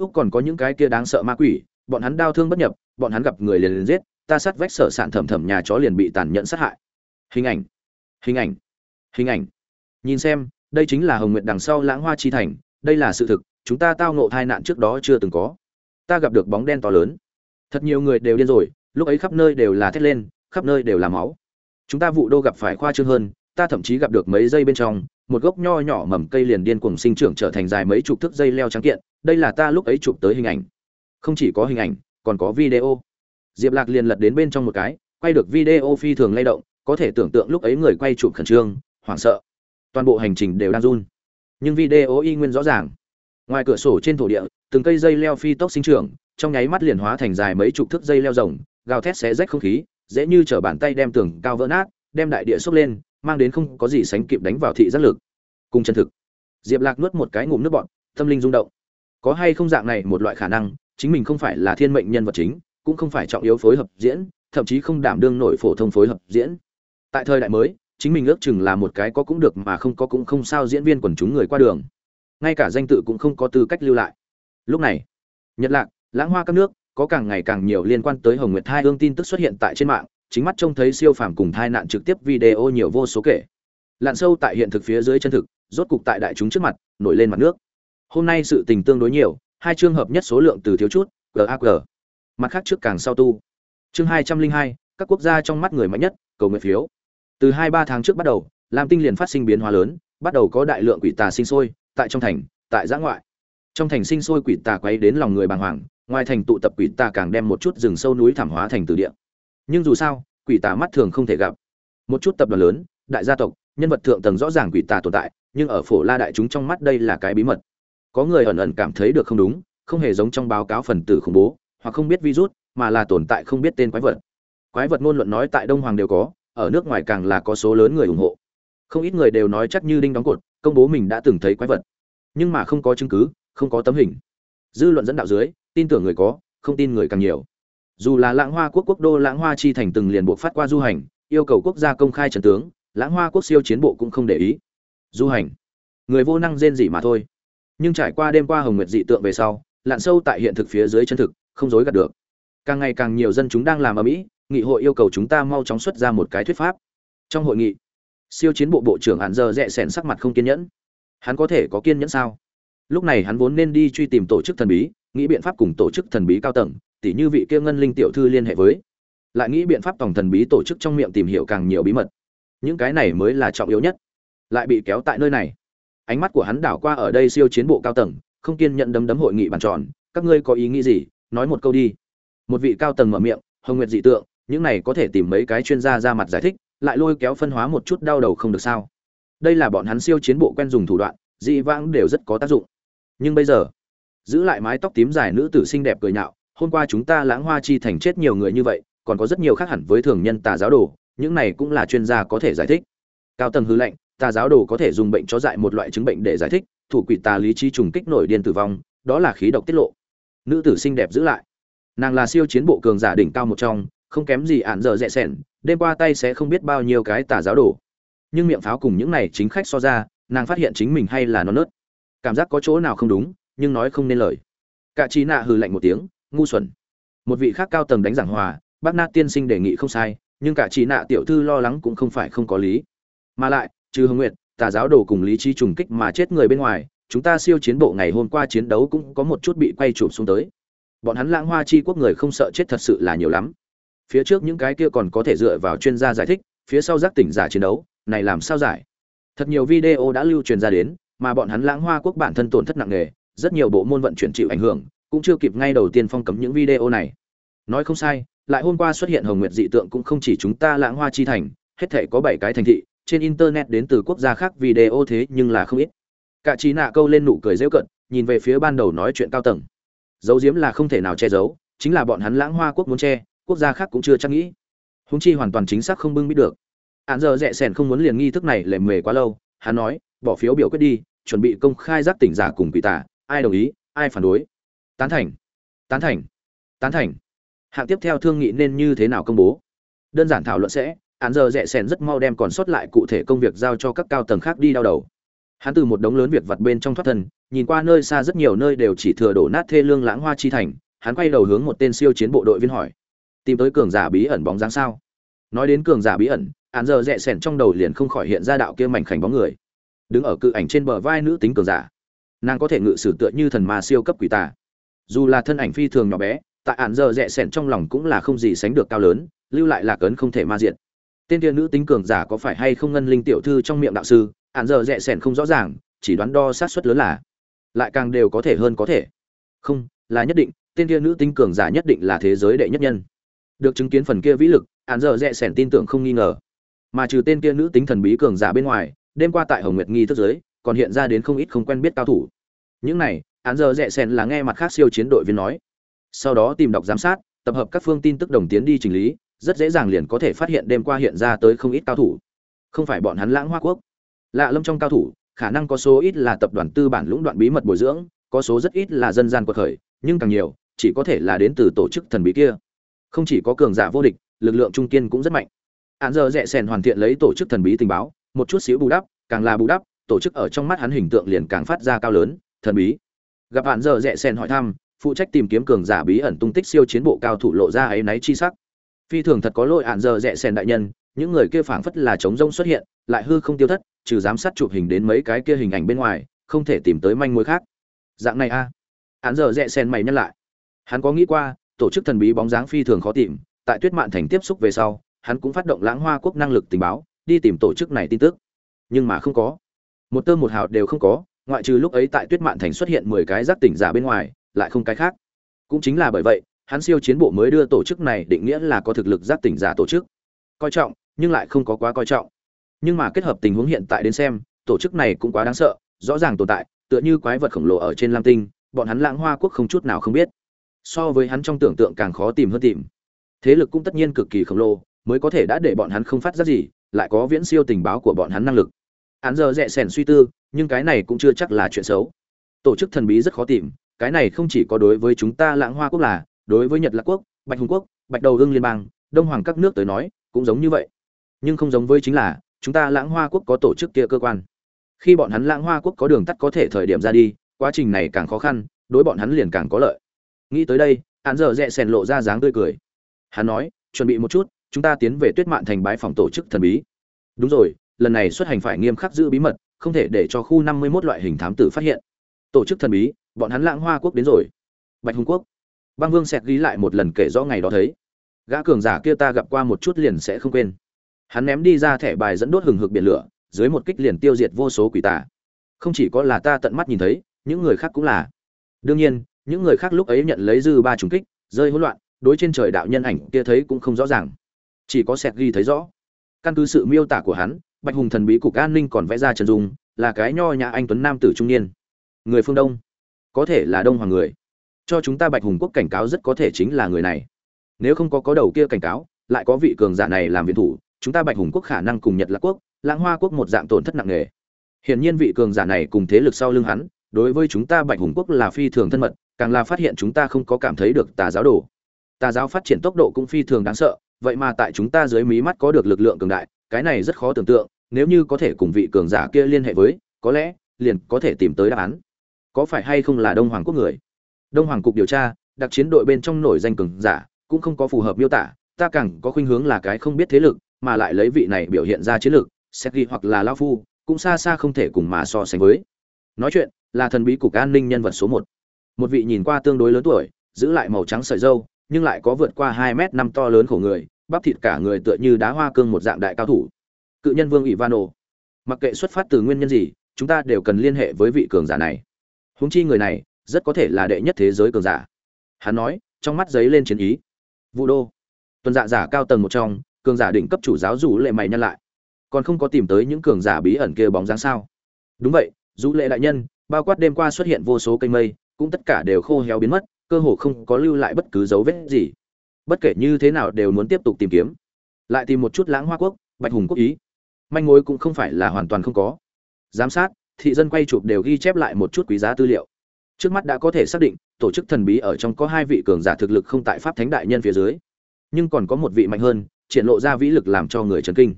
A: úc còn có những cái kia đáng sợ ma quỷ, bọn hắn đau thương bất nhập, bọn hắn gặp người liền liền giết, ta sát vách sở sản thẩm thẩm nhà chó liền bị tàn nhẫn sát hại. Hình ảnh hình ảnh hình ảnh. Nhìn xem, đây chính là hồng nguyệt đằng sau lãng hoa chi thành, đây là sự thực, chúng ta tao ngộ tai nạn trước đó chưa từng có. Ta gặp được bóng đen to lớn. Thật nhiều người đều điên rồi, lúc ấy khắp nơi đều là thét lên, khắp nơi đều là máu. Chúng ta vụ đô gặp phải khoa trương hơn, ta thậm chí gặp được mấy dây bên trong, một gốc nho nhỏ mầm cây liền điên cuồng sinh trưởng trở thành dài mấy chục thước dây leo trắng kiện đây là ta lúc ấy chụp tới hình ảnh. Không chỉ có hình ảnh, còn có video. Diệp lạc liền lật đến bên trong một cái, quay được video phi thường lay động, có thể tưởng tượng lúc ấy người quay chụp khẩn trương, hoảng sợ. Toàn bộ hành trình đều đang run. Nhưng video y nguyên rõ ràng. Ngoài cửa sổ trên thổ địa, từng cây dây leo phi tốc sinh trưởng, trong nháy mắt liền hóa thành dài mấy chục thước dây leo rồng, gào thét xé rách không khí, dễ như t bàn tay đem tường cao vỡ nát, đem đại địa xốc lên, mang đến không có gì sánh kịp đánh vào thị giác lực. Cùng chân thực. Diệp lạc nuốt một cái ngụm nước bọn tâm linh rung động có hay không dạng này một loại khả năng, chính mình không phải là thiên mệnh nhân vật chính, cũng không phải trọng yếu phối hợp diễn, thậm chí không đảm đương nổi phổ thông phối hợp diễn. Tại thời đại mới, chính mình ước chừng là một cái có cũng được mà không có cũng không sao diễn viên quần chúng người qua đường. Ngay cả danh tự cũng không có tư cách lưu lại. Lúc này, nhật lạc, lãng hoa các nước, có càng ngày càng nhiều liên quan tới hồng nguyệt hai hương tin tức xuất hiện tại trên mạng, chính mắt trông thấy siêu phàm cùng thai nạn trực tiếp video nhiều vô số kể. Lặn sâu tại hiện thực phía dưới chân thực, rốt cục tại đại chúng trước mặt, nổi lên mặt nước hôm nay sự tình tương đối nhiều, hai trường hợp nhất số lượng từ thiếu chút gag mặt khác trước càng sau tu. Chương hai trăm linh hai, các quốc gia trong mắt người mạnh nhất, cầu nguyện phiếu. Từ hai ba tháng trước bắt đầu, lam tinh liền phát sinh biến hóa lớn, bắt đầu có đại lượng quỷ tà sinh sôi, tại trong thành, tại giã ngoại. Trong thành sinh sôi quỷ tà quấy đến lòng người bàng hoàng, ngoài thành tụ tập quỷ tà càng đem một chút rừng sâu núi thảm hóa thành từ địa. Nhưng dù sao, quỷ tà mắt thường không thể gặp. Một chút tập đoàn lớn, đại gia tộc, nhân vật thượng tầng rõ ràng quỷ tà tồn tại, nhưng ở phổ la đại chúng trong mắt đây là cái bí mật có người ẩn ẩn cảm thấy được không đúng, không hề giống trong báo cáo phần tử khủng bố, hoặc không biết virus, mà là tồn tại không biết tên quái vật. Quái vật ngôn luận nói tại đông hoàng đều có, ở nước ngoài càng là có số lớn người ủng hộ. Không ít người đều nói chắc như đinh đóng cột, công bố mình đã từng thấy quái vật. Nhưng mà không có chứng cứ, không có tấm hình. Dư luận dẫn đạo dưới, tin tưởng người có, không tin người càng nhiều. Dù là lãng hoa quốc quốc đô lãng hoa chi thành từng liền buộc phát qua du hành, yêu cầu quốc gia công khai trần tướng, lãng hoa quốc siêu chiến bộ cũng không để ý. Du hành. Người vô năng rên gì mà thôi nhưng trải qua đêm qua hồng nguyệt dị tượng về sau, lặn sâu tại hiện thực phía dưới chân thực, không dối gạt được. Càng ngày càng nhiều dân chúng đang làm ở mỹ, nghị hội yêu cầu chúng ta mau chóng xuất ra một cái thuyết pháp. Trong hội nghị, siêu chiến bộ bộ trưởng hạn giờ rẽ sẻn sắc mặt không kiên nhẫn. Hắn có thể có kiên nhẫn sao? Lúc này hắn vốn nên đi truy tìm tổ chức thần bí, nghĩ biện pháp cùng tổ chức thần bí cao tầng, tỉ như vị kia ngân linh tiểu thư liên hệ với. Lại nghĩ biện pháp tổng thần bí tổ chức trong miệng tìm hiểu càng nhiều bí mật. Những cái này mới là trọng yếu nhất. Lại bị kéo tại nơi này ánh mắt của hắn đảo qua ở đây siêu chiến bộ cao tầng, không kiên nhận đấm đấm hội nghị bàn tròn. Các ngươi có ý nghĩ gì? Nói một câu đi. Một vị cao tầng mở miệng, hồng nguyệt dị tượng, những này có thể tìm mấy cái chuyên gia ra mặt giải thích, lại lôi kéo phân hóa một chút đau đầu không được sao. Đây là bọn hắn siêu chiến bộ quen dùng thủ đoạn, dị vãng đều rất có tác dụng. Nhưng bây giờ, giữ lại mái tóc tím dài nữ tử xinh đẹp cười nhạo, hôm qua chúng ta lãng hoa chi thành chết nhiều người như vậy, còn có rất nhiều khác hẳn với thường nhân tà giáo đồ, những này cũng là chuyên gia có thể giải thích. Cao tầng hư lệnh tà giáo đồ có thể dùng bệnh chó dại một loại chứng bệnh để giải thích, thủ quỷ tà lý trí trùng kích nổi điên tử vong, đó là khí độc tiết lộ. Nữ tử xinh đẹp giữ lại. Nàng là siêu chiến bộ cường giả đỉnh cao một trong, không kém gì ạn dở rẽ sẻn, đêm qua tay sẽ không biết bao nhiêu cái tà giáo đồ. Nhưng miệng pháo cùng những này chính khách so ra, nàng phát hiện chính mình hay là non nớt. Cảm giác có chỗ nào không đúng, nhưng nói không nên lời. Cả trí nạ hừ lạnh một tiếng, ngu xuẩn. Một vị khác cao tầng đánh giảng hòa, bác na tiên sinh đề nghị không sai, nhưng cả trí nạ tiểu thư lo lắng cũng không phải không có lý. Mà lại trừ hồng nguyệt, tà giáo đồ cùng lý trí trùng kích mà chết người bên ngoài, chúng ta siêu chiến bộ ngày hôm qua chiến đấu cũng có một chút bị quay chụp xuống tới. Bọn hắn lãng hoa chi quốc người không sợ chết thật sự là nhiều lắm. Phía trước những cái kia còn có thể dựa vào chuyên gia giải thích, phía sau giác tỉnh giả chiến đấu, này làm sao giải? Thật nhiều video đã lưu truyền ra đến, mà bọn hắn lãng hoa quốc bản thân tổn thất nặng nề, rất nhiều bộ môn vận chuyển chịu ảnh hưởng, cũng chưa kịp ngay đầu tiên phong cấm những video này. Nói không sai, lại hôm qua xuất hiện hồng nguyệt dị tượng cũng không chỉ chúng ta lãng hoa chi thành, hết thể có bảy cái thành thị trên internet đến từ quốc gia khác video thế nhưng là không ít. Cả trí nạ câu lên nụ cười rêu cận nhìn về phía ban đầu nói chuyện cao tầng. Giấu diếm là không thể nào che giấu, chính là bọn hắn lãng hoa quốc muốn che, quốc gia khác cũng chưa chắc nghĩ. Húng chi hoàn toàn chính xác không bưng biết được. Hạn giờ rẽ sẻn không muốn liền nghi thức này lề mề quá lâu, hắn nói, bỏ phiếu biểu quyết đi, chuẩn bị công khai giác tỉnh giả cùng quỷ tả ai đồng ý, ai phản đối. Tán thành. Tán thành. Tán thành. Hạng tiếp theo thương nghị nên như thế nào công bố? Đơn giản thảo luận sẽ án giờ rẽ sèn rất mau đem còn sót lại cụ thể công việc giao cho các cao tầng khác đi đau đầu. Hắn từ một đống lớn việc vặt bên trong thoát thân, nhìn qua nơi xa rất nhiều nơi đều chỉ thừa đổ nát thê lương lãng hoa chi thành, hắn quay đầu hướng một tên siêu chiến bộ đội viên hỏi, tìm tới cường giả bí ẩn bóng dáng sao? Nói đến cường giả bí ẩn, án giờ rẽ sèn trong đầu liền không khỏi hiện ra đạo kia mảnh khảnh bóng người. Đứng ở cự ảnh trên bờ vai nữ tính cường giả. Nàng có thể ngự sử tựa như thần ma siêu cấp quỷ tà. Dù là thân ảnh phi thường nhỏ bé, tại án giờ rẽ sèn trong lòng cũng là không gì sánh được cao lớn, lưu lại là cấn không thể ma diện tên kia nữ tính cường giả có phải hay không ngân linh tiểu thư trong miệng đạo sư án giờ rẽ sẻn không rõ ràng, chỉ đoán đo sát suất lớn là, lại càng đều có thể hơn có thể. Không, là nhất định, tên kia nữ tính cường giả nhất định là thế giới đệ nhất nhân. Được chứng kiến phần kia vĩ lực án giờ rẽ sẻn tin tưởng không nghi ngờ. Mà trừ tên kia nữ tính thần bí cường giả bên ngoài, đêm qua tại hồng nguyệt nghi thức giới, còn hiện ra đến không ít không quen biết cao thủ. Những này án giờ rẽ sẻn là nghe mặt khác siêu chiến đội viên nói. Sau đó tìm đọc giám sát, tập hợp các phương tin tức đồng tiến đi chỉnh lý rất dễ dàng liền có thể phát hiện đêm qua hiện ra tới không ít cao thủ. Không phải bọn hắn lãng hoa quốc. Lạ lâm trong cao thủ, khả năng có số ít là tập đoàn tư bản lũng đoạn bí mật bồi dưỡng, có số rất ít là dân gian quật khởi, nhưng càng nhiều, chỉ có thể là đến từ tổ chức thần bí kia. Không chỉ có cường giả vô địch, lực lượng trung kiên cũng rất mạnh. Hạn giờ rẽ sèn hoàn thiện lấy tổ chức thần bí tình báo, một chút xíu bù đắp, càng là bù đắp, tổ chức ở trong mắt hắn hình tượng liền càng phát ra cao lớn, thần bí. Gặp hạn giờ rẽ sèn hỏi thăm, phụ trách tìm kiếm cường giả bí ẩn tung tích siêu chiến bộ cao thủ lộ ra ấy náy chi sắc phi thường thật có lỗi ạn giờ rẽ sèn đại nhân, những người kia phảng phất là chống rông xuất hiện, lại hư không tiêu thất, trừ giám sát chụp hình đến mấy cái kia hình ảnh bên ngoài, không thể tìm tới manh mối khác. Dạng này a. À. giờ rẽ sèn mày nhắc lại. Hắn có nghĩ qua, tổ chức thần bí bóng dáng phi thường khó tìm, tại tuyết mạn thành tiếp xúc về sau, hắn cũng phát động lãng hoa quốc năng lực tình báo, đi tìm tổ chức này tin tức. Nhưng mà không có. Một tơ một hào đều không có, ngoại trừ lúc ấy tại tuyết mạn thành xuất hiện mười cái giác tỉnh giả bên ngoài, lại không cái khác. Cũng chính là bởi vậy hắn siêu chiến bộ mới đưa tổ chức này định nghĩa là có thực lực giác tỉnh giả tổ chức. Coi trọng, nhưng lại không có quá coi trọng. Nhưng mà kết hợp tình huống hiện tại đến xem, tổ chức này cũng quá đáng sợ, rõ ràng tồn tại, tựa như quái vật khổng lồ ở trên lam tinh, bọn hắn lãng hoa quốc không chút nào không biết. So với hắn trong tưởng tượng càng khó tìm hơn tìm. Thế lực cũng tất nhiên cực kỳ khổng lồ, mới có thể đã để bọn hắn không phát ra gì, lại có viễn siêu tình báo của bọn hắn năng lực. Hắn giờ rẽ sẻn suy tư, nhưng cái này cũng chưa chắc là chuyện xấu. Tổ chức thần bí rất khó tìm, cái này không chỉ có đối với chúng ta lãng hoa quốc là đối với nhật lạc quốc, bạch hùng quốc, bạch đầu hưng liên bang, đông hoàng các nước tới nói, cũng giống như vậy. Nhưng không giống với chính là, chúng ta lãng hoa quốc có tổ chức kia cơ quan. Khi bọn hắn lãng hoa quốc có đường tắt có thể thời điểm ra đi, quá trình này càng khó khăn, đối bọn hắn liền càng có lợi. Nghĩ tới đây, hắn giờ rẽ sèn lộ ra dáng tươi cười. Hắn nói, chuẩn bị một chút, chúng ta tiến về tuyết mạn thành bái phòng tổ chức thần bí. Đúng rồi, lần này xuất hành phải nghiêm khắc giữ bí mật, không thể để cho khu năm mươi 51 loại hình thám tử phát hiện. Tổ chức thần bí, bọn hắn lãng hoa quốc đến rồi. Bạch hùng quốc băng vương xẹt ghi lại một lần kể rõ ngày đó thấy. Gã cường giả kia ta gặp qua một chút liền sẽ không quên. Hắn ném đi ra thẻ bài dẫn đốt hừng hực biển lửa, dưới một kích liền tiêu diệt vô số quỷ tà. Không chỉ có là ta tận mắt nhìn thấy, những người khác cũng là. Đương nhiên, những người khác lúc ấy nhận lấy dư ba trùng kích, rơi hỗn loạn, đối trên trời đạo nhân ảnh kia thấy cũng không rõ ràng. Chỉ có sẹt ghi thấy rõ. Căn cứ sự miêu tả của hắn, bạch hùng thần bí cục an ninh còn vẽ ra trần dung, là cái nho nhã anh tuấn nam tử trung niên. Người phương đông. Có thể là đông hoàng người cho chúng ta bạch hùng quốc cảnh cáo rất có thể chính là người này. Nếu không có có đầu kia cảnh cáo, lại có vị cường giả này làm viện thủ, chúng ta bạch hùng quốc khả năng cùng nhật lạc quốc, lãng hoa quốc một dạng tổn thất nặng nề. Hiển nhiên vị cường giả này cùng thế lực sau lưng hắn, đối với chúng ta bạch hùng quốc là phi thường thân mật, càng là phát hiện chúng ta không có cảm thấy được tà giáo đồ. Tà giáo phát triển tốc độ cũng phi thường đáng sợ, vậy mà tại chúng ta dưới mí mắt có được lực lượng cường đại, cái này rất khó tưởng tượng, nếu như có thể cùng vị cường giả kia liên hệ với, có lẽ liền có thể tìm tới đáp án. Có phải hay không là đông hoàng quốc người? Đông hoàng cục điều tra, đặc chiến đội bên trong nổi danh cường giả, cũng không có phù hợp miêu tả, ta càng có khuynh hướng là cái không biết thế lực, mà lại lấy vị này biểu hiện ra chiến lược xét ghi hoặc là lao phu, cũng xa xa không thể cùng mà so sánh với. Nói chuyện, là thần bí cục an ninh nhân vật số một. Một vị nhìn qua tương đối lớn tuổi, giữ lại màu trắng sợi dâu nhưng lại có vượt qua hai mét năm to lớn khổ người, bắp thịt cả người tựa như đá hoa cương một dạng đại cao thủ. Cự nhân vương ivano. Mặc kệ xuất phát từ nguyên nhân gì, chúng ta đều cần liên hệ với vị cường giả này. Huống chi người này rất có thể là đệ nhất thế giới cường giả. Hắn nói, trong mắt giấy lên chiến ý. Vũ đô. Tuần dạ giả cao tầng một trong, cường giả đỉnh cấp chủ giáo rủ lệ mày nhân lại. Còn không có tìm tới những cường giả bí ẩn kia bóng dáng sao? Đúng vậy, rủ lệ đại nhân, bao quát đêm qua xuất hiện vô số cây mây, cũng tất cả đều khô héo biến mất, cơ hồ không có lưu lại bất cứ dấu vết gì. Bất kể như thế nào đều muốn tiếp tục tìm kiếm. Lại tìm một chút lãng hoa quốc, bạch hùng quốc ý. Manh mối cũng không phải là hoàn toàn không có. Giám sát, thị dân quay chụp đều ghi chép lại một chút quý giá tư liệu trước mắt đã có thể xác định, tổ chức thần bí ở trong có hai vị cường giả thực lực không tại pháp thánh đại nhân phía dưới. Nhưng còn có một vị mạnh hơn, triển lộ ra vĩ lực làm cho người chấn kinh.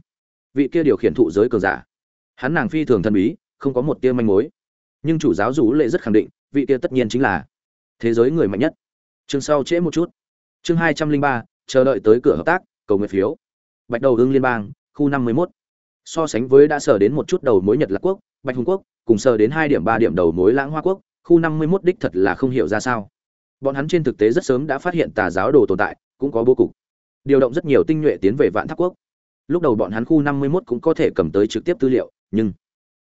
A: Vị kia điều khiển thụ giới cường giả. Hắn nàng phi thường thần bí, không có một tia manh mối. Nhưng chủ giáo rủ lệ rất khẳng định, vị kia tất nhiên chính là thế giới người mạnh nhất. Chương sau trễ một chút. Chương hai trăm linh ba, chờ đợi tới cửa hợp tác, cầu nguyện phiếu. Bạch đầu hương liên bang, khu năm mươi mốt. So sánh với đã sờ đến một chút đầu mối nhật lạc quốc, bạch hùng quốc, cùng sờ đến hai điểm ba điểm đầu mối lãng hoa quốc khu năm mươi mốt đích thật là không hiểu ra sao bọn hắn trên thực tế rất sớm đã phát hiện tà giáo đồ tồn tại cũng có bố cục điều động rất nhiều tinh nhuệ tiến về vạn tháp quốc lúc đầu bọn hắn khu năm mươi mốt cũng có thể cầm tới trực tiếp tư liệu nhưng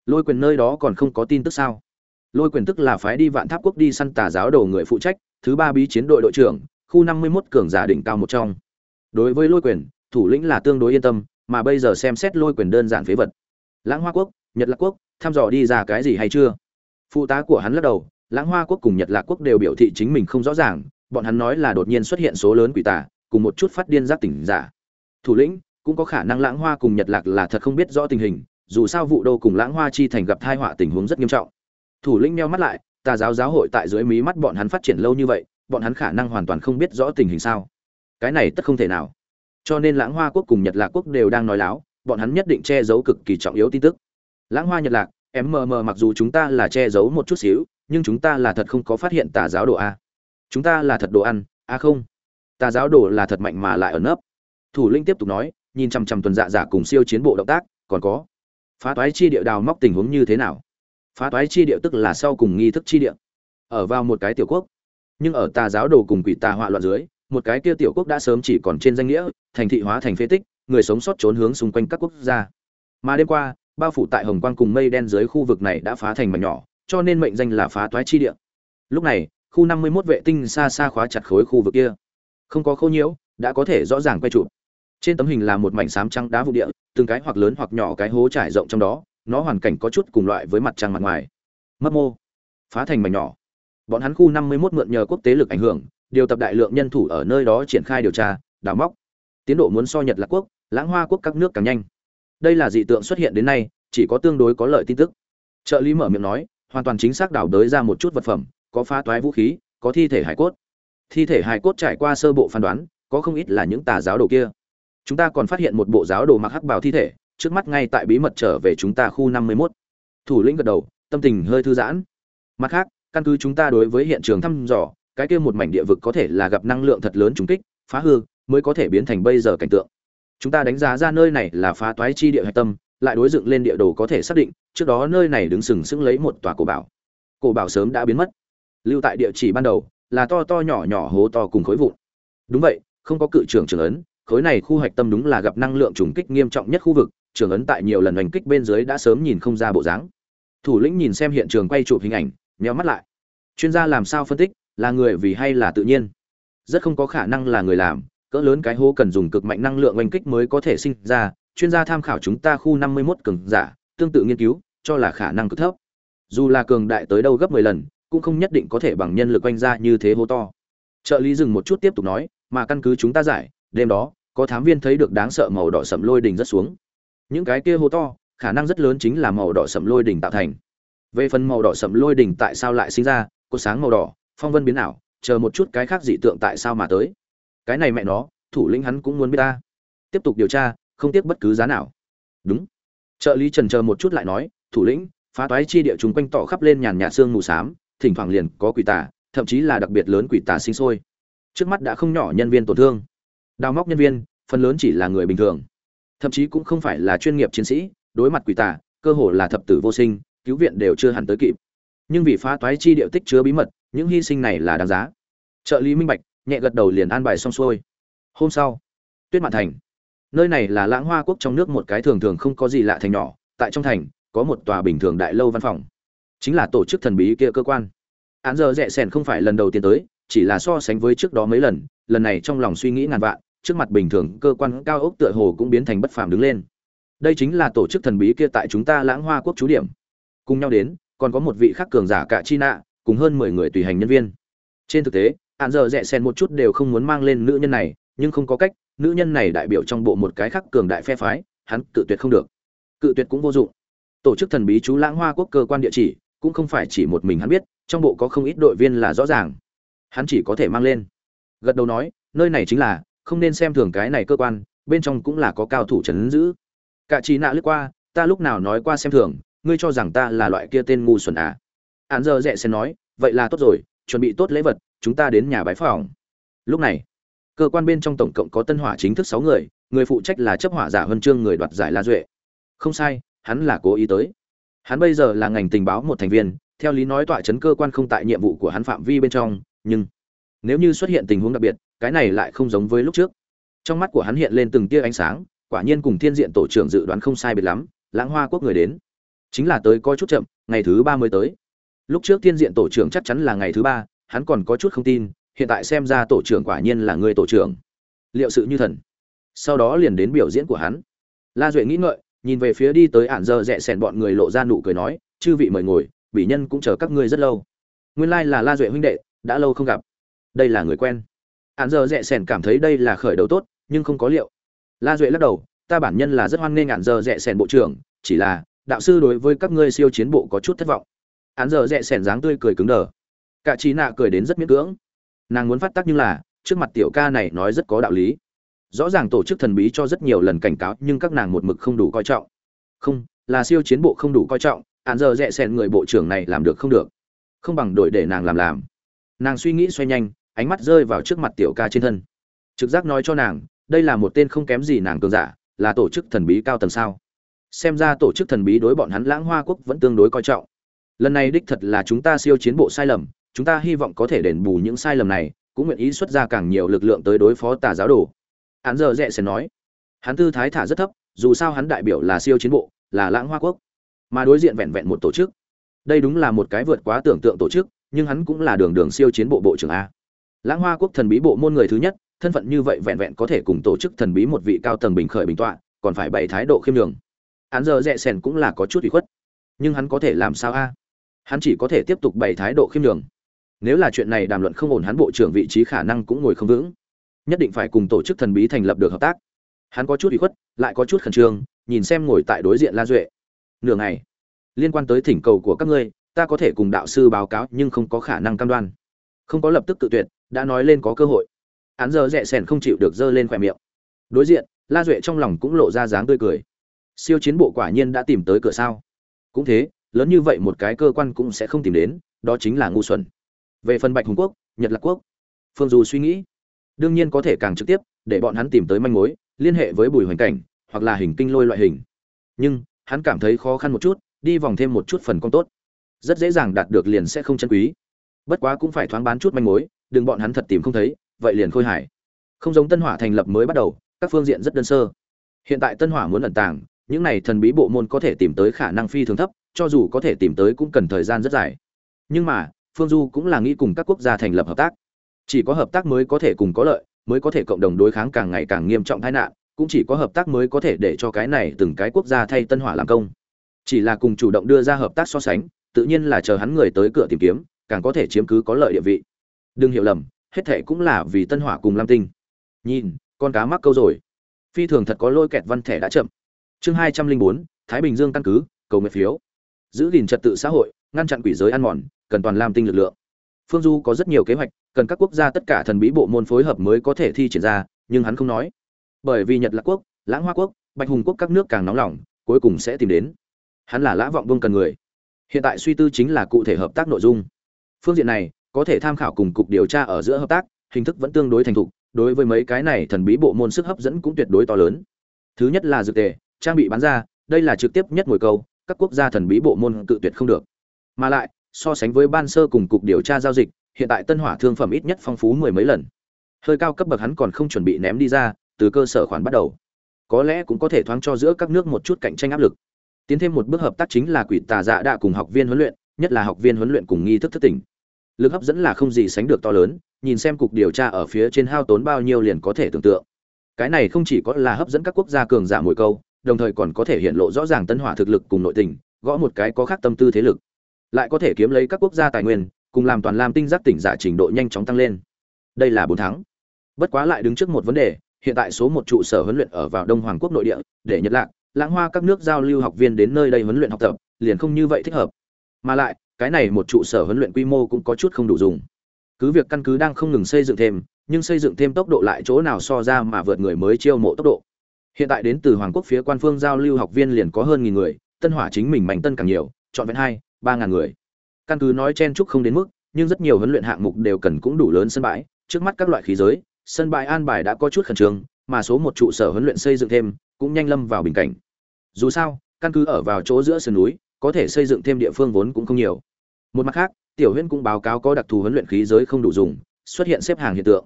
A: lôi quyền nơi đó còn không có tin tức sao lôi quyền tức là phái đi vạn tháp quốc đi săn tà giáo đồ người phụ trách thứ ba bí chiến đội đội trưởng khu năm mươi 51 cường giả đỉnh cao một trong. Đối với lôi quyền, thủ lĩnh là tương đối yên tâm, mà bây giờ xem xét lôi quyền đơn giản phế vật. Lãng Hoa quốc, Nhật Lạc quốc, thăm dò đi ra cái gì hay chưa? Phụ tá của hắn lắc đầu, Lãng Hoa quốc cùng Nhật Lạc quốc đều biểu thị chính mình không rõ ràng, bọn hắn nói là đột nhiên xuất hiện số lớn quỷ tà, cùng một chút phát điên giác tỉnh giả. Thủ lĩnh, cũng có khả năng Lãng Hoa cùng Nhật Lạc là thật không biết rõ tình hình, dù sao vụ đô cùng Lãng Hoa chi thành gặp tai họa tình huống rất nghiêm trọng. Thủ lĩnh meo mắt lại, tà giáo giáo hội tại dưới mí mắt bọn hắn phát triển lâu như vậy, bọn hắn khả năng hoàn toàn không biết rõ tình hình sao cái này tất không thể nào cho nên lãng hoa quốc cùng nhật lạc quốc đều đang nói láo bọn hắn nhất định che giấu cực kỳ trọng yếu tin tức lãng hoa nhật lạc mmm mặc dù chúng ta là che giấu một chút xíu, nhưng chúng ta là thật không có phát hiện tà giáo đồ a. Chúng ta là thật đồ ăn, a không? Tà giáo đồ là thật mạnh mà lại ẩn nấp. Thủ linh tiếp tục nói, nhìn chằm chằm tuần dạ giả cùng siêu chiến bộ động tác, còn có. Phá toái chi địa đào móc tình huống như thế nào? Phá toái chi địa tức là sau cùng nghi thức chi địa. Ở vào một cái tiểu quốc, nhưng ở tà giáo đồ cùng quỷ tà họa loạn dưới, một cái kia tiểu quốc đã sớm chỉ còn trên danh nghĩa, thành thị hóa thành phế tích, người sống sót trốn hướng xung quanh các quốc gia. Mà đêm qua bao phủ tại hồng quang cùng mây đen dưới khu vực này đã phá thành mảnh nhỏ cho nên mệnh danh là phá toái chi địa. Lúc này khu 51 vệ tinh xa xa khóa chặt khối khu vực kia. Không có khô nhiễu đã có thể rõ ràng quay chụp. Trên tấm hình là một mảnh xám trắng đá vụ địa từng cái hoặc lớn hoặc nhỏ cái hố trải rộng trong đó nó hoàn cảnh có chút cùng loại với mặt trăng mặt ngoài. Mấp mô. Phá thành mảnh nhỏ. Bọn hắn khu 51 mượn nhờ quốc tế lực ảnh hưởng, điều tập đại lượng nhân thủ ở nơi đó triển khai điều tra, đào móc. tiến độ muốn so nhật lạc quốc lãng hoa quốc các nước càng nhanh đây là dị tượng xuất hiện đến nay, chỉ có tương đối có lợi tin tức. Trợ lý mở miệng nói, hoàn toàn chính xác đảo đới ra một chút vật phẩm, có phá toái vũ khí, có thi thể hải cốt. Thi thể hải cốt trải qua sơ bộ phán đoán, có không ít là những tà giáo đồ kia. Chúng ta còn phát hiện một bộ giáo đồ mặc hắc bào thi thể, trước mắt ngay tại bí mật trở về chúng ta khu năm mươi 51. thủ lĩnh gật đầu, tâm tình hơi thư giãn. Mặt khác, căn cứ chúng ta đối với hiện trường thăm dò, cái kia một mảnh địa vực có thể là gặp năng lượng thật lớn trùng kích, phá hư, mới có thể biến thành bây giờ cảnh tượng chúng ta đánh giá ra nơi này là phá toái chi địa hạch tâm, lại đối dựng lên địa đồ có thể xác định, trước đó nơi này đứng sừng sững lấy một tòa cổ bảo. Cổ bảo sớm đã biến mất. Lưu tại địa chỉ ban đầu, là to to nhỏ nhỏ hố to cùng khối vụn. Đúng vậy, không có cự trưởng trưởng ấn, khối này khu hạch tâm đúng là gặp năng lượng trùng kích nghiêm trọng nhất khu vực, trưởng ấn tại nhiều lần hành kích bên dưới đã sớm nhìn không ra bộ dáng. Thủ lĩnh nhìn xem hiện trường quay chụp hình ảnh, nheo mắt lại. Chuyên gia làm sao phân tích, là người vì hay là tự nhiên? Rất không có khả năng là người làm cỡ lớn cái hố cần dùng cực mạnh năng lượng oanh kích mới có thể sinh ra, chuyên gia tham khảo chúng ta khu 51 cường giả, tương tự nghiên cứu, cho là khả năng cực thấp. Dù là cường đại tới đâu gấp 10 lần, cũng không nhất định có thể bằng nhân lực oanh ra như thế hố to. Trợ lý dừng một chút tiếp tục nói, mà căn cứ chúng ta giải, đêm đó, có thám viên thấy được đáng sợ màu đỏ sẫm lôi đỉnh rất xuống. Những cái kia hố to, khả năng rất lớn chính là màu đỏ sẫm lôi đỉnh tạo thành. Về phần màu đỏ sẫm lôi đỉnh tại sao lại sinh ra, có sáng màu đỏ, phong vân biến ảo, chờ một chút cái khác dị tượng tại sao mà tới cái này mẹ nó, thủ lĩnh hắn cũng muốn biết ta. Tiếp tục điều tra, không tiếc bất cứ giá nào. Đúng. Trợ lý trần chờ một chút lại nói, thủ lĩnh, phá toái chi địa chúng quanh tỏ khắp lên nhàn nhạt xương mù xám, thỉnh thoảng liền có quỷ tà, thậm chí là đặc biệt lớn quỷ tà sinh sôi. Trước mắt đã không nhỏ nhân viên tổn thương. Đào móc nhân viên, phần lớn chỉ là người bình thường. Thậm chí cũng không phải là chuyên nghiệp chiến sĩ, đối mặt quỷ tà, cơ hồ là thập tử vô sinh, cứu viện đều chưa hẳn tới kịp. Nhưng vì phá toái chi địa tích chứa bí mật, những hy sinh này là đáng giá. Trợ lý minh bạch nhẹ gật đầu liền an bài xong xuôi. Hôm sau, tuyết mạn thành. Nơi này là lãng hoa quốc trong nước một cái thường thường không có gì lạ thành nhỏ, tại trong thành, có một tòa bình thường đại lâu văn phòng. Chính là tổ chức thần bí kia cơ quan. Án giờ rẽ sẻn không phải lần đầu tiên tới, chỉ là so sánh với trước đó mấy lần lần này trong lòng suy nghĩ ngàn vạn, trước mặt bình thường cơ quan cao ốc tựa hồ cũng biến thành bất phàm đứng lên. Đây chính là tổ chức thần bí kia tại chúng ta lãng hoa quốc chú điểm. Cùng nhau đến, còn có một vị khác cường giả cả chi nạ cùng hơn mười người tùy hành nhân viên. Trên thực tế hạn giờ rẽ sen một chút đều không muốn mang lên nữ nhân này, nhưng không có cách, nữ nhân này đại biểu trong bộ một cái khác cường đại phe phái, hắn cự tuyệt không được. Cự tuyệt cũng vô dụng. Tổ chức thần bí chú lãng hoa quốc cơ quan địa chỉ, cũng không phải chỉ một mình hắn biết, trong bộ có không ít đội viên là rõ ràng. Hắn chỉ có thể mang lên. Gật đầu nói, nơi này chính là, không nên xem thường cái này cơ quan, bên trong cũng là có cao thủ trấn giữ. Cả trí nạ lướt qua, ta lúc nào nói qua xem thường, ngươi cho rằng ta là loại kia tên ngu xuẩn à? Hắn giờ rẽ sen nói, vậy là tốt rồi chuẩn bị tốt lễ vật, chúng ta đến nhà bái phòng. Lúc này, cơ quan bên trong tổng cộng có tân hỏa chính thức sáu người người phụ trách là chấp hỏa giả huân chương, người đoạt giải la duệ. Không sai, hắn là cố ý tới. Hắn bây giờ là ngành tình báo một thành viên, theo lý nói tọa chấn cơ quan không tại nhiệm vụ của hắn phạm vi bên trong, nhưng nếu như xuất hiện tình huống đặc biệt, cái này lại không giống với lúc trước. Trong mắt của hắn hiện lên từng tia ánh sáng, quả nhiên cùng thiên diện tổ trưởng dự đoán không sai biệt lắm, lãng hoa quốc người đến. Chính là tới coi chút chậm, ngày thứ ba mới tới lúc trước thiên diện tổ trưởng chắc chắn là ngày thứ ba, hắn còn có chút không tin, hiện tại xem ra tổ trưởng quả nhiên là người tổ trưởng. Liệu sự như thần. Sau đó liền đến biểu diễn của hắn. La duệ nghĩ ngợi, nhìn về phía đi tới ản dơ rẽ xẻn bọn người lộ ra nụ cười nói, chư vị mời ngồi bị nhân cũng chờ các ngươi rất lâu. Nguyên lai là la duệ huynh đệ, đã lâu không gặp. Đây là người quen. Ản dơ rẽ xẻn cảm thấy đây là khởi đầu tốt, nhưng không có liệu. La duệ lắc đầu, ta bản nhân là rất hoan nghênh ản dơ rẽ xẻn bộ trưởng, chỉ là, đạo sư đối với các ngươi siêu chiến bộ có chút thất vọng ản giờ rẽ sẻn dáng tươi cười cứng đờ. Cả trí nạ cười đến rất miễn cưỡng. Nàng muốn phát tác nhưng là, trước mặt tiểu ca này nói rất có đạo lý. Rõ ràng tổ chức thần bí cho rất nhiều lần cảnh cáo nhưng các nàng một mực không đủ coi trọng. Không, là siêu chiến bộ không đủ coi trọng hạn giờ rẽ xẹn người bộ trưởng này làm được không được. Không bằng đổi để nàng làm làm. Nàng suy nghĩ xoay nhanh, ánh mắt rơi vào trước mặt tiểu ca trên thân. Trực giác nói cho nàng, đây là một tên không kém gì nàng cường giả, là tổ chức thần bí cao tầng sao? Xem ra tổ chức thần bí đối bọn hắn lãng hoa quốc vẫn tương đối coi trọng lần này đích thật là chúng ta siêu chiến bộ sai lầm, chúng ta hy vọng có thể đền bù những sai lầm này, cũng nguyện ý xuất ra càng nhiều lực lượng tới đối phó tà giáo đồ. Hắn giờ rẽ sẽ nói, hắn tư thái thả rất thấp, dù sao hắn đại biểu là siêu chiến bộ, là lãng hoa quốc, mà đối diện vẹn vẹn một tổ chức. Đây đúng là một cái vượt quá tưởng tượng tổ chức, nhưng hắn cũng là đường đường siêu chiến bộ bộ trưởng a. Lãng hoa quốc thần bí bộ môn người thứ nhất, thân phận như vậy vẹn vẹn có thể cùng tổ chức thần bí một vị cao tầng bình khởi bình tọa, còn phải bày thái độ khiêm nhường. Hắn giờ rẽ sèn cũng là có chút ủy khuất, nhưng hắn có thể làm sao a? Hắn chỉ có thể tiếp tục bày thái độ khiêm nhường. Nếu là chuyện này đàm luận không ổn, hắn bộ trưởng vị trí khả năng cũng ngồi không vững. Nhất định phải cùng tổ chức thần bí thành lập được hợp tác. Hắn có chút ủy khuất, lại có chút khẩn trương, nhìn xem ngồi tại đối diện la duệ. Nửa ngày, liên quan tới thỉnh cầu của các ngươi, ta có thể cùng đạo sư báo cáo nhưng không có khả năng cam đoan. Không có lập tức tự tuyệt, đã nói lên có cơ hội. Hắn giờ rẽ sèn không chịu được dơ lên khỏe miệng. Đối diện, la duệ trong lòng cũng lộ ra dáng tươi cười. Siêu chiến bộ quả nhiên đã tìm tới cửa sao? Cũng thế lớn như vậy một cái cơ quan cũng sẽ không tìm đến, đó chính là ngu xuẩn. Về phần bạch hùng quốc, nhật lạc quốc, phương du suy nghĩ. Đương nhiên có thể càng trực tiếp, để bọn hắn tìm tới manh mối, liên hệ với bùi hoành cảnh, hoặc là hình kinh lôi loại hình. Nhưng, hắn cảm thấy khó khăn một chút, đi vòng thêm một chút phần công tốt. Rất dễ dàng đạt được liền sẽ không chân quý. Bất quá cũng phải thoáng bán chút manh mối, đừng bọn hắn thật tìm không thấy, vậy liền khôi hải không giống tân hỏa thành lập mới bắt đầu, các phương diện rất đơn sơ. Hiện tại tân hỏa muốn ẩn tàng những này thần bí bộ môn có thể tìm tới khả năng phi thường thấp, cho dù có thể tìm tới cũng cần thời gian rất dài. Nhưng mà, phương du cũng là nghĩ cùng các quốc gia thành lập hợp tác. Chỉ có hợp tác mới có thể cùng có lợi, mới có thể cộng đồng đối kháng càng ngày càng nghiêm trọng tai nạn, cũng chỉ có hợp tác mới có thể để cho cái này từng cái quốc gia thay tân hỏa làm công. Chỉ là cùng chủ động đưa ra hợp tác so sánh, tự nhiên là chờ hắn người tới cửa tìm kiếm, càng có thể chiếm cứ có lợi địa vị. Đừng hiểu lầm, hết thệ cũng là vì tân hỏa cùng lam tinh. Nhìn, con cá mắc câu rồi. Phi thường thật có lôi kẹt văn thẻ đã chậm chương hai trăm linh bốn, thái bình dương căn cứ, cầu nguyện phiếu. Giữ gìn trật tự xã hội, ngăn chặn quỷ giới ăn mòn, cần toàn lam tinh lực lượng. Phương du có rất nhiều kế hoạch, cần các quốc gia tất cả thần bí bộ môn phối hợp mới có thể thi triển ra, nhưng hắn không nói. Bởi vì nhật lạc quốc, lãng hoa quốc, bạch hùng quốc các nước càng nóng lòng, cuối cùng sẽ tìm đến. Hắn là lã vọng vương cần người. Hiện tại suy tư chính là cụ thể hợp tác nội dung. Phương diện này, có thể tham khảo cùng cục điều tra ở giữa hợp tác, hình thức vẫn tương đối thành thục, đối với mấy cái này thần bí bộ môn sức hấp dẫn cũng tuyệt đối to lớn. Thứ nhất là dược tề trang bị bán ra, đây là trực tiếp nhất ngồi câu, các quốc gia thần bí bộ môn cự tuyệt không được. Mà lại, so sánh với ban sơ cùng cục điều tra giao dịch, hiện tại tân hỏa thương phẩm ít nhất phong phú mười mấy lần. Hơi cao cấp bậc hắn còn không chuẩn bị ném đi ra, từ cơ sở khoản bắt đầu. Có lẽ cũng có thể thoáng cho giữa các nước một chút cạnh tranh áp lực. Tiến thêm một bước hợp tác chính là quỷ tà dạ đạ cùng học viên huấn luyện, nhất là học viên huấn luyện cùng nghi thức thức tỉnh. Lực hấp dẫn là không gì sánh được to lớn, nhìn xem cục điều tra ở phía trên hao tốn bao nhiêu liền có thể tưởng tượng. Cái này không chỉ có là hấp dẫn các quốc gia cường giả mồi câu đồng thời còn có thể hiện lộ rõ ràng tân hỏa thực lực cùng nội tình, gõ một cái có khác tâm tư thế lực. Lại có thể kiếm lấy các quốc gia tài nguyên, cùng làm toàn lam tinh giác tỉnh giả trình độ nhanh chóng tăng lên. Đây là bốn tháng bất quá lại đứng trước một vấn đề, hiện tại số một trụ sở huấn luyện ở vào đông hoàng quốc nội địa, để nhật lạc, lãng hoa các nước giao lưu học viên đến nơi đây huấn luyện học tập, liền không như vậy thích hợp. Mà lại, cái này một trụ sở huấn luyện quy mô cũng có chút không đủ dùng. Cứ việc căn cứ đang không ngừng xây dựng thêm, nhưng xây dựng thêm tốc độ lại chỗ nào so ra mà vượt người mới chiêu mộ tốc độ hiện tại đến từ hoàng quốc phía quan phương giao lưu học viên liền có hơn nghìn người, tân hỏa chính mình mạnh tân càng nhiều chọn vẹn hai, ba ngàn người. Căn cứ nói chen chúc không đến mức, nhưng rất nhiều huấn luyện hạng mục đều cần cũng đủ lớn sân bãi. Trước mắt các loại khí giới, sân bãi an bài đã có chút khẩn trương, mà số một trụ sở huấn luyện xây dựng thêm cũng nhanh lâm vào bình cảnh. Dù sao, căn cứ ở vào chỗ giữa sườn núi, có thể xây dựng thêm địa phương vốn cũng không nhiều. Một mặt khác, tiểu huyên cũng báo cáo có đặc thù huấn luyện khí giới không đủ dùng, xuất hiện xếp hàng hiện tượng.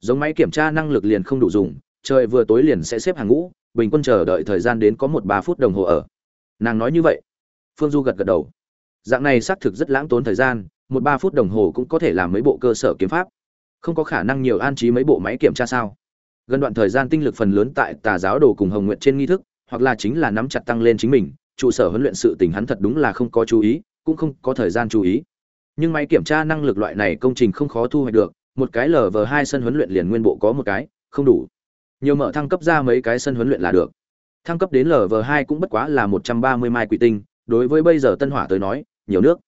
A: Giống máy kiểm tra năng lực liền không đủ dùng trời vừa tối liền sẽ xếp hàng ngũ, bình quân chờ đợi thời gian đến có một ba phút đồng hồ ở. Nàng nói như vậy. Phương du gật gật đầu. Dạng này xác thực rất lãng tốn thời gian, một ba phút đồng hồ cũng có thể làm mấy bộ cơ sở kiếm pháp. Không có khả năng nhiều an trí mấy bộ máy kiểm tra sao. Gần đoạn thời gian tinh lực phần lớn tại tà giáo đồ cùng hồng nguyện trên nghi thức, hoặc là chính là nắm chặt tăng lên chính mình, trụ sở huấn luyện sự tình hắn thật đúng là không có chú ý, cũng không có thời gian chú ý. Nhưng máy kiểm tra năng lực loại này công trình không khó thu hoạch được, một cái lv hai sân huấn luyện liền nguyên bộ có một cái, không đủ nhiều mở thăng cấp ra mấy cái sân huấn luyện là được. Thăng cấp đến lv hai cũng bất quá là một trăm ba mươi mai quỷ tinh, đối với bây giờ tân hỏa tới nói, nhiều nước.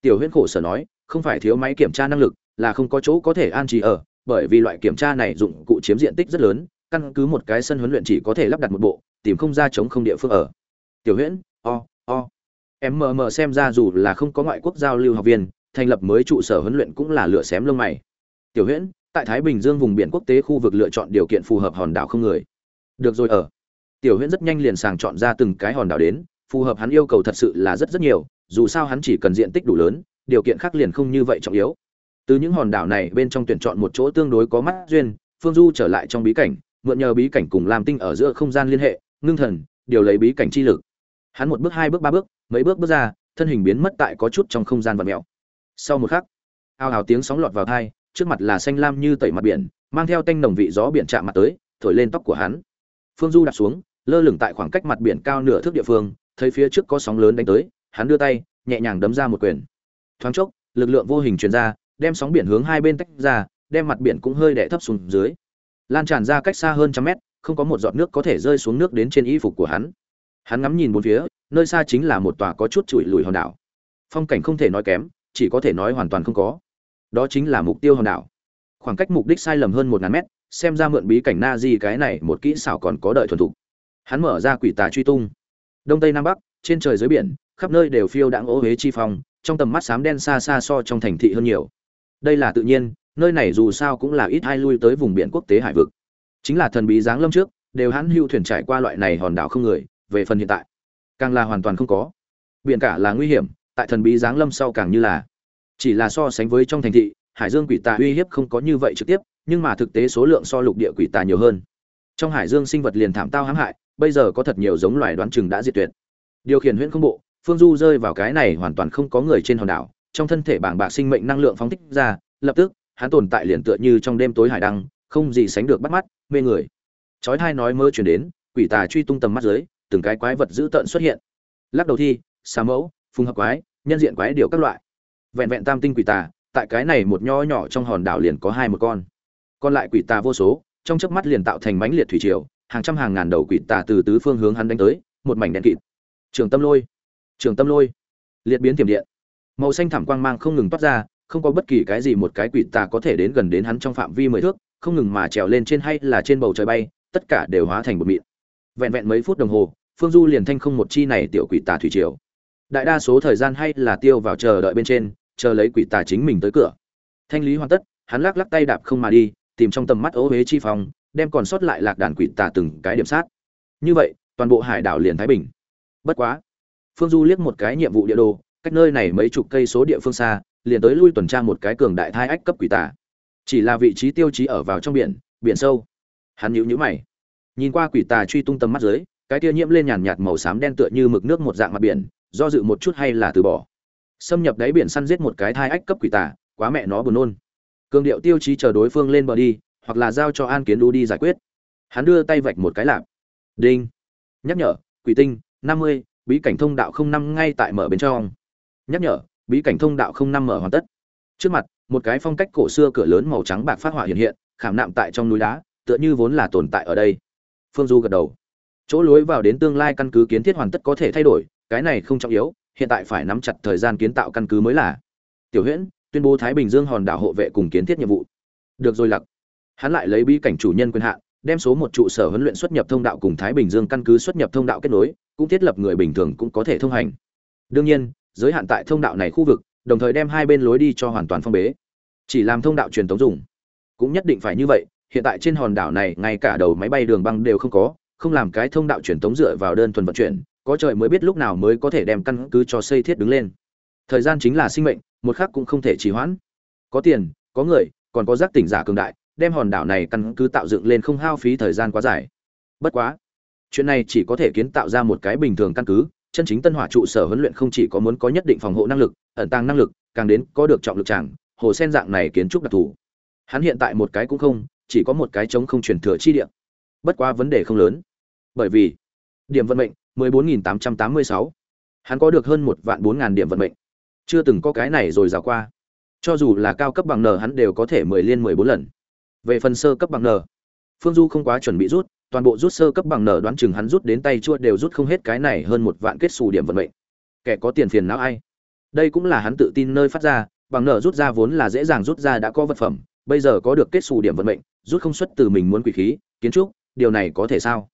A: Tiểu huyễn khổ sở nói, không phải thiếu máy kiểm tra năng lực, là không có chỗ có thể an trì ở, bởi vì loại kiểm tra này dụng cụ chiếm diện tích rất lớn, căn cứ một cái sân huấn luyện chỉ có thể lắp đặt một bộ, tìm không ra chống không địa phương ở. Tiểu huyễn, o o. Em mờ mờ xem ra dù là không có ngoại quốc giao lưu học viên, thành lập mới trụ sở huấn luyện cũng là lựa xém lông mày. Tiểu huyễn tại thái bình dương vùng biển quốc tế khu vực lựa chọn điều kiện phù hợp hòn đảo không người. Được rồi, ở. Tiểu huyễn rất nhanh liền sàng chọn ra từng cái hòn đảo đến, phù hợp hắn yêu cầu thật sự là rất rất nhiều, dù sao hắn chỉ cần diện tích đủ lớn, điều kiện khác liền không như vậy trọng yếu. Từ những hòn đảo này bên trong tuyển chọn một chỗ tương đối có mắt duyên, phương du trở lại trong bí cảnh, mượn nhờ bí cảnh cùng làm tinh ở giữa không gian liên hệ, ngưng thần, điều lấy bí cảnh chi lực. Hắn một bước hai bước ba bước, mấy bước bước ra, thân hình biến mất tại có chút trong không gian vật mèo sau một khắc, ao ào tiếng sóng lọt vào thai trước mặt là xanh lam như tẩy mặt biển, mang theo tanh nồng vị gió biển chạm mặt tới, thổi lên tóc của hắn. Phương du đặt xuống, lơ lửng tại khoảng cách mặt biển cao nửa thước địa phương, thấy phía trước có sóng lớn đánh tới, hắn đưa tay, nhẹ nhàng đấm ra một quyền. Thoáng chốc, lực lượng vô hình truyền ra, đem sóng biển hướng hai bên tách ra, đem mặt biển cũng hơi đẻ thấp xuống dưới. Lan tràn ra cách xa hơn trăm mét, không có một giọt nước có thể rơi xuống nước đến trên y phục của hắn. Hắn ngắm nhìn bốn phía, nơi xa chính là một tòa có chút trụi lùi hòn đảo. Phong cảnh không thể nói kém, chỉ có thể nói hoàn toàn không có đó chính là mục tiêu hòn đảo. Khoảng cách mục đích sai lầm hơn một ngàn mét, xem ra mượn bí cảnh na di cái này một kỹ xảo còn có đợi thuần thục. Hắn mở ra quỷ tà truy tung. Đông tây nam bắc, trên trời dưới biển, khắp nơi đều phiêu đãng ô huế chi phong, trong tầm mắt xám đen xa xa so trong thành thị hơn nhiều. Đây là tự nhiên, nơi này dù sao cũng là ít ai lui tới vùng biển quốc tế hải vực. Chính là thần bí giáng lâm trước, đều hắn hưu thuyền trải qua loại này hòn đảo không người, về phần hiện tại, càng là hoàn toàn không có. Biển cả là nguy hiểm, tại thần bí giáng lâm sau càng như là chỉ là so sánh với trong thành thị, hải dương quỷ tà uy hiếp không có như vậy trực tiếp, nhưng mà thực tế số lượng so lục địa quỷ tà nhiều hơn. Trong hải dương sinh vật liền thảm tao hãm hại, bây giờ có thật nhiều giống loài đoán chừng đã diệt tuyệt. Điều khiển huyễn không bộ, phương du rơi vào cái này hoàn toàn không có người trên hòn đảo, trong thân thể bảng bạc sinh mệnh năng lượng phóng thích ra, lập tức, hắn tồn tại liền tựa như trong đêm tối hải đăng, không gì sánh được bắt mắt, mê người. Chói thai nói mơ chuyển đến, quỷ tà truy tung tầm mắt dưới, từng cái quái vật dữ tợn xuất hiện. Lắc đầu thi, xà mẫu, phùng hợp quái, nhân diện quái điều các loại vẹn vẹn tam tinh quỷ tà, tại cái này một nho nhỏ trong hòn đảo liền có hai một con. Còn lại quỷ tà vô số, trong chớp mắt liền tạo thành mãnh liệt thủy triều, hàng trăm hàng ngàn đầu quỷ tà từ tứ phương hướng hắn đánh tới, một mảnh đen kịt. Trường tâm lôi, trường tâm lôi, liệt biến tiềm điện. Màu xanh thảm quang mang không ngừng toát ra, không có bất kỳ cái gì một cái quỷ tà có thể đến gần đến hắn trong phạm vi mười thước, không ngừng mà trèo lên trên hay là trên bầu trời bay, tất cả đều hóa thành một mịn. Vẹn vẹn mấy phút đồng hồ, phương du liền thanh không một chi này tiểu quỷ tà thủy triều. Đại đa số thời gian hay là tiêu vào chờ đợi bên trên chờ lấy quỷ tà chính mình tới cửa. Thanh lý hoàn tất, hắn lắc lắc tay đạp không mà đi, tìm trong tầm mắt ố huế chi phòng, đem còn sót lại lạc đàn quỷ tà từng cái điểm sát. Như vậy, toàn bộ hải đảo liền thái bình. Bất quá, phương du liếc một cái nhiệm vụ địa đồ, cách nơi này mấy chục cây số địa phương xa, liền tới lui tuần tra một cái cường đại thai ách cấp quỷ tà. Chỉ là vị trí tiêu chí ở vào trong biển biển sâu. Hắn nhíu nhíu mày. Nhìn qua quỷ tà truy tung tầm mắt dưới, cái tia nhiễm lên nhàn nhạt màu xám đen tựa như mực nước một dạng mặt biển, do dự một chút hay là từ bỏ xâm nhập đáy biển săn giết một cái thai ách cấp quỷ tà, quá mẹ nó buồn nôn. Cường điệu tiêu chí chờ đối phương lên bờ đi, hoặc là giao cho an kiến đu đi giải quyết. Hắn đưa tay vạch một cái lạp. Đinh. Nhắc nhở, quỷ tinh, năm mươi, bí cảnh thông đạo không năm ngay tại mở bên trong. Nhắc nhở, bí cảnh thông đạo không năm mở hoàn tất. Trước mặt, một cái phong cách cổ xưa cửa lớn màu trắng bạc phát hỏa hiện hiện, khảm nạm tại trong núi đá, tựa như vốn là tồn tại ở đây. Phương du gật đầu. Chỗ lối vào đến tương lai căn cứ kiến thiết hoàn tất có thể thay đổi, cái này không trọng yếu hiện tại phải nắm chặt thời gian kiến tạo căn cứ mới là. Tiểu huyễn, tuyên bố thái bình dương hòn đảo hộ vệ cùng kiến thiết nhiệm vụ. Được rồi lặc. Hắn lại lấy bí cảnh chủ nhân quyền hạn, đem số một trụ sở huấn luyện xuất nhập thông đạo cùng thái bình dương căn cứ xuất nhập thông đạo kết nối, cũng thiết lập người bình thường cũng có thể thông hành. Đương nhiên, giới hạn tại thông đạo này khu vực, đồng thời đem hai bên lối đi cho hoàn toàn phong bế. Chỉ làm thông đạo truyền tống dùng. Cũng nhất định phải như vậy, hiện tại trên hòn đảo này, ngay cả đầu máy bay đường băng đều không có, không làm cái thông đạo truyền tống dựa vào đơn thuần vận chuyển có trời mới biết lúc nào mới có thể đem căn cứ cho xây thiết đứng lên. Thời gian chính là sinh mệnh, một khắc cũng không thể trì hoãn. Có tiền, có người, còn có giác tỉnh giả cường đại, đem hòn đảo này căn cứ tạo dựng lên không hao phí thời gian quá dài. Bất quá, chuyện này chỉ có thể kiến tạo ra một cái bình thường căn cứ, chân chính tân hỏa trụ sở huấn luyện không chỉ có muốn có nhất định phòng hộ năng lực, ẩn tàng năng lực, càng đến có được trọng lực chẳng hồ sen dạng này kiến trúc đặc thù. Hắn hiện tại một cái cũng không, chỉ có một cái chống không truyền thừa chi địa. Bất quá vấn đề không lớn. Bởi vì, điểm vận mệnh 14.886. hắn có được hơn một vạn bốn ngàn điểm vận mệnh. Chưa từng có cái này rồi rào qua. Cho dù là cao cấp bằng n, hắn đều có thể mười liên mười bốn lần. Về phần sơ cấp bằng n, phương du không quá chuẩn bị rút, toàn bộ rút sơ cấp bằng n đoán chừng hắn rút đến tay chua đều rút không hết cái này hơn một vạn kết xù điểm vận mệnh. Kẻ có tiền phiền não ai? Đây cũng là hắn tự tin nơi phát ra, bằng nở rút ra vốn là dễ dàng rút ra đã có vật phẩm, bây giờ có được kết xù điểm vận mệnh, rút không xuất từ mình muốn quỷ khí, kiến trúc, điều này có thể sao?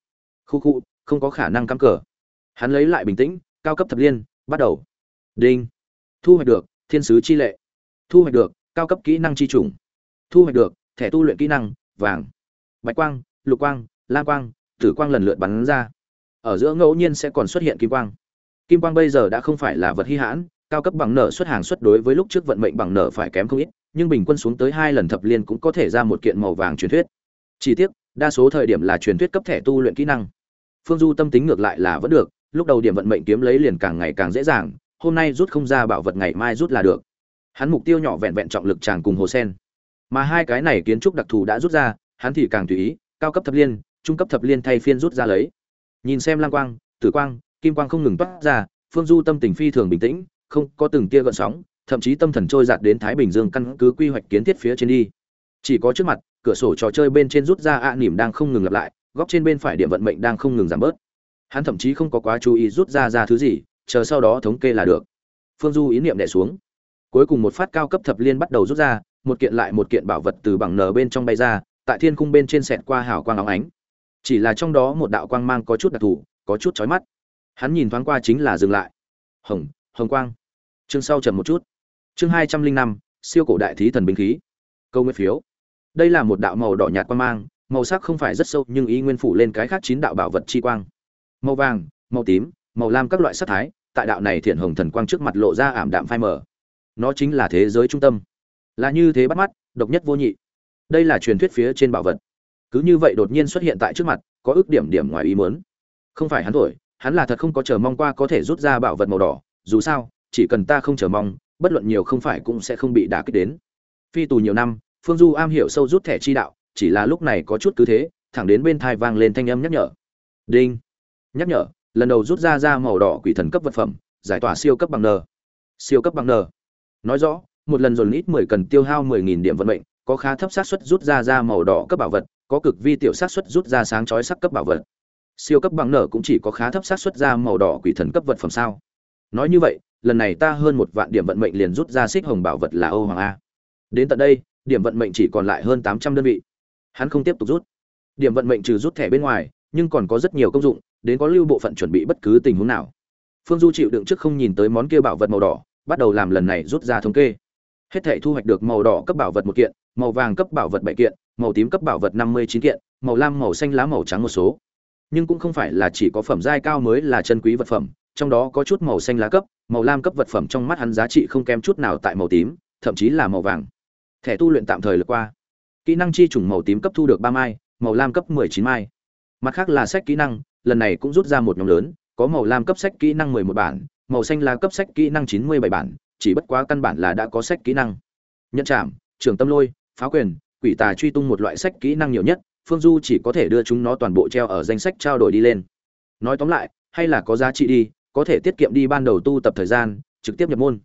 A: Khu khu, không có khả năng cắm cờ hắn lấy lại bình tĩnh, cao cấp thập liên, bắt đầu. Đinh. Thu hoạch được, thiên sứ chi lệ. Thu hoạch được, cao cấp kỹ năng chi trùng thu hoạch được, thẻ tu luyện kỹ năng, vàng. Bạch quang, lục quang, lam quang, tử quang lần lượt bắn ra. Ở giữa ngẫu nhiên sẽ còn xuất hiện kim quang. Kim quang bây giờ đã không phải là vật hy hãn, cao cấp bằng nợ xuất hàng xuất đối với lúc trước vận mệnh bằng nợ phải kém không ít, nhưng bình quân xuống tới hai lần thập liên cũng có thể ra một kiện màu vàng truyền thuyết. Chi tiết đa số thời điểm là truyền thuyết cấp thẻ tu luyện kỹ năng. Phương du tâm tính ngược lại là vẫn được lúc đầu điểm vận mệnh kiếm lấy liền càng ngày càng dễ dàng, hôm nay rút không ra bảo vật ngày mai rút là được. Hắn mục tiêu nhỏ vẹn vẹn trọng lực chàng cùng hồ sen. Mà hai cái này kiến trúc đặc thù đã rút ra, hắn thì càng tùy ý, cao cấp thập liên, trung cấp thập liên thay phiên rút ra lấy. Nhìn xem lang quang, tử quang, kim quang không ngừng toát ra, phương du tâm tình phi thường bình tĩnh, không có từng tia gợn sóng, thậm chí tâm thần trôi giạt đến thái bình dương căn cứ quy hoạch kiến thiết phía trên đi. Chỉ có trước mặt, cửa sổ trò chơi bên trên rút ra ạ à nỉm đang không ngừng lặp lại, góc trên bên phải điểm vận mệnh đang không ngừng giảm bớt hắn thậm chí không có quá chú ý rút ra ra thứ gì, chờ sau đó thống kê là được. Phương du ý niệm đẻ xuống. Cuối cùng một phát cao cấp thập liên bắt đầu rút ra, một kiện lại một kiện bảo vật từ bằng nở bên trong bay ra, tại thiên khung bên trên sẹt qua hào quang óng ánh. Chỉ là trong đó một đạo quang mang có chút đặc thù, có chút chói mắt. Hắn nhìn thoáng qua chính là dừng lại. Hồng hồng quang. Chương sau chậm một chút. Chương hai trăm linh năm, siêu cổ đại thí thần binh khí. Câu nguyên phiếu. Đây là một đạo màu đỏ nhạt quang mang, màu sắc không phải rất sâu nhưng ý nguyên phủ lên cái khác chín đạo bảo vật chi quang màu vàng, màu tím, màu lam các loại sắc thái, tại đạo này thiện hồng thần quang trước mặt lộ ra ảm đạm phai mờ. Nó chính là thế giới trung tâm. Là như thế bắt mắt, độc nhất vô nhị. Đây là truyền thuyết phía trên bảo vật. Cứ như vậy đột nhiên xuất hiện tại trước mặt, có ước điểm điểm ngoài ý muốn. Không phải hắn thổi, hắn là thật không có chờ mong qua có thể rút ra bảo vật màu đỏ. Dù sao, chỉ cần ta không chờ mong, bất luận nhiều không phải cũng sẽ không bị đả kích đến. Phi tù nhiều năm, phương du am hiểu sâu rút thẻ chi đạo, chỉ là lúc này có chút cứ thế, thẳng đến bên thai vang lên thanh âm nhắc nhở. Đinh nhắc nhở, lần đầu rút ra ra màu đỏ quỷ thần cấp vật phẩm, giải tỏa siêu cấp bằng n. Siêu cấp bằng n. Nói rõ, một lần dồn ít mười cần tiêu hao mười nghìn điểm vận mệnh, có khá thấp xác suất rút ra ra màu đỏ cấp bảo vật, có cực vi tiểu xác suất rút ra sáng chói sắc cấp bảo vật. Siêu cấp bằng nở cũng chỉ có khá thấp xác suất ra màu đỏ quỷ thần cấp vật phẩm sao? Nói như vậy, lần này ta hơn một vạn điểm vận mệnh liền rút ra xích hồng bảo vật là âu hoàng a. Đến tận đây, điểm vận mệnh chỉ còn lại hơn tám trăm đơn vị. Hắn không tiếp tục rút. Điểm vận mệnh trừ rút thẻ bên ngoài, nhưng còn có rất nhiều công dụng đến có lưu bộ phận chuẩn bị bất cứ tình huống nào. Phương du chịu đựng trước không nhìn tới món kia bảo vật màu đỏ, bắt đầu làm lần này rút ra thống kê. Hết thể thu hoạch được màu đỏ cấp bảo vật một kiện, màu vàng cấp bảo vật bảy kiện, màu tím cấp bảo vật năm mươi chín kiện, màu lam, màu xanh lá, màu trắng một số. Nhưng cũng không phải là chỉ có phẩm giai cao mới là chân quý vật phẩm, trong đó có chút màu xanh lá cấp, màu lam cấp vật phẩm trong mắt hắn giá trị không kém chút nào tại màu tím, thậm chí là màu vàng. Thẻ tu luyện tạm thời lượt qua. Kỹ năng chi trùng màu tím cấp thu được ba mai, màu lam cấp mười chín mai. Mặt khác là sách kỹ năng lần này cũng rút ra một nhóm lớn, có màu lam cấp sách kỹ năng mười một bản, màu xanh là cấp sách kỹ năng chín mươi bảy bản, chỉ bất quá căn bản là đã có sách kỹ năng. Nhận chạm trường tâm lôi, phá quyền, quỷ tà truy tung một loại sách kỹ năng nhiều nhất, phương du chỉ có thể đưa chúng nó toàn bộ treo ở danh sách trao đổi đi lên. Nói tóm lại, hay là có giá trị đi, có thể tiết kiệm đi ban đầu tu tập thời gian, trực tiếp nhập môn.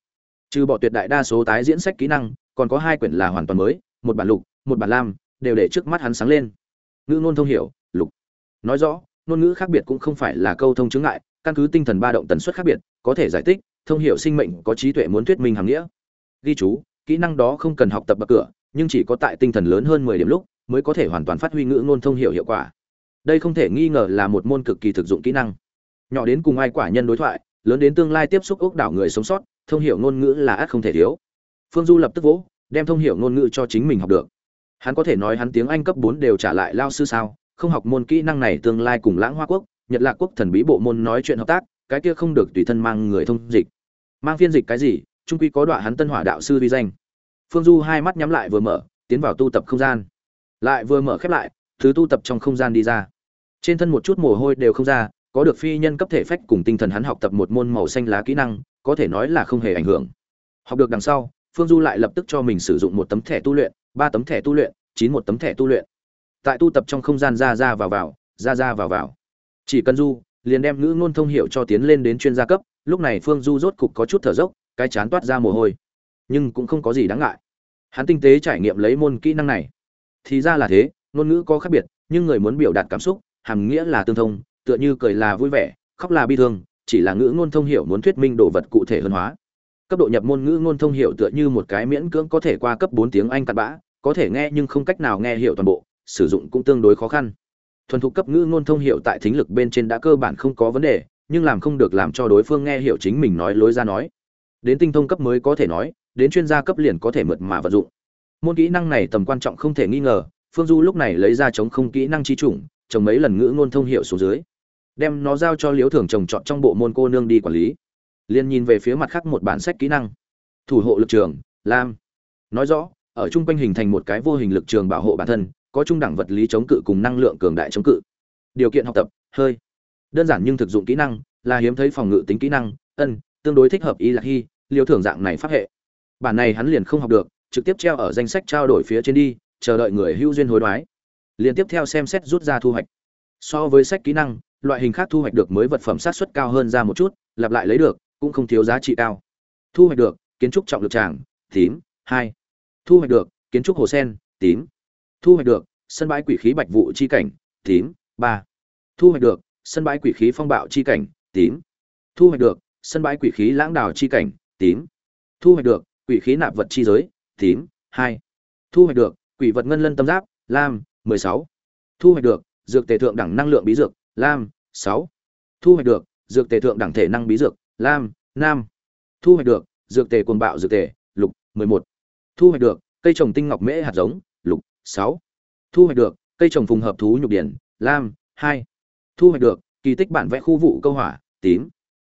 A: Trừ bỏ tuyệt đại đa số tái diễn sách kỹ năng, còn có hai quyển là hoàn toàn mới, một bản lục, một bản lam, đều để trước mắt hắn sáng lên. Ngữ ngôn thông hiểu, lục. Nói rõ ngôn ngữ khác biệt cũng không phải là câu thông chứng ngại, căn cứ tinh thần ba động tần suất khác biệt, có thể giải thích, thông hiểu sinh mệnh có trí tuệ muốn thuyết minh hàng nghĩa. Ghi chú, kỹ năng đó không cần học tập bậc cửa, nhưng chỉ có tại tinh thần lớn hơn mười điểm lúc mới có thể hoàn toàn phát huy ngữ ngôn thông hiểu hiệu quả. Đây không thể nghi ngờ là một môn cực kỳ thực dụng kỹ năng. Nhỏ đến cùng ai quả nhân đối thoại, lớn đến tương lai tiếp xúc ốc đảo người sống sót, thông hiểu ngôn ngữ là ắt không thể thiếu. Phương du lập tức vỗ, đem thông hiểu ngôn ngữ cho chính mình học được. Hắn có thể nói hắn tiếng anh cấp bốn đều trả lại lao sư sao? Không học môn kỹ năng này tương lai cùng lãng hoa quốc, nhật lạc quốc thần bí bộ môn nói chuyện hợp tác, cái kia không được tùy thân mang người thông dịch. Mang phiên dịch cái gì? Trung quy có đoạn hắn tân hỏa đạo sư vi danh. Phương du hai mắt nhắm lại vừa mở, tiến vào tu tập không gian. Lại vừa mở khép lại, thứ tu tập trong không gian đi ra. Trên thân một chút mồ hôi đều không ra, có được phi nhân cấp thể phách cùng tinh thần hắn học tập một môn màu xanh lá kỹ năng, có thể nói là không hề ảnh hưởng. Học được đằng sau, phương du lại lập tức cho mình sử dụng một tấm thẻ tu luyện, ba tấm thẻ tu luyện, chín một tấm thẻ tu luyện tại tu tập trong không gian ra ra vào vào, ra ra vào vào. Chỉ cần du liền đem ngữ ngôn thông hiệu cho tiến lên đến chuyên gia cấp, lúc này phương du rốt cục có chút thở dốc, cái chán toát ra mồ hôi. Nhưng cũng không có gì đáng ngại. Hắn tinh tế trải nghiệm lấy môn kỹ năng này. Thì ra là thế, ngôn ngữ có khác biệt, nhưng người muốn biểu đạt cảm xúc, hàm nghĩa là tương thông, tựa như cười là vui vẻ, khóc là bi thương, chỉ là ngữ ngôn thông hiểu muốn thuyết minh đồ vật cụ thể hơn hóa. Cấp độ nhập môn ngữ ngôn thông hiểu tựa như một cái miễn cưỡng có thể qua cấp bốn tiếng anh cặn bã, có thể nghe nhưng không cách nào nghe hiểu toàn bộ sử dụng cũng tương đối khó khăn. Thuần thục cấp ngữ ngôn thông hiểu tại thính lực bên trên đã cơ bản không có vấn đề, nhưng làm không được làm cho đối phương nghe hiểu chính mình nói lối ra nói. Đến tinh thông cấp mới có thể nói, đến chuyên gia cấp liền có thể mượt mà vận dụng. Môn kỹ năng này tầm quan trọng không thể nghi ngờ, phương du lúc này lấy ra chống không kỹ năng chi chủng, trồng mấy lần ngữ ngôn thông hiệu xuống dưới. Đem nó giao cho liễu thường trồng chọn trong bộ môn cô nương đi quản lý. Liền nhìn về phía mặt khác một bản sách kỹ năng. Thủ hộ lực trường, lam. Nói rõ, ở trung quanh hình thành một cái vô hình lực trường bảo hộ bản thân có trung đẳng vật lý chống cự cùng năng lượng cường đại chống cự. Điều kiện học tập, hơi. Đơn giản nhưng thực dụng kỹ năng là hiếm thấy phòng ngự tính kỹ năng, ân, tương đối thích hợp y lạc hy liêu thưởng dạng này pháp hệ. Bản này hắn liền không học được, trực tiếp treo ở danh sách trao đổi phía trên đi, chờ đợi người hữu duyên hối đoái. Liền tiếp theo xem xét rút ra thu hoạch. So với sách kỹ năng, loại hình khác thu hoạch được mới vật phẩm sát xuất cao hơn ra một chút, lặp lại lấy được, cũng không thiếu giá trị cao. Thu hoạch được, kiến trúc trọng lực tràng, tím, hai. Thu hoạch được, kiến trúc hồ sen, tím thu hoạch được, sân bãi quỷ khí bạch vụ chi cảnh, tím, ba. Thu hoạch được, sân bãi quỷ khí phong bạo chi cảnh, tím. Thu hoạch được, sân bãi quỷ khí lãng đào chi cảnh, tím. Thu hoạch được, quỷ khí nạp vật chi giới, tím, hai. Thu hoạch được, quỷ vật ngân lân tâm giáp, lam, mười sáu. Thu hoạch được, dược tề thượng đẳng năng lượng bí dược, lam, sáu. Thu hoạch được, dược tề thượng đẳng thể năng bí dược, lam, nam. Thu hoạch được, dược tề cồn bạo dược tề, lục, mười một. Thu hoạch được, cây trồng tinh ngọc mễ hạt giống sáu. Thu hoạch được, cây trồng phùng hợp thú nhục điển, lam, hai. Thu hoạch được, kỳ tích bản vẽ khu vụ câu hỏa, tím.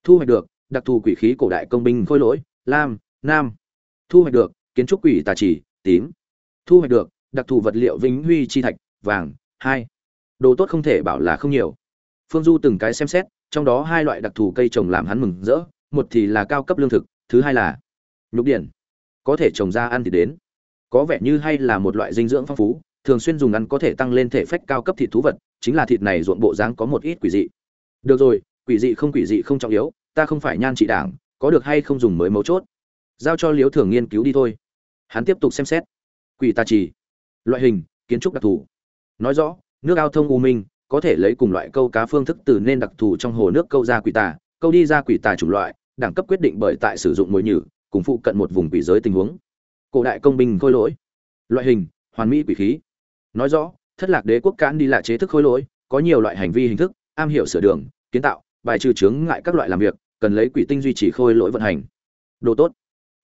A: Thu hoạch được, đặc thù quỷ khí cổ đại công binh khôi lỗi, lam, nam. Thu hoạch được, kiến trúc quỷ tà chỉ tím. Thu hoạch được, đặc thù vật liệu vĩnh huy chi thạch, vàng, hai. Đồ tốt không thể bảo là không nhiều. Phương du từng cái xem xét, trong đó hai loại đặc thù cây trồng làm hắn mừng rỡ, một thì là cao cấp lương thực, thứ hai là nhục điển. Có thể trồng ra ăn thì đến có vẻ như hay là một loại dinh dưỡng phong phú, thường xuyên dùng ăn có thể tăng lên thể phách cao cấp thịt thú vật, chính là thịt này ruộng bộ dáng có một ít quỷ dị. Được rồi, quỷ dị không quỷ dị không trọng yếu, ta không phải nhan trị đảng, có được hay không dùng mới mấu chốt. Giao cho liếu thường nghiên cứu đi thôi. Hắn tiếp tục xem xét. Quỷ tà trì. Loại hình, kiến trúc đặc thù. Nói rõ, nước ao thông u minh, có thể lấy cùng loại câu cá phương thức từ nên đặc thù trong hồ nước câu ra quỷ tà, câu đi ra quỷ tà chủng loại, đẳng cấp quyết định bởi tại sử dụng mồi nhử, cùng phụ cận một vùng quỷ giới tình huống cổ đại công binh khôi lỗi. Loại hình, hoàn mỹ quỷ khí. Nói rõ, thất lạc đế quốc cản đi là chế thức khôi lỗi, có nhiều loại hành vi hình thức, am hiểu sửa đường, kiến tạo, bài trừ chướng ngại các loại làm việc, cần lấy quỷ tinh duy trì khôi lỗi vận hành. Đồ tốt.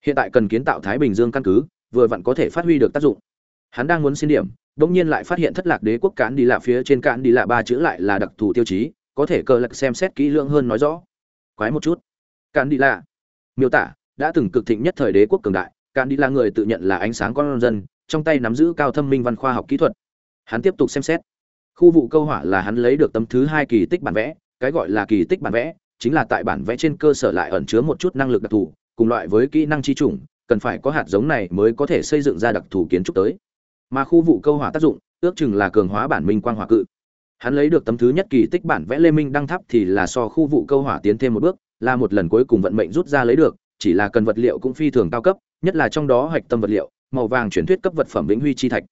A: Hiện tại cần kiến tạo thái bình dương căn cứ, vừa vặn có thể phát huy được tác dụng. Hắn đang muốn xin điểm, bỗng nhiên lại phát hiện thất lạc đế quốc cản đi lạ phía trên cản đi lạ ba chữ lại là đặc thù tiêu chí, có thể cờ lạc xem xét kỹ lưỡng hơn nói rõ. Quái một chút. Cản đi lạ miêu tả, đã từng cực thịnh nhất thời đế quốc cường đại cạn đi là người tự nhận là ánh sáng con dân, trong tay nắm giữ cao thâm minh văn khoa học kỹ thuật. Hắn tiếp tục xem xét. Khu vụ câu hỏa là hắn lấy được tấm thứ hai kỳ tích bản vẽ, cái gọi là kỳ tích bản vẽ, chính là tại bản vẽ trên cơ sở lại ẩn chứa một chút năng lực đặc thù, cùng loại với kỹ năng chi chủng, cần phải có hạt giống này mới có thể xây dựng ra đặc thù kiến trúc tới. Mà khu vụ câu hỏa tác dụng, ước chừng là cường hóa bản minh quang hỏa cự. Hắn lấy được tấm thứ nhất kỳ tích bản vẽ lê minh đăng tháp thì là so khu vụ câu hỏa tiến thêm một bước, là một lần cuối cùng vận mệnh rút ra lấy được, chỉ là cần vật liệu cũng phi thường cao cấp nhất là trong đó hạch tâm vật liệu, màu vàng truyền thuyết cấp vật phẩm vĩnh huy chi thạch.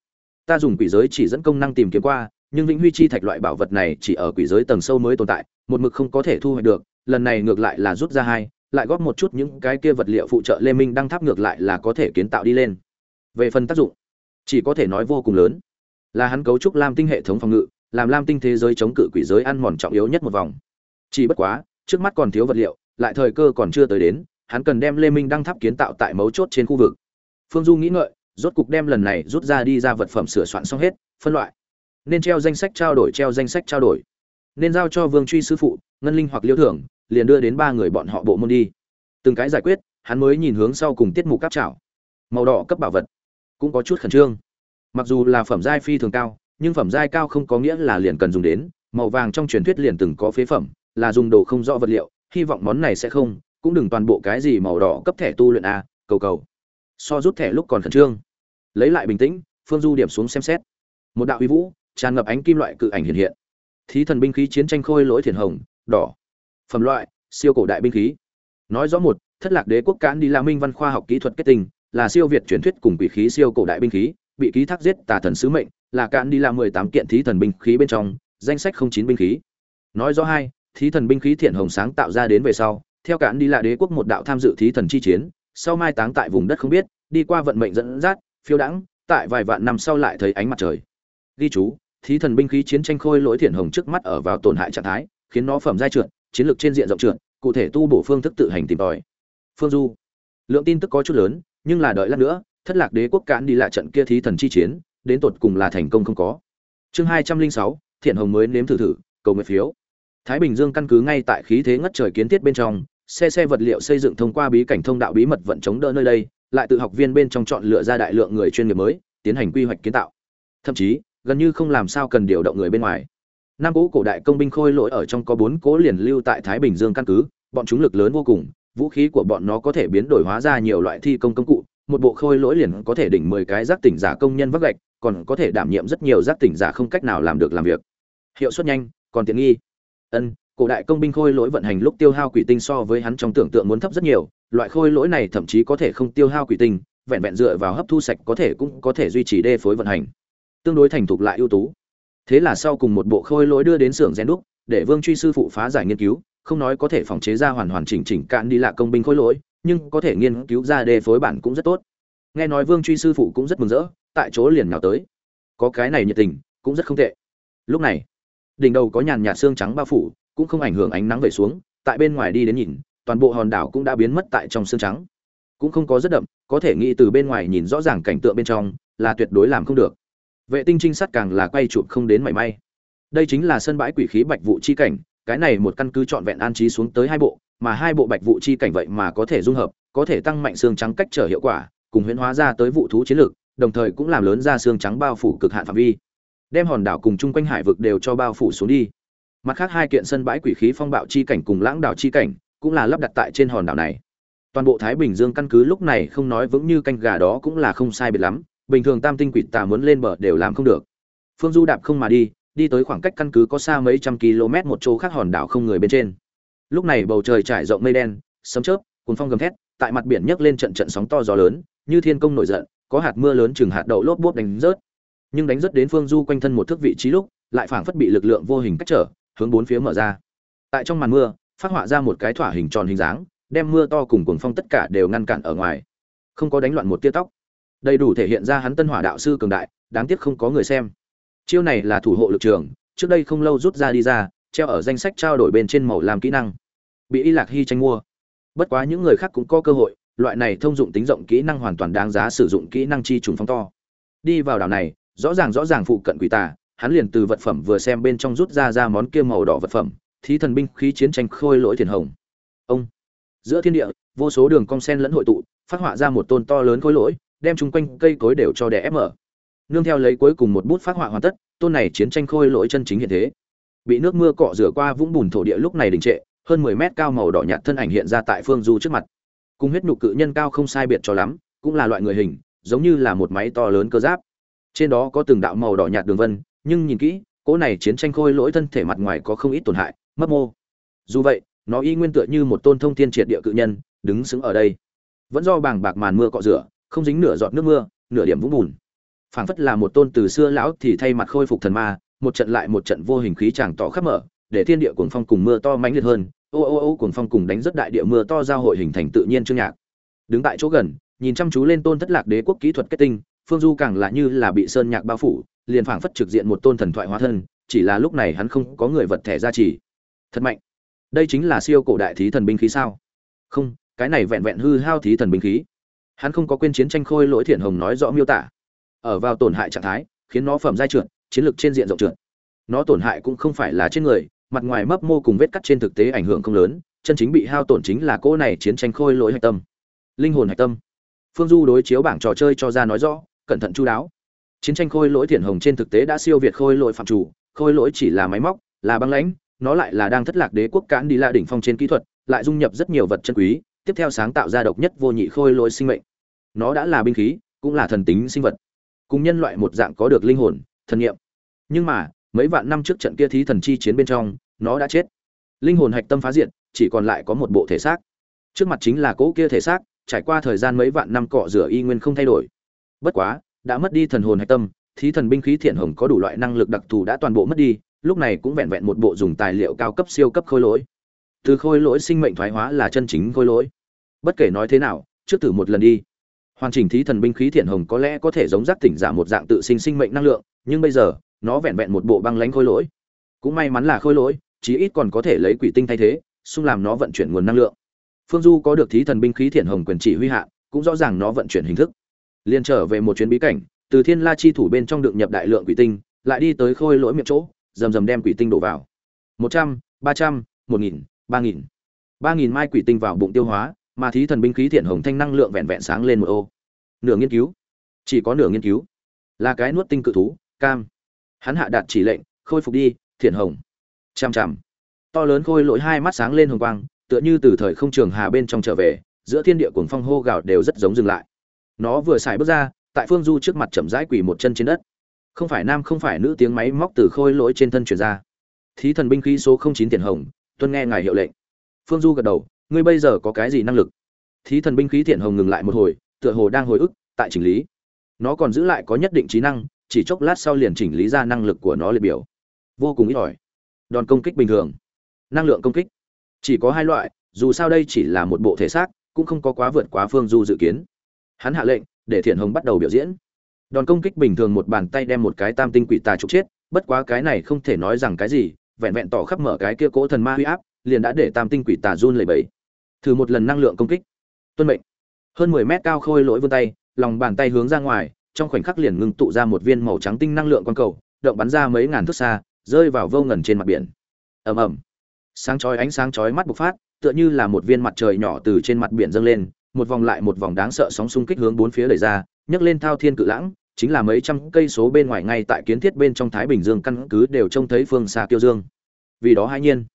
A: Ta dùng quỷ giới chỉ dẫn công năng tìm kiếm qua, nhưng vĩnh huy chi thạch loại bảo vật này chỉ ở quỷ giới tầng sâu mới tồn tại, một mực không có thể thu hoạch được, lần này ngược lại là rút ra hai, lại góp một chút những cái kia vật liệu phụ trợ lê minh đăng tháp ngược lại là có thể kiến tạo đi lên. Về phần tác dụng, chỉ có thể nói vô cùng lớn. Là hắn cấu trúc lam tinh hệ thống phòng ngự, làm lam tinh thế giới chống cự quỷ giới ăn mòn trọng yếu nhất một vòng. Chỉ bất quá, trước mắt còn thiếu vật liệu, lại thời cơ còn chưa tới đến hắn cần đem lê minh đăng tháp kiến tạo tại mấu chốt trên khu vực. Phương du nghĩ ngợi, rốt cục đem lần này rút ra đi ra vật phẩm sửa soạn xong hết, phân loại. Nên treo danh sách trao đổi treo danh sách trao đổi. Nên giao cho vương truy sư phụ, ngân linh hoặc liêu thưởng, liền đưa đến ba người bọn họ bộ môn đi. Từng cái giải quyết, hắn mới nhìn hướng sau cùng tiết mục cáp trảo. Màu đỏ cấp bảo vật. Cũng có chút khẩn trương. Mặc dù là phẩm giai phi thường cao, nhưng phẩm giai cao không có nghĩa là liền cần dùng đến. Màu vàng trong truyền thuyết liền từng có phế phẩm, là dùng đồ không rõ vật liệu, hy vọng món này sẽ không cũng đừng toàn bộ cái gì màu đỏ cấp thẻ tu luyện a, cầu cầu. So rút thẻ lúc còn khẩn trương. Lấy lại bình tĩnh, phương du điểm xuống xem xét. Một đạo uy vũ, tràn ngập ánh kim loại cự ảnh hiện hiện. Thí thần binh khí chiến tranh khôi lỗi thiền hồng, đỏ. Phẩm loại, siêu cổ đại binh khí. Nói rõ một, thất lạc đế quốc cán đi la minh văn khoa học kỹ thuật kết tinh, là siêu việt truyền thuyết cùng quỷ khí siêu cổ đại binh khí, bị ký thác giết tà thần sứ mệnh, là cán đi la mười tám kiện thí thần binh khí bên trong, danh sách không chín binh khí. Nói rõ hai, thí thần binh khí thiện hồng sáng tạo ra đến về sau theo cản đi là đế quốc một đạo tham dự thí thần chi chiến, sau mai táng tại vùng đất không biết, đi qua vận mệnh dẫn dắt, phiêu đãng, tại vài vạn năm sau lại thấy ánh mặt trời. Ghi chú, thí thần binh khí chiến tranh khôi lỗi thiện hồng trước mắt ở vào tổn hại trạng thái, khiến nó phẩm giai trượt, chiến lược trên diện rộng trượt, cụ thể tu bổ phương thức tự hành tìm tòi. Phương du. Lượng tin tức có chút lớn, nhưng là đợi lát nữa, thất lạc đế quốc cản đi lại trận kia thí thần chi chiến, đến tột cùng là thành công không có. Chương hai trăm linh sáu thiện hồng mới nếm thử thử, cầu nguyện phiếu. Thái bình dương căn cứ ngay tại khí thế ngất trời kiến thiết bên trong xe xe vật liệu xây dựng thông qua bí cảnh thông đạo bí mật vận chống đỡ nơi đây, lại tự học viên bên trong chọn lựa ra đại lượng người chuyên nghiệp mới, tiến hành quy hoạch kiến tạo. Thậm chí, gần như không làm sao cần điều động người bên ngoài. Nam cũ cổ đại công binh khôi lỗi ở trong có bốn cố liền lưu tại thái bình dương căn cứ, bọn chúng lực lớn vô cùng, vũ khí của bọn nó có thể biến đổi hóa ra nhiều loại thi công công cụ, một bộ khôi lỗi liền có thể đỉnh mười cái giác tỉnh giả công nhân vác gạch, còn có thể đảm nhiệm rất nhiều giác tỉnh giả không cách nào làm được làm việc. Hiệu suất nhanh, còn tiện nghi. Ân cổ đại công binh khôi lỗi vận hành lúc tiêu hao quỷ tinh so với hắn trong tưởng tượng muốn thấp rất nhiều, loại khôi lỗi này thậm chí có thể không tiêu hao quỷ tinh, vẹn vẹn dựa vào hấp thu sạch có thể cũng có thể duy trì đê phối vận hành. Tương đối thành thục lại ưu tú. Thế là sau cùng một bộ khôi lỗi đưa đến xưởng rèn đúc, để vương truy sư phụ phá giải nghiên cứu, không nói có thể phòng chế ra hoàn hoàn chỉnh chỉnh cạn đi lạ công binh khôi lỗi, nhưng có thể nghiên cứu ra đề phối bản cũng rất tốt. Nghe nói vương truy sư phụ cũng rất mừng rỡ, tại chỗ liền nào tới. Có cái này nhiệt tình, cũng rất không tệ. Lúc này, đỉnh đầu có nhàn nhạt xương trắng bao phủ cũng không ảnh hưởng ánh nắng về xuống, tại bên ngoài đi đến nhìn, toàn bộ hòn đảo cũng đã biến mất tại trong xương trắng. Cũng không có rất đậm, có thể nghĩ từ bên ngoài nhìn rõ ràng cảnh tượng bên trong, là tuyệt đối làm không được. Vệ tinh trinh sát càng là quay chụp không đến mảy may. Đây chính là sân bãi quỷ khí bạch vụ chi cảnh, cái này một căn cứ trọn vẹn an trí xuống tới hai bộ, mà hai bộ bạch vụ chi cảnh vậy mà có thể dung hợp, có thể tăng mạnh xương trắng cách trở hiệu quả, cùng huyễn hóa ra tới vụ thú chiến lược, đồng thời cũng làm lớn ra xương trắng bao phủ cực hạn phạm vi. Đem hòn đảo cùng chung quanh hải vực đều cho bao phủ xuống đi mặt khác hai kiện sân bãi quỷ khí phong bạo chi cảnh cùng lãng đảo chi cảnh cũng là lắp đặt tại trên hòn đảo này. Toàn bộ thái bình dương căn cứ lúc này không nói vững như canh gà đó cũng là không sai biệt lắm, bình thường tam tinh quỷ tà muốn lên bờ đều làm không được. Phương du đạp không mà đi đi tới khoảng cách căn cứ có xa mấy trăm km một chỗ khác hòn đảo không người bên trên. Lúc này bầu trời trải rộng mây đen, sấm chớp cuốn phong gầm thét, tại mặt biển nhấc lên trận trận sóng to gió lớn, như thiên công nổi giận, có hạt mưa lớn chừng hạt đậu lốp bốp đánh rớt. Nhưng đánh rớt đến phương du quanh thân một thước vị trí lúc, lại phảng phất bị lực lượng vô hình cách trở hướng bốn phía mở ra. Tại trong màn mưa, phát họa ra một cái thỏa hình tròn hình dáng, đem mưa to cùng cuồng phong tất cả đều ngăn cản ở ngoài. Không có đánh loạn một tia tóc. Đầy đủ thể hiện ra hắn tân hỏa đạo sư cường đại, đáng tiếc không có người xem. Chiêu này là thủ hộ lực trường, trước đây không lâu rút ra đi ra, treo ở danh sách trao đổi bên trên màu làm kỹ năng. Bị y lạc hy tranh mua. Bất quá những người khác cũng có cơ hội, loại này thông dụng tính rộng kỹ năng hoàn toàn đáng giá sử dụng kỹ năng chi trùng phong to. Đi vào đảo này, rõ ràng rõ ràng phụ cận quỷ tà hắn liền từ vật phẩm vừa xem bên trong rút ra ra món kia màu đỏ vật phẩm, thí thần binh khí chiến tranh khôi lỗi thiền hồng. Ông, giữa thiên địa, vô số đường cong sen lẫn hội tụ, phát họa ra một tôn to lớn khối lỗi, đem chung quanh cây cối đều cho đè ép mở. Nương theo lấy cuối cùng một bút phát họa hoàn tất, tôn này chiến tranh khôi lỗi chân chính hiện thế. Bị nước mưa cọ rửa qua vũng bùn thổ địa lúc này đình trệ, hơn mười mét cao màu đỏ nhạt thân ảnh hiện ra tại phương du trước mặt. Cùng huyết nhục cự nhân cao không sai biệt cho lắm, cũng là loại người hình, giống như là một máy to lớn cơ giáp. Trên đó có từng đạo màu đỏ nhạt đường vân nhưng nhìn kỹ, cỗ này chiến tranh khôi lỗi thân thể mặt ngoài có không ít tổn hại mất mô. Dù vậy, nó y nguyên tựa như một tôn thông thiên triệt địa cự nhân, đứng xứng ở đây. Vẫn do bàng bạc màn mưa cọ rửa, không dính nửa giọt nước mưa, nửa điểm vũng bùn. Phảng phất là một tôn từ xưa lão thì thay mặt khôi phục thần ma, một trận lại một trận vô hình khí chàng tỏ khắp mở, để thiên địa cuồng phong cùng mưa to mãnh liệt hơn, ô ô ô cuồng phong cùng đánh rất đại địa mưa to giao hội hình thành tự nhiên chương nhạc. Đứng tại chỗ gần, nhìn chăm chú lên tôn thất lạc đế quốc kỹ thuật kết tinh phương du càng lạ như là bị sơn nhạc bao phủ, liền phảng phất trực diện một tôn thần thoại hóa thân, chỉ là lúc này hắn không có người vật thẻ gia trì. Thật mạnh. Đây chính là siêu cổ đại thí thần binh khí sao? Không, cái này vẹn vẹn hư hao thí thần binh khí. Hắn không có quên chiến tranh khôi lỗi thiện hồng nói rõ miêu tả. Ở vào tổn hại trạng thái, khiến nó phẩm giai trượt, chiến lược trên diện rộng trượt. Nó tổn hại cũng không phải là trên người, mặt ngoài mấp mô cùng vết cắt trên thực tế ảnh hưởng không lớn, chân chính bị hao tổn chính là cỗ này chiến tranh khôi lỗi hạch tâm. Linh hồn hạch tâm. Phương du đối chiếu bảng trò chơi cho ra nói rõ cẩn thận chu đáo. Chiến tranh khôi lỗi thiện hồng trên thực tế đã siêu việt khôi lỗi phạm chủ, khôi lỗi chỉ là máy móc, là băng lãnh, nó lại là đang thất lạc đế quốc cản đi la đỉnh phong trên kỹ thuật, lại dung nhập rất nhiều vật chân quý, tiếp theo sáng tạo ra độc nhất vô nhị khôi lỗi sinh mệnh. Nó đã là binh khí, cũng là thần tính sinh vật, cùng nhân loại một dạng có được linh hồn, thần nghiệm. Nhưng mà, mấy vạn năm trước trận kia thí thần chi chiến bên trong, nó đã chết. Linh hồn hạch tâm phá diện chỉ còn lại có một bộ thể xác. Trước mặt chính là cỗ kia thể xác, trải qua thời gian mấy vạn năm cọ rửa y nguyên không thay đổi bất quá, đã mất đi thần hồn hạch tâm, thí thần binh khí thiện hồng có đủ loại năng lực đặc thù đã toàn bộ mất đi, lúc này cũng vẹn vẹn một bộ dùng tài liệu cao cấp siêu cấp khôi lỗi. Từ khôi lỗi sinh mệnh thoái hóa là chân chính khôi lỗi. Bất kể nói thế nào, trước thử một lần đi. Hoàn chỉnh thí thần binh khí thiện hồng có lẽ có thể giống giác tỉnh giả một dạng tự sinh sinh mệnh năng lượng, nhưng bây giờ, nó vẹn vẹn một bộ băng lánh khôi lỗi. Cũng may mắn là khôi lỗi, chí ít còn có thể lấy quỷ tinh thay thế, xung làm nó vận chuyển nguồn năng lượng. Phương du có được thí thần binh khí thiện hồng quyền chỉ huy hạ, cũng rõ ràng nó vận chuyển hình thức liên trở về một chuyến bí cảnh, từ thiên la chi thủ bên trong được nhập đại lượng quỷ tinh, lại đi tới khôi lỗi miệng chỗ, rầm rầm đem quỷ tinh đổ vào. Một trăm, ba trăm, một nghìn, ba nghìn. Ba nghìn mai quỷ tinh vào bụng tiêu hóa, mà thí thần binh khí thiện hồng thanh năng lượng vẹn vẹn sáng lên một ô. Nửa nghiên cứu. Chỉ có nửa nghiên cứu. Là cái nuốt tinh cự thú, cam. Hắn hạ đạt chỉ lệnh, khôi phục đi, thiện hồng. Chằm chằm. To lớn khôi lỗi hai mắt sáng lên hồng quang, tựa như từ thời không trường hà bên trong trở về, giữa thiên địa cuồng phong hô gào đều rất giống dừng lại nó vừa xài bước ra, tại phương du trước mặt chậm rãi quỳ một chân trên đất. Không phải nam, không phải nữ, tiếng máy móc từ khôi lỗi trên thân truyền ra. Thí thần binh khí số không chín tiền hồng, tuân nghe ngài hiệu lệnh. Phương du gật đầu, ngươi bây giờ có cái gì năng lực? Thí thần binh khí Tiền hồng ngừng lại một hồi, tựa hồ đang hồi ức tại chỉnh lý. Nó còn giữ lại có nhất định trí năng, chỉ chốc lát sau liền chỉnh lý ra năng lực của nó liệt biểu. Vô cùng ít ỏi. Đòn công kích bình thường. Năng lượng công kích. Chỉ có hai loại, dù sao đây chỉ là một bộ thể xác, cũng không có quá vượt quá phương du dự kiến hắn hạ lệnh, để thiện hồng bắt đầu biểu diễn. Đòn công kích bình thường một bàn tay đem một cái tam tinh quỷ tà trục chết, bất quá cái này không thể nói rằng cái gì, vẹn vẹn tỏ khắp mở cái kia cỗ thần ma huy áp, liền đã để tam tinh quỷ tà run lẩy bẩy. Thử một lần năng lượng công kích. Tuân mệnh. Hơn mười mét cao khôi lỗi vươn tay, lòng bàn tay hướng ra ngoài, trong khoảnh khắc liền ngưng tụ ra một viên màu trắng tinh năng lượng quang cầu, động bắn ra mấy ngàn thước xa, rơi vào vô ngần trên mặt biển. Ầm ầm. Sáng chói ánh sáng chói mắt bộc phát, tựa như là một viên mặt trời nhỏ từ trên mặt biển dâng lên một vòng lại một vòng đáng sợ sóng xung kích hướng bốn phía đẩy ra, nhấc lên thao thiên cự lãng, chính là mấy trăm cây số bên ngoài ngay tại kiến thiết bên trong thái bình dương căn cứ đều trông thấy phương xa kiêu dương. Vì đó hai nhiên,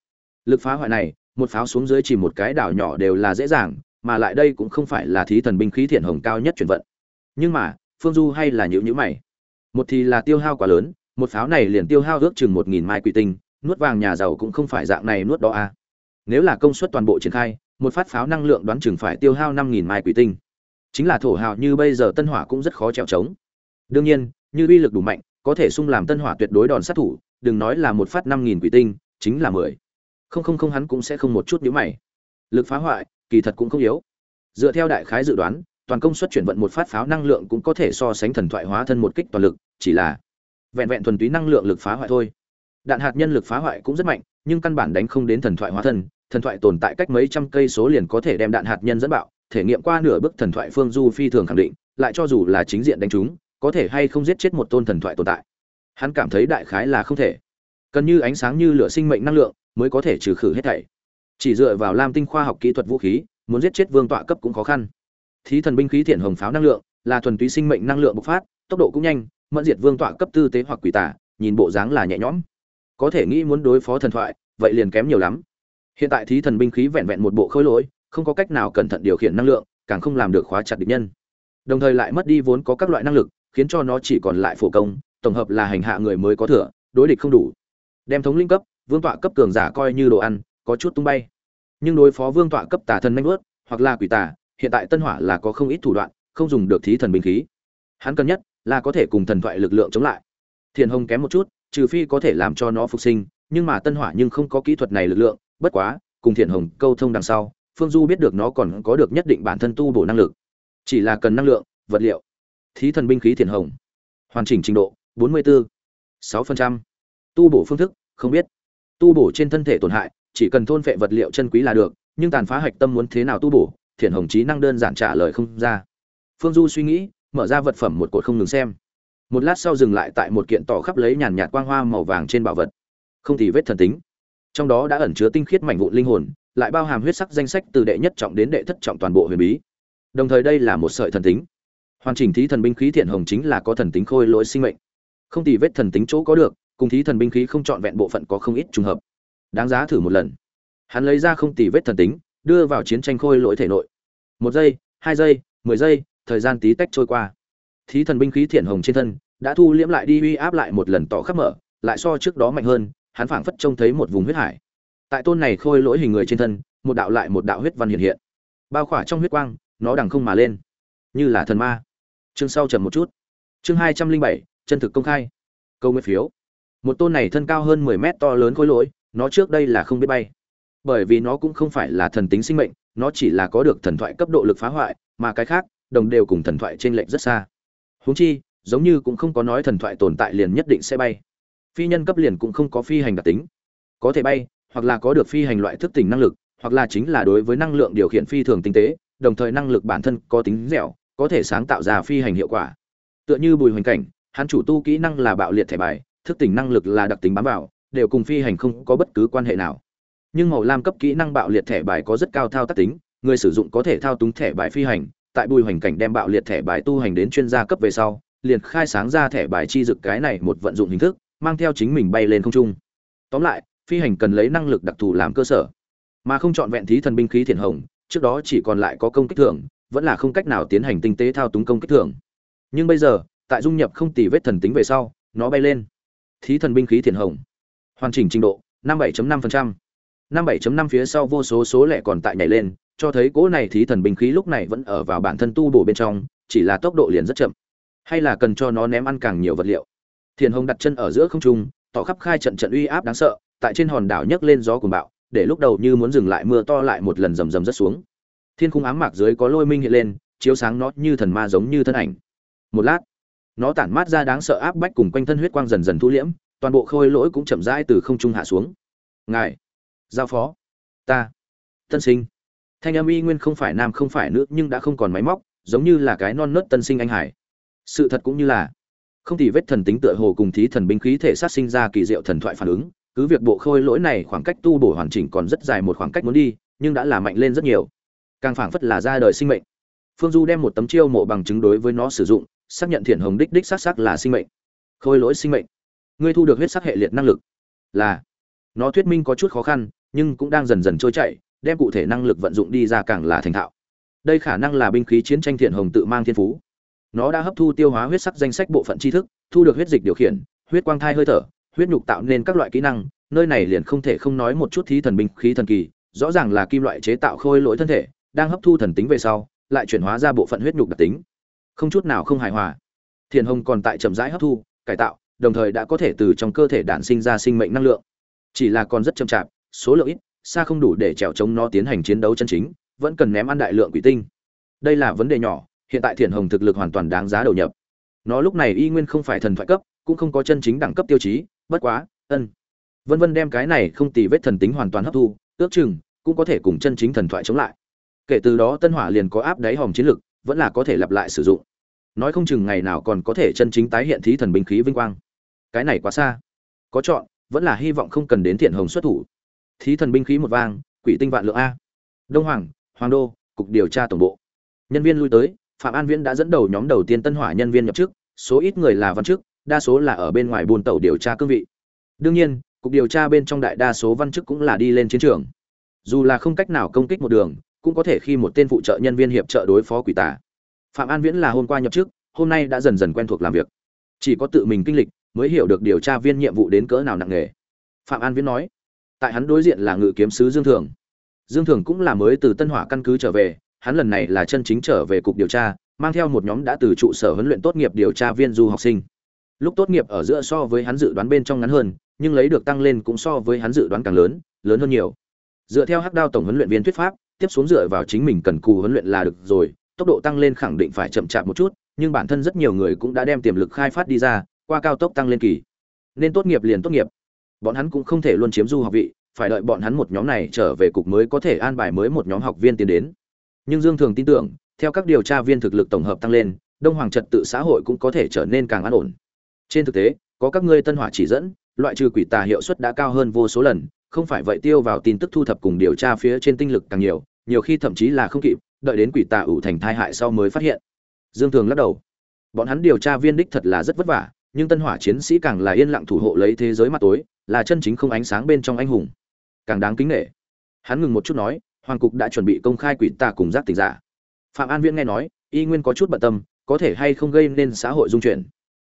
A: lực phá hoại này, một pháo xuống dưới chỉ một cái đảo nhỏ đều là dễ dàng, mà lại đây cũng không phải là thí thần binh khí thiện hồng cao nhất chuyển vận. Nhưng mà, phương du hay là nhíu nhíu mày. Một thì là tiêu hao quá lớn, một pháo này liền tiêu hao ước chừng một nghìn mai quỷ tinh, nuốt vàng nhà giàu cũng không phải dạng này nuốt đó à. nếu là công suất toàn bộ triển khai một phát pháo năng lượng đoán chừng phải tiêu hao năm nghìn mai quỷ tinh. Chính là thổ hào như bây giờ tân hỏa cũng rất khó trèo trống. Đương nhiên, như uy lực đủ mạnh, có thể sung làm tân hỏa tuyệt đối đòn sát thủ, đừng nói là một phát năm nghìn quỷ tinh, chính là mười. Không không không, hắn cũng sẽ không một chút nhíu mày. Lực phá hoại, kỳ thật cũng không yếu. Dựa theo đại khái dự đoán, toàn công suất chuyển vận một phát pháo năng lượng cũng có thể so sánh thần thoại hóa thân một kích toàn lực, chỉ là vẹn vẹn thuần túy năng lượng lực phá hoại thôi. Đạn hạt nhân lực phá hoại cũng rất mạnh, nhưng căn bản đánh không đến thần thoại hóa thân thần thoại tồn tại cách mấy trăm cây số liền có thể đem đạn hạt nhân dẫn bạo, thể nghiệm qua nửa bước thần thoại phương du phi thường khẳng định, lại cho dù là chính diện đánh chúng, có thể hay không giết chết một tôn thần thoại tồn tại. Hắn cảm thấy đại khái là không thể. Cần như ánh sáng như lửa sinh mệnh năng lượng, mới có thể trừ khử hết thảy. Chỉ dựa vào lam tinh khoa học kỹ thuật vũ khí, muốn giết chết vương tọa cấp cũng khó khăn. Thí thần binh khí thiện hồng pháo năng lượng, là thuần túy sinh mệnh năng lượng bộc phát, tốc độ cũng nhanh, mẫn diệt vương tọa cấp tư tế hoặc quỷ tả nhìn bộ dáng là nhẹ nhõm. Có thể nghĩ muốn đối phó thần thoại, vậy liền kém nhiều lắm hiện tại thí thần binh khí vẹn vẹn một bộ khối lỗi, không có cách nào cẩn thận điều khiển năng lượng, càng không làm được khóa chặt địch nhân. Đồng thời lại mất đi vốn có các loại năng lực, khiến cho nó chỉ còn lại phổ công, tổng hợp là hành hạ người mới có thừa, đối địch không đủ. Đem thống linh cấp, vương tọa cấp cường giả coi như đồ ăn, có chút tung bay. Nhưng đối phó vương tọa cấp tà thần nanh ướt hoặc là quỷ tà, hiện tại tân hỏa là có không ít thủ đoạn, không dùng được thí thần binh khí. Hắn cần nhất là có thể cùng thần thoại lực lượng chống lại. Thiền hồng kém một chút, trừ phi có thể làm cho nó phục sinh, nhưng mà tân hỏa nhưng không có kỹ thuật này lực lượng bất quá, cùng thiền hồng câu thông đằng sau, phương du biết được nó còn có được nhất định bản thân tu bổ năng lực. Chỉ là cần năng lượng, vật liệu. Thí thần binh khí thiền hồng. Hoàn chỉnh trình độ 44. 6%. tu bổ phương thức, không biết. Tu bổ trên thân thể tổn hại, chỉ cần thôn phệ vật liệu chân quý là được, nhưng tàn phá hạch tâm muốn thế nào tu bổ, thiện hồng trí năng đơn giản trả lời không ra. Phương du suy nghĩ, mở ra vật phẩm một cột không ngừng xem. Một lát sau dừng lại tại một kiện tỏ khắp lấy nhàn nhạt quang hoa màu vàng trên bảo vật. Không thì vết thần tính trong đó đã ẩn chứa tinh khiết mảnh vụn linh hồn, lại bao hàm huyết sắc danh sách từ đệ nhất trọng đến đệ thất trọng toàn bộ huyền bí. Đồng thời đây là một sợi thần tính. Hoàn chỉnh thí thần binh khí thiện hồng chính là có thần tính khôi lỗi sinh mệnh. Không tì vết thần tính chỗ có được, cùng thí thần binh khí không trọn vẹn bộ phận có không ít trùng hợp. Đáng giá thử một lần. Hắn lấy ra không tì vết thần tính, đưa vào chiến tranh khôi lỗi thể nội. Một giây, hai giây, mười giây, thời gian tí tách trôi qua. Thí thần binh khí thiện hồng trên thân đã thu liễm lại đi uy áp lại một lần tỏ khắp mở, lại so trước đó mạnh hơn hắn phảng phất trông thấy một vùng huyết hải. Tại tôn này khôi lỗi hình người trên thân, một đạo lại một đạo huyết văn hiện hiện. Bao khỏa trong huyết quang, nó đằng không mà lên. Như là thần ma. Chương sau chậm một chút. Chương hai trăm linh bảy, chân thực công khai. Câu nguyện phiếu. Một tôn này thân cao hơn mười mét to lớn khối lỗi, nó trước đây là không biết bay. Bởi vì nó cũng không phải là thần tính sinh mệnh, nó chỉ là có được thần thoại cấp độ lực phá hoại, mà cái khác, đồng đều cùng thần thoại trên lệnh rất xa. Huống chi, giống như cũng không có nói thần thoại tồn tại liền nhất định sẽ bay phi nhân cấp liền cũng không có phi hành đặc tính. Có thể bay, hoặc là có được phi hành loại thức tỉnh năng lực, hoặc là chính là đối với năng lượng điều khiển phi thường tinh tế, đồng thời năng lực bản thân có tính dẻo, có thể sáng tạo ra phi hành hiệu quả. Tựa như bùi hoành cảnh, hắn chủ tu kỹ năng là bạo liệt thẻ bài, thức tỉnh năng lực là đặc tính bám vào, đều cùng phi hành không có bất cứ quan hệ nào. Nhưng màu lam cấp kỹ năng bạo liệt thẻ bài có rất cao thao tác tính, người sử dụng có thể thao túng thẻ bài phi hành. Tại bùi hoành cảnh đem bạo liệt thẻ bài tu hành đến chuyên gia cấp về sau, liền khai sáng ra thẻ bài chi dực cái này một vận dụng hình thức mang theo chính mình bay lên không trung. Tóm lại, phi hành cần lấy năng lực đặc thù làm cơ sở. Mà không chọn vẹn thí thần binh khí thiền hồng, trước đó chỉ còn lại có công kích thường vẫn là không cách nào tiến hành tinh tế thao túng công kích thường nhưng bây giờ, tại dung nhập không tỷ vết thần tính về sau, nó bay lên. Thí thần binh khí thiền hồng. Hoàn chỉnh trình độ 57.5%. 57.5 phía sau vô số số lẻ còn tại nhảy lên, cho thấy cỗ này thí thần binh khí lúc này vẫn ở vào bản thân tu bổ bên trong, chỉ là tốc độ liền rất chậm. Hay là cần cho nó ném ăn càng nhiều vật liệu thiền hồng đặt chân ở giữa không trung, tỏ khắp khai trận trận uy áp đáng sợ, tại trên hòn đảo nhấc lên gió cuồng bạo, để lúc đầu như muốn dừng lại mưa to lại một lần rầm rầm rất xuống. Thiên khung ám mạc dưới có lôi minh hiện lên, chiếu sáng nó như thần ma giống như thân ảnh. Một lát, nó tản mát ra đáng sợ áp bách cùng quanh thân huyết quang dần dần thu liễm, toàn bộ khôi lỗi cũng chậm rãi từ không trung hạ xuống. Ngài, giao phó. Ta, tân sinh. Thanh âm y nguyên không phải nam không phải nữ nhưng đã không còn máy móc, giống như là cái non nớt tân sinh anh hải. Sự thật cũng như là không thì vết thần tính tựa hồ cùng thí thần binh khí thể sát sinh ra kỳ diệu thần thoại phản ứng, cứ việc bộ khôi lỗi này khoảng cách tu bổ hoàn chỉnh còn rất dài một khoảng cách muốn đi, nhưng đã là mạnh lên rất nhiều. Càng phảng phất là ra đời sinh mệnh. Phương du đem một tấm chiêu mộ bằng chứng đối với nó sử dụng, xác nhận thiện hồng đích đích xác xác là sinh mệnh. Khôi lỗi sinh mệnh. Ngươi thu được huyết sắc hệ liệt năng lực. Là. Nó thuyết minh có chút khó khăn, nhưng cũng đang dần dần trôi chảy, đem cụ thể năng lực vận dụng đi ra càng là thành thạo. Đây khả năng là binh khí chiến tranh thiện hồng tự mang thiên phú nó đã hấp thu tiêu hóa huyết sắc danh sách bộ phận tri thức, thu được huyết dịch điều khiển, huyết quang thai hơi thở, huyết nhục tạo nên các loại kỹ năng, nơi này liền không thể không nói một chút thí thần binh khí thần kỳ, rõ ràng là kim loại chế tạo khôi lỗi thân thể, đang hấp thu thần tính về sau, lại chuyển hóa ra bộ phận huyết nhục đặc tính. Không chút nào không hài hòa. Thiền hồng còn tại chậm rãi hấp thu, cải tạo, đồng thời đã có thể từ trong cơ thể đản sinh ra sinh mệnh năng lượng. Chỉ là còn rất chậm chạp, số lượng ít, xa không đủ để trèo chống nó tiến hành chiến đấu chân chính, vẫn cần ném ăn đại lượng quỷ tinh. Đây là vấn đề nhỏ hiện tại thiền hồng thực lực hoàn toàn đáng giá đầu nhập. Nó lúc này y nguyên không phải thần thoại cấp, cũng không có chân chính đẳng cấp tiêu chí, bất quá, ân. Vân vân đem cái này không tì vết thần tính hoàn toàn hấp thu, ước chừng cũng có thể cùng chân chính thần thoại chống lại. Kể từ đó tân hỏa liền có áp đáy hòm chiến lực, vẫn là có thể lặp lại sử dụng. Nói không chừng ngày nào còn có thể chân chính tái hiện thí thần binh khí vinh quang. Cái này quá xa. Có chọn, vẫn là hy vọng không cần đến thiện hồng xuất thủ. Thí thần binh khí một vang, quỷ tinh vạn lượng a. Đông hoàng hoàng đô, cục điều tra tổng bộ. Nhân viên lui tới phạm an viễn đã dẫn đầu nhóm đầu tiên tân hỏa nhân viên nhập chức, số ít người là văn chức, đa số là ở bên ngoài buôn tàu điều tra cương vị. Đương nhiên, cục điều tra bên trong đại đa số văn chức cũng là đi lên chiến trường. Dù là không cách nào công kích một đường, cũng có thể khi một tên phụ trợ nhân viên hiệp trợ đối phó quỷ tà. Phạm an viễn là hôm qua nhập chức, hôm nay đã dần dần quen thuộc làm việc. Chỉ có tự mình kinh lịch mới hiểu được điều tra viên nhiệm vụ đến cỡ nào nặng nề. Phạm an viễn nói, tại hắn đối diện là ngự kiếm sứ dương thường. Dương thường cũng là mới từ tân hỏa căn cứ trở về hắn lần này là chân chính trở về cục điều tra, mang theo một nhóm đã từ trụ sở huấn luyện tốt nghiệp điều tra viên du học sinh. Lúc tốt nghiệp ở giữa so với hắn dự đoán bên trong ngắn hơn, nhưng lấy được tăng lên cũng so với hắn dự đoán càng lớn lớn hơn nhiều. Dựa theo hắc đao tổng huấn luyện viên thuyết pháp, tiếp xuống dựa vào chính mình cần cù huấn luyện là được rồi, tốc độ tăng lên khẳng định phải chậm chạp một chút, nhưng bản thân rất nhiều người cũng đã đem tiềm lực khai phát đi ra, qua cao tốc tăng lên kỳ. Nên tốt nghiệp liền tốt nghiệp. Bọn hắn cũng không thể luôn chiếm du học vị, phải đợi bọn hắn một nhóm này trở về cục mới có thể an bài mới một nhóm học viên tiến đến nhưng dương thường tin tưởng, theo các điều tra viên thực lực tổng hợp tăng lên, đông hoàng trật tự xã hội cũng có thể trở nên càng an ổn. Trên thực tế, có các ngươi tân hỏa chỉ dẫn, loại trừ quỷ tà hiệu suất đã cao hơn vô số lần, không phải vậy tiêu vào tin tức thu thập cùng điều tra phía trên tinh lực càng nhiều nhiều khi thậm chí là không kịp, đợi đến quỷ tà ủ thành thai hại sau mới phát hiện. Dương thường lắc đầu. Bọn hắn điều tra viên đích thật là rất vất vả, nhưng tân hỏa chiến sĩ càng là yên lặng thủ hộ lấy thế giới mặt tối, là chân chính không ánh sáng bên trong anh hùng. Càng đáng kính nể. Hắn ngừng một chút nói hoàng cục đã chuẩn bị công khai quỷ tà cùng giác tỉnh giả. Phạm an viễn nghe nói, y nguyên có chút bận tâm, có thể hay không gây nên xã hội dung chuyển.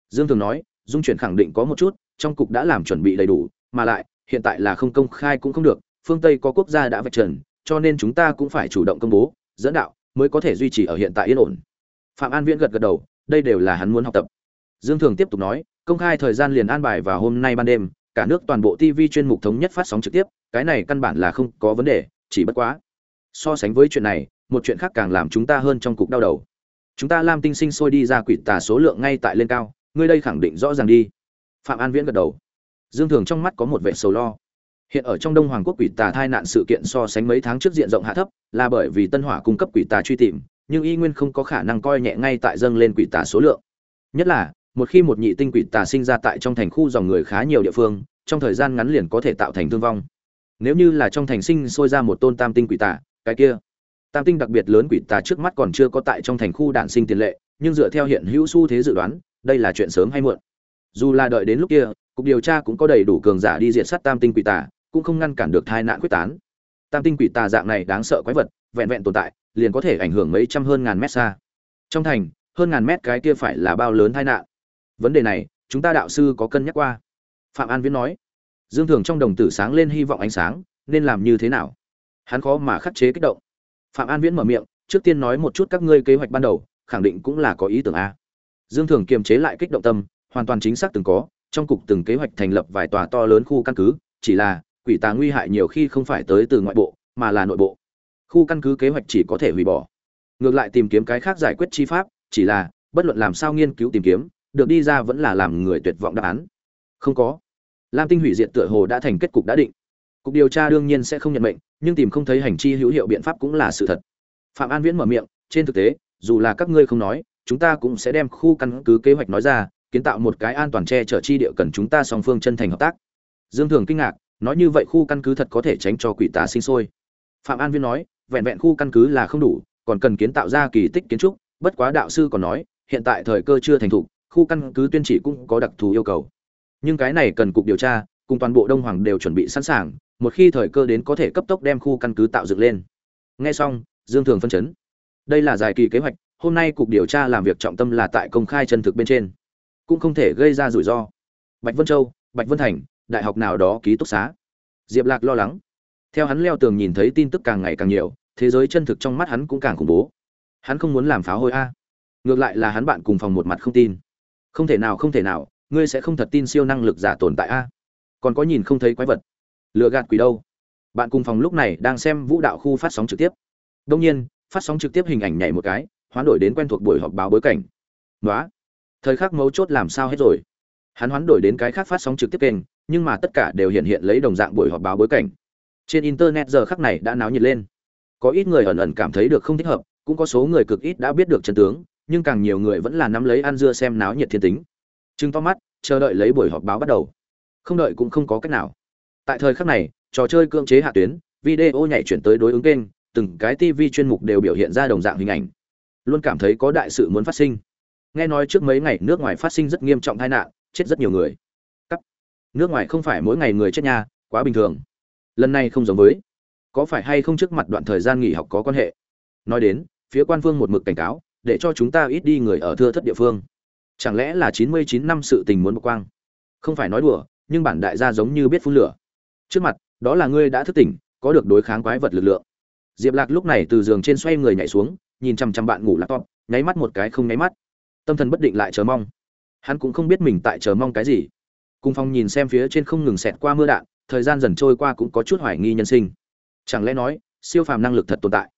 A: Dương thường nói, dung chuyển khẳng định có một chút, trong cục đã làm chuẩn bị đầy đủ, mà lại, hiện tại là không công khai cũng không được, phương tây có quốc gia đã vạch trần, cho nên chúng ta cũng phải chủ động công bố, dẫn đạo, mới có thể duy trì ở hiện tại yên ổn. Phạm an viễn gật gật đầu, đây đều là hắn muốn học tập. Dương thường tiếp tục nói, công khai thời gian liền an bài vào hôm nay ban đêm, cả nước toàn bộ tv chuyên mục thống nhất phát sóng trực tiếp, cái này căn bản là không có vấn đề chỉ bất quá. So sánh với chuyện này, một chuyện khác càng làm chúng ta hơn trong cục đau đầu. Chúng ta lam tinh sinh sôi đi ra quỷ tà số lượng ngay tại lên cao, ngươi đây khẳng định rõ ràng đi. Phạm an viễn gật đầu. Dương thường trong mắt có một vẻ sầu lo. Hiện ở trong đông hoàng quốc quỷ tà thai nạn sự kiện so sánh mấy tháng trước diện rộng hạ thấp, là bởi vì tân hỏa cung cấp quỷ tà truy tìm, nhưng y nguyên không có khả năng coi nhẹ ngay tại dâng lên quỷ tà số lượng. Nhất là, một khi một nhị tinh quỷ tà sinh ra tại trong thành khu dòng người khá nhiều địa phương, trong thời gian ngắn liền có thể tạo thành thương vong nếu như là trong thành sinh sôi ra một tôn tam tinh quỷ tà, cái kia, tam tinh đặc biệt lớn quỷ tà trước mắt còn chưa có tại trong thành khu đản sinh tiền lệ, nhưng dựa theo hiện hữu xu thế dự đoán, đây là chuyện sớm hay muộn. Dù là đợi đến lúc kia, cục điều tra cũng có đầy đủ cường giả đi diện sát tam tinh quỷ tà, cũng không ngăn cản được tai nạn quyết tán. Tam tinh quỷ tà dạng này đáng sợ quái vật, vẹn vẹn tồn tại, liền có thể ảnh hưởng mấy trăm hơn ngàn mét xa. Trong thành, hơn ngàn mét cái kia phải là bao lớn tai nạn. Vấn đề này, chúng ta đạo sư có cân nhắc qua. Phạm an viễn nói dương thường trong đồng tử sáng lên hy vọng ánh sáng, nên làm như thế nào? Hắn khó mà khắc chế kích động. Phạm an viễn mở miệng, trước tiên nói một chút các ngươi kế hoạch ban đầu, khẳng định cũng là có ý tưởng a. Dương thường kiềm chế lại kích động tâm, hoàn toàn chính xác từng có, trong cục từng kế hoạch thành lập vài tòa to lớn khu căn cứ, chỉ là, quỷ tà nguy hại nhiều khi không phải tới từ ngoại bộ, mà là nội bộ. Khu căn cứ kế hoạch chỉ có thể hủy bỏ. Ngược lại tìm kiếm cái khác giải quyết chi pháp, chỉ là, bất luận làm sao nghiên cứu tìm kiếm, được đi ra vẫn là làm người tuyệt vọng đáp án. Không có lam tinh hủy diệt tựa hồ đã thành kết cục đã định. Cục điều tra đương nhiên sẽ không nhận mệnh, nhưng tìm không thấy hành chi hữu hiệu biện pháp cũng là sự thật. Phạm an viễn mở miệng, trên thực tế, dù là các ngươi không nói, chúng ta cũng sẽ đem khu căn cứ kế hoạch nói ra, kiến tạo một cái an toàn che chở chi địa cần chúng ta song phương chân thành hợp tác. Dương thường kinh ngạc, nói như vậy khu căn cứ thật có thể tránh cho quỷ tà sinh sôi. Phạm an viễn nói, vẹn vẹn khu căn cứ là không đủ, còn cần kiến tạo ra kỳ tích kiến trúc, bất quá đạo sư còn nói, hiện tại thời cơ chưa thành thục, khu căn cứ tuyên chỉ cũng có đặc thù yêu cầu nhưng cái này cần cục điều tra, cùng toàn bộ đông hoàng đều chuẩn bị sẵn sàng, một khi thời cơ đến có thể cấp tốc đem khu căn cứ tạo dựng lên. Nghe xong, dương thường phân chấn. Đây là dài kỳ kế hoạch, hôm nay cục điều tra làm việc trọng tâm là tại công khai chân thực bên trên. Cũng không thể gây ra rủi ro. Bạch vân châu, bạch vân thành, đại học nào đó ký túc xá. Diệp lạc lo lắng. Theo hắn leo tường nhìn thấy tin tức càng ngày càng nhiều, thế giới chân thực trong mắt hắn cũng càng khủng bố. Hắn không muốn làm pháo hôi a. Ngược lại là hắn bạn cùng phòng một mặt không tin. Không thể nào, không thể nào ngươi sẽ không thật tin siêu năng lực giả tồn tại a. Còn có nhìn không thấy quái vật. Lựa gạt quỷ đâu? Bạn cùng phòng lúc này đang xem vũ đạo khu phát sóng trực tiếp. Đông nhiên, phát sóng trực tiếp hình ảnh nhảy một cái, hoán đổi đến quen thuộc buổi họp báo bối cảnh. Nói thời khắc mấu chốt làm sao hết rồi? Hắn hoán đổi đến cái khác phát sóng trực tiếp kênh, nhưng mà tất cả đều hiện hiện lấy đồng dạng buổi họp báo bối cảnh. Trên internet giờ khắc này đã náo nhiệt lên. Có ít người ẩn ẩn cảm thấy được không thích hợp, cũng có số người cực ít đã biết được chân tướng, nhưng càng nhiều người vẫn là nắm lấy ăn dưa xem náo nhiệt thiên tính chừng to mắt, chờ đợi lấy buổi họp báo bắt đầu. Không đợi cũng không có cách nào. Tại thời khắc này, trò chơi cưỡng chế hạ tuyến, video nhảy chuyển tới đối ứng kênh, từng cái tv chuyên mục đều biểu hiện ra đồng dạng hình ảnh. Luôn cảm thấy có đại sự muốn phát sinh. Nghe nói trước mấy ngày nước ngoài phát sinh rất nghiêm trọng tai nạn, chết rất nhiều người. Cắt. Nước ngoài không phải mỗi ngày người chết nha, quá bình thường. Lần này không giống với. Có phải hay không trước mặt đoạn thời gian nghỉ học có quan hệ? Nói đến, phía quan phương một mực cảnh cáo, để cho chúng ta ít đi người ở thưa thất địa phương chẳng lẽ là chín mươi chín năm sự tình muốn bộc quang? Không phải nói đùa, nhưng bản đại gia giống như biết phun lửa. Trước mặt, đó là ngươi đã thức tỉnh, có được đối kháng quái vật lực lượng. Diệp lạc lúc này từ giường trên xoay người nhảy xuống, nhìn chằm chằm bạn ngủ laptop, nháy mắt một cái không nháy mắt. Tâm thần bất định lại chờ mong. Hắn cũng không biết mình tại chờ mong cái gì. Cung phong nhìn xem phía trên không ngừng xẹt qua mưa đạn, thời gian dần trôi qua cũng có chút hoài nghi nhân sinh. Chẳng lẽ nói, siêu phàm năng lực thật tồn tại?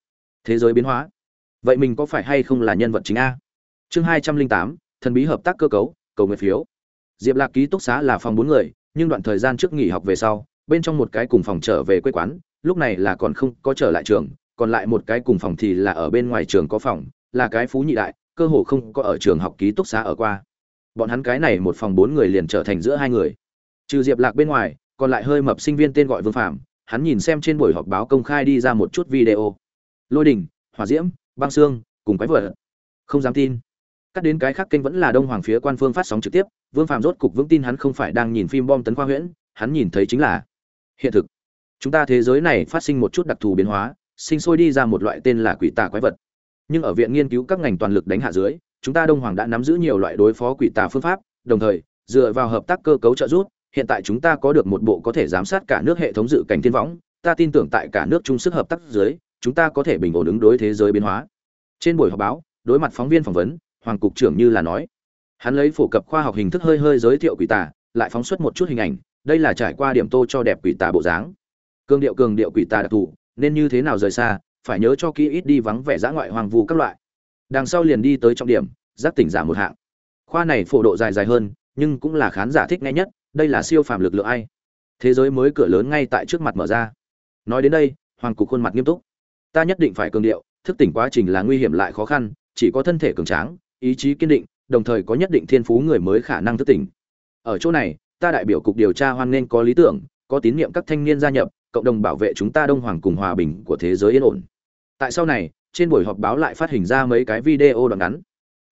A: Thế giới biến hóa. Vậy mình có phải hay không là nhân vật chính a? Chương hai trăm linh tám thần bí hợp tác cơ cấu, cầu nguyện phiếu. Diệp lạc ký túc xá là phòng bốn người, nhưng đoạn thời gian trước nghỉ học về sau, bên trong một cái cùng phòng trở về quê quán, lúc này là còn không có trở lại trường, còn lại một cái cùng phòng thì là ở bên ngoài trường có phòng, là cái phú nhị đại, cơ hồ không có ở trường học ký túc xá ở qua. Bọn hắn cái này một phòng bốn người liền trở thành giữa hai người. Trừ diệp lạc bên ngoài, còn lại hơi mập sinh viên tên gọi vương phạm hắn nhìn xem trên buổi họp báo công khai đi ra một chút video. Lôi đình, hỏa diễm, băng xương cùng quái vợ không dám tin cắt đến cái khác kênh vẫn là đông hoàng phía quan phương phát sóng trực tiếp, vương phạm rốt cục vững tin hắn không phải đang nhìn phim bom tấn khoa huyễn, hắn nhìn thấy chính là hiện thực. Chúng ta thế giới này phát sinh một chút đặc thù biến hóa, sinh sôi đi ra một loại tên là quỷ tà quái vật. Nhưng ở viện nghiên cứu các ngành toàn lực đánh hạ dưới, chúng ta đông hoàng đã nắm giữ nhiều loại đối phó quỷ tà phương pháp, đồng thời, dựa vào hợp tác cơ cấu trợ giúp, hiện tại chúng ta có được một bộ có thể giám sát cả nước hệ thống dự cảnh thiên võng, ta tin tưởng tại cả nước chung sức hợp tác dưới, chúng ta có thể bình ổn ứng đối thế giới biến hóa. Trên buổi họp báo, đối mặt phóng viên phỏng vấn hoàng cục trưởng như là nói. Hắn lấy phổ cập khoa học hình thức hơi hơi giới thiệu quỷ tà, lại phóng xuất một chút hình ảnh, đây là trải qua điểm tô cho đẹp quỷ tà bộ dáng. Cường điệu cường điệu quỷ tà đặc thù, nên như thế nào rời xa, phải nhớ cho kỹ ít đi vắng vẻ dã ngoại hoàng vu các loại. Đằng sau liền đi tới trọng điểm, giác tỉnh giả một hạng. Khoa này phổ độ dài dài hơn, nhưng cũng là khán giả thích nghe nhất, đây là siêu phàm lực lượng ai. Thế giới mới cửa lớn ngay tại trước mặt mở ra. Nói đến đây, hoàng cục khuôn mặt nghiêm túc. Ta nhất định phải cường điệu, thức tỉnh quá trình là nguy hiểm lại khó khăn, chỉ có thân thể cường tráng ý chí kiên định, đồng thời có nhất định thiên phú người mới khả năng thức tỉnh. Ở chỗ này, ta đại biểu cục điều tra hoan nghênh có lý tưởng, có tín nhiệm các thanh niên gia nhập, cộng đồng bảo vệ chúng ta đông hoàng cùng hòa bình của thế giới yên ổn. Tại sau này, trên buổi họp báo lại phát hình ra mấy cái video đoạn ngắn.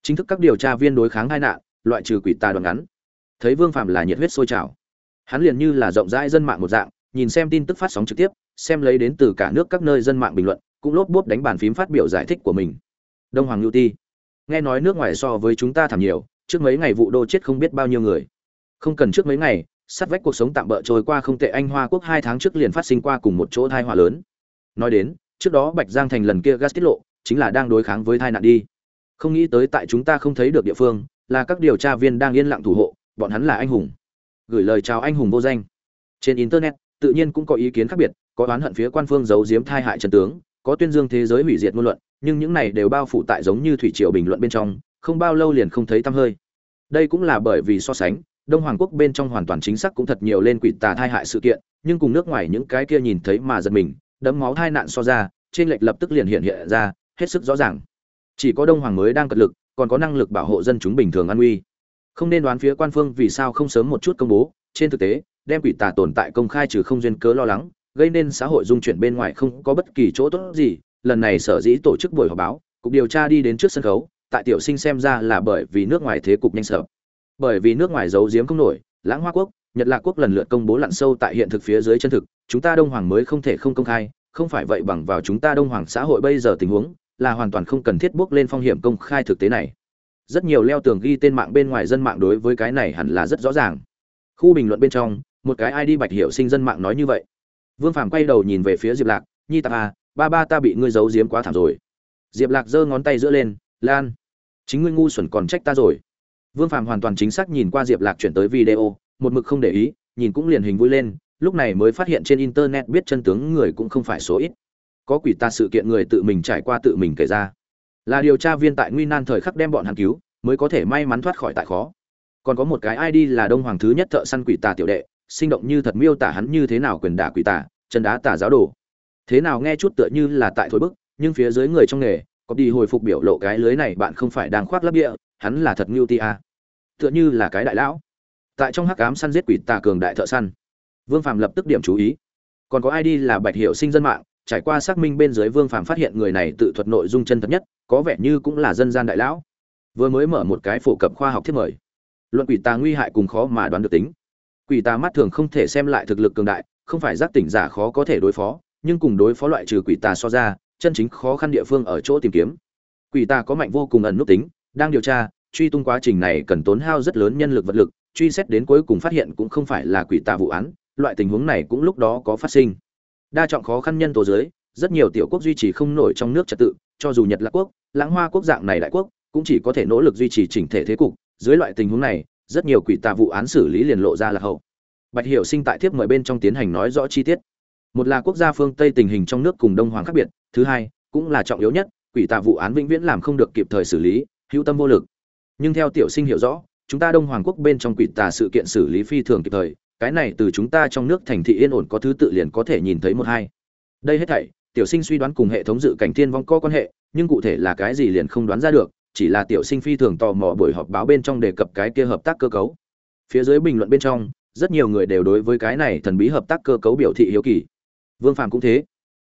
A: Chính thức các điều tra viên đối kháng hai nạn, loại trừ quỷ tà đoạn ngắn. Thấy vương phạm là nhiệt huyết sôi trào. Hắn liền như là rộng rãi dân mạng một dạng, nhìn xem tin tức phát sóng trực tiếp, xem lấy đến từ cả nước các nơi dân mạng bình luận, cũng lốp bốp đánh bàn phím phát biểu giải thích của mình. Đông hoàng lưu ti nghe nói nước ngoài so với chúng ta thảm nhiều, trước mấy ngày vụ đô chết không biết bao nhiêu người. Không cần trước mấy ngày, sát vách cuộc sống tạm bỡ trôi qua không tệ, anh hoa quốc hai tháng trước liền phát sinh qua cùng một chỗ thai họa lớn. Nói đến, trước đó bạch giang thành lần kia gas tiết lộ, chính là đang đối kháng với tai nạn đi. Không nghĩ tới tại chúng ta không thấy được địa phương, là các điều tra viên đang yên lặng thủ hộ, bọn hắn là anh hùng. Gửi lời chào anh hùng vô danh. Trên internet, tự nhiên cũng có ý kiến khác biệt, có oán hận phía quan phương giấu giếm thai hại trần tướng có tuyên dương thế giới hủy diệt ngôn luận, nhưng những này đều bao phủ tại giống như thủy triều bình luận bên trong, không bao lâu liền không thấy tăm hơi. Đây cũng là bởi vì so sánh, đông hoàng quốc bên trong hoàn toàn chính xác cũng thật nhiều lên quỷ tà thai hại sự kiện, nhưng cùng nước ngoài những cái kia nhìn thấy mà giật mình đấm máu thai nạn so ra, trên lệch lập tức liền hiện hiện ra, hết sức rõ ràng. Chỉ có đông hoàng mới đang cật lực, còn có năng lực bảo hộ dân chúng bình thường an nguy. Không nên đoán phía quan phương vì sao không sớm một chút công bố, trên thực tế, đem quỷ tà tồn tại công khai trừ không duyên cớ lo lắng gây nên xã hội dung chuyển bên ngoài không có bất kỳ chỗ tốt gì. Lần này sở dĩ tổ chức buổi họp báo, cục điều tra đi đến trước sân khấu, tại tiểu sinh xem ra là bởi vì nước ngoài thế cục nhanh sợ. Bởi vì nước ngoài giấu giếm không nổi, lãng hoa quốc, nhật lạc quốc lần lượt công bố lặn sâu tại hiện thực phía dưới chân thực, chúng ta đông hoàng mới không thể không công khai, không phải vậy bằng vào chúng ta đông hoàng xã hội bây giờ tình huống, là hoàn toàn không cần thiết bước lên phong hiểm công khai thực tế này. Rất nhiều leo tường ghi tên mạng bên ngoài dân mạng đối với cái này hẳn là rất rõ ràng. Khu bình luận bên trong, một cái id bạch hiệu sinh dân mạng nói như vậy vương phàm quay đầu nhìn về phía diệp lạc, nhi tạp à ba ba ta bị ngươi giấu giếm quá thảm rồi. Diệp lạc giơ ngón tay giữa lên, lan, chính ngươi ngu xuẩn còn trách ta rồi. Vương phàm hoàn toàn chính xác nhìn qua diệp lạc chuyển tới video, một mực không để ý, nhìn cũng liền hình vui lên, lúc này mới phát hiện trên internet biết chân tướng người cũng không phải số ít. Có quỷ ta sự kiện người tự mình trải qua tự mình kể ra. Là điều tra viên tại nguy nan thời khắc đem bọn hắn cứu, mới có thể may mắn thoát khỏi tại khó. Còn có một cái id là đông hoàng thứ nhất thợ săn quỷ tà tiểu đệ sinh động như thật miêu tả hắn như thế nào quyền đả quỷ tả, chân đá tả giáo đồ. Thế nào nghe chút tựa như là tại thổi bức, nhưng phía dưới người trong nghề, có đi hồi phục biểu lộ cái lưới này bạn không phải đang khoác lấp địa, hắn là thật ngưu ti a tựa như là cái đại lão. Tại trong hắc ám săn giết quỷ tà cường đại thợ săn. Vương phạm lập tức điểm chú ý. Còn có id là bạch hiệu sinh dân mạng, trải qua xác minh bên dưới vương phạm phát hiện người này tự thuật nội dung chân thật nhất, có vẻ như cũng là dân gian đại lão. Vừa mới mở một cái phổ cập khoa học thiết mời. Luận quỷ tà nguy hại cùng khó mà đoán được tính quỷ tà mắt thường không thể xem lại thực lực cường đại, không phải giác tỉnh giả khó có thể đối phó, nhưng cùng đối phó loại trừ quỷ tà so ra, chân chính khó khăn địa phương ở chỗ tìm kiếm. Quỷ tà có mạnh vô cùng ẩn nút tính, đang điều tra, truy tung quá trình này cần tốn hao rất lớn nhân lực vật lực, truy xét đến cuối cùng phát hiện cũng không phải là quỷ tà vụ án, loại tình huống này cũng lúc đó có phát sinh. Đa trọng khó khăn nhân tố dưới rất nhiều tiểu quốc duy trì không nổi trong nước trật tự, cho dù nhật lạc quốc, lãng hoa quốc dạng này đại quốc, cũng chỉ có thể nỗ lực duy trì chỉnh thể thế cục. Dưới loại tình huống này rất nhiều quỷ tà vụ án xử lý liền lộ ra là hậu. Bạch hiểu sinh tại thiếp mời bên trong tiến hành nói rõ chi tiết. Một là quốc gia phương tây tình hình trong nước cùng đông hoàng khác biệt, thứ hai, cũng là trọng yếu nhất, quỷ tà vụ án vĩnh viễn làm không được kịp thời xử lý, hữu tâm vô lực. Nhưng theo tiểu sinh hiểu rõ, chúng ta đông hoàng quốc bên trong quỷ tà sự kiện xử lý phi thường kịp thời, cái này từ chúng ta trong nước thành thị yên ổn có thứ tự liền có thể nhìn thấy một hai. Đây hết thảy, tiểu sinh suy đoán cùng hệ thống dự cảnh thiên vong có quan hệ, nhưng cụ thể là cái gì liền không đoán ra được chỉ là tiểu sinh phi thường tò mò buổi họp báo bên trong đề cập cái kia hợp tác cơ cấu. Phía dưới bình luận bên trong, rất nhiều người đều đối với cái này thần bí hợp tác cơ cấu biểu thị hiếu kỳ. Vương phàm cũng thế.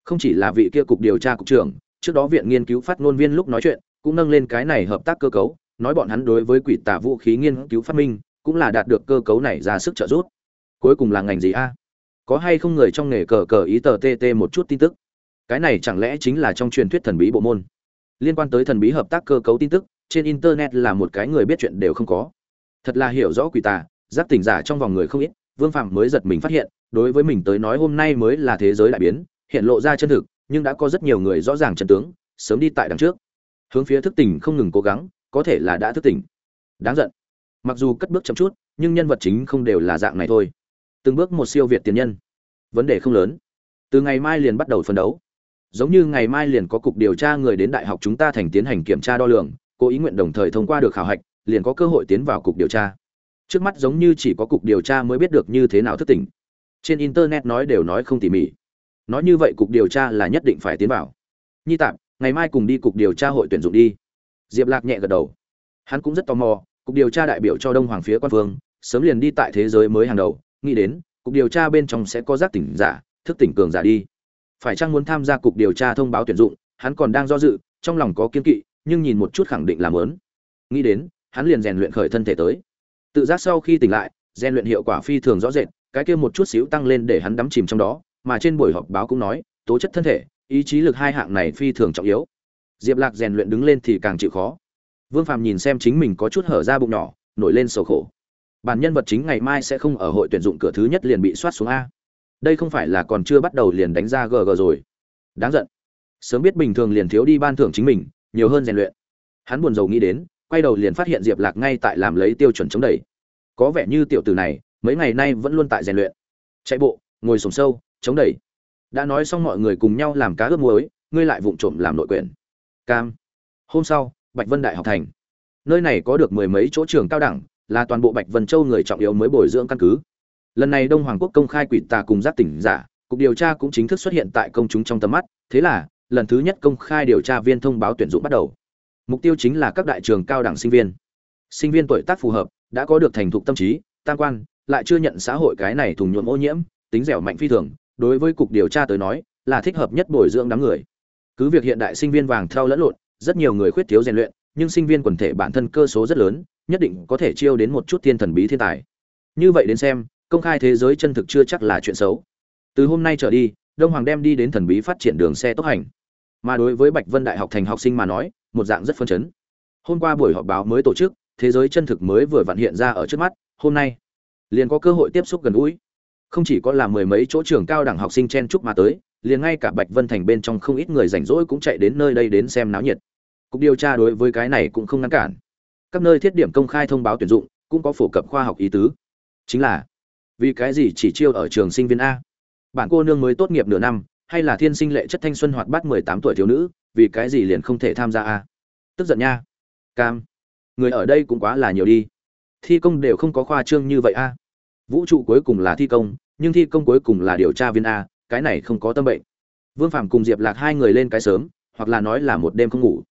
A: Không chỉ là vị kia cục điều tra cục trưởng, trước đó viện nghiên cứu phát ngôn viên lúc nói chuyện, cũng nâng lên cái này hợp tác cơ cấu, nói bọn hắn đối với quỷ tà vũ khí nghiên cứu phát minh, cũng là đạt được cơ cấu này ra sức trợ giúp. Cuối cùng là ngành gì a? Có hay không người trong nghề cờ cờ ý tờ tt một chút tin tức? Cái này chẳng lẽ chính là trong truyền thuyết thần bí bộ môn? Liên quan tới thần bí hợp tác cơ cấu tin tức, trên internet là một cái người biết chuyện đều không có. Thật là hiểu rõ quỷ tà, giác tỉnh giả trong vòng người không ít, vương phạm mới giật mình phát hiện, đối với mình tới nói hôm nay mới là thế giới đại biến, hiện lộ ra chân thực, nhưng đã có rất nhiều người rõ ràng chân tướng, sớm đi tại đằng trước. Hướng phía thức tỉnh không ngừng cố gắng, có thể là đã thức tỉnh. Đáng giận. Mặc dù cất bước chậm chút, nhưng nhân vật chính không đều là dạng này thôi. Từng bước một siêu việt tiền nhân. Vấn đề không lớn. Từ ngày mai liền bắt đầu phân đấu giống như ngày mai liền có cục điều tra người đến đại học chúng ta thành tiến hành kiểm tra đo lường, cố ý nguyện đồng thời thông qua được khảo hạch, liền có cơ hội tiến vào cục điều tra. Trước mắt giống như chỉ có cục điều tra mới biết được như thế nào thức tỉnh. Trên internet nói đều nói không tỉ mỉ. Nói như vậy cục điều tra là nhất định phải tiến vào. Nhi tạm ngày mai cùng đi cục điều tra hội tuyển dụng đi. Diệp lạc nhẹ gật đầu. Hắn cũng rất tò mò, cục điều tra đại biểu cho đông hoàng phía quan phương, sớm liền đi tại thế giới mới hàng đầu, nghĩ đến, cục điều tra bên trong sẽ có giác tỉnh giả, thức tỉnh cường giả đi phải chăng muốn tham gia cục điều tra thông báo tuyển dụng, hắn còn đang do dự, trong lòng có kiên kỵ, nhưng nhìn một chút khẳng định là lớn nghĩ đến, hắn liền rèn luyện khởi thân thể tới. Tự giác sau khi tỉnh lại, rèn luyện hiệu quả phi thường rõ rệt, cái kia một chút xíu tăng lên để hắn đắm chìm trong đó, mà trên buổi họp báo cũng nói, tố chất thân thể, ý chí lực hai hạng này phi thường trọng yếu. Diệp lạc rèn luyện đứng lên thì càng chịu khó. Vương phàm nhìn xem chính mình có chút hở ra bụng nhỏ, nổi lên sầu khổ. Bản nhân vật chính ngày mai sẽ không ở hội tuyển dụng cửa thứ nhất liền bị soát xuống a đây không phải là còn chưa bắt đầu liền đánh ra gg rồi. Đáng giận. Sớm biết bình thường liền thiếu đi ban thưởng chính mình, nhiều hơn rèn luyện. Hắn buồn rầu nghĩ đến, quay đầu liền phát hiện diệp lạc ngay tại làm lấy tiêu chuẩn chống đẩy. Có vẻ như tiểu tử này, mấy ngày nay vẫn luôn tại rèn luyện. Chạy bộ, ngồi sùng sâu, chống đẩy. Đã nói xong mọi người cùng nhau làm cá ướp muối, ngươi lại vụng trộm làm nội quyền cam. Hôm sau, bạch vân đại học thành. Nơi này có được mười mấy chỗ trường cao đẳng, là toàn bộ bạch vân châu người trọng yếu mới bồi dưỡng căn cứ lần này đông hoàng quốc công khai quỷ tà cùng giác tỉnh giả, cục điều tra cũng chính thức xuất hiện tại công chúng trong tầm mắt. Thế là, lần thứ nhất công khai điều tra viên thông báo tuyển dụng bắt đầu. Mục tiêu chính là các đại trường cao đẳng sinh viên. Sinh viên tuổi tác phù hợp, đã có được thành thục tâm trí, tam quan, lại chưa nhận xã hội cái này thùng nhuộm ô nhiễm, tính dẻo mạnh phi thường. Đối với cục điều tra tới nói, là thích hợp nhất bồi dưỡng đám người. Cứ việc hiện đại sinh viên vàng theo lẫn lộn, rất nhiều người khuyết thiếu rèn luyện, nhưng sinh viên quần thể bản thân cơ số rất lớn, nhất định có thể chiêu đến một chút thiên thần bí thiên tài. Như vậy đến xem công khai thế giới chân thực chưa chắc là chuyện xấu. Từ hôm nay trở đi, đông hoàng đem đi đến thần bí phát triển đường xe tốc hành. Mà đối với bạch vân đại học thành học sinh mà nói, một dạng rất phân chấn. Hôm qua buổi họp báo mới tổ chức, thế giới chân thực mới vừa vặn hiện ra ở trước mắt, hôm nay, liền có cơ hội tiếp xúc gần gũi. Không chỉ có là mười mấy chỗ trường cao đẳng học sinh chen chúc mà tới, liền ngay cả bạch vân thành bên trong không ít người rảnh rỗi cũng chạy đến nơi đây đến xem náo nhiệt. Cục điều tra đối với cái này cũng không ngăn cản. Các nơi thiết điểm công khai thông báo tuyển dụng, cũng có phổ cập khoa học ý tứ. Chính là vì cái gì chỉ chiêu ở trường sinh viên a? Bạn cô nương mới tốt nghiệp nửa năm, hay là thiên sinh lệ chất thanh xuân hoạt bát mười tám tuổi thiếu nữ, vì cái gì liền không thể tham gia a? Tức giận nha. Cam. Người ở đây cũng quá là nhiều đi. Thi công đều không có khoa trương như vậy a. Vũ trụ cuối cùng là thi công, nhưng thi công cuối cùng là điều tra viên a, cái này không có tâm bệnh. Vương phạm cùng diệp lạc hai người lên cái sớm, hoặc là nói là một đêm không ngủ.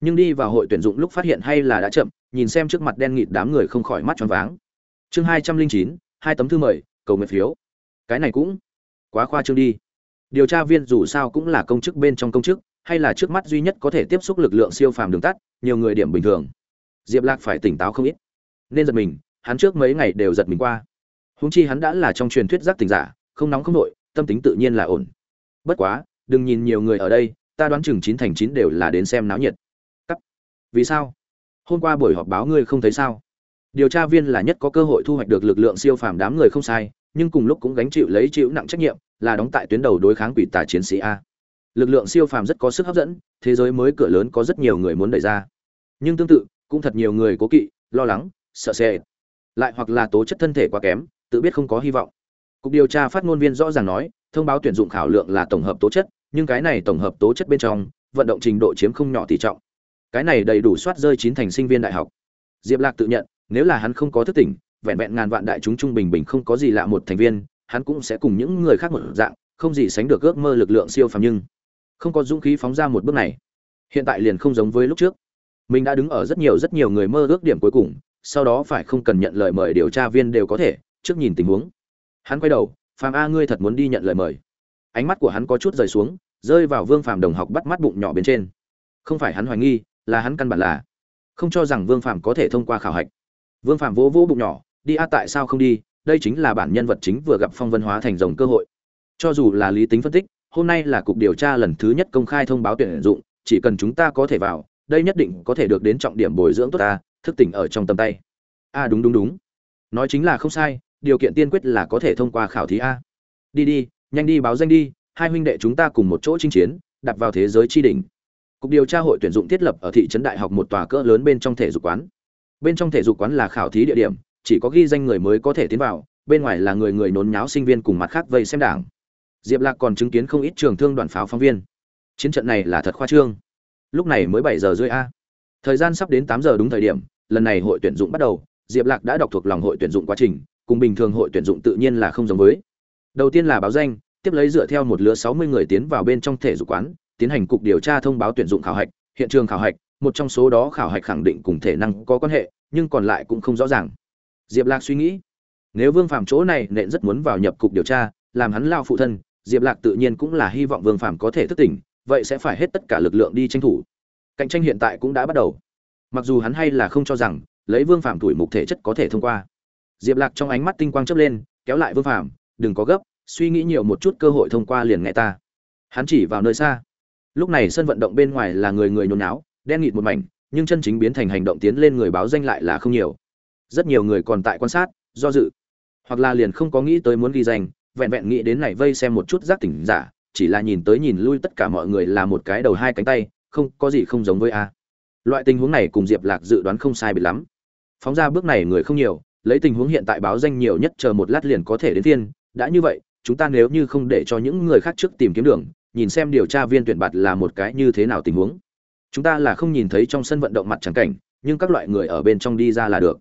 A: Nhưng đi vào hội tuyển dụng lúc phát hiện hay là đã chậm, nhìn xem trước mặt đen nghịt đám người không khỏi mắt choáng váng. Chương hai trăm linh chín hai tấm thư mời, cầu nguyện phiếu. Cái này cũng quá khoa trương đi. Điều tra viên dù sao cũng là công chức bên trong công chức, hay là trước mắt duy nhất có thể tiếp xúc lực lượng siêu phàm đường tắt, nhiều người điểm bình thường. Diệp lạc phải tỉnh táo không ít. Nên giật mình, hắn trước mấy ngày đều giật mình qua. Húng chi hắn đã là trong truyền thuyết giác tình giả, không nóng không nội, tâm tính tự nhiên là ổn. Bất quá, đừng nhìn nhiều người ở đây, ta đoán chừng chín thành chín đều là đến xem náo nhiệt. Cắt. Vì sao? Hôm qua buổi họp báo ngươi không thấy sao? Điều tra viên là nhất có cơ hội thu hoạch được lực lượng siêu phàm đám người không sai, nhưng cùng lúc cũng gánh chịu lấy chịu nặng trách nhiệm, là đóng tại tuyến đầu đối kháng quỷ tà chiến sĩ a. Lực lượng siêu phàm rất có sức hấp dẫn, thế giới mới cửa lớn có rất nhiều người muốn đẩy ra. Nhưng tương tự, cũng thật nhiều người cố kỵ, lo lắng, sợ xe lại hoặc là tố chất thân thể quá kém, tự biết không có hy vọng. Cục điều tra phát ngôn viên rõ ràng nói, thông báo tuyển dụng khảo lượng là tổng hợp tố chất, nhưng cái này tổng hợp tố chất bên trong, vận động trình độ chiếm không nhỏ tỷ trọng. Cái này đầy đủ soát rơi chín thành sinh viên đại học. Diệp lạc tự nhận nếu là hắn không có thức tỉnh, vẹn vẹn ngàn vạn đại chúng trung bình bình không có gì lạ một thành viên, hắn cũng sẽ cùng những người khác một dạng, không gì sánh được ước mơ lực lượng siêu phàm nhưng không có dũng khí phóng ra một bước này. Hiện tại liền không giống với lúc trước. Mình đã đứng ở rất nhiều rất nhiều người mơ ước điểm cuối cùng, sau đó phải không cần nhận lời mời điều tra viên đều có thể, trước nhìn tình huống. Hắn quay đầu phàm a, ngươi thật muốn đi nhận lời mời. Ánh mắt của hắn có chút rời xuống, rơi vào vương phàm đồng học bắt mắt bụng nhỏ bên trên. Không phải hắn hoài nghi, là hắn căn bản là không cho rằng vương phàm có thể thông qua khảo hạch vương Phạm vỗ vỗ bụng nhỏ, đi a, tại sao không đi? Đây chính là bản nhân vật chính vừa gặp phong vân hóa thành rồng cơ hội. Cho dù là lý tính phân tích, hôm nay là cục điều tra lần thứ nhất công khai thông báo tuyển dụng, chỉ cần chúng ta có thể vào, đây nhất định có thể được đến trọng điểm bồi dưỡng tốt ta, thức tỉnh ở trong tầm tay. A, đúng đúng đúng. Nói chính là không sai, điều kiện tiên quyết là có thể thông qua khảo thí a. Đi đi, nhanh đi báo danh đi, hai huynh đệ chúng ta cùng một chỗ chinh chiến, đặt vào thế giới tri đỉnh. Cục điều tra hội tuyển dụng thiết lập ở thị trấn đại học một tòa cỡ lớn bên trong thể dục quán bên trong thể dục quán là khảo thí địa điểm, chỉ có ghi danh người mới có thể tiến vào, bên ngoài là người người nôn nháo sinh viên cùng mặt khác vây xem đảng. Diệp lạc còn chứng kiến không ít trường thương đoàn pháo phóng viên. Chiến trận này là thật khoa trương. Lúc này mới bảy giờ rưỡi a. Thời gian sắp đến tám giờ đúng thời điểm, lần này hội tuyển dụng bắt đầu, diệp lạc đã đọc thuộc lòng hội tuyển dụng quá trình, cùng bình thường hội tuyển dụng tự nhiên là không giống với. Đầu tiên là báo danh, tiếp lấy dựa theo một lứa sáu mươi người tiến vào bên trong thể dục quán, tiến hành cục điều tra thông báo tuyển dụng khảo hạch, hiện trường khảo hạch một trong số đó khảo hạch khẳng định cùng thể năng có quan hệ, nhưng còn lại cũng không rõ ràng. Diệp lạc suy nghĩ, nếu vương phạm chỗ này nện rất muốn vào nhập cục điều tra, làm hắn lao phụ thân, diệp lạc tự nhiên cũng là hy vọng vương phạm có thể thức tỉnh, vậy sẽ phải hết tất cả lực lượng đi tranh thủ. Cạnh tranh hiện tại cũng đã bắt đầu. Mặc dù hắn hay là không cho rằng, lấy vương phạm tuổi mục thể chất có thể thông qua. Diệp lạc trong ánh mắt tinh quang chớp lên, kéo lại vương phạm đừng có gấp, suy nghĩ nhiều một chút cơ hội thông qua liền nghe ta. Hắn chỉ vào nơi xa. Lúc này sân vận động bên ngoài là người người nhốn náo đen nghịt một mảnh, nhưng chân chính biến thành hành động tiến lên người báo danh lại là không nhiều. Rất nhiều người còn tại quan sát, do dự. Hoặc là liền không có nghĩ tới muốn ghi danh, vẹn vẹn nghĩ đến này vây xem một chút giác tỉnh giả, chỉ là nhìn tới nhìn lui tất cả mọi người là một cái đầu hai cánh tay, không, có gì không giống với a. Loại tình huống này cùng diệp lạc dự đoán không sai biệt lắm. Phóng ra bước này người không nhiều, lấy tình huống hiện tại báo danh nhiều nhất chờ một lát liền có thể đến thiên đã như vậy, chúng ta nếu như không để cho những người khác trước tìm kiếm đường, nhìn xem điều tra viên tuyển bạt là một cái như thế nào tình huống chúng ta là không nhìn thấy trong sân vận động mặt trắng cảnh, nhưng các loại người ở bên trong đi ra là được.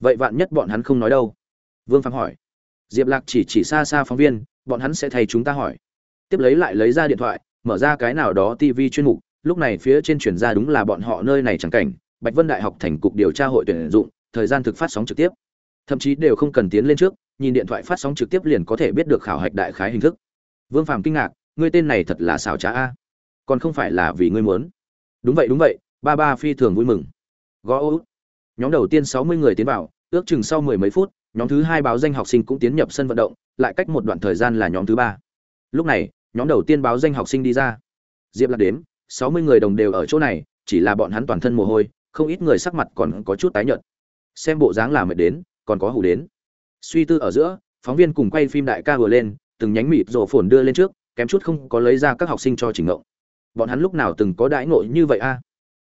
A: Vậy vạn nhất bọn hắn không nói đâu? Vương phạm hỏi. Diệp lạc chỉ chỉ xa xa phóng viên, bọn hắn sẽ thay chúng ta hỏi. Tiếp lấy lại lấy ra điện thoại, mở ra cái nào đó tv chuyên mục, lúc này phía trên chuyển ra đúng là bọn họ nơi này chẳng cảnh, bạch vân đại học thành cục điều tra hội tuyển dụng, thời gian thực phát sóng trực tiếp. Thậm chí đều không cần tiến lên trước, nhìn điện thoại phát sóng trực tiếp liền có thể biết được khảo hạch đại khái hình thức. Vương phạm kinh ngạc, ngươi tên này thật là xảo trá a? Còn không phải là vì ngươi muốn? Đúng vậy đúng vậy, ba ba phi thường vui mừng. Gõ ô nhóm đầu tiên sáu mươi người tiến vào, ước chừng sau mười mấy phút, nhóm thứ hai báo danh học sinh cũng tiến nhập sân vận động, lại cách một đoạn thời gian là nhóm thứ ba. Lúc này, nhóm đầu tiên báo danh học sinh đi ra. Diệp lạc đếm, sáu mươi người đồng đều ở chỗ này, chỉ là bọn hắn toàn thân mồ hôi, không ít người sắc mặt còn có chút tái nhợt. Xem bộ dáng là mệt đến, còn có hủ đến. Suy tư ở giữa, phóng viên cùng quay phim đại ca vừa lên, từng nhánh mịt rổ phồn đưa lên trước, kém chút không có lấy ra các học sinh cho trình ngộng bọn hắn lúc nào từng có đãi ngộ như vậy a?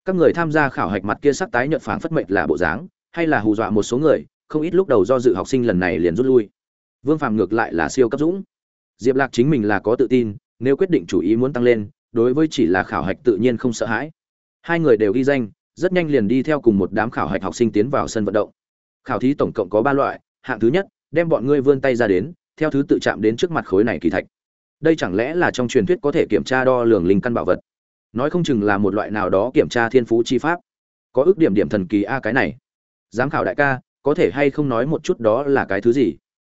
A: Các người tham gia khảo hạch mặt kia sắc tái nhợt phảng phất mệnh là bộ dáng, hay là hù dọa một số người, không ít lúc đầu do dự học sinh lần này liền rút lui. Vương phàm ngược lại là siêu cấp dũng. Diệp lạc chính mình là có tự tin, nếu quyết định chủ ý muốn tăng lên, đối với chỉ là khảo hạch tự nhiên không sợ hãi. Hai người đều ghi danh, rất nhanh liền đi theo cùng một đám khảo hạch học sinh tiến vào sân vận động. Khảo thí tổng cộng có ba loại, hạng thứ nhất, đem bọn ngươi vươn tay ra đến, theo thứ tự chạm đến trước mặt khối này kỳ thạch đây chẳng lẽ là trong truyền thuyết có thể kiểm tra đo lường linh căn bảo vật? Nói không chừng là một loại nào đó kiểm tra thiên phú chi pháp. Có ước điểm điểm thần kỳ a cái này. Giám khảo đại ca, có thể hay không nói một chút đó là cái thứ gì?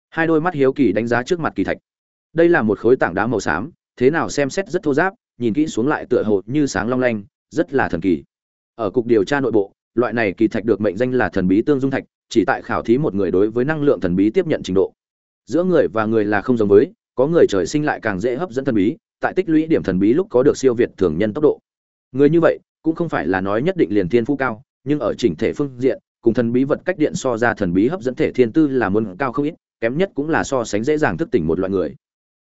A: Hai đôi mắt hiếu kỳ đánh giá trước mặt kỳ thạch. Đây là một khối tảng đá màu xám, thế nào xem xét rất thô giáp nhìn kỹ xuống lại tựa hồ như sáng long lanh, rất là thần kỳ. Ở cục điều tra nội bộ, loại này kỳ thạch được mệnh danh là thần bí tương dung thạch, chỉ tại khảo thí một người đối với năng lượng thần bí tiếp nhận trình độ. Giữa người và người là không giống với có người trời sinh lại càng dễ hấp dẫn thần bí, tại tích lũy điểm thần bí lúc có được siêu việt thường nhân tốc độ. Người như vậy, cũng không phải là nói nhất định liền thiên phú cao, nhưng ở chỉnh thể phương diện, cùng thần bí vật cách điện so ra thần bí hấp dẫn thể thiên tư là muốn cao không ít, kém nhất cũng là so sánh dễ dàng thức tỉnh một loại người.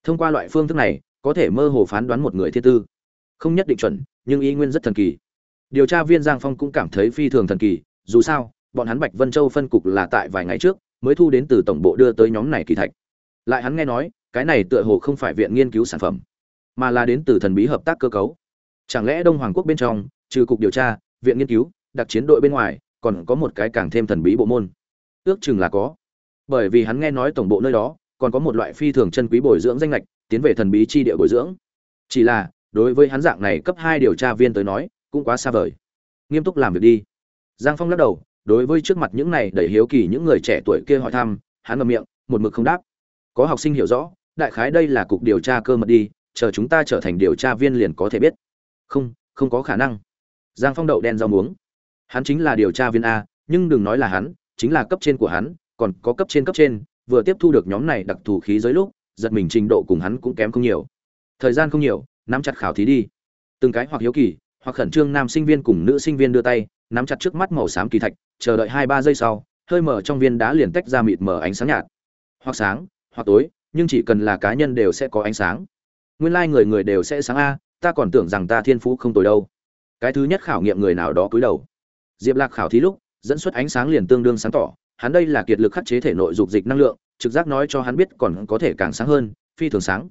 A: Thông qua loại phương thức này, có thể mơ hồ phán đoán một người thiên tư. Không nhất định chuẩn, nhưng ý nguyên rất thần kỳ. Điều tra viên giang phong cũng cảm thấy phi thường thần kỳ, dù sao, bọn hắn bạch vân châu phân cục là tại vài ngày trước, mới thu đến từ tổng bộ đưa tới nhóm này kỳ thạch lại hắn nghe nói, cái này tựa hồ không phải viện nghiên cứu sản phẩm, mà là đến từ thần bí hợp tác cơ cấu. Chẳng lẽ đông hoàng quốc bên trong, trừ cục điều tra, viện nghiên cứu, đặc chiến đội bên ngoài, còn có một cái càng thêm thần bí bộ môn? Ước chừng là có. Bởi vì hắn nghe nói tổng bộ nơi đó, còn có một loại phi thường chân quý bồi dưỡng danh lệch tiến về thần bí chi địa bồi dưỡng. Chỉ là, đối với hắn dạng này cấp hai điều tra viên tới nói, cũng quá xa vời. Nghiêm túc làm việc đi. Giang phong lắc đầu, đối với trước mặt những này đầy hiếu kỳ những người trẻ tuổi kia hỏi thăm, hắn ngậm miệng, một mực không đáp có học sinh hiểu rõ, đại khái đây là cục điều tra cơ mật đi, chờ chúng ta trở thành điều tra viên liền có thể biết. Không không có khả năng. Giang phong đậu đen rau muống. Hắn chính là điều tra viên a, nhưng đừng nói là hắn, chính là cấp trên của hắn, còn có cấp trên cấp trên, vừa tiếp thu được nhóm này đặc thù khí giới lúc, giật mình trình độ cùng hắn cũng kém không nhiều. Thời gian không nhiều, nắm chặt khảo thí đi. Từng cái hoặc hiếu kỳ, hoặc khẩn trương nam sinh viên cùng nữ sinh viên đưa tay, nắm chặt trước mắt màu xám kỳ thạch, chờ đợi hai ba giây sau, hơi mở trong viên đá liền tách ra mịt mở ánh sáng nhạt. Hoặc sáng hoặc tối, nhưng chỉ cần là cá nhân đều sẽ có ánh sáng. Nguyên lai、like、người người đều sẽ sáng a, ta còn tưởng rằng ta thiên phú không tồi đâu. Cái thứ nhất khảo nghiệm người nào đó cúi đầu. Diệp lạc khảo thí lúc, dẫn xuất ánh sáng liền tương đương sáng tỏ, hắn đây là kiệt lực khắc chế thể nội dục dịch năng lượng, trực giác nói cho hắn biết còn có thể càng sáng hơn, phi thường sáng.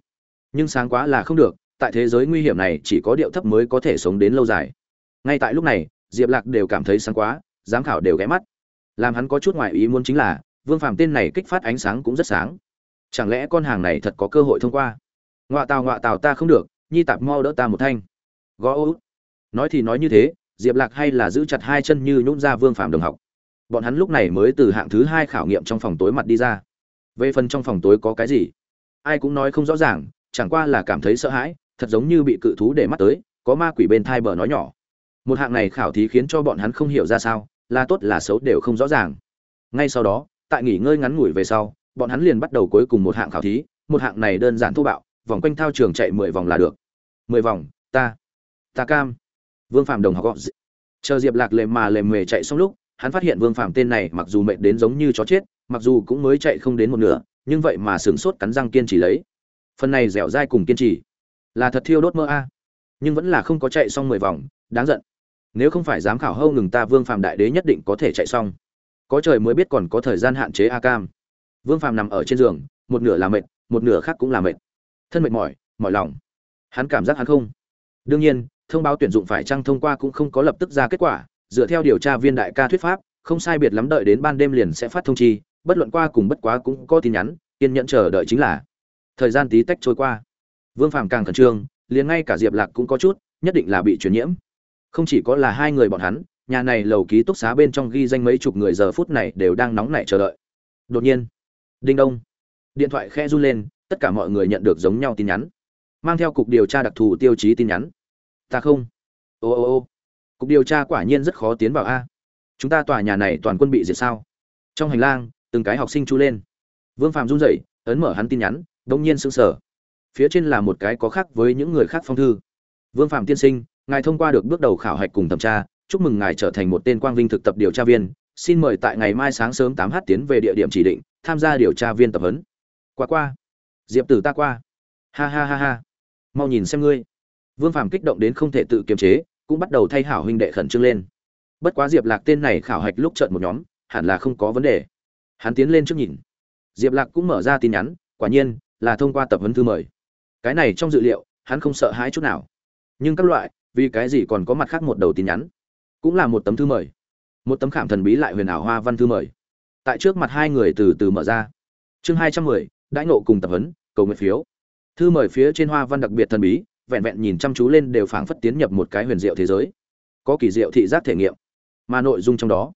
A: Nhưng sáng quá là không được, tại thế giới nguy hiểm này chỉ có điệu thấp mới có thể sống đến lâu dài. Ngay tại lúc này, diệp lạc đều cảm thấy sáng quá, giám khảo đều ghé mắt. Làm hắn có chút ngoại ý muốn chính là, vương phàm tên này kích phát ánh sáng cũng rất sáng chẳng lẽ con hàng này thật có cơ hội thông qua? Ngoạ tào ngoạ tào ta không được, nhi tạp mau đỡ ta một thanh. Gõ ô nói thì nói như thế, diệp lạc hay là giữ chặt hai chân như nhún ra vương phàm đồng học. Bọn hắn lúc này mới từ hạng thứ hai khảo nghiệm trong phòng tối mặt đi ra. Về phần trong phòng tối có cái gì? Ai cũng nói không rõ ràng, chẳng qua là cảm thấy sợ hãi, thật giống như bị cự thú để mắt tới, có ma quỷ bên thai bờ nói nhỏ. Một hạng này khảo thí khiến cho bọn hắn không hiểu ra sao, là tốt là xấu đều không rõ ràng. Ngay sau đó, tại nghỉ ngơi ngắn ngủi về sau bọn hắn liền bắt đầu cuối cùng một hạng khảo thí, một hạng này đơn giản thô bạo, vòng quanh thao trường chạy mười vòng là được. Mười vòng, ta ta cam. Vương phạm đồng học gọi. Chờ diệp lạc lề mà lề mề chạy xong lúc, hắn phát hiện vương phạm tên này mặc dù mệt đến giống như chó chết, mặc dù cũng mới chạy không đến một nửa, nhưng vậy mà sướng sốt cắn răng kiên trì lấy. Phần này dẻo dai cùng kiên trì là thật thiêu đốt mơ a. À. Nhưng vẫn là không có chạy xong mười vòng, đáng giận. Nếu không phải giám khảo hâu ngừng ta, vương phạm đại đế nhất định có thể chạy xong. Có trời mới biết còn có thời gian hạn chế a cam vương Phàm nằm ở trên giường, một nửa là mệt, một nửa khác cũng là mệt. Thân mệt mỏi mỏi lòng. Hắn cảm giác hắn không. Đương nhiên, thông báo tuyển dụng phải chăng thông qua cũng không có lập tức ra kết quả, dựa theo điều tra viên đại ca thuyết pháp, không sai biệt lắm đợi đến ban đêm liền sẽ phát thông chi, bất luận qua cùng bất quá cũng có tin nhắn, kiên nhẫn chờ đợi chính là. Thời gian tí tách trôi qua. Vương phàm càng khẩn trương, liền ngay cả diệp lạc cũng có chút, nhất định là bị truyền nhiễm. Không chỉ có là hai người bọn hắn, nhà này lầu ký túc xá bên trong ghi danh mấy chục người giờ phút này đều đang nóng nảy chờ đợi. Đột nhiên đinh đông. Điện thoại khe run lên, tất cả mọi người nhận được giống nhau tin nhắn. Mang theo cục điều tra đặc thù tiêu chí tin nhắn. Ta không. Ô ô ô. Cục điều tra quả nhiên rất khó tiến vào a. Chúng ta tòa nhà này toàn quân bị diệt sao? Trong hành lang, từng cái học sinh chú lên. Vương phạm run rẩy, ấn mở hắn tin nhắn, đông nhiên sững sờ. Phía trên là một cái có khác với những người khác phong thư. Vương phạm tiên sinh, ngài thông qua được bước đầu khảo hạch cùng thẩm tra, chúc mừng ngài trở thành một tên quang vinh thực tập điều tra viên. Xin mời tại ngày mai sáng sớm tám h tiến về địa điểm chỉ định tham gia điều tra viên tập huấn. Qua qua. Diệp tử ta qua. Ha ha ha ha. Mau nhìn xem ngươi. Vương phàm kích động đến không thể tự kiềm chế, cũng bắt đầu thay hảo huynh đệ khẩn trương lên. Bất quá diệp lạc tên này khảo hạch lúc chợt một nhóm, hẳn là không có vấn đề. Hắn tiến lên trước nhìn. Diệp lạc cũng mở ra tin nhắn, quả nhiên là thông qua tập huấn thư mời. Cái này trong dự liệu, hắn không sợ hãi chút nào. Nhưng các loại, vì cái gì còn có mặt khác một đầu tin nhắn? Cũng là một tấm thư mời. Một tấm khảm thần bí lại huyền ảo hoa văn thư mời tại trước mặt hai người từ từ mở ra. Chương hai trăm mười, đãi nộ cùng tập huấn, cầu nguyện phiếu. Thư mời phía trên hoa văn đặc biệt thần bí, vẹn vẹn nhìn chăm chú lên đều phảng phất tiến nhập một cái huyền diệu thế giới. Có kỳ diệu thị giác thể nghiệm, mà nội dung trong đó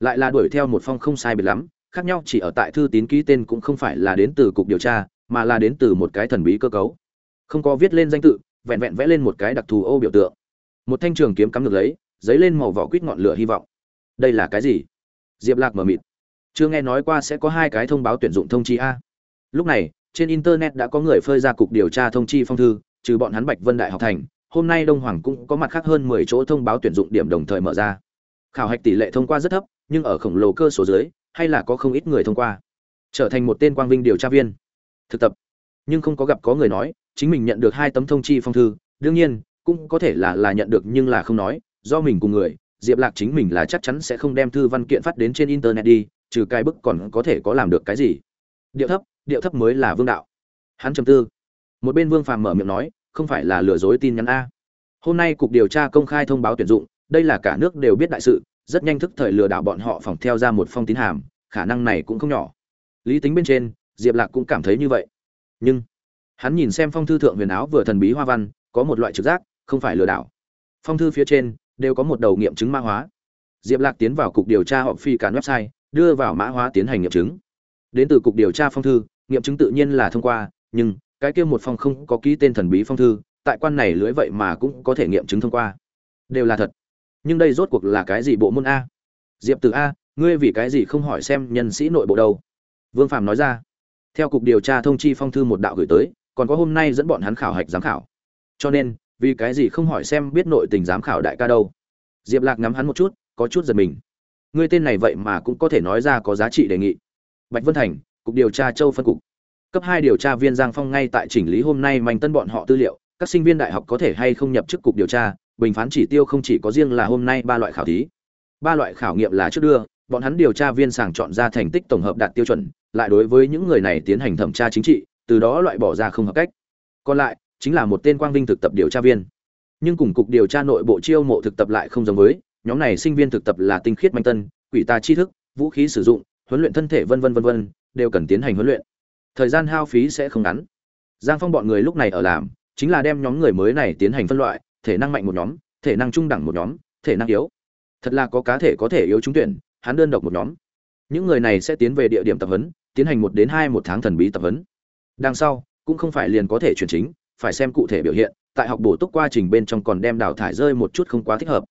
A: lại là đuổi theo một phong không sai biệt lắm, khác nhau chỉ ở tại thư tín ký tên cũng không phải là đến từ cục điều tra, mà là đến từ một cái thần bí cơ cấu. Không có viết lên danh tự, vẹn vẹn vẽ lên một cái đặc thù ô biểu tượng. Một thanh trường kiếm cắm được lấy giấy lên màu vỏ quýt ngọn lửa hy vọng. Đây là cái gì? Diệp lạc mờ mịt chưa nghe nói qua sẽ có hai cái thông báo tuyển dụng thông chi a. Lúc này, trên internet đã có người phơi ra cục điều tra thông chi phong thư, trừ bọn hắn bạch vân đại học thành, hôm nay đông hoàng cũng có mặt khác hơn mười chỗ thông báo tuyển dụng điểm đồng thời mở ra. Khảo hạch tỷ lệ thông qua rất thấp, nhưng ở khổng lồ cơ số dưới, hay là có không ít người thông qua. Trở thành một tên quang vinh điều tra viên. Thực tập. Nhưng không có gặp có người nói, chính mình nhận được hai tấm thông chi phong thư, đương nhiên, cũng có thể là là nhận được nhưng là không nói, do mình cùng người, diệp lạc chính mình là chắc chắn sẽ không đem thư văn kiện phát đến trên internet đi trừ cái bức còn có thể có làm được cái gì? Điệu thấp điệu thấp mới là vương đạo. Hắn trầm tư. Một bên vương phàm mở miệng nói, không phải là lừa dối tin nhắn a. Hôm nay cục điều tra công khai thông báo tuyển dụng, đây là cả nước đều biết đại sự, rất nhanh thức thời lừa đảo bọn họ phỏng theo ra một phong tín hàm, khả năng này cũng không nhỏ. Lý tính bên trên, diệp lạc cũng cảm thấy như vậy. Nhưng, hắn nhìn xem phong thư thượng huyền áo vừa thần bí hoa văn, có một loại trực giác, không phải lừa đảo. Phong thư phía trên, đều có một đầu nghiệm chứng ma hóa. Diệp lạc tiến vào cục điều tra họ phi cả website đưa vào mã hóa tiến hành nghiệm chứng. Đến từ cục điều tra phong thư, nghiệm chứng tự nhiên là thông qua, nhưng cái kia một phong không có ký tên thần bí phong thư, tại quan này lưỡi vậy mà cũng có thể nghiệm chứng thông qua. Đều là thật. Nhưng đây rốt cuộc là cái gì bộ môn a? Diệp từ a, ngươi vì cái gì không hỏi xem nhân sĩ nội bộ đâu? Vương phạm nói ra. Theo cục điều tra thông chi phong thư một đạo gửi tới, còn có hôm nay dẫn bọn hắn khảo hạch giám khảo. Cho nên, vì cái gì không hỏi xem biết nội tình giám khảo đại ca đâu? Diệp lạc ngắm hắn một chút, có chút giật mình ngươi tên này vậy mà cũng có thể nói ra có giá trị đề nghị. Bạch vân thành, cục điều tra châu phân cục. Cấp hai điều tra viên giang phong ngay tại chỉnh lý hôm nay manh tân bọn họ tư liệu, các sinh viên đại học có thể hay không nhập chức cục điều tra, bình phán chỉ tiêu không chỉ có riêng là hôm nay ba loại khảo thí. Ba loại khảo nghiệm là trước đưa, bọn hắn điều tra viên sàng chọn ra thành tích tổng hợp đạt tiêu chuẩn, lại đối với những người này tiến hành thẩm tra chính trị, từ đó loại bỏ ra không hợp cách. Còn lại, chính là một tên quang vinh thực tập điều tra viên. Nhưng cùng cục điều tra nội bộ chiêu mộ thực tập lại không giống với nhóm này sinh viên thực tập là tinh khiết manh tân, quỷ ta tri thức, vũ khí sử dụng, huấn luyện thân thể vân vân vân vân, đều cần tiến hành huấn luyện. Thời gian hao phí sẽ không ngắn. Giang phong bọn người lúc này ở làm, chính là đem nhóm người mới này tiến hành phân loại, thể năng mạnh một nhóm, thể năng trung đẳng một nhóm, thể năng yếu. Thật là có cá thể có thể yếu trúng tuyển, hắn đơn độc một nhóm. Những người này sẽ tiến về địa điểm tập huấn, tiến hành một đến hai một tháng thần bí tập huấn. Đằng sau, cũng không phải liền có thể chuyển chính, phải xem cụ thể biểu hiện, tại học bổ túc quá trình bên trong còn đem đào thải rơi một chút không quá thích hợp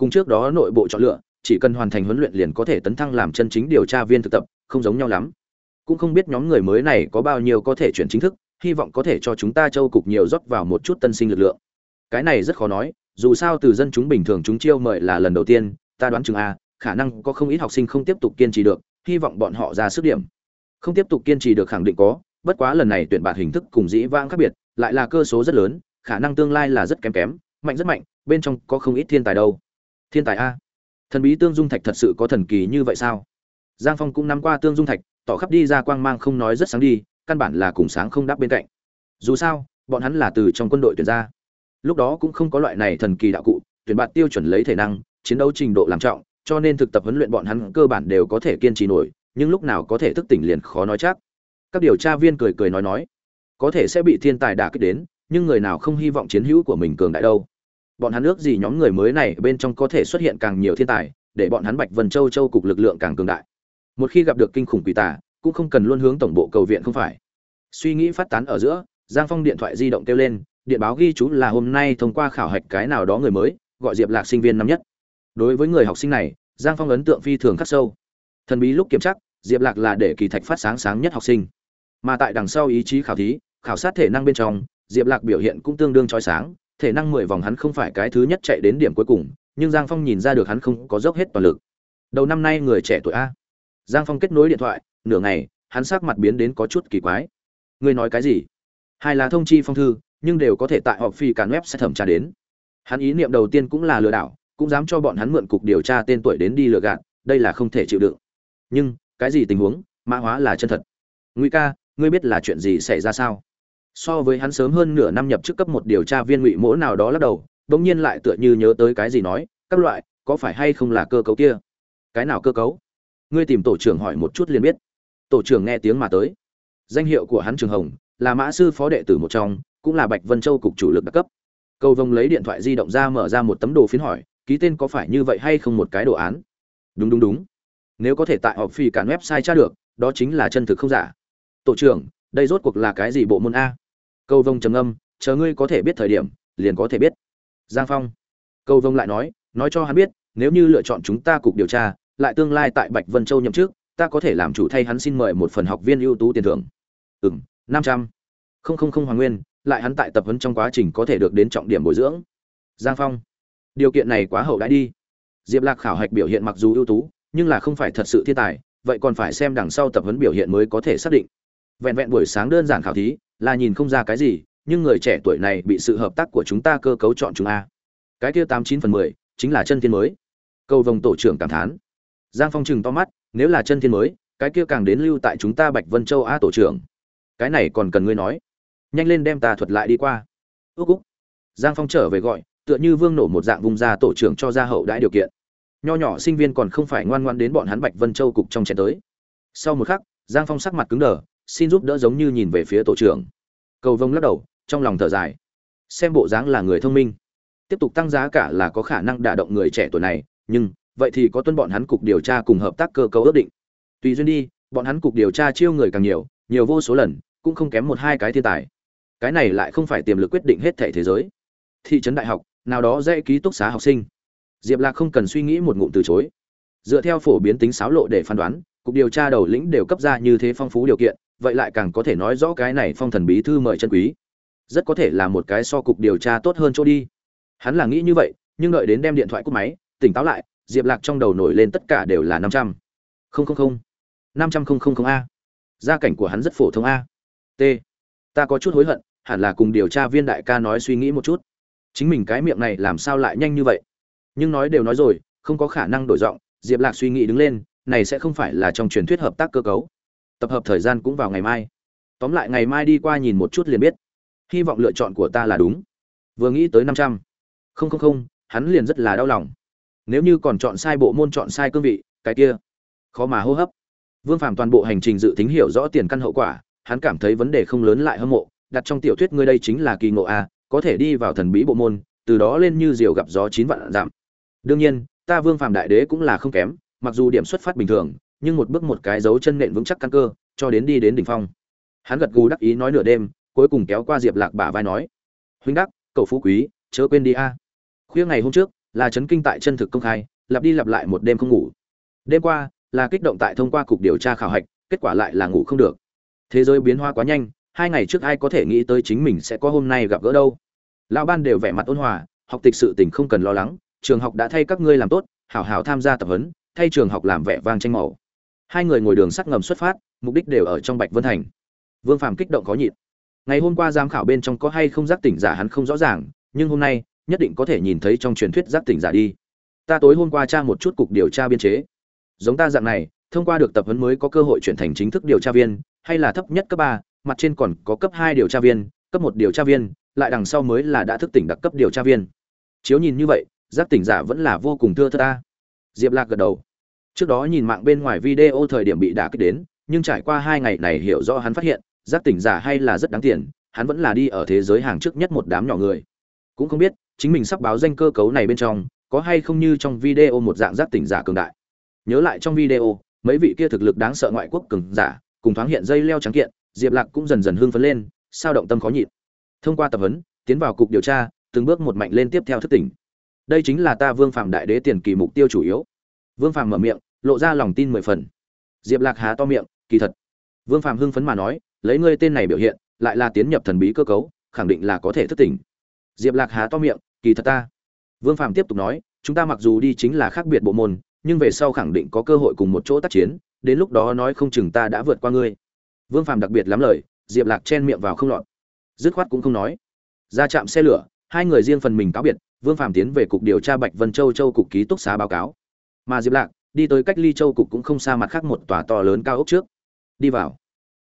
A: cùng trước đó nội bộ chọn lựa, chỉ cần hoàn thành huấn luyện liền có thể tấn thăng làm chân chính điều tra viên thực tập, không giống nhau lắm. Cũng không biết nhóm người mới này có bao nhiêu có thể chuyển chính thức, hy vọng có thể cho chúng ta châu cục nhiều rót vào một chút tân sinh lực lượng. Cái này rất khó nói, dù sao từ dân chúng bình thường chúng chiêu mời là lần đầu tiên, ta đoán chừng a, khả năng có không ít học sinh không tiếp tục kiên trì được, hy vọng bọn họ ra sức điểm. Không tiếp tục kiên trì được khẳng định có, bất quá lần này tuyển bạt hình thức cùng dĩ vãng khác biệt, lại là cơ số rất lớn, khả năng tương lai là rất kém kém, mạnh rất mạnh, bên trong có không ít thiên tài đâu thiên tài a. Thần bí tương dung thạch thật sự có thần kỳ như vậy sao? Giang phong cũng nắm qua tương dung thạch, tỏ khắp đi ra quang mang không nói rất sáng đi, căn bản là cùng sáng không đáp bên cạnh. Dù sao, bọn hắn là từ trong quân đội tuyển ra. Lúc đó cũng không có loại này thần kỳ đạo cụ, tuyển bạn tiêu chuẩn lấy thể năng, chiến đấu trình độ làm trọng, cho nên thực tập huấn luyện bọn hắn cơ bản đều có thể kiên trì nổi, nhưng lúc nào có thể thức tỉnh liền khó nói chắc. Các điều tra viên cười cười nói nói, có thể sẽ bị thiên tài đả kích đến, nhưng người nào không hy vọng chiến hữu của mình cường đại đâu bọn hắn ước gì nhóm người mới này bên trong có thể xuất hiện càng nhiều thiên tài, để bọn hắn bạch vân châu châu cục lực lượng càng cường đại. Một khi gặp được kinh khủng quỷ tà, cũng không cần luôn hướng tổng bộ cầu viện không phải. Suy nghĩ phát tán ở giữa, giang phong điện thoại di động kêu lên, điện báo ghi chú là hôm nay thông qua khảo hạch cái nào đó người mới, gọi diệp lạc sinh viên năm nhất. Đối với người học sinh này, giang phong ấn tượng phi thường khắc sâu. Thần bí lúc kiểm tra, diệp lạc là để kỳ thạch phát sáng sáng nhất học sinh. Mà tại đằng sau ý chí khảo thí, khảo sát thể năng bên trong, diệp lạc biểu hiện cũng tương đương trói sáng thể năng mười vòng hắn không phải cái thứ nhất chạy đến điểm cuối cùng, nhưng giang phong nhìn ra được hắn không có dốc hết toàn lực. Đầu năm nay người trẻ tuổi a. Giang phong kết nối điện thoại, nửa ngày, hắn sắc mặt biến đến có chút kỳ quái. Ngươi nói cái gì? Hai là thông chi phong thư, nhưng đều có thể tại họp phi cản web sẽ thẩm tra đến. Hắn ý niệm đầu tiên cũng là lừa đảo, cũng dám cho bọn hắn mượn cục điều tra tên tuổi đến đi lừa gạt, đây là không thể chịu đựng. Nhưng, cái gì tình huống? Mã hóa là chân thật. Nguy ca, ngươi biết là chuyện gì xảy ra sao? So với hắn sớm hơn nửa năm nhập chức cấp một điều tra viên ngụy mỗ nào đó lắc đầu, bỗng nhiên lại tựa như nhớ tới cái gì nói, các loại, có phải hay không là cơ cấu kia? Cái nào cơ cấu? Ngươi tìm tổ trưởng hỏi một chút liền biết. Tổ trưởng nghe tiếng mà tới. Danh hiệu của hắn trường hồng, là mã sư phó đệ tử một trong, cũng là bạch vân châu cục chủ lực đặc cấp. Cầu vông lấy điện thoại di động ra mở ra một tấm đồ phiến hỏi, ký tên có phải như vậy hay không một cái đồ án? Đúng đúng đúng. Nếu có thể tại họp phi cản website tra được, đó chính là chân thực không giả. Tổ trưởng, đây rốt cuộc là cái gì bộ môn a? Câu vông trầm âm chờ ngươi có thể biết thời điểm, liền có thể biết. Giang phong. Câu vông lại nói nói cho hắn biết, nếu như lựa chọn chúng ta cục điều tra, lại tương lai tại bạch vân châu nhậm chức, ta có thể làm chủ thay hắn xin mời một phần học viên ưu tú tiền thưởng. Ừ năm trăm. Không không không hoàng nguyên, lại hắn tại tập huấn trong quá trình có thể được đến trọng điểm bồi dưỡng. Giang phong. Điều kiện này quá hậu đãi đi. Diệp lạc khảo hạch biểu hiện mặc dù ưu tú, nhưng là không phải thật sự thiên tài, vậy còn phải xem đằng sau tập huấn biểu hiện mới có thể xác định. Vẹn vẹn buổi sáng đơn giản khảo thí là nhìn không ra cái gì, nhưng người trẻ tuổi này bị sự hợp tác của chúng ta cơ cấu chọn chúng a. Cái kia tám chín phần mười, chính là chân thiên mới. Cầu vồng tổ trưởng cảm thán. Giang phong chừng to mắt, nếu là chân thiên mới, cái kia càng đến lưu tại chúng ta bạch vân châu a tổ trưởng. Cái này còn cần ngươi nói. Nhanh lên đem ta thuật lại đi qua. Ước úc. Giang phong trở về gọi, tựa như vương nổ một dạng vùng ra tổ trưởng cho ra hậu đãi điều kiện. Nho nhỏ sinh viên còn không phải ngoan ngoan đến bọn hắn bạch vân châu cục trong chén tới. Sau một khắc, giang phong sắc mặt cứng đờ xin giúp đỡ giống như nhìn về phía tổ trưởng. Cầu vông lắc đầu, trong lòng thở dài. Xem bộ dáng là người thông minh. Tiếp tục tăng giá cả là có khả năng đả động người trẻ tuổi này, nhưng, vậy thì có tuân bọn hắn cục điều tra cùng hợp tác cơ cấu ước định. Tùy duyên đi, bọn hắn cục điều tra chiêu người càng nhiều nhiều vô số lần, cũng không kém một hai cái thiên tài. Cái này lại không phải tiềm lực quyết định hết thể thế giới. Thị trấn đại học, nào đó dễ ký túc xá học sinh. Diệp lạc không cần suy nghĩ một ngụm từ chối. Dựa theo phổ biến tính xáo lộ để phán đoán, cục điều tra đầu lĩnh đều cấp ra như thế phong phú điều kiện vậy lại càng có thể nói rõ cái này phong thần bí thư mời chân quý. Rất có thể là một cái so cục điều tra tốt hơn chỗ đi. Hắn là nghĩ như vậy, nhưng đợi đến đem điện thoại cúp máy, tỉnh táo lại, diệp lạc trong đầu nổi lên tất cả đều là năm trăm. Không không không. Năm trăm không không không a. Gia cảnh của hắn rất phổ thông a. T. Ta có chút hối hận, hẳn là cùng điều tra viên đại ca nói suy nghĩ một chút. Chính mình cái miệng này làm sao lại nhanh như vậy? Nhưng nói đều nói rồi, không có khả năng đổi giọng, diệp lạc suy nghĩ đứng lên, này sẽ không phải là trong truyền thuyết hợp tác cơ cấu tập hợp thời gian cũng vào ngày mai. Tóm lại ngày mai đi qua nhìn một chút liền biết. Hy vọng lựa chọn của ta là đúng. Vừa nghĩ tới năm trăm. Không không không, hắn liền rất là đau lòng. Nếu như còn chọn sai bộ môn chọn sai cương vị, cái kia. Khó mà hô hấp. Vương phàm toàn bộ hành trình dự tính hiểu rõ tiền căn hậu quả, hắn cảm thấy vấn đề không lớn lại hâm mộ. Đặt trong tiểu thuyết ngươi đây chính là kỳ ngộ a có thể đi vào thần bí bộ môn, từ đó lên như diều gặp gió chín vạn giảm đương nhiên, ta vương phàm đại đế cũng là không kém, mặc dù điểm xuất phát bình thường nhưng một bước một cái dấu chân nện vững chắc căn cơ, cho đến đi đến đỉnh phong. Hắn gật gù đắc ý nói nửa đêm, cuối cùng kéo qua diệp lạc bả vai nói, huynh đắc, cậu phú quý, chớ quên đi a. Khuya ngày hôm trước, là chấn kinh tại chân thực công khai, lặp đi lặp lại một đêm không ngủ. Đêm qua, là kích động tại thông qua cục điều tra khảo hạch, kết quả lại là ngủ không được. Thế giới biến hóa quá nhanh, hai ngày trước ai có thể nghĩ tới chính mình sẽ có hôm nay gặp gỡ đâu. Lão ban đều vẻ mặt ôn hòa, học tịch sự tình không cần lo lắng, trường học đã thay các ngươi làm tốt, hảo hảo tham gia tập huấn, thay trường học làm vẻ vang tranh màu hai người ngồi đường sắt ngầm xuất phát, mục đích đều ở trong bạch vân thành. Vương phàm kích động khó nhịn. Ngày hôm qua giám khảo bên trong có hay không giác tỉnh giả hắn không rõ ràng, nhưng hôm nay, nhất định có thể nhìn thấy trong truyền thuyết giác tỉnh giả đi. Ta tối hôm qua tra một chút cục điều tra biên chế. Giống ta dạng này, thông qua được tập huấn mới có cơ hội chuyển thành chính thức điều tra viên, hay là thấp nhất cấp ba, mặt trên còn có cấp hai điều tra viên, cấp một điều tra viên, lại đằng sau mới là đã thức tỉnh đặc cấp điều tra viên. Chiếu nhìn như vậy, giác tỉnh giả vẫn là vô cùng thưa thớt ta. Diệp lạc gật đầu trước đó nhìn mạng bên ngoài video thời điểm bị đả kích đến, nhưng trải qua hai ngày này hiểu rõ hắn phát hiện, giác tỉnh giả hay là rất đáng tiền, hắn vẫn là đi ở thế giới hàng trước nhất một đám nhỏ người. Cũng không biết, chính mình sắp báo danh cơ cấu này bên trong, có hay không như trong video một dạng giác tỉnh giả cường đại. Nhớ lại trong video, mấy vị kia thực lực đáng sợ ngoại quốc cường giả, cùng thoáng hiện dây leo trắng kiện, diệp lạc cũng dần dần hưng phấn lên, sao động tâm khó nhịn. Thông qua tập huấn, tiến vào cục điều tra, từng bước một mạnh lên tiếp theo thức tỉnh. Đây chính là ta vương phạm đại đế tiền kỳ mục tiêu chủ yếu vương Phàm mở miệng, lộ ra lòng tin mười phần. Diệp lạc há to miệng, kỳ thật. Vương Phàm hưng phấn mà nói, lấy ngươi tên này biểu hiện, lại là tiến nhập thần bí cơ cấu, khẳng định là có thể thức tỉnh. Diệp lạc há to miệng, kỳ thật ta. Vương Phàm tiếp tục nói, chúng ta mặc dù đi chính là khác biệt bộ môn, nhưng về sau khẳng định có cơ hội cùng một chỗ tác chiến, đến lúc đó nói không chừng ta đã vượt qua ngươi. Vương Phàm đặc biệt lắm lời, diệp lạc chen miệng vào không lọt. Dứt khoát cũng không nói. Ra trạm xe lửa, hai người riêng phần mình cáo biệt, vương Phàm tiến về cục điều tra bạch vân châu châu cục ký túc xá báo cáo mà diệp lạc đi tới cách ly châu cục cũng không xa mặt khác một tòa to lớn cao ốc trước. Đi vào.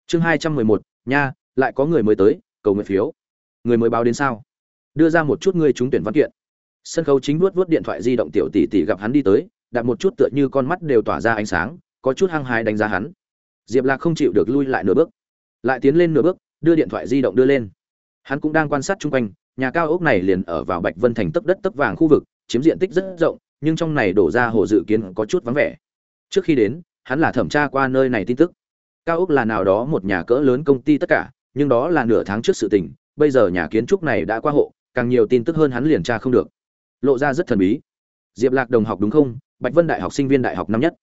A: Chương hai trăm mười một, nha, lại có người mới tới, cầu nguyện phiếu. Người mới báo đến sao? Đưa ra một chút ngươi trúng tuyển văn kiện. Sân khấu chính vuốt vuốt điện thoại di động tiểu tỷ tỷ gặp hắn đi tới đặt một chút tựa như con mắt đều tỏa ra ánh sáng, có chút hăng hái đánh giá hắn. Diệp lạc không chịu được lui lại nửa bước. Lại tiến lên nửa bước, đưa điện thoại di động đưa lên. Hắn cũng đang quan sát chung quanh, nhà cao ốc này liền ở vào bạch vân thành tấp đất tấp vàng khu vực, chiếm diện tích rất rộng nhưng trong này đổ ra hồ dự kiến có chút vắng vẻ. Trước khi đến, hắn là thẩm tra qua nơi này tin tức. Cao ốc là nào đó một nhà cỡ lớn công ty tất cả, nhưng đó là nửa tháng trước sự tình, bây giờ nhà kiến trúc này đã qua hộ, càng nhiều tin tức hơn hắn liền tra không được. Lộ ra rất thần bí. Diệp lạc đồng học đúng không? Bạch vân đại học sinh viên đại học năm nhất.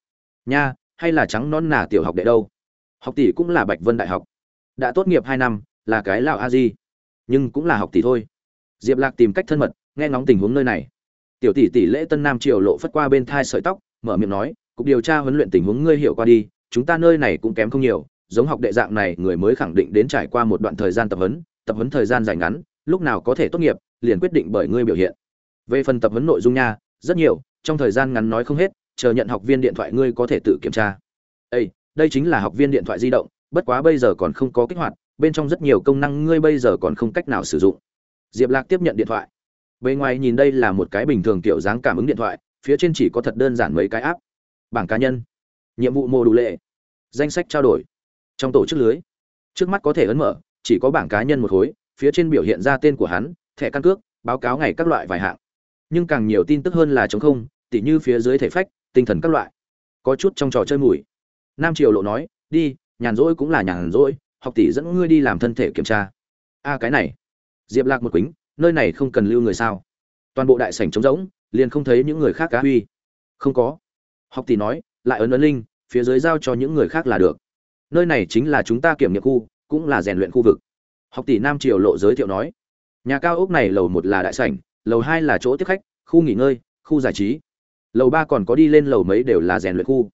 A: Nha, hay là trắng non nà tiểu học đệ đâu? Học tỷ cũng là bạch vân đại học. Đã tốt nghiệp hai năm, là cái lão a di. Nhưng cũng là học tỷ thôi. Diệp lạc tìm cách thân mật, nghe ngóng tình huống nơi này tiểu tỷ tỷ lễ tân nam triều lộ phất qua bên thai sợi tóc, mở miệng nói, cục điều tra huấn luyện tình huống ngươi hiểu qua đi, chúng ta nơi này cũng kém không nhiều, giống học đệ dạng này, người mới khẳng định đến trải qua một đoạn thời gian tập huấn tập huấn thời gian dài ngắn, lúc nào có thể tốt nghiệp, liền quyết định bởi ngươi biểu hiện. Về phần tập huấn nội dung nha, rất nhiều, trong thời gian ngắn nói không hết, chờ nhận học viên điện thoại ngươi có thể tự kiểm tra. Ây đây chính là học viên điện thoại di động, bất quá bây giờ còn không có kích hoạt, bên trong rất nhiều công năng ngươi bây giờ còn không cách nào sử dụng. Diệp lạc tiếp nhận điện thoại bề ngoài nhìn đây là một cái bình thường tiểu dáng cảm ứng điện thoại, phía trên chỉ có thật đơn giản mấy cái áp bảng cá nhân. Nhiệm vụ mô đủ lệ. Danh sách trao đổi. Trong tổ chức lưới. Trước mắt có thể ấn mở, chỉ có bảng cá nhân một khối, phía trên biểu hiện ra tên của hắn, thẻ căn cước, báo cáo ngày các loại vài hạng. Nhưng càng nhiều tin tức hơn là chống không, tỉ như phía dưới thể phách, tinh thần các loại. Có chút trong trò chơi mùi. Nam triều lộ nói, đi, nhàn rỗi cũng là nhàn rỗi, học tỷ dẫn ngươi đi làm thân thể kiểm tra. A, cái này. Diệp lạc một quýnh nơi này không cần lưu người sao? Toàn bộ đại sảnh trống rỗng, liền không thấy những người khác cá huy. Không có. Học tỷ nói, lại ấn ấn linh, phía dưới giao cho những người khác là được. Nơi này chính là chúng ta kiểm nghiệm khu, cũng là rèn luyện khu vực. Học tỷ nam triều lộ giới thiệu nói, nhà cao ốc này lầu một là đại sảnh, lầu hai là chỗ tiếp khách, khu nghỉ ngơi, khu giải trí. Lầu ba còn có đi lên lầu mấy đều là rèn luyện khu.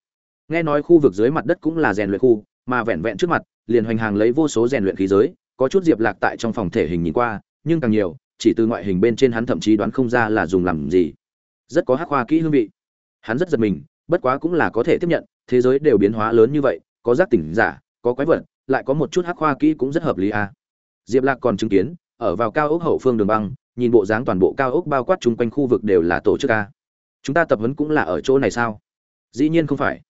A: Nghe nói khu vực dưới mặt đất cũng là rèn luyện khu, mà vẹn vẹn trước mặt, liền hoành hàng lấy vô số rèn luyện khí giới, có chút diệp lạc tại trong phòng thể hình nhìn qua, nhưng càng nhiều chỉ từ ngoại hình bên trên hắn thậm chí đoán không ra là dùng làm gì. Rất có hắc khoa kỹ hương vị. Hắn rất giật mình, bất quá cũng là có thể tiếp nhận, thế giới đều biến hóa lớn như vậy, có giác tỉnh giả, có quái vật, lại có một chút hắc khoa kỹ cũng rất hợp lý à. diệp lạc còn chứng kiến, ở vào cao ốc hậu phương đường băng, nhìn bộ dáng toàn bộ cao ốc bao quát chung quanh khu vực đều là tổ chức a. Chúng ta tập huấn cũng là ở chỗ này sao? Dĩ nhiên không phải.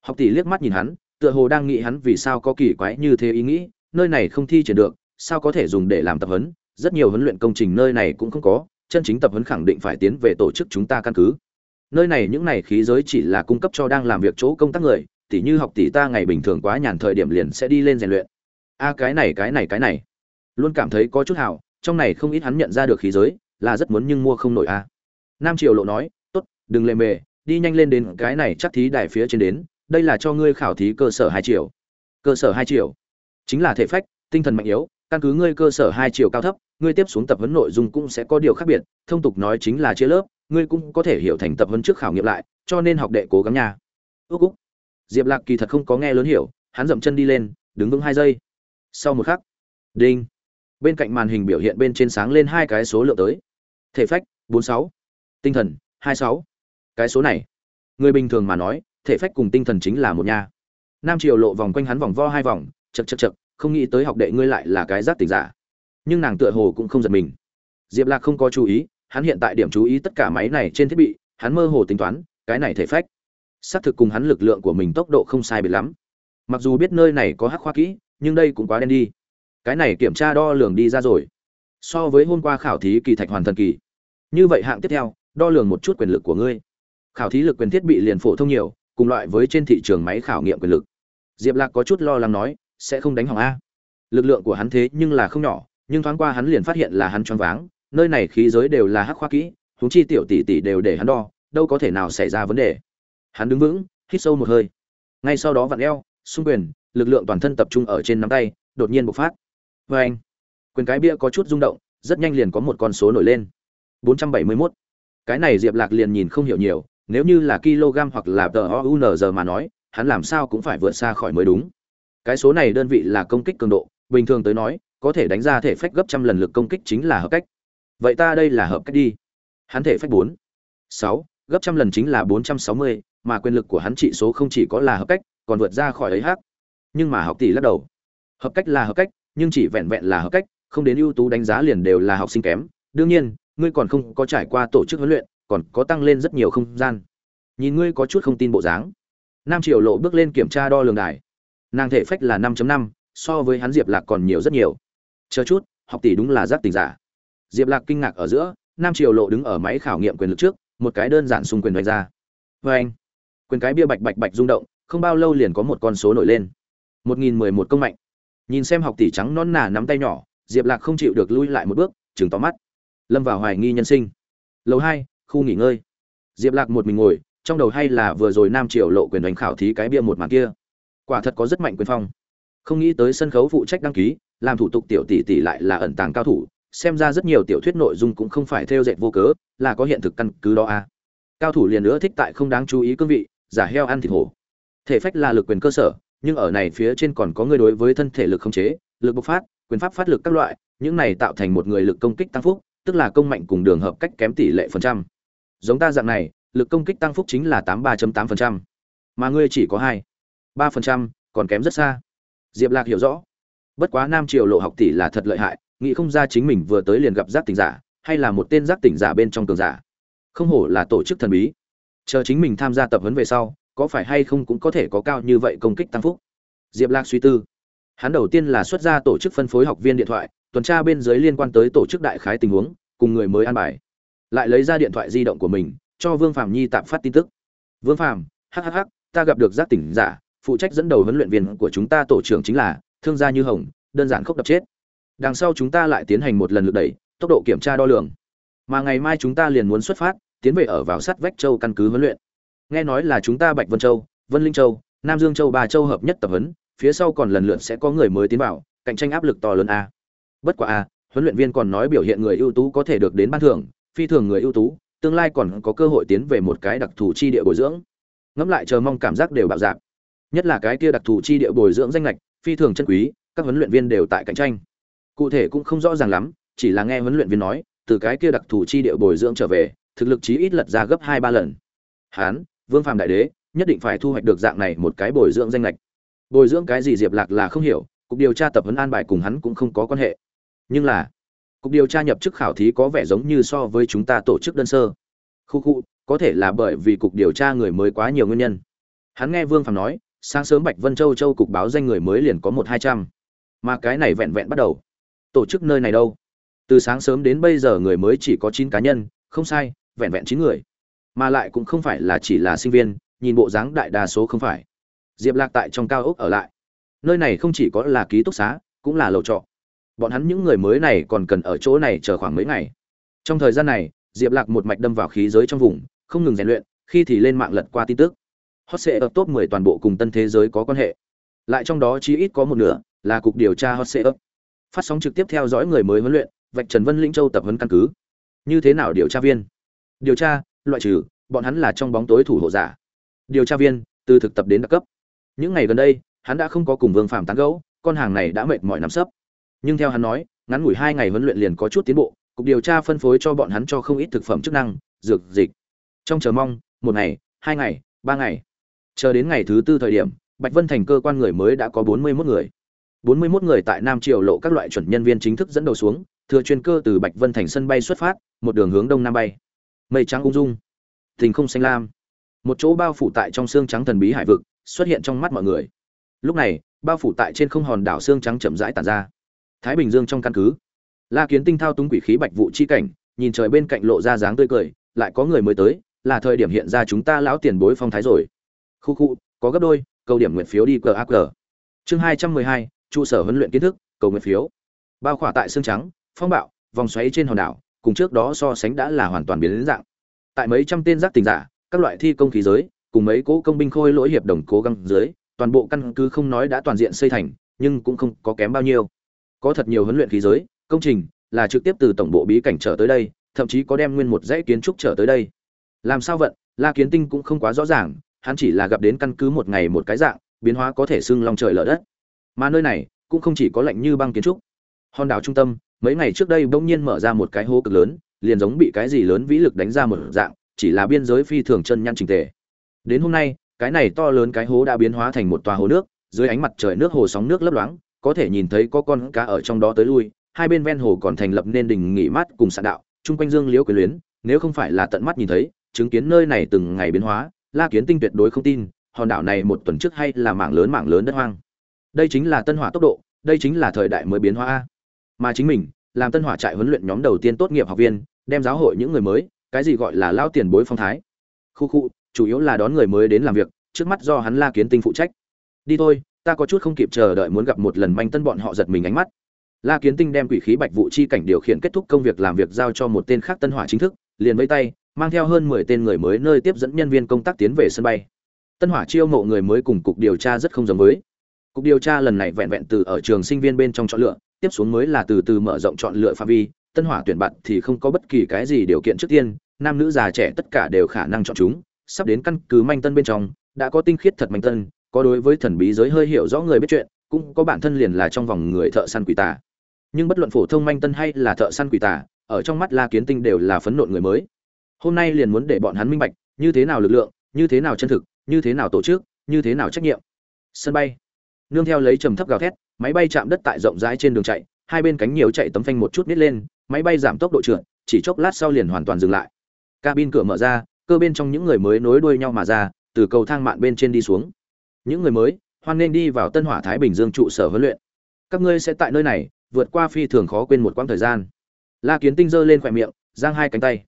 A: Học tỷ liếc mắt nhìn hắn, tựa hồ đang nghĩ hắn vì sao có kỳ quái như thế ý nghĩ, nơi này không thi triển được, sao có thể dùng để làm tập huấn? Rất nhiều huấn luyện công trình nơi này cũng không có, chân chính tập huấn khẳng định phải tiến về tổ chức chúng ta căn cứ. Nơi này những này khí giới chỉ là cung cấp cho đang làm việc chỗ công tác người, tỉ như học tỷ ta ngày bình thường quá nhàn thời điểm liền sẽ đi lên rèn luyện. A, cái này cái này cái này. Luôn cảm thấy có chút hào, trong này không ít hắn nhận ra được khí giới, là rất muốn nhưng mua không nổi a. Nam triều lộ nói, tốt, đừng lề mề, đi nhanh lên đến cái này chắc thí đài phía trên đến, đây là cho ngươi khảo thí cơ sở hai triệu cơ sở hai triệu chính là thể phách, tinh thần mạnh yếu, căn cứ ngươi cơ sở hai triệu cao thấp ngươi tiếp xuống tập huấn nội dung cũng sẽ có điều khác biệt thông tục nói chính là chia lớp ngươi cũng có thể hiểu thành tập huấn trước khảo nghiệm lại cho nên học đệ cố gắng nha. Úc úc. Diệp lạc kỳ thật không có nghe lớn hiểu hắn dậm chân đi lên đứng vững hai giây. Sau một khắc đinh. Bên cạnh màn hình biểu hiện bên trên sáng lên hai cái số lượng tới. Thể phách 46, tinh thần 26, cái số này người bình thường mà nói thể phách cùng tinh thần chính là một nha. Nam triều lộ vòng quanh hắn vòng vo hai vòng chậc chậc chậc, không nghĩ tới học đệ ngươi lại là cái giác tỉnh giả nhưng nàng tựa hồ cũng không giật mình. Diệp lạc không có chú ý, hắn hiện tại điểm chú ý tất cả máy này trên thiết bị, hắn mơ hồ tính toán, cái này thể phách. Xác thực cùng hắn lực lượng của mình tốc độ không sai biệt lắm. Mặc dù biết nơi này có hắc khoa kỹ, nhưng đây cũng quá đen đi. Cái này kiểm tra đo lường đi ra rồi. So với hôm qua khảo thí kỳ thạch hoàn thần kỳ. Như vậy hạng tiếp theo, đo lường một chút quyền lực của ngươi. Khảo thí lực quyền thiết bị liền phổ thông nhiều, cùng loại với trên thị trường máy khảo nghiệm quyền lực. Diệp lạc có chút lo lắng nói, sẽ không đánh hỏng a. Lực lượng của hắn thế nhưng là không nhỏ nhưng thoáng qua hắn liền phát hiện là hắn choáng váng, nơi này khí giới đều là hắc khoa kỹ, huống chi tiểu tỷ tỷ đều để hắn đo, đâu có thể nào xảy ra vấn đề. Hắn đứng vững, hít sâu một hơi. Ngay sau đó vặn eo, xung quyền, lực lượng toàn thân tập trung ở trên nắm tay, đột nhiên bộc phát. Vê anh quyền cái bia có chút rung động, rất nhanh liền có một con số nổi lên. 471. cái này diệp lạc liền nhìn không hiểu nhiều, nếu như là kg hoặc là giờ mà nói, hắn làm sao cũng phải vượt xa khỏi mới đúng. Cái số này đơn vị là công kích cường độ, bình thường tới nói có thể đánh ra thể phách gấp trăm lần lực công kích chính là hợp cách. Vậy ta đây là hợp cách đi. Hắn thể phách bốn, sáu, gấp trăm lần chính là bốn trăm sáu mươi, mà quyền lực của hắn trị số không chỉ có là hợp cách, còn vượt ra khỏi ấy hát nhưng mà học tỷ lắc đầu. Hợp cách là hợp cách, nhưng chỉ vẹn vẹn là hợp cách, không đến ưu tú đánh giá liền đều là học sinh kém. Đương nhiên, ngươi còn không có trải qua tổ chức huấn luyện, còn có tăng lên rất nhiều không gian. Nhìn ngươi có chút không tin bộ dáng. Nam triều lộ bước lên kiểm tra đo lường đài. Nàng thể phách là năm năm, so với hắn diệp lạc còn nhiều rất nhiều chờ chút, học tỷ đúng là giác tình giả. Diệp lạc kinh ngạc ở giữa, nam triều lộ đứng ở máy khảo nghiệm quyền lực trước, một cái đơn giản xung quyền đánh ra. Vê anh, quyền cái bia bạch bạch bạch rung động, không bao lâu liền có một con số nổi lên. Một nghìn mười một công mạnh. Nhìn xem học tỷ trắng non nà nắm tay nhỏ, diệp lạc không chịu được lui lại một bước chừng tóm mắt. Lâm vào hoài nghi nhân sinh. Lầu hai, khu nghỉ ngơi. Diệp lạc một mình ngồi, trong đầu hay là vừa rồi nam triều lộ quyền đánh khảo thí cái bia một màn kia. Quả thật có rất mạnh quyền phong. Không nghĩ tới sân khấu phụ trách đăng ký làm thủ tục tiểu tỷ tỷ lại là ẩn tàng cao thủ, xem ra rất nhiều tiểu thuyết nội dung cũng không phải theo dệt vô cớ, là có hiện thực căn cứ đó à. cao thủ liền nữa thích tại không đáng chú ý cương vị, giả heo ăn thịt hổ. Thể phách là lực quyền cơ sở, nhưng ở này phía trên còn có người đối với thân thể lực không chế, lực bộc phát, quyền pháp phát lực các loại, những này tạo thành một người lực công kích tăng phúc, tức là công mạnh cùng đường hợp cách kém tỷ lệ phần trăm. Giống ta dạng này, lực công kích tăng phúc chính là tám ba tám phần trăm, mà ngươi chỉ có hai ba phần trăm, còn kém rất xa. Diệp lạc hiểu rõ bất quá nam triều lộ học tỷ là thật lợi hại, nghĩ không ra chính mình vừa tới liền gặp giác tỉnh giả, hay là một tên giác tỉnh giả bên trong cường giả. Không hổ là tổ chức thần bí. Chờ chính mình tham gia tập huấn về sau, có phải hay không cũng có thể có cao như vậy công kích tăng phúc. Diệp lạc suy tư. Hắn đầu tiên là xuất ra tổ chức phân phối học viên điện thoại, tuần tra bên dưới liên quan tới tổ chức đại khái tình huống, cùng người mới an bài. Lại lấy ra điện thoại di động của mình, cho vương phạm nhi tạm phát tin tức. Vương phạm hhh ta gặp được giác tỉnh giả, phụ trách dẫn đầu huấn luyện viên của chúng ta tổ trưởng chính là thương gia như hồng, đơn giản khốc đập chết. Đằng sau chúng ta lại tiến hành một lần lượt đẩy, tốc độ kiểm tra đo lường. Mà ngày mai chúng ta liền muốn xuất phát, tiến về ở vào sắt vách châu căn cứ huấn luyện. Nghe nói là chúng ta bạch vân châu, vân linh châu, nam dương châu ba châu hợp nhất tập huấn, phía sau còn lần lượt sẽ có người mới tiến vào, cạnh tranh áp lực to lớn a. Bất quá a, huấn luyện viên còn nói biểu hiện người ưu tú có thể được đến ban thưởng, phi thường người ưu tú, tương lai còn có cơ hội tiến về một cái đặc thù chi địa bồi dưỡng. Ngẫm lại chờ mong cảm giác đều bạo dạp nhất là cái kia đặc thù chi địa bồi dưỡng danh lệch phi thường chân quý, các huấn luyện viên đều tại cạnh tranh. Cụ thể cũng không rõ ràng lắm, chỉ là nghe huấn luyện viên nói, từ cái kia đặc thù chi địa bồi dưỡng trở về, thực lực chí ít lật ra gấp hai ba lần. Hán, vương phàm đại đế, nhất định phải thu hoạch được dạng này một cái bồi dưỡng danh nghịch. bồi dưỡng cái gì diệp lạc là không hiểu, cục điều tra tập huấn an bài cùng hắn cũng không có quan hệ. Nhưng là, cục điều tra nhập chức khảo thí có vẻ giống như so với chúng ta tổ chức đơn sơ. Khu khu, có thể là bởi vì cục điều tra người mới quá nhiều nguyên nhân. Hắn nghe vương phàm nói sáng sớm bạch vân châu châu cục báo danh người mới liền có một hai trăm. Mà cái này vẹn vẹn bắt đầu. Tổ chức nơi này đâu? Từ sáng sớm đến bây giờ người mới chỉ có chín cá nhân, không sai, vẹn vẹn chín người. Mà lại cũng không phải là chỉ là sinh viên, nhìn bộ dáng đại đa số không phải. Diệp lạc tại trong cao ốc ở lại. Nơi này không chỉ có là ký túc xá, cũng là lầu trọ. Bọn hắn những người mới này còn cần ở chỗ này chờ khoảng mấy ngày. Trong thời gian này, diệp lạc một mạch đâm vào khí giới trong vùng, không ngừng rèn luyện, khi thì lên mạng lật qua tin tức hot sệ ấp top 10 toàn bộ cùng tân thế giới có quan hệ. Lại trong đó chỉ ít có một nửa là cục điều tra hot sệ ấp phát sóng trực tiếp theo dõi người mới huấn luyện, vạch trần vân linh châu tập huấn căn cứ. Như thế nào điều tra viên? Điều tra, loại trừ, bọn hắn là trong bóng tối thủ hộ giả. Điều tra viên, từ thực tập đến đặc cấp. Những ngày gần đây, hắn đã không có cùng vương phạm tán gẫu, con hàng này đã mệt mỏi nắm sấp. Nhưng theo hắn nói, ngắn ngủi hai ngày huấn luyện liền có chút tiến bộ, cục điều tra phân phối cho bọn hắn cho không ít thực phẩm chức năng, dược, dịch. Trong chờ mong, một ngày, hai ngày, ba ngày chờ đến ngày thứ tư thời điểm, bạch vân thành cơ quan người mới đã có bốn mươi mốt người. bốn mươi mốt người tại nam triều lộ các loại chuẩn nhân viên chính thức dẫn đầu xuống, thừa chuyên cơ từ bạch vân thành sân bay xuất phát, một đường hướng đông nam bay. Mây trắng ung dung. Tình không xanh lam. Một chỗ bao phủ tại trong xương trắng thần bí hải vực, xuất hiện trong mắt mọi người. Lúc này, bao phủ tại trên không hòn đảo xương trắng chậm rãi tàn ra. Thái bình dương trong căn cứ. La kiến tinh thao túng quỷ khí bạch vụ chi cảnh, nhìn trời bên cạnh lộ ra dáng tươi cười, lại có người mới tới, là thời điểm hiện ra chúng ta lão tiền bối phong thái rồi khu khu, có gấp đôi câu điểm nguyện phiếu đi cờ ác cờ. Chương hai trăm mười hai, trụ sở huấn luyện kiến thức, cầu nguyện phiếu. Bao khỏa tại xương trắng, phong bạo, vòng xoáy trên hòn đảo, cùng trước đó so sánh đã là hoàn toàn biến đến dạng. Tại mấy trăm tên giác tình giả, các loại thi công khí giới, cùng mấy cỗ công binh khôi lỗi hiệp đồng cố gắng dưới, toàn bộ căn cứ không nói đã toàn diện xây thành, nhưng cũng không có kém bao nhiêu. Có thật nhiều huấn luyện khí giới, công trình là trực tiếp từ tổng bộ bí cảnh trở tới đây, thậm chí có đem nguyên một dãy kiến trúc trở tới đây. Làm sao vận, la kiến tinh cũng không quá rõ ràng hắn chỉ là gặp đến căn cứ một ngày một cái dạng, biến hóa có thể xưng long trời lở đất. Mà nơi này cũng không chỉ có lạnh như băng kiến trúc. Hòn đảo trung tâm, mấy ngày trước đây bỗng nhiên mở ra một cái hố cực lớn, liền giống bị cái gì lớn vĩ lực đánh ra một dạng, chỉ là biên giới phi thường chân nhăn trình tề. Đến hôm nay, cái này to lớn cái hố đã biến hóa thành một tòa hồ nước, dưới ánh mặt trời nước hồ sóng nước lấp loáng, có thể nhìn thấy có con cá ở trong đó tới lui, hai bên ven hồ còn thành lập nên đình nghỉ mát cùng sạn đạo, chung quanh dương liễu quyền luyến, nếu không phải là tận mắt nhìn thấy, chứng kiến nơi này từng ngày biến hóa la kiến tinh tuyệt đối không tin, hòn đảo này một tuần trước hay là mảng lớn mảng lớn đất hoang. Đây chính là tân hỏa tốc độ, đây chính là thời đại mới biến hóa mà chính mình, làm tân hỏa trại huấn luyện nhóm đầu tiên tốt nghiệp học viên, đem giáo hội những người mới, cái gì gọi là lao tiền bối phong thái. Khu khu, chủ yếu là đón người mới đến làm việc, trước mắt do hắn la kiến tinh phụ trách. Đi thôi, ta có chút không kịp chờ đợi muốn gặp một lần manh tân bọn họ giật mình ánh mắt. La kiến tinh đem quỷ khí bạch vụ chi cảnh điều khiển kết thúc công việc làm việc giao cho một tên khác tân hỏa chính thức, liền vẫy tay mang theo hơn mười tên người mới nơi tiếp dẫn nhân viên công tác tiến về sân bay. Tân hỏa chiêu mộ người mới cùng cục điều tra rất không giống với. Cục điều tra lần này vẹn vẹn từ ở trường sinh viên bên trong chọn lựa, tiếp xuống mới là từ từ mở rộng chọn lựa phạm vi. Tân hỏa tuyển bạn thì không có bất kỳ cái gì điều kiện trước tiên, nam nữ già trẻ tất cả đều khả năng chọn chúng. Sắp đến căn cứ manh tân bên trong, đã có tinh khiết thật manh tân, có đối với thần bí giới hơi hiểu rõ người biết chuyện, cũng có bản thân liền là trong vòng người thợ săn quỷ tà. Nhưng bất luận phổ thông manh tân hay là thợ săn quỷ tà, ở trong mắt la kiến tinh đều là phấn nộn người mới hôm nay liền muốn để bọn hắn minh bạch, như thế nào lực lượng, như thế nào chân thực, như thế nào tổ chức, như thế nào trách nhiệm. Sân bay. Nương theo lấy trầm thấp gào thét, máy bay chạm đất tại rộng rãi trên đường chạy, hai bên cánh nhiều chạy tấm phanh một chút nít lên, máy bay giảm tốc độ trượt, chỉ chốc lát sau liền hoàn toàn dừng lại. Cabin cửa mở ra, cơ bên trong những người mới nối đuôi nhau mà ra, từ cầu thang mạn bên trên đi xuống. Những người mới, hoan nên đi vào tân hỏa thái bình dương trụ sở huấn luyện. Các ngươi sẽ tại nơi này, vượt qua phi thường khó quên một quãng thời gian. La kiến tinh giơ lên khỏe miệng, giang hai cánh tay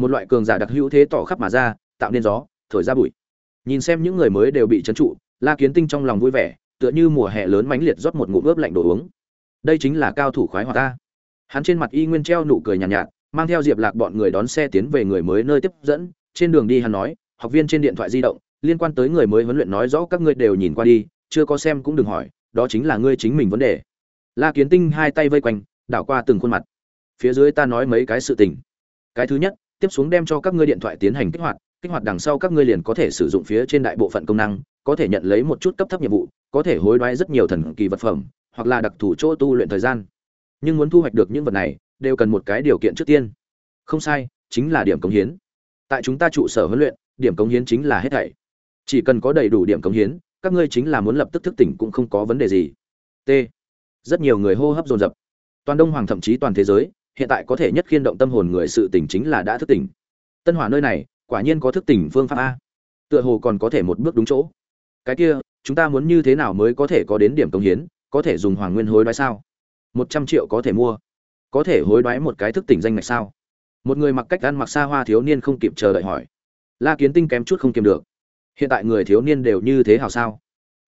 A: một loại cường giả đặc hữu thế tỏ khắp mà ra tạo nên gió thổi ra bụi. Nhìn xem những người mới đều bị trấn trụ la kiến tinh trong lòng vui vẻ tựa như mùa hè lớn mãnh liệt rót một ngụm ướp lạnh đồ uống. Đây chính là cao thủ khoái hoạt ta. Hắn trên mặt y nguyên treo nụ cười nhàn nhạt, nhạt mang theo diệp lạc bọn người đón xe tiến về người mới nơi tiếp dẫn. Trên đường đi hắn nói học viên trên điện thoại di động liên quan tới người mới huấn luyện nói rõ các ngươi đều nhìn qua đi chưa có xem cũng đừng hỏi đó chính là ngươi chính mình vấn đề. La kiến tinh hai tay vây quanh đảo qua từng khuôn mặt. Phía dưới ta nói mấy cái sự tình. Cái thứ nhất tiếp xuống đem cho các ngươi điện thoại tiến hành kích hoạt kích hoạt đằng sau các ngươi liền có thể sử dụng phía trên đại bộ phận công năng, có thể nhận lấy một chút cấp thấp nhiệm vụ, có thể hối đoái rất nhiều thần kỳ vật phẩm, hoặc là đặc thù chỗ tu luyện thời gian. Nhưng muốn thu hoạch được những vật này, đều cần một cái điều kiện trước tiên. Không sai, chính là điểm cống hiến. Tại chúng ta trụ sở huấn luyện, điểm cống hiến chính là hết thảy. Chỉ cần có đầy đủ điểm cống hiến, các ngươi chính là muốn lập tức thức tỉnh cũng không có vấn đề gì. T. Rất nhiều người hô hấp dồn dập. Toàn đông hoàng thậm chí toàn thế giới hiện tại có thể nhất khiên động tâm hồn người sự tỉnh chính là đã thức tỉnh. Tân hỏa nơi này, quả nhiên có thức tỉnh phương pháp a. Tựa hồ còn có thể một bước đúng chỗ. Cái kia, chúng ta muốn như thế nào mới có thể có đến điểm công hiến, có thể dùng hoàng nguyên hối đoái sao? Một trăm triệu có thể mua. Có thể hối đoái một cái thức tỉnh danh ngạch sao? Một người mặc cách ăn mặc xa hoa thiếu niên không kịp chờ đợi hỏi. La kiến tinh kém chút không kiềm được. Hiện tại người thiếu niên đều như thế hào sao?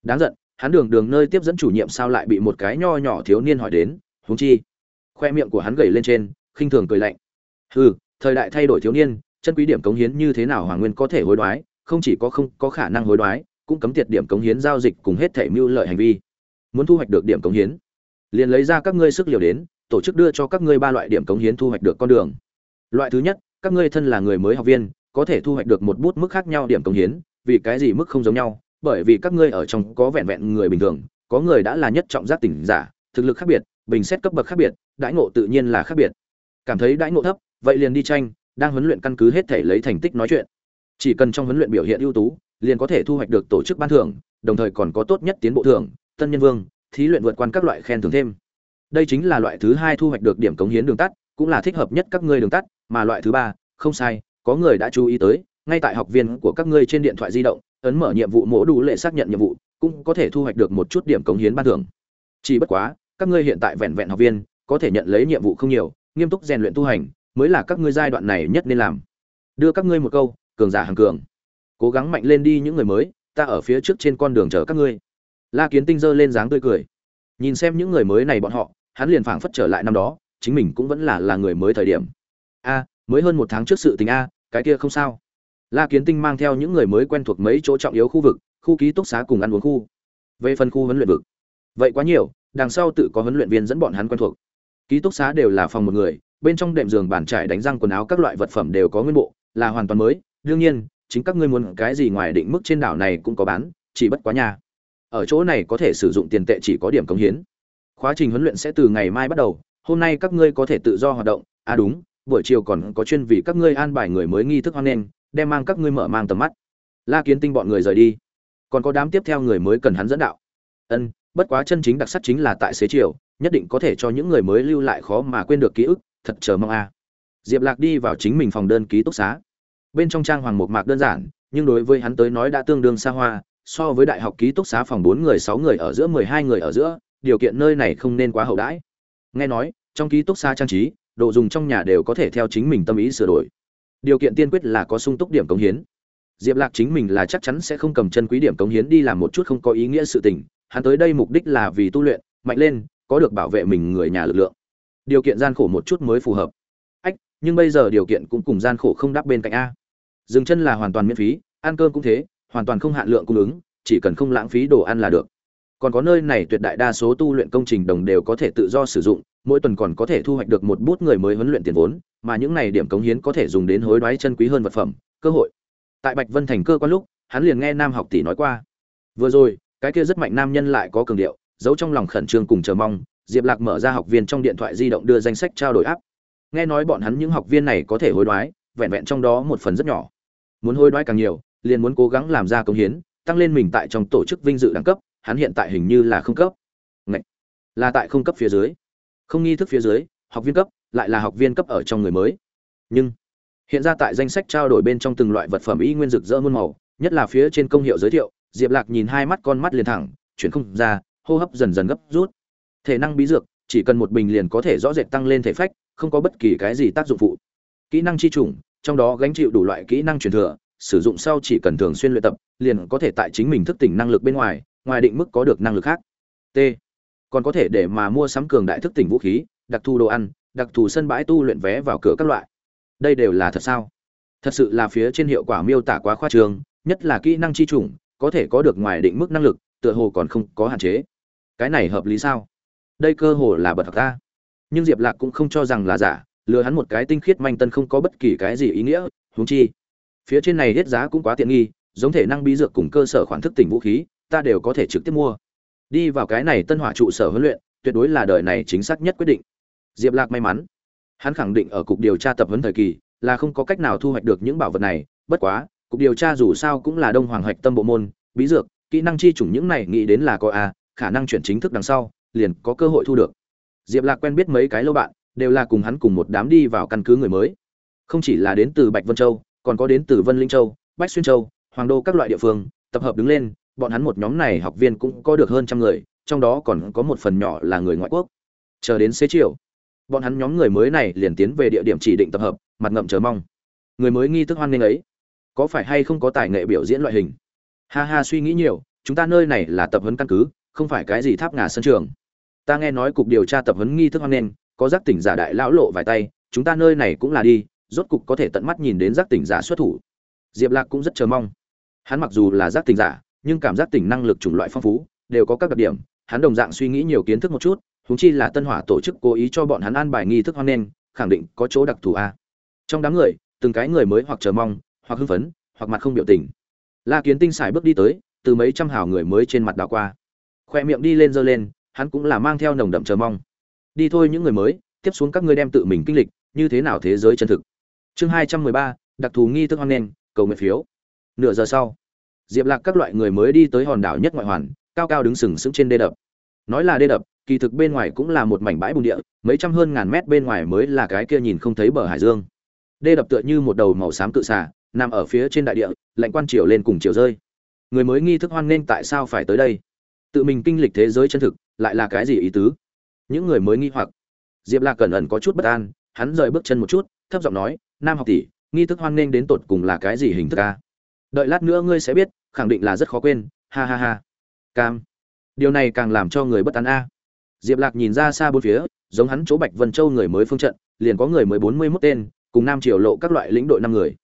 A: Đáng giận, hắn đường đường nơi tiếp dẫn chủ nhiệm sao lại bị một cái nho nhỏ thiếu niên hỏi đến, huống chi khoe miệng của hắn gầy lên trên, khinh thường cười lạnh. Hừ, thời đại thay đổi thiếu niên, chân quý điểm cống hiến như thế nào hoàng nguyên có thể hối đoái, không chỉ có không có khả năng hối đoái, cũng cấm tiệt điểm cống hiến giao dịch cùng hết thể mưu lợi hành vi. Muốn thu hoạch được điểm cống hiến, liền lấy ra các ngươi sức liều đến, tổ chức đưa cho các ngươi ba loại điểm cống hiến thu hoạch được con đường. Loại thứ nhất, các ngươi thân là người mới học viên, có thể thu hoạch được một bút mức khác nhau điểm cống hiến, vì cái gì mức không giống nhau? Bởi vì các ngươi ở trong có vẹn vẹn người bình thường, có người đã là nhất trọng giác tỉnh giả, thực lực khác biệt bình xét cấp bậc khác biệt, đãi ngộ tự nhiên là khác biệt. Cảm thấy đãi ngộ thấp, vậy liền đi tranh, đang huấn luyện căn cứ hết thể lấy thành tích nói chuyện. Chỉ cần trong huấn luyện biểu hiện ưu tú, liền có thể thu hoạch được tổ chức ban thưởng, đồng thời còn có tốt nhất tiến bộ thưởng, tân nhân vương, thí luyện vượt qua các loại khen thưởng thêm. Đây chính là loại thứ hai thu hoạch được điểm cống hiến đường tắt, cũng là thích hợp nhất các ngươi đường tắt, mà loại thứ ba, không sai, có người đã chú ý tới, ngay tại học viên của các ngươi trên điện thoại di động, ấn mở nhiệm vụ mỗ đủ lệ xác nhận nhiệm vụ, cũng có thể thu hoạch được một chút điểm cống hiến ban thưởng. Chỉ bất quá các ngươi hiện tại vẹn vẹn học viên, có thể nhận lấy nhiệm vụ không nhiều, nghiêm túc rèn luyện tu hành, mới là các ngươi giai đoạn này nhất nên làm. Đưa các ngươi một câu, cường giả hàng cường. Cố gắng mạnh lên đi những người mới, ta ở phía trước trên con đường chờ các ngươi. La kiến tinh giơ lên dáng tươi cười. Nhìn xem những người mới này bọn họ, hắn liền phảng phất trở lại năm đó, chính mình cũng vẫn là là người mới thời điểm. A, mới hơn một tháng trước sự tình a, cái kia không sao. La kiến tinh mang theo những người mới quen thuộc mấy chỗ trọng yếu khu vực, khu ký túc xá cùng ăn uống khu. Về phần khu huấn luyện vực. Vậy quá nhiều đằng sau tự có huấn luyện viên dẫn bọn hắn quen thuộc. Ký túc xá đều là phòng một người, bên trong đệm giường bàn trải đánh răng quần áo các loại vật phẩm đều có nguyên bộ, là hoàn toàn mới. Đương nhiên, chính các ngươi muốn cái gì ngoài định mức trên đảo này cũng có bán, chỉ bất quá nhà. Ở chỗ này có thể sử dụng tiền tệ chỉ có điểm cống hiến. Khóa trình huấn luyện sẽ từ ngày mai bắt đầu, hôm nay các ngươi có thể tự do hoạt động. À đúng, buổi chiều còn có chuyên vì các ngươi an bài người mới nghi thức hoan nghênh, đem mang các ngươi mở mang tầm mắt. La kiến tinh bọn người rời đi. Còn có đám tiếp theo người mới cần hắn dẫn đạo. Ân bất quá chân chính đặc sắc chính là tại xế chiều, nhất định có thể cho những người mới lưu lại khó mà quên được ký ức, thật chờ mong a. Diệp lạc đi vào chính mình phòng đơn ký túc xá. Bên trong trang hoàng một mạc đơn giản, nhưng đối với hắn tới nói đã tương đương xa hoa, so với đại học ký túc xá phòng bốn người, sáu người ở giữa, mười hai người ở giữa, điều kiện nơi này không nên quá hậu đãi. Nghe nói, trong ký túc xá trang trí, đồ dùng trong nhà đều có thể theo chính mình tâm ý sửa đổi. Điều kiện tiên quyết là có sung túc điểm cống hiến. Diệp lạc chính mình là chắc chắn sẽ không cầm chân quý điểm cống hiến đi làm một chút không có ý nghĩa sự tình hắn tới đây mục đích là vì tu luyện, mạnh lên, có được bảo vệ mình người nhà lực lượng. Điều kiện gian khổ một chút mới phù hợp. Ách, nhưng bây giờ điều kiện cũng cùng gian khổ không đáp bên cạnh a. Dừng chân là hoàn toàn miễn phí, ăn cơm cũng thế, hoàn toàn không hạn lượng cung ứng, chỉ cần không lãng phí đồ ăn là được. Còn có nơi này tuyệt đại đa số tu luyện công trình đồng đều có thể tự do sử dụng, mỗi tuần còn có thể thu hoạch được một bút người mới huấn luyện tiền vốn, mà những này điểm cống hiến có thể dùng đến hối đoái chân quý hơn vật phẩm, cơ hội. Tại bạch vân thành cơ quan lúc, hắn liền nghe nam học tỷ nói qua. Vừa rồi cái kia rất mạnh nam nhân lại có cường điệu, giấu trong lòng khẩn trương cùng chờ mong, diệp lạc mở ra học viên trong điện thoại di động đưa danh sách trao đổi áp nghe nói bọn hắn những học viên này có thể hối đoái, vẹn vẹn trong đó một phần rất nhỏ. Muốn hối đoái càng nhiều, liền muốn cố gắng làm ra công hiến, tăng lên mình tại trong tổ chức vinh dự đẳng cấp, hắn hiện tại hình như là không cấp. Ngậy! là tại không cấp phía dưới. Không nghi thức phía dưới, học viên cấp, lại là học viên cấp ở trong người mới. Nhưng, hiện ra tại danh sách trao đổi bên trong từng loại vật phẩm y nguyên rực rỡ muôn màu, nhất là phía trên công hiệu giới thiệu diệp lạc nhìn hai mắt con mắt liền thẳng, chuyển không ra, hô hấp dần dần gấp rút. Thể năng bí dược, chỉ cần một bình liền có thể rõ rệt tăng lên thể phách, không có bất kỳ cái gì tác dụng phụ. Kỹ năng chi chủng, trong đó gánh chịu đủ loại kỹ năng truyền thừa, sử dụng sau chỉ cần thường xuyên luyện tập, liền có thể tại chính mình thức tỉnh năng lực bên ngoài ngoài định mức có được năng lực khác. T. Còn có thể để mà mua sắm cường đại thức tỉnh vũ khí, đặc thù đồ ăn, đặc thù sân bãi tu luyện vé vào cửa các loại. Đây đều là thật sao? Thật sự là phía trên hiệu quả miêu tả quá khoa trương, nhất là kỹ năng chi chủng có thể có được ngoài định mức năng lực, tựa hồ còn không có hạn chế. Cái này hợp lý sao? Đây cơ hồ là bật thật ta nhưng diệp lạc cũng không cho rằng là giả, lừa hắn một cái tinh khiết manh tân không có bất kỳ cái gì ý nghĩa, huống chi. Phía trên này hết giá cũng quá tiện nghi, giống thể năng bí dược cùng cơ sở khoản thức tỉnh vũ khí, ta đều có thể trực tiếp mua. Đi vào cái này tân hỏa trụ sở huấn luyện, tuyệt đối là đời này chính xác nhất quyết định. Diệp lạc may mắn. Hắn khẳng định ở cục điều tra tập huấn thời kỳ là không có cách nào thu hoạch được những bảo vật này, bất quá cục điều tra dù sao cũng là đông hoàng hạch tâm bộ môn, bí dược, kỹ năng chi chủng những này nghĩ đến là có a, khả năng chuyển chính thức đằng sau, liền có cơ hội thu được. Diệp lạc quen biết mấy cái lâu bạn, đều là cùng hắn cùng một đám đi vào căn cứ người mới. Không chỉ là đến từ bạch vân châu, còn có đến từ vân linh châu, bách xuyên châu, hoàng đô các loại địa phương, tập hợp đứng lên, bọn hắn một nhóm này học viên cũng có được hơn trăm người, trong đó còn có một phần nhỏ là người ngoại quốc. Chờ đến xế chiều, bọn hắn nhóm người mới này liền tiến về địa điểm chỉ định tập hợp, mặt ngậm chờ mong. Người mới nghi thức hoan nghênh ấy có phải hay không có tài nghệ biểu diễn loại hình? Ha ha suy nghĩ nhiều chúng ta nơi này là tập huấn căn cứ không phải cái gì tháp ngà sân trường. Ta nghe nói cục điều tra tập huấn nghi thức hoan nên, có giác tỉnh giả đại lão lộ vài tay chúng ta nơi này cũng là đi rốt cục có thể tận mắt nhìn đến giác tỉnh giả xuất thủ. Diệp lạc cũng rất chờ mong. Hắn mặc dù là giác tỉnh giả nhưng cảm giác tỉnh năng lực chủng loại phong phú đều có các đặc điểm hắn đồng dạng suy nghĩ nhiều kiến thức một chút húng chi là tân hỏa tổ chức cố ý cho bọn hắn an bài nghi thức hoan nên, khẳng định có chỗ đặc thù a. Trong đám người từng cái người mới hoặc chờ mong hoặc hưng phấn, hoặc mặt không biểu tình. La kiến tinh xài bước đi tới, từ mấy trăm hào người mới trên mặt đảo qua. Khoe miệng đi lên dơ lên, hắn cũng là mang theo nồng đậm chờ mong. Đi thôi những người mới, tiếp xuống các ngươi đem tự mình kinh lịch, như thế nào thế giới chân thực. Chương hai trăm mười ba, đặc thù nghi thức hoan nghênh cầu nguyện phiếu. Nửa giờ sau, diệp lạc các loại người mới đi tới hòn đảo nhất ngoại hoàn, cao cao đứng sừng sững trên đê đập. Nói là đê đập, kỳ thực bên ngoài cũng là một mảnh bãi bùn địa, mấy trăm hơn ngàn mét bên ngoài mới là cái kia nhìn không thấy bờ hải dương. Đê đập tựa như một đầu màu xám cự xà nằm ở phía trên đại địa, lạnh quan triều lên cùng chiều rơi. Người mới nghi thức hoan nghênh tại sao phải tới đây? Tự mình kinh lịch thế giới chân thực, lại là cái gì ý tứ? Những người mới nghi hoặc. Diệp lạc cẩn ẩn có chút bất an, hắn rời bước chân một chút, thấp giọng nói, nam học tỷ, nghi thức hoan nghênh đến tột cùng là cái gì hình thức ca đợi lát nữa ngươi sẽ biết, khẳng định là rất khó quên, ha ha ha. Cam, điều này càng làm cho người bất an a. Diệp lạc nhìn ra xa bốn phía, giống hắn chỗ bạch vân châu người mới phương trận, liền có người mới bốn mươi mốt tên, cùng nam triều lộ các loại lĩnh đội năm người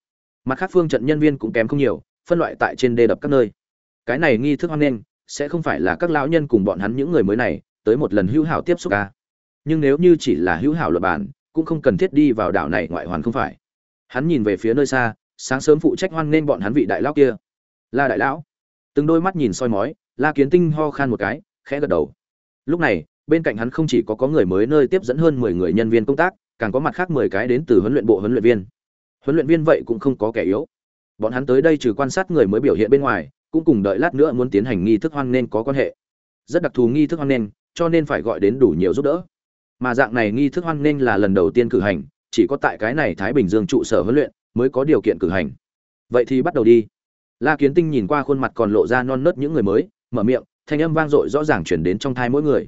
A: mặt khác phương trận nhân viên cũng kém không nhiều, phân loại tại trên đê đập các nơi. Cái này nghi thức hoan nghênh, sẽ không phải là các lão nhân cùng bọn hắn những người mới này, tới một lần hữu hảo tiếp xúc ca nhưng nếu như chỉ là hữu hảo luật bản, cũng không cần thiết đi vào đảo này ngoại hoàn không phải. Hắn nhìn về phía nơi xa, sáng sớm phụ trách hoan nghênh bọn hắn vị đại lão kia. La đại lão. Từng đôi mắt nhìn soi mói, la kiến tinh ho khan một cái, khẽ gật đầu. Lúc này, bên cạnh hắn không chỉ có có người mới nơi tiếp dẫn hơn mười người nhân viên công tác, càng có mặt khác mười cái đến từ huấn luyện bộ huấn luyện viên huấn luyện viên vậy cũng không có kẻ yếu. Bọn hắn tới đây trừ quan sát người mới biểu hiện bên ngoài, cũng cùng đợi lát nữa muốn tiến hành nghi thức hoan nên có quan hệ. Rất đặc thù nghi thức hoan nên, cho nên phải gọi đến đủ nhiều giúp đỡ. Mà dạng này nghi thức hoan nên là lần đầu tiên cử hành, chỉ có tại cái này thái bình dương trụ sở huấn luyện mới có điều kiện cử hành. Vậy thì bắt đầu đi. La kiến tinh nhìn qua khuôn mặt còn lộ ra non nớt những người mới, mở miệng, thanh âm vang dội rõ ràng chuyển đến trong thai mỗi người.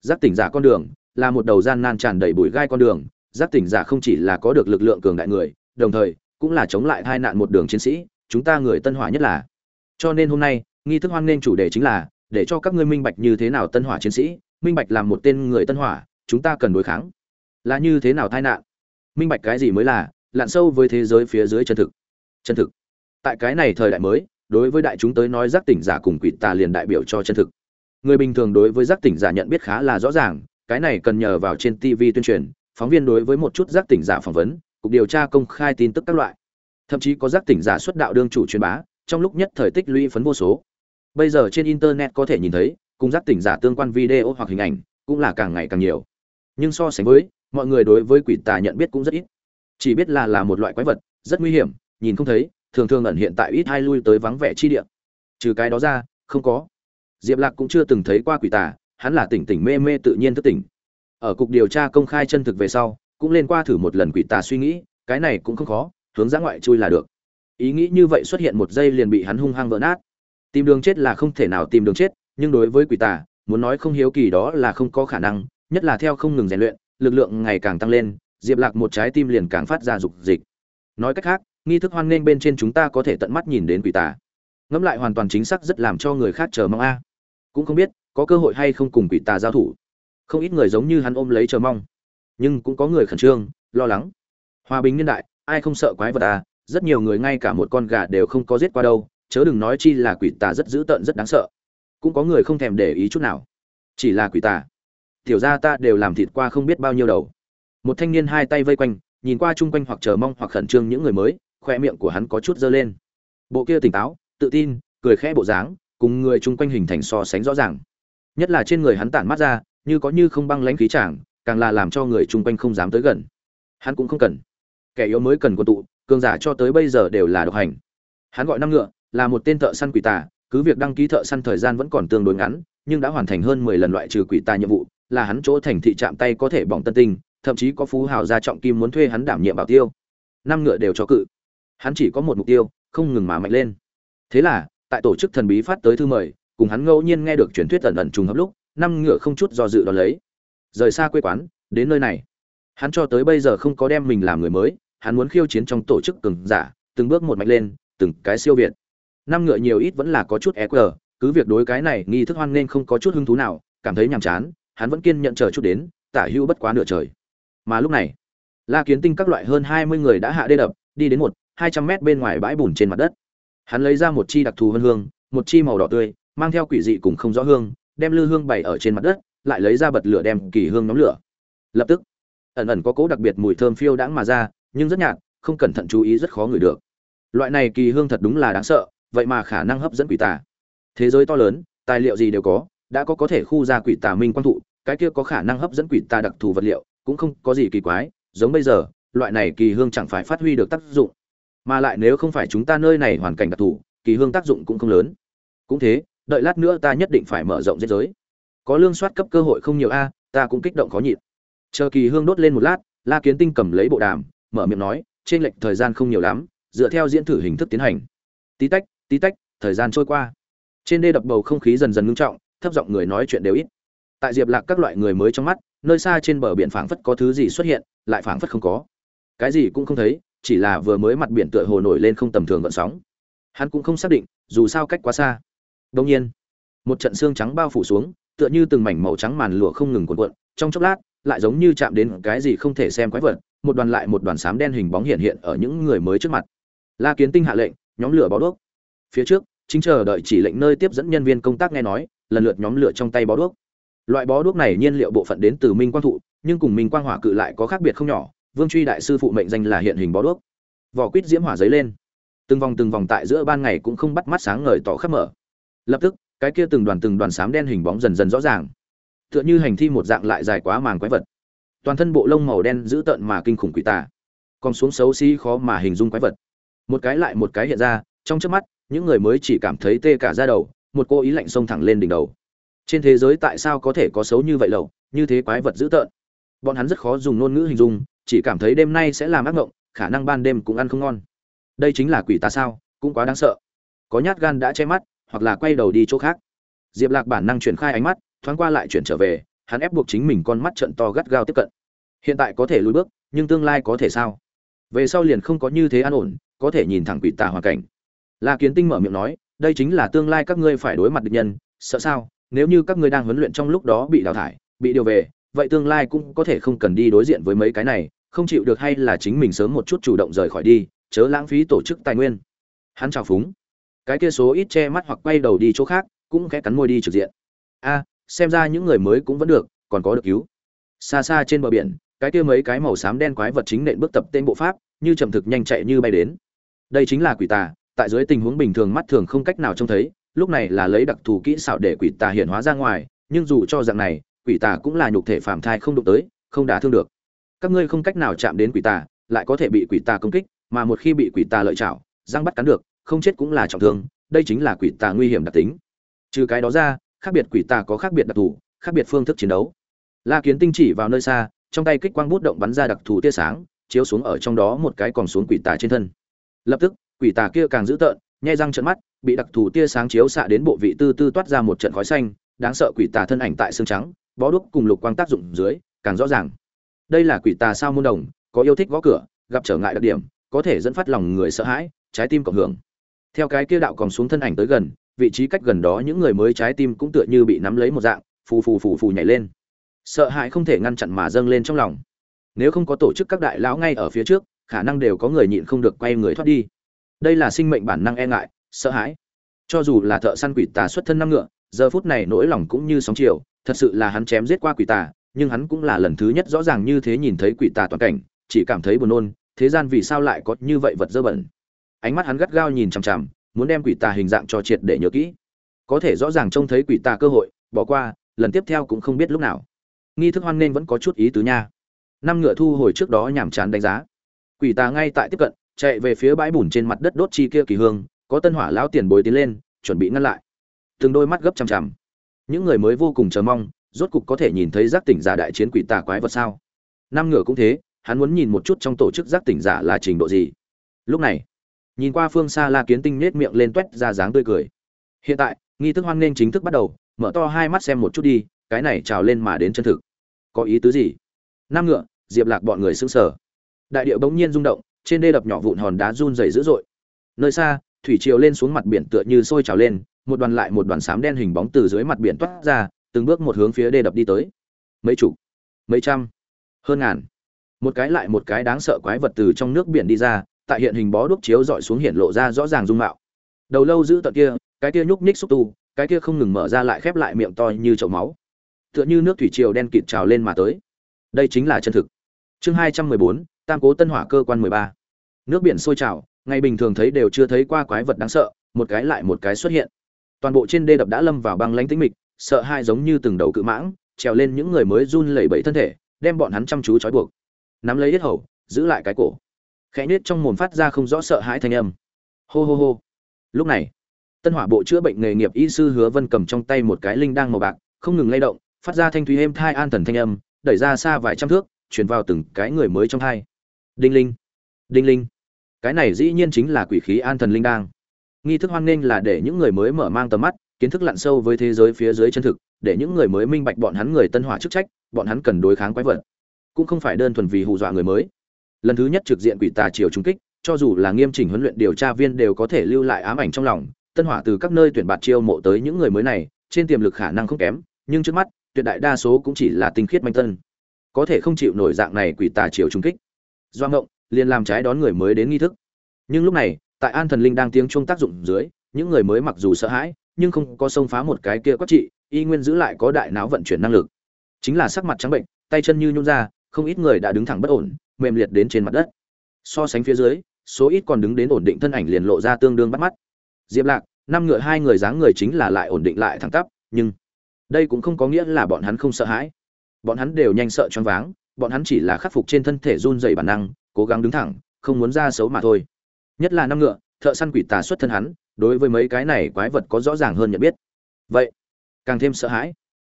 A: Giác tỉnh giả con đường, là một đầu gian nan tràn đầy bụi gai con đường, giác tỉnh giả không chỉ là có được lực lượng cường đại người đồng thời, cũng là chống lại tai nạn một đường chiến sĩ, chúng ta người tân hỏa nhất là. Cho nên hôm nay, nghi thức hoan nghênh chủ đề chính là, để cho các ngươi minh bạch như thế nào tân hỏa chiến sĩ, minh bạch làm một tên người tân hỏa, chúng ta cần đối kháng. Là như thế nào tai nạn? Minh bạch cái gì mới là, lặn sâu với thế giới phía dưới chân thực. Chân thực. Tại cái này thời đại mới, đối với đại chúng tới nói giác tỉnh giả cùng quỷ tà liền đại biểu cho chân thực. Người bình thường đối với giác tỉnh giả nhận biết khá là rõ ràng, cái này cần nhờ vào trên tv tuyên truyền, phóng viên đối với một chút giác tỉnh giả phỏng vấn cục điều tra công khai tin tức các loại. Thậm chí có giác tỉnh giả xuất đạo đương chủ truyền bá, trong lúc nhất thời tích lũy phấn vô số. Bây giờ trên internet có thể nhìn thấy, cùng giác tỉnh giả tương quan video hoặc hình ảnh cũng là càng ngày càng nhiều. Nhưng so sánh với, mọi người đối với quỷ tà nhận biết cũng rất ít. Chỉ biết là là một loại quái vật, rất nguy hiểm, nhìn không thấy, thường thường ẩn hiện tại ít hai lui tới vắng vẻ chi địa. Trừ cái đó ra, không có. Diệp lạc cũng chưa từng thấy qua quỷ tà, hắn là tỉnh tỉnh mê mê tự nhiên thức tỉnh. Ở cục điều tra công khai chân thực về sau cũng lên qua thử một lần quỷ tà suy nghĩ, cái này cũng không khó, hướng ra ngoại chui là được. Ý nghĩ như vậy xuất hiện một giây liền bị hắn hung hăng vỡ nát. Tìm đường chết là không thể nào tìm đường chết, nhưng đối với quỷ tà, muốn nói không hiếu kỳ đó là không có khả năng, nhất là theo không ngừng rèn luyện, lực lượng ngày càng tăng lên, diệp lạc một trái tim liền càng phát ra dục dịch. Nói cách khác, nghi thức hoan nghênh bên trên chúng ta có thể tận mắt nhìn đến quỷ tà. Ngẫm lại hoàn toàn chính xác rất làm cho người khác chờ mong a. Cũng không biết, có cơ hội hay không cùng quỷ tà giao thủ. Không ít người giống như hắn ôm lấy chờ mong nhưng cũng có người khẩn trương, lo lắng. Hòa bình niên đại, ai không sợ quái vật à? Rất nhiều người ngay cả một con gà đều không có giết qua đâu, chớ đừng nói chi là quỷ tà rất dữ tợn rất đáng sợ. Cũng có người không thèm để ý chút nào. Chỉ là quỷ tà. Tiểu ra ta đều làm thịt qua không biết bao nhiêu đầu. Một thanh niên hai tay vây quanh, nhìn qua chung quanh hoặc chờ mong hoặc khẩn trương những người mới khoe miệng của hắn có chút dơ lên. Bộ kia tỉnh táo, tự tin, cười khẽ bộ dáng, cùng người chung quanh hình thành so sánh rõ ràng. Nhất là trên người hắn tản mắt ra, như có như không băng lãnh khí chàng càng là làm cho người chung quanh không dám tới gần. Hắn cũng không cần. Kẻ yếu mới cần quân tụ, cường giả cho tới bây giờ đều là độc hành. Hắn gọi năm ngựa, là một tên thợ săn quỷ tà, cứ việc đăng ký thợ săn thời gian vẫn còn tương đối ngắn, nhưng đã hoàn thành hơn mười lần loại trừ quỷ tà nhiệm vụ, là hắn chỗ thành thị chạm tay có thể bỏng tân tinh, thậm chí có phú hào gia trọng kim muốn thuê hắn đảm nhiệm bảo tiêu. Năm ngựa đều cho cự. Hắn chỉ có một mục tiêu, không ngừng mà mạnh lên. Thế là, tại tổ chức thần bí phát tới thư mời, cùng hắn ngẫu nhiên nghe được truyền thuyết ẩn ẩn trùng hợp lúc, năm ngựa không chút do dự đón lấy rời xa quê quán, đến nơi này. Hắn cho tới bây giờ không có đem mình làm người mới, hắn muốn khiêu chiến trong tổ chức cường giả, từng bước một mạnh lên, từng cái siêu việt. Năm ngựa nhiều ít vẫn là có chút eq cứ việc đối cái này nghi thức hoan nên không có chút hứng thú nào, cảm thấy nhàm chán, hắn vẫn kiên nhận chờ chút đến, tả hưu bất quá nửa trời. Mà lúc này, la kiến tinh các loại hơn hai mươi người đã hạ đê đập, đi đến một, hai trăm mét bên ngoài bãi bùn trên mặt đất. Hắn lấy ra một chi đặc thù hương hương, một chi màu đỏ tươi, mang theo quỷ dị cùng không rõ hương, đem lư hương bày ở trên mặt đất lại lấy ra bật lửa đem kỳ hương nóng lửa. Lập tức, ẩn ẩn có cố đặc biệt mùi thơm phiêu đãng mà ra, nhưng rất nhạt, không cẩn thận chú ý rất khó ngửi được. Loại này kỳ hương thật đúng là đáng sợ, vậy mà khả năng hấp dẫn quỷ tà. Thế giới to lớn, tài liệu gì đều có, đã có có thể khu ra quỷ tà minh quang thụ, cái kia có khả năng hấp dẫn quỷ tà đặc thù vật liệu, cũng không có gì kỳ quái, giống bây giờ, loại này kỳ hương chẳng phải phát huy được tác dụng. Mà lại nếu không phải chúng ta nơi này hoàn cảnh đặc thù, kỳ hương tác dụng cũng không lớn. Cũng thế, đợi lát nữa ta nhất định phải mở rộng giết giới có lương soát cấp cơ hội không nhiều a, ta cũng kích động khó nhịn. Chờ kỳ hương đốt lên một lát, la kiến tinh cầm lấy bộ đàm, mở miệng nói, trên lệch thời gian không nhiều lắm, dựa theo diễn thử hình thức tiến hành. Tí tách tí tách, thời gian trôi qua. Trên đê đập bầu không khí dần dần ngưng trọng, thấp giọng người nói chuyện đều ít. Tại diệp lạc các loại người mới trong mắt, nơi xa trên bờ biển phảng phất có thứ gì xuất hiện, lại phảng phất không có. Cái gì cũng không thấy, chỉ là vừa mới mặt biển tựa hồ nổi lên không tầm thường gợn sóng. Hắn cũng không xác định, dù sao cách quá xa. Đông nhiên, một trận xương trắng bao phủ xuống tựa như từng mảnh màu trắng màn lụa không ngừng cuộn cuộn, trong chốc lát, lại giống như chạm đến cái gì không thể xem quái vật, một đoàn lại một đoàn xám đen hình bóng hiện hiện ở những người mới trước mặt. La kiến tinh hạ lệnh, nhóm lửa bó đuốc. Phía trước, chính chờ đợi chỉ lệnh nơi tiếp dẫn nhân viên công tác nghe nói, lần lượt nhóm lửa trong tay bó đuốc. Loại bó đuốc này nhiên liệu bộ phận đến từ minh quang thụ, nhưng cùng minh quang hỏa cự lại có khác biệt không nhỏ, vương truy đại sư phụ mệnh danh là hiện hình bó đuốc. Vỏ quýt diễm hỏa giấy lên. Từng vòng từng vòng tại giữa ban ngày cũng không bắt mắt sáng ngời tỏ khắp mở. Lập tức cái kia từng đoàn từng đoàn xám đen hình bóng dần dần rõ ràng. Tựa như hành thi một dạng lại dài quá màng quái vật. Toàn thân bộ lông màu đen dữ tợn mà kinh khủng quỷ tà. Còn xuống xấu xí khó mà hình dung quái vật. Một cái lại một cái hiện ra, trong trước mắt, những người mới chỉ cảm thấy tê cả da đầu, một cô ý lạnh xông thẳng lên đỉnh đầu. Trên thế giới tại sao có thể có xấu như vậy lầu như thế quái vật dữ tợn? Bọn hắn rất khó dùng ngôn ngữ hình dung, chỉ cảm thấy đêm nay sẽ làm ác ngộng, khả năng ban đêm cũng ăn không ngon. Đây chính là quỷ tà sao, cũng quá đáng sợ. Có nhát gan đã che mắt hoặc là quay đầu đi chỗ khác. Diệp lạc bản năng chuyển khai ánh mắt, thoáng qua lại chuyển trở về, hắn ép buộc chính mình con mắt trận to gắt gao tiếp cận. Hiện tại có thể lùi bước, nhưng tương lai có thể sao? Về sau liền không có như thế an ổn, có thể nhìn thẳng quỷ tà hoàn cảnh. La kiến tinh mở miệng nói, đây chính là tương lai các ngươi phải đối mặt địch nhân, sợ sao? Nếu như các ngươi đang huấn luyện trong lúc đó bị đào thải, bị điều về, vậy tương lai cũng có thể không cần đi đối diện với mấy cái này, không chịu được hay là chính mình sớm một chút chủ động rời khỏi đi, chớ lãng phí tổ chức tài nguyên. Hắn chào phúng cái kia số ít che mắt hoặc quay đầu đi chỗ khác, cũng khẽ cắn môi đi trực diện. A, xem ra những người mới cũng vẫn được, còn có được cứu. Xa xa trên bờ biển, cái kia mấy cái màu xám đen quái vật chính nện bước tập tên bộ pháp, như chậm thực nhanh chạy như bay đến. Đây chính là quỷ tà, tại dưới tình huống bình thường mắt thường không cách nào trông thấy, lúc này là lấy đặc thù kỹ xảo để quỷ tà hiện hóa ra ngoài, nhưng dù cho dạng này, quỷ tà cũng là nhục thể phàm thai không đụng tới, không đả thương được. Các ngươi không cách nào chạm đến quỷ tà, lại có thể bị quỷ tà công kích, mà một khi bị quỷ tà lợi chảo, răng bắt cắn được không chết cũng là trọng thương, đây chính là quỷ tà nguy hiểm đặc tính. Trừ cái đó ra, khác biệt quỷ tà có khác biệt đặc thù, khác biệt phương thức chiến đấu. La kiến tinh chỉ vào nơi xa, trong tay kích quang bút động bắn ra đặc thù tia sáng, chiếu xuống ở trong đó một cái còn xuống quỷ tà trên thân. Lập tức, quỷ tà kia càng dữ tợn, nhai răng trận mắt, bị đặc thù tia sáng chiếu xạ đến bộ vị tư tư toát ra một trận khói xanh, đáng sợ quỷ tà thân ảnh tại xương trắng, bó đuốc cùng lục quang tác dụng dưới, càng rõ ràng. Đây là quỷ tà sao môn đồng, có yêu thích gõ cửa, gặp trở ngại đặc điểm, có thể dẫn phát lòng người sợ hãi, trái tim cộng hưởng theo cái kia đạo còn xuống thân ảnh tới gần, vị trí cách gần đó những người mới trái tim cũng tựa như bị nắm lấy một dạng, phù phù phù phù nhảy lên. Sợ hãi không thể ngăn chặn mà dâng lên trong lòng. Nếu không có tổ chức các đại lão ngay ở phía trước, khả năng đều có người nhịn không được quay người thoát đi. Đây là sinh mệnh bản năng e ngại, sợ hãi. Cho dù là thợ săn quỷ tà xuất thân năm ngựa, giờ phút này nỗi lòng cũng như sóng chiều, thật sự là hắn chém giết qua quỷ tà, nhưng hắn cũng là lần thứ nhất rõ ràng như thế nhìn thấy quỷ tà toàn cảnh, chỉ cảm thấy buồn nôn, thế gian vì sao lại có như vậy vật dơ bẩn ánh mắt hắn gắt gao nhìn chằm chằm, muốn đem quỷ tà hình dạng cho triệt để nhớ kỹ. Có thể rõ ràng trông thấy quỷ tà cơ hội, bỏ qua, lần tiếp theo cũng không biết lúc nào. Nghi thức hoan nên vẫn có chút ý tứ nha. Năm ngựa thu hồi trước đó nhàm chán đánh giá. Quỷ tà ngay tại tiếp cận, chạy về phía bãi bùn trên mặt đất đốt chi kia kỳ hương, có tân hỏa lão tiền bối tiến lên, chuẩn bị ngăn lại. Từng đôi mắt gấp chằm chằm. Những người mới vô cùng chờ mong, rốt cục có thể nhìn thấy giác tỉnh giả đại chiến quỷ tà quái vật sao? Năm ngựa cũng thế, hắn muốn nhìn một chút trong tổ chức giác tỉnh giả là trình độ gì. Lúc này nhìn qua phương xa la kiến tinh nết miệng lên toét ra dáng tươi cười. Hiện tại, nghi thức hoan nghênh chính thức bắt đầu, mở to hai mắt xem một chút đi, cái này trào lên mà đến chân thực. Có ý tứ gì? Năm ngựa, diệp lạc bọn người sững sờ. Đại điệu bỗng nhiên rung động, trên đê đập nhỏ vụn hòn đá run rẩy dữ dội. Nơi xa, thủy triều lên xuống mặt biển tựa như sôi trào lên, một đoàn lại một đoàn xám đen hình bóng từ dưới mặt biển toát ra, từng bước một hướng phía đê đập đi tới. Mấy chục, mấy trăm, hơn ngàn. Một cái lại một cái đáng sợ quái vật từ trong nước biển đi ra tại hiện hình bó đuốc chiếu dọi xuống hiện lộ ra rõ ràng dung mạo. Đầu lâu giữ tận kia, cái kia nhúc nhích xúc tu, cái kia không ngừng mở ra lại khép lại miệng to như chậu máu. Tựa như nước thủy triều đen kịt trào lên mà tới. Đây chính là chân thực. Chương hai trăm mười bốn, tam cố tân hỏa cơ quan mười ba. Nước biển sôi trào, ngày bình thường thấy đều chưa thấy qua quái vật đáng sợ, một cái lại một cái xuất hiện. Toàn bộ trên đê đập đã lâm vào băng lãnh tĩnh mịch, sợ hai giống như từng đầu cự mãng, trèo lên những người mới run lẩy bẩy thân thể, đem bọn hắn chăm chú trói buộc. Nắm lấy hết hầu, giữ lại cái cổ khẽ nết trong mồm phát ra không rõ sợ hãi thanh âm. Hô hô hô. Lúc này, tân hỏa bộ chữa bệnh nghề nghiệp y sư hứa vân cầm trong tay một cái linh đang màu bạc, không ngừng lay động, phát ra thanh thúy êm thai an thần thanh âm, đẩy ra xa vài trăm thước, truyền vào từng cái người mới trong thai. Đinh linh. Đinh linh. Cái này dĩ nhiên chính là quỷ khí an thần linh đang. Nghi thức hoan nghênh là để những người mới mở mang tầm mắt, kiến thức lặn sâu với thế giới phía dưới chân thực, để những người mới minh bạch bọn hắn người tân hỏa chức trách, bọn hắn cần đối kháng quái vật. Cũng không phải đơn thuần vì hù dọa người mới lần thứ nhất trực diện quỷ tà triều trung kích, cho dù là nghiêm chỉnh huấn luyện điều tra viên đều có thể lưu lại ám ảnh trong lòng. Tân hỏa từ các nơi tuyển bạt chiêu mộ tới những người mới này, trên tiềm lực khả năng không kém, nhưng trước mắt, tuyệt đại đa số cũng chỉ là tinh khiết manh tân. Có thể không chịu nổi dạng này quỷ tà triều trung kích. Do ngộng liền làm trái đón người mới đến nghi thức. Nhưng lúc này, tại an thần linh đang tiếng chuông tác dụng dưới, những người mới mặc dù sợ hãi, nhưng không có xông phá một cái kia quát trị, y nguyên giữ lại có đại não vận chuyển năng lực. Chính là sắc mặt trắng bệnh, tay chân như nhún ra, không ít người đã đứng thẳng bất ổn mềm liệt đến trên mặt đất. So sánh phía dưới, số ít còn đứng đến ổn định thân ảnh liền lộ ra tương đương bắt mắt. Diệp lạc, năm ngựa hai người dáng người chính là lại ổn định lại thẳng tắp, nhưng đây cũng không có nghĩa là bọn hắn không sợ hãi. Bọn hắn đều nhanh sợ choáng váng, bọn hắn chỉ là khắc phục trên thân thể run dày bản năng, cố gắng đứng thẳng, không muốn ra xấu mà thôi. Nhất là năm ngựa, thợ săn quỷ tà xuất thân hắn, đối với mấy cái này quái vật có rõ ràng hơn nhận biết. Vậy, càng thêm sợ hãi.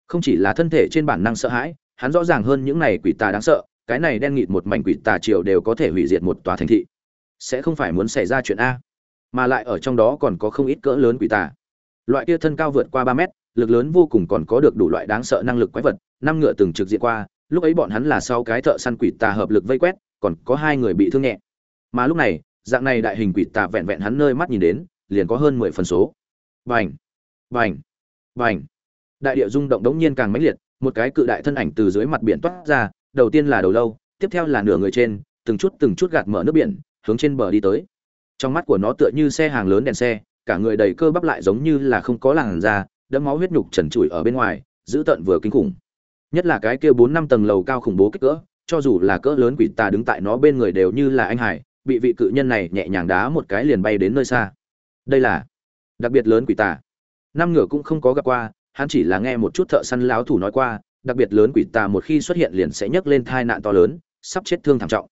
A: Không chỉ là thân thể trên bản năng sợ hãi, hắn rõ ràng hơn những này quỷ tà đáng sợ cái này đen nghịt một mảnh quỷ tà triều đều có thể hủy diệt một tòa thành thị. Sẽ không phải muốn xảy ra chuyện a. Mà lại ở trong đó còn có không ít cỡ lớn quỷ tà. Loại kia thân cao vượt qua ba mét, lực lớn vô cùng còn có được đủ loại đáng sợ năng lực quái vật, năm ngựa từng trực diện qua, lúc ấy bọn hắn là sau cái thợ săn quỷ tà hợp lực vây quét, còn có hai người bị thương nhẹ. Mà lúc này, dạng này đại hình quỷ tà vẹn vẹn hắn nơi mắt nhìn đến, liền có hơn mười phần số. Vành vành vành đại địa rung động đống nhiên càng mãnh liệt, một cái cự đại thân ảnh từ dưới mặt biển toát ra đầu tiên là đầu lâu, tiếp theo là nửa người trên, từng chút từng chút gạt mở nước biển, hướng trên bờ đi tới. Trong mắt của nó tựa như xe hàng lớn đèn xe, cả người đầy cơ bắp lại giống như là không có làn da, đẫm máu huyết nhục trần trụi ở bên ngoài, dữ tợn vừa kinh khủng. Nhất là cái kia bốn năm tầng lầu cao khủng bố kích cỡ, cho dù là cỡ lớn quỷ tà đứng tại nó bên người đều như là anh hải, bị vị cự nhân này nhẹ nhàng đá một cái liền bay đến nơi xa. Đây là đặc biệt lớn quỷ tà. Năm ngựa cũng không có gặp qua, hắn chỉ là nghe một chút thợ săn láo thủ nói qua đặc biệt lớn quỷ tà một khi xuất hiện liền sẽ nhấc lên tai nạn to lớn, sắp chết thương thảm trọng.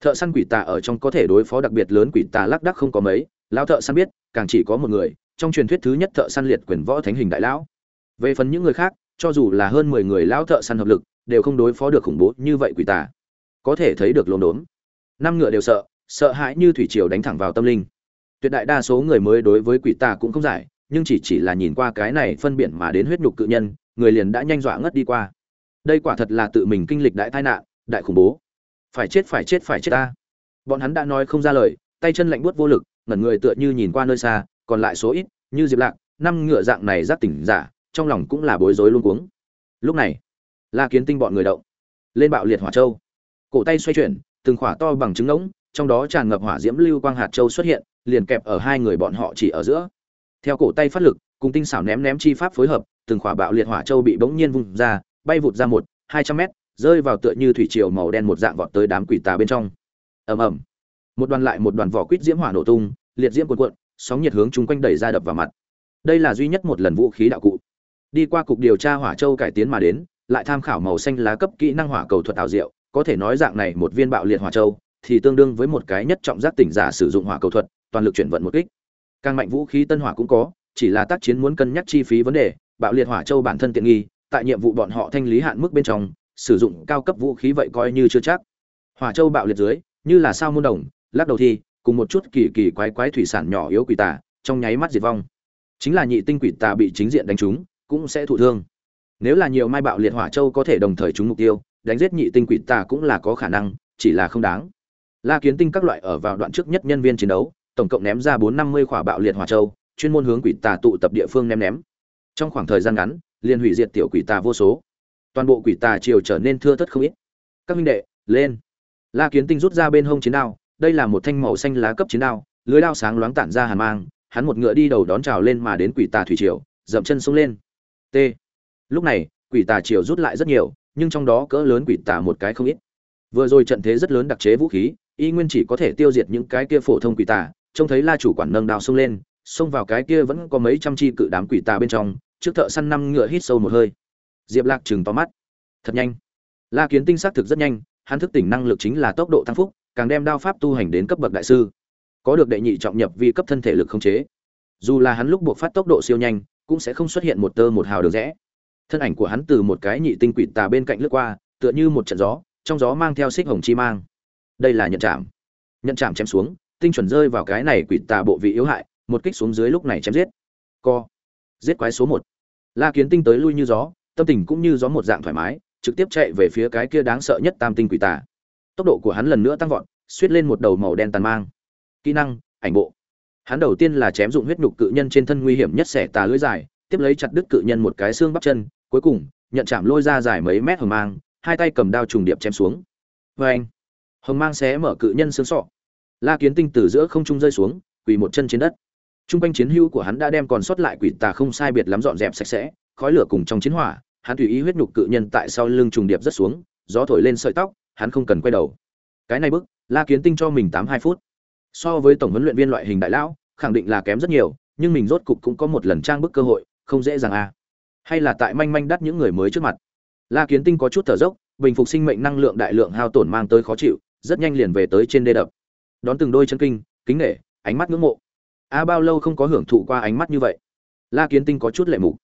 A: Thợ săn quỷ tà ở trong có thể đối phó đặc biệt lớn quỷ tà lác đắc không có mấy, lão thợ săn biết, càng chỉ có một người, trong truyền thuyết thứ nhất thợ săn liệt quyền võ thánh hình đại lão. Về phần những người khác, cho dù là hơn mười người lão thợ săn hợp lực, đều không đối phó được khủng bố như vậy quỷ tà. Có thể thấy được lồn đốn năm ngựa đều sợ sợ hãi như thủy triều đánh thẳng vào tâm linh. Tuyệt đại đa số người mới đối với quỷ tà cũng không giải, nhưng chỉ chỉ là nhìn qua cái này phân biển mà đến huyết nhục cự nhân người liền đã nhanh dọa ngất đi qua. Đây quả thật là tự mình kinh lịch đại tai nạn, đại khủng bố. Phải chết phải chết phải chết ta. Bọn hắn đã nói không ra lời, tay chân lạnh buốt vô lực, ngẩn người tựa như nhìn qua nơi xa, còn lại số ít, như diệp lạc, năm ngựa dạng này giác tỉnh giả, trong lòng cũng là bối rối luôn cuống. Lúc này, la kiến tinh bọn người động, lên bạo liệt hỏa châu. Cổ tay xoay chuyển, từng khỏa to bằng trứng ngỗng, trong đó tràn ngập hỏa diễm lưu quang hạt châu xuất hiện, liền kẹp ở hai người bọn họ chỉ ở giữa. Theo cổ tay phát lực cùng tinh xảo ném ném chi pháp phối hợp, từng quả bạo liệt hỏa châu bị bỗng nhiên vung ra, bay vụt ra một, hai trăm mét, rơi vào tựa như thủy triều màu đen một dạng vọt tới đám quỷ tà bên trong. Ầm ầm. Một đoàn lại một đoàn vỏ quýt diễm hỏa nổ tung, liệt diễm cuộn cuộn, sóng nhiệt hướng chung quanh đẩy ra đập vào mặt. Đây là duy nhất một lần vũ khí đạo cụ. Đi qua cục điều tra hỏa châu cải tiến mà đến, lại tham khảo màu xanh lá cấp kỹ năng hỏa cầu thuật ảo diệu, có thể nói dạng này một viên bạo liệt hỏa châu thì tương đương với một cái nhất trọng giác tỉnh giả sử dụng hỏa cầu thuật, toàn lực chuyển vận một kích. Càng mạnh vũ khí tân hỏa cũng có chỉ là tác chiến muốn cân nhắc chi phí vấn đề, bạo liệt hỏa châu bản thân tiện nghi, tại nhiệm vụ bọn họ thanh lý hạn mức bên trong, sử dụng cao cấp vũ khí vậy coi như chưa chắc. Hỏa châu bạo liệt dưới, như là sao môn đồng, lắc đầu thi cùng một chút kỳ kỳ quái quái thủy sản nhỏ yếu quỷ tà, trong nháy mắt diệt vong. Chính là nhị tinh quỷ tà bị chính diện đánh trúng, cũng sẽ thụ thương. Nếu là nhiều mai bạo liệt hỏa châu có thể đồng thời trúng mục tiêu, đánh giết nhị tinh quỷ tà cũng là có khả năng, chỉ là không đáng. La kiến tinh các loại ở vào đoạn trước nhất nhân viên chiến đấu, tổng cộng ném ra bốn năm mươi khỏa bạo liệt hỏa châu chuyên môn hướng quỷ tà tụ tập địa phương ném ném. Trong khoảng thời gian ngắn, liền hủy diệt tiểu quỷ tà vô số. Toàn bộ quỷ tà triều trở nên thưa thất không ít. Các minh đệ, lên. La kiến tinh rút ra bên hông chiến đao, đây là một thanh màu xanh lá cấp chiến đao, lưới đao sáng loáng tản ra hàn mang, hắn một ngựa đi đầu đón chào lên mà đến quỷ tà thủy triều, dậm chân xuống lên. T. Lúc này, quỷ tà triều rút lại rất nhiều, nhưng trong đó cỡ lớn quỷ tà một cái không ít. Vừa rồi trận thế rất lớn đặc chế vũ khí, y nguyên chỉ có thể tiêu diệt những cái kia phổ thông quỷ tà, trông thấy la chủ quản nâng đao xông lên xông vào cái kia vẫn có mấy trăm chi cự đám quỷ tà bên trong, trước thợ săn năm ngựa hít sâu một hơi. Diệp lạc chừng to mắt. Thật nhanh. La kiến tinh xác thực rất nhanh, hắn thức tỉnh năng lực chính là tốc độ tăng phúc, càng đem đao pháp tu hành đến cấp bậc đại sư. Có được đệ nhị trọng nhập vi cấp thân thể lực không chế. Dù là hắn lúc buộc phát tốc độ siêu nhanh, cũng sẽ không xuất hiện một tơ một hào được rẽ. Thân ảnh của hắn từ một cái nhị tinh quỷ tà bên cạnh lướt qua, tựa như một trận gió, trong gió mang theo xích hồng chi mang. Đây là nhận chạm. Nhận chạm chém xuống, tinh chuẩn rơi vào cái này quỷ tà bộ vị yếu hại một kích xuống dưới lúc này chém giết. Co. Giết quái số một. La kiến tinh tới lui như gió, tâm tình cũng như gió một dạng thoải mái, trực tiếp chạy về phía cái kia đáng sợ nhất tam tinh quỷ tà. Tốc độ của hắn lần nữa tăng vọt, suýt lên một đầu màu đen tàn mang. Kỹ năng, ảnh bộ. Hắn đầu tiên là chém dụng huyết nhục cự nhân trên thân nguy hiểm nhất xẻ tà lưỡi dài, tiếp lấy chặt đứt cự nhân một cái xương bắp chân, cuối cùng, nhận chạm lôi ra dài mấy mét hồng mang, hai tay cầm đao trùng điệp chém xuống. Vê anh hồng mang xé mở cự nhân xương sọ. La kiến tinh từ giữa không trung rơi xuống, quỳ một chân trên đất. Trung quanh chiến hữu của hắn đã đem còn sót lại quỷ tà không sai biệt lắm dọn dẹp sạch sẽ, khói lửa cùng trong chiến hỏa, hắn tùy ý huyết nhục cự nhân tại sau lưng trùng điệp rất xuống, gió thổi lên sợi tóc, hắn không cần quay đầu. Cái này bức, la kiến tinh cho mình tám hai phút. So với tổng huấn luyện viên loại hình đại lão, khẳng định là kém rất nhiều, nhưng mình rốt cục cũng có một lần trang bức cơ hội, không dễ dàng à. Hay là tại manh manh đắt những người mới trước mặt. La kiến tinh có chút thở dốc, bình phục sinh mệnh năng lượng đại lượng hao tổn mang tới khó chịu, rất nhanh liền về tới trên đê đập. Đón từng đôi chân kinh, kính nể, ánh mắt ngưỡng mộ a bao lâu không có hưởng thụ qua ánh mắt như vậy. La kiến tinh có chút lệ mục.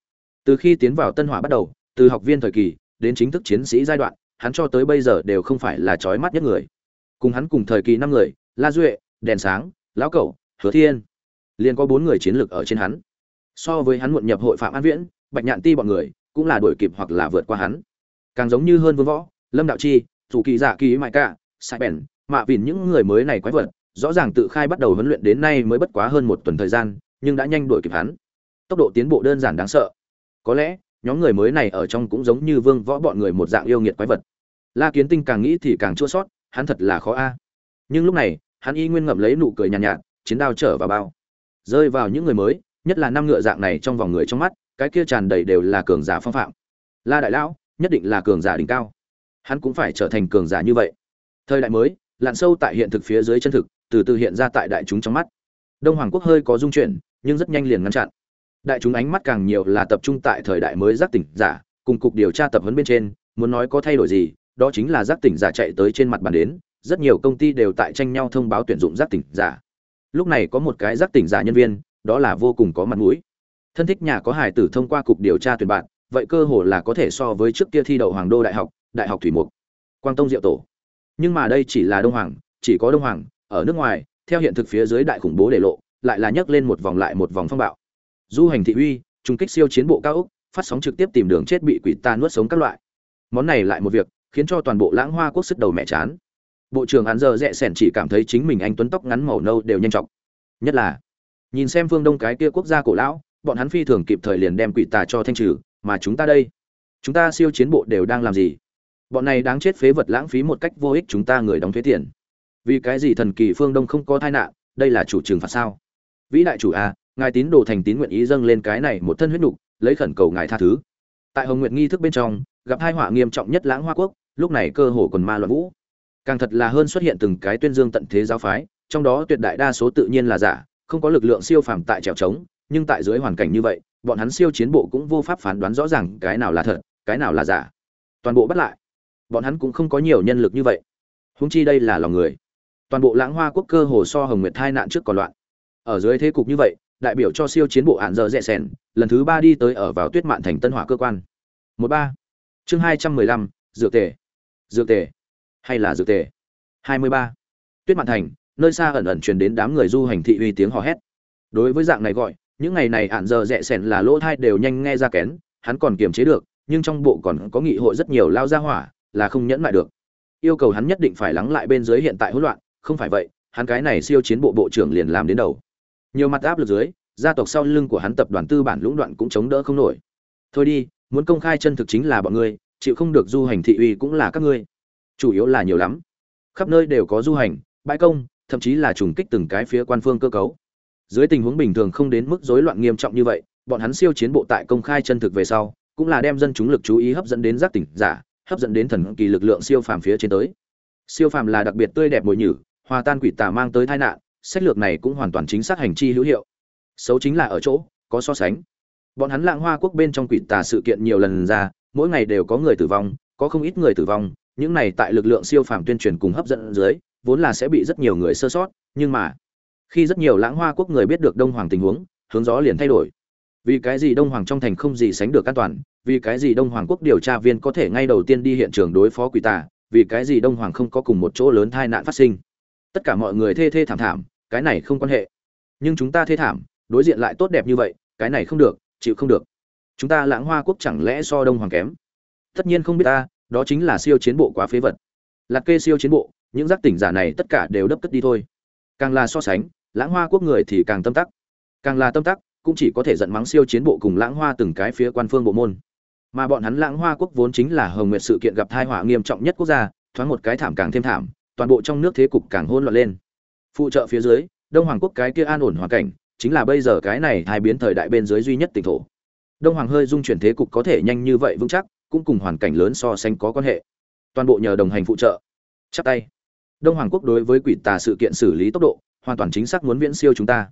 A: Từ khi tiến vào tân hỏa bắt đầu, từ học viên thời kỳ đến chính thức chiến sĩ giai đoạn, hắn cho tới bây giờ đều không phải là trói mắt nhất người. Cùng hắn cùng thời kỳ năm người, la duệ, đèn sáng, lão cẩu, hứa thiên, liền có bốn người chiến lược ở trên hắn. So với hắn muộn nhập hội phạm an viễn, bạch nhạn ti bọn người cũng là đuổi kịp hoặc là vượt qua hắn. Càng giống như hơn vương võ, lâm đạo chi thủ kỳ giả kỳ mại cả sai bèn, mạ vìn những người mới này quái vật rõ ràng tự khai bắt đầu huấn luyện đến nay mới bất quá hơn một tuần thời gian nhưng đã nhanh đuổi kịp hắn. Tốc độ tiến bộ đơn giản đáng sợ. Có lẽ nhóm người mới này ở trong cũng giống như vương võ bọn người một dạng yêu nghiệt quái vật. La kiến tinh càng nghĩ thì càng chua sót hắn thật là khó a. Nhưng lúc này hắn y nguyên ngậm lấy nụ cười nhàn nhạt, nhạt chiến đao trở vào bao. Rơi vào những người mới nhất là năm ngựa dạng này trong vòng người trong mắt cái kia tràn đầy đều là cường giả phong phạm. La đại lão nhất định là cường giả đỉnh cao. Hắn cũng phải trở thành cường giả như vậy. Thời đại mới lặn sâu tại hiện thực phía dưới chân thực từ từ hiện ra tại đại chúng trong mắt. Đông hoàng quốc hơi có dung chuyển, nhưng rất nhanh liền ngăn chặn. Đại chúng ánh mắt càng nhiều là tập trung tại thời đại mới giác tỉnh giả, cùng cục điều tra tập huấn bên trên, muốn nói có thay đổi gì, đó chính là giác tỉnh giả chạy tới trên mặt bàn đến, rất nhiều công ty đều tại tranh nhau thông báo tuyển dụng giác tỉnh giả. Lúc này có một cái giác tỉnh giả nhân viên, đó là vô cùng có mặt mũi. Thân thích nhà có hải tử thông qua cục điều tra tuyển bạn, vậy cơ hồ là có thể so với trước kia thi đậu hoàng đô đại học đại học thủy mục, quang tông diệu tổ. Nhưng mà đây chỉ là đông hoàng, chỉ có đông hoàng ở nước ngoài, theo hiện thực phía dưới đại khủng bố để lộ, lại là nhấc lên một vòng lại một vòng phong bạo. Du hành thị uy trung kích siêu chiến bộ cao ốc, phát sóng trực tiếp tìm đường chết bị quỷ ta nuốt sống các loại. Món này lại một việc, khiến cho toàn bộ lãng hoa quốc sức đầu mẹ chán. Bộ trưởng hắn giờ rẽ sẻn chỉ cảm thấy chính mình anh tuấn tóc ngắn màu nâu đều nhanh chóng. Nhất là, nhìn xem phương đông cái kia quốc gia cổ lão, bọn hắn phi thường kịp thời liền đem quỷ tà cho thanh trừ, mà chúng ta đây, chúng ta siêu chiến bộ đều đang làm gì? Bọn này đáng chết phế vật lãng phí một cách vô ích chúng ta người đóng thuế tiền vì cái gì thần kỳ phương đông không có tai nạn, đây là chủ trừng phạt sao? Vĩ đại chủ a ngài tín đồ thành tín nguyện ý dâng lên cái này một thân huyết nục, lấy khẩn cầu ngài tha thứ. Tại hồng nguyện nghi thức bên trong, gặp hai họa nghiêm trọng nhất lãng hoa quốc, lúc này cơ hồ còn ma loạn vũ. Càng thật là hơn xuất hiện từng cái tuyên dương tận thế giáo phái, trong đó tuyệt đại đa số tự nhiên là giả, không có lực lượng siêu phàm tại trèo trống, nhưng tại dưới hoàn cảnh như vậy, bọn hắn siêu chiến bộ cũng vô pháp phán đoán rõ ràng cái nào là thật, cái nào là giả. Toàn bộ bắt lại, bọn hắn cũng không có nhiều nhân lực như vậy. Húng chi đây là lòng người toàn bộ lãng hoa quốc cơ hồ so hồng nguyệt thai nạn trước còn loạn. Ở dưới thế cục như vậy, đại biểu cho siêu chiến bộ hạn giờ rẽ sèn lần thứ ba đi tới ở vào tuyết mạn thành tân hỏa cơ quan. Một ba. Chương hai trăm mười lăm, dược tề. Dược tề. Hay là dược tề? Hai mươi ba. Tuyết mạn thành, nơi xa ẩn ẩn truyền đến đám người du hành thị uy tiếng hò hét. Đối với dạng này gọi, những ngày này ạn giờ rẽ sẻn là lỗ thai đều nhanh nghe ra kén, hắn còn kiềm chế được, nhưng trong bộ còn có nghị hội rất nhiều lao ra hỏa, là không nhẫn lại được. Yêu cầu hắn nhất định phải lắng lại bên dưới hiện tại hỗn loạn không phải vậy, hắn cái này siêu chiến bộ bộ trưởng liền làm đến đầu. Nhiều mặt áp lực dưới, gia tộc sau lưng của hắn tập đoàn tư bản lũng đoạn cũng chống đỡ không nổi. Thôi đi, muốn công khai chân thực chính là bọn ngươi, chịu không được du hành thị uy cũng là các ngươi. Chủ yếu là nhiều lắm. Khắp nơi đều có du hành, bãi công, thậm chí là trùng kích từng cái phía quan phương cơ cấu. Dưới tình huống bình thường không đến mức rối loạn nghiêm trọng như vậy, bọn hắn siêu chiến bộ tại công khai chân thực về sau, cũng là đem dân chúng lực chú ý hấp dẫn đến giác tỉnh giả, hấp dẫn đến thần kỳ lực lượng siêu phàm phía trên tới. Siêu phàm là đặc biệt tươi đẹp mồi nhử hòa tan quỷ tà mang tới tai nạn, sách lược này cũng hoàn toàn chính xác hành chi hữu hiệu. Xấu chính là ở chỗ, có so sánh. Bọn hắn lạng hoa quốc bên trong quỷ tà sự kiện nhiều lần ra, mỗi ngày đều có người tử vong, có không ít người tử vong, những này tại lực lượng siêu phàm tuyên truyền cùng hấp dẫn dưới, vốn là sẽ bị rất nhiều người sơ sót, nhưng mà, khi rất nhiều lãng hoa quốc người biết được đông hoàng tình huống, hướng gió liền thay đổi. Vì cái gì đông hoàng trong thành không gì sánh được an toàn, vì cái gì đông hoàng quốc điều tra viên có thể ngay đầu tiên đi hiện trường đối phó quỷ tà, vì cái gì đông hoàng không có cùng một chỗ lớn tai nạn phát sinh tất cả mọi người thê thê thảm thảm, cái này không quan hệ. Nhưng chúng ta thê thảm, đối diện lại tốt đẹp như vậy, cái này không được, chịu không được. Chúng ta lãng hoa quốc chẳng lẽ so đông hoàng kém? Tất nhiên không biết ta, đó chính là siêu chiến bộ quá phế vật. Lạc kê siêu chiến bộ, những giác tỉnh giả này tất cả đều đấp cất đi thôi. Càng là so sánh, lãng hoa quốc người thì càng tâm tắc. Càng là tâm tắc, cũng chỉ có thể giận mắng siêu chiến bộ cùng lãng hoa từng cái phía quan phương bộ môn. Mà bọn hắn lãng hoa quốc vốn chính là hồng nguyệt sự kiện gặp tai họa nghiêm trọng nhất quốc gia, thoáng một cái thảm càng thêm thảm toàn bộ trong nước thế cục càng hỗn loạn lên. Phụ trợ phía dưới, đông hoàng quốc cái kia an ổn hoàn cảnh, chính là bây giờ cái này hai biến thời đại bên dưới duy nhất tỉnh thổ. Đông hoàng hơi dung chuyển thế cục có thể nhanh như vậy vững chắc, cũng cùng hoàn cảnh lớn so sánh có quan hệ. Toàn bộ nhờ đồng hành phụ trợ. Chắp tay. Đông hoàng quốc đối với quỷ tà sự kiện xử lý tốc độ, hoàn toàn chính xác muốn viễn siêu chúng ta.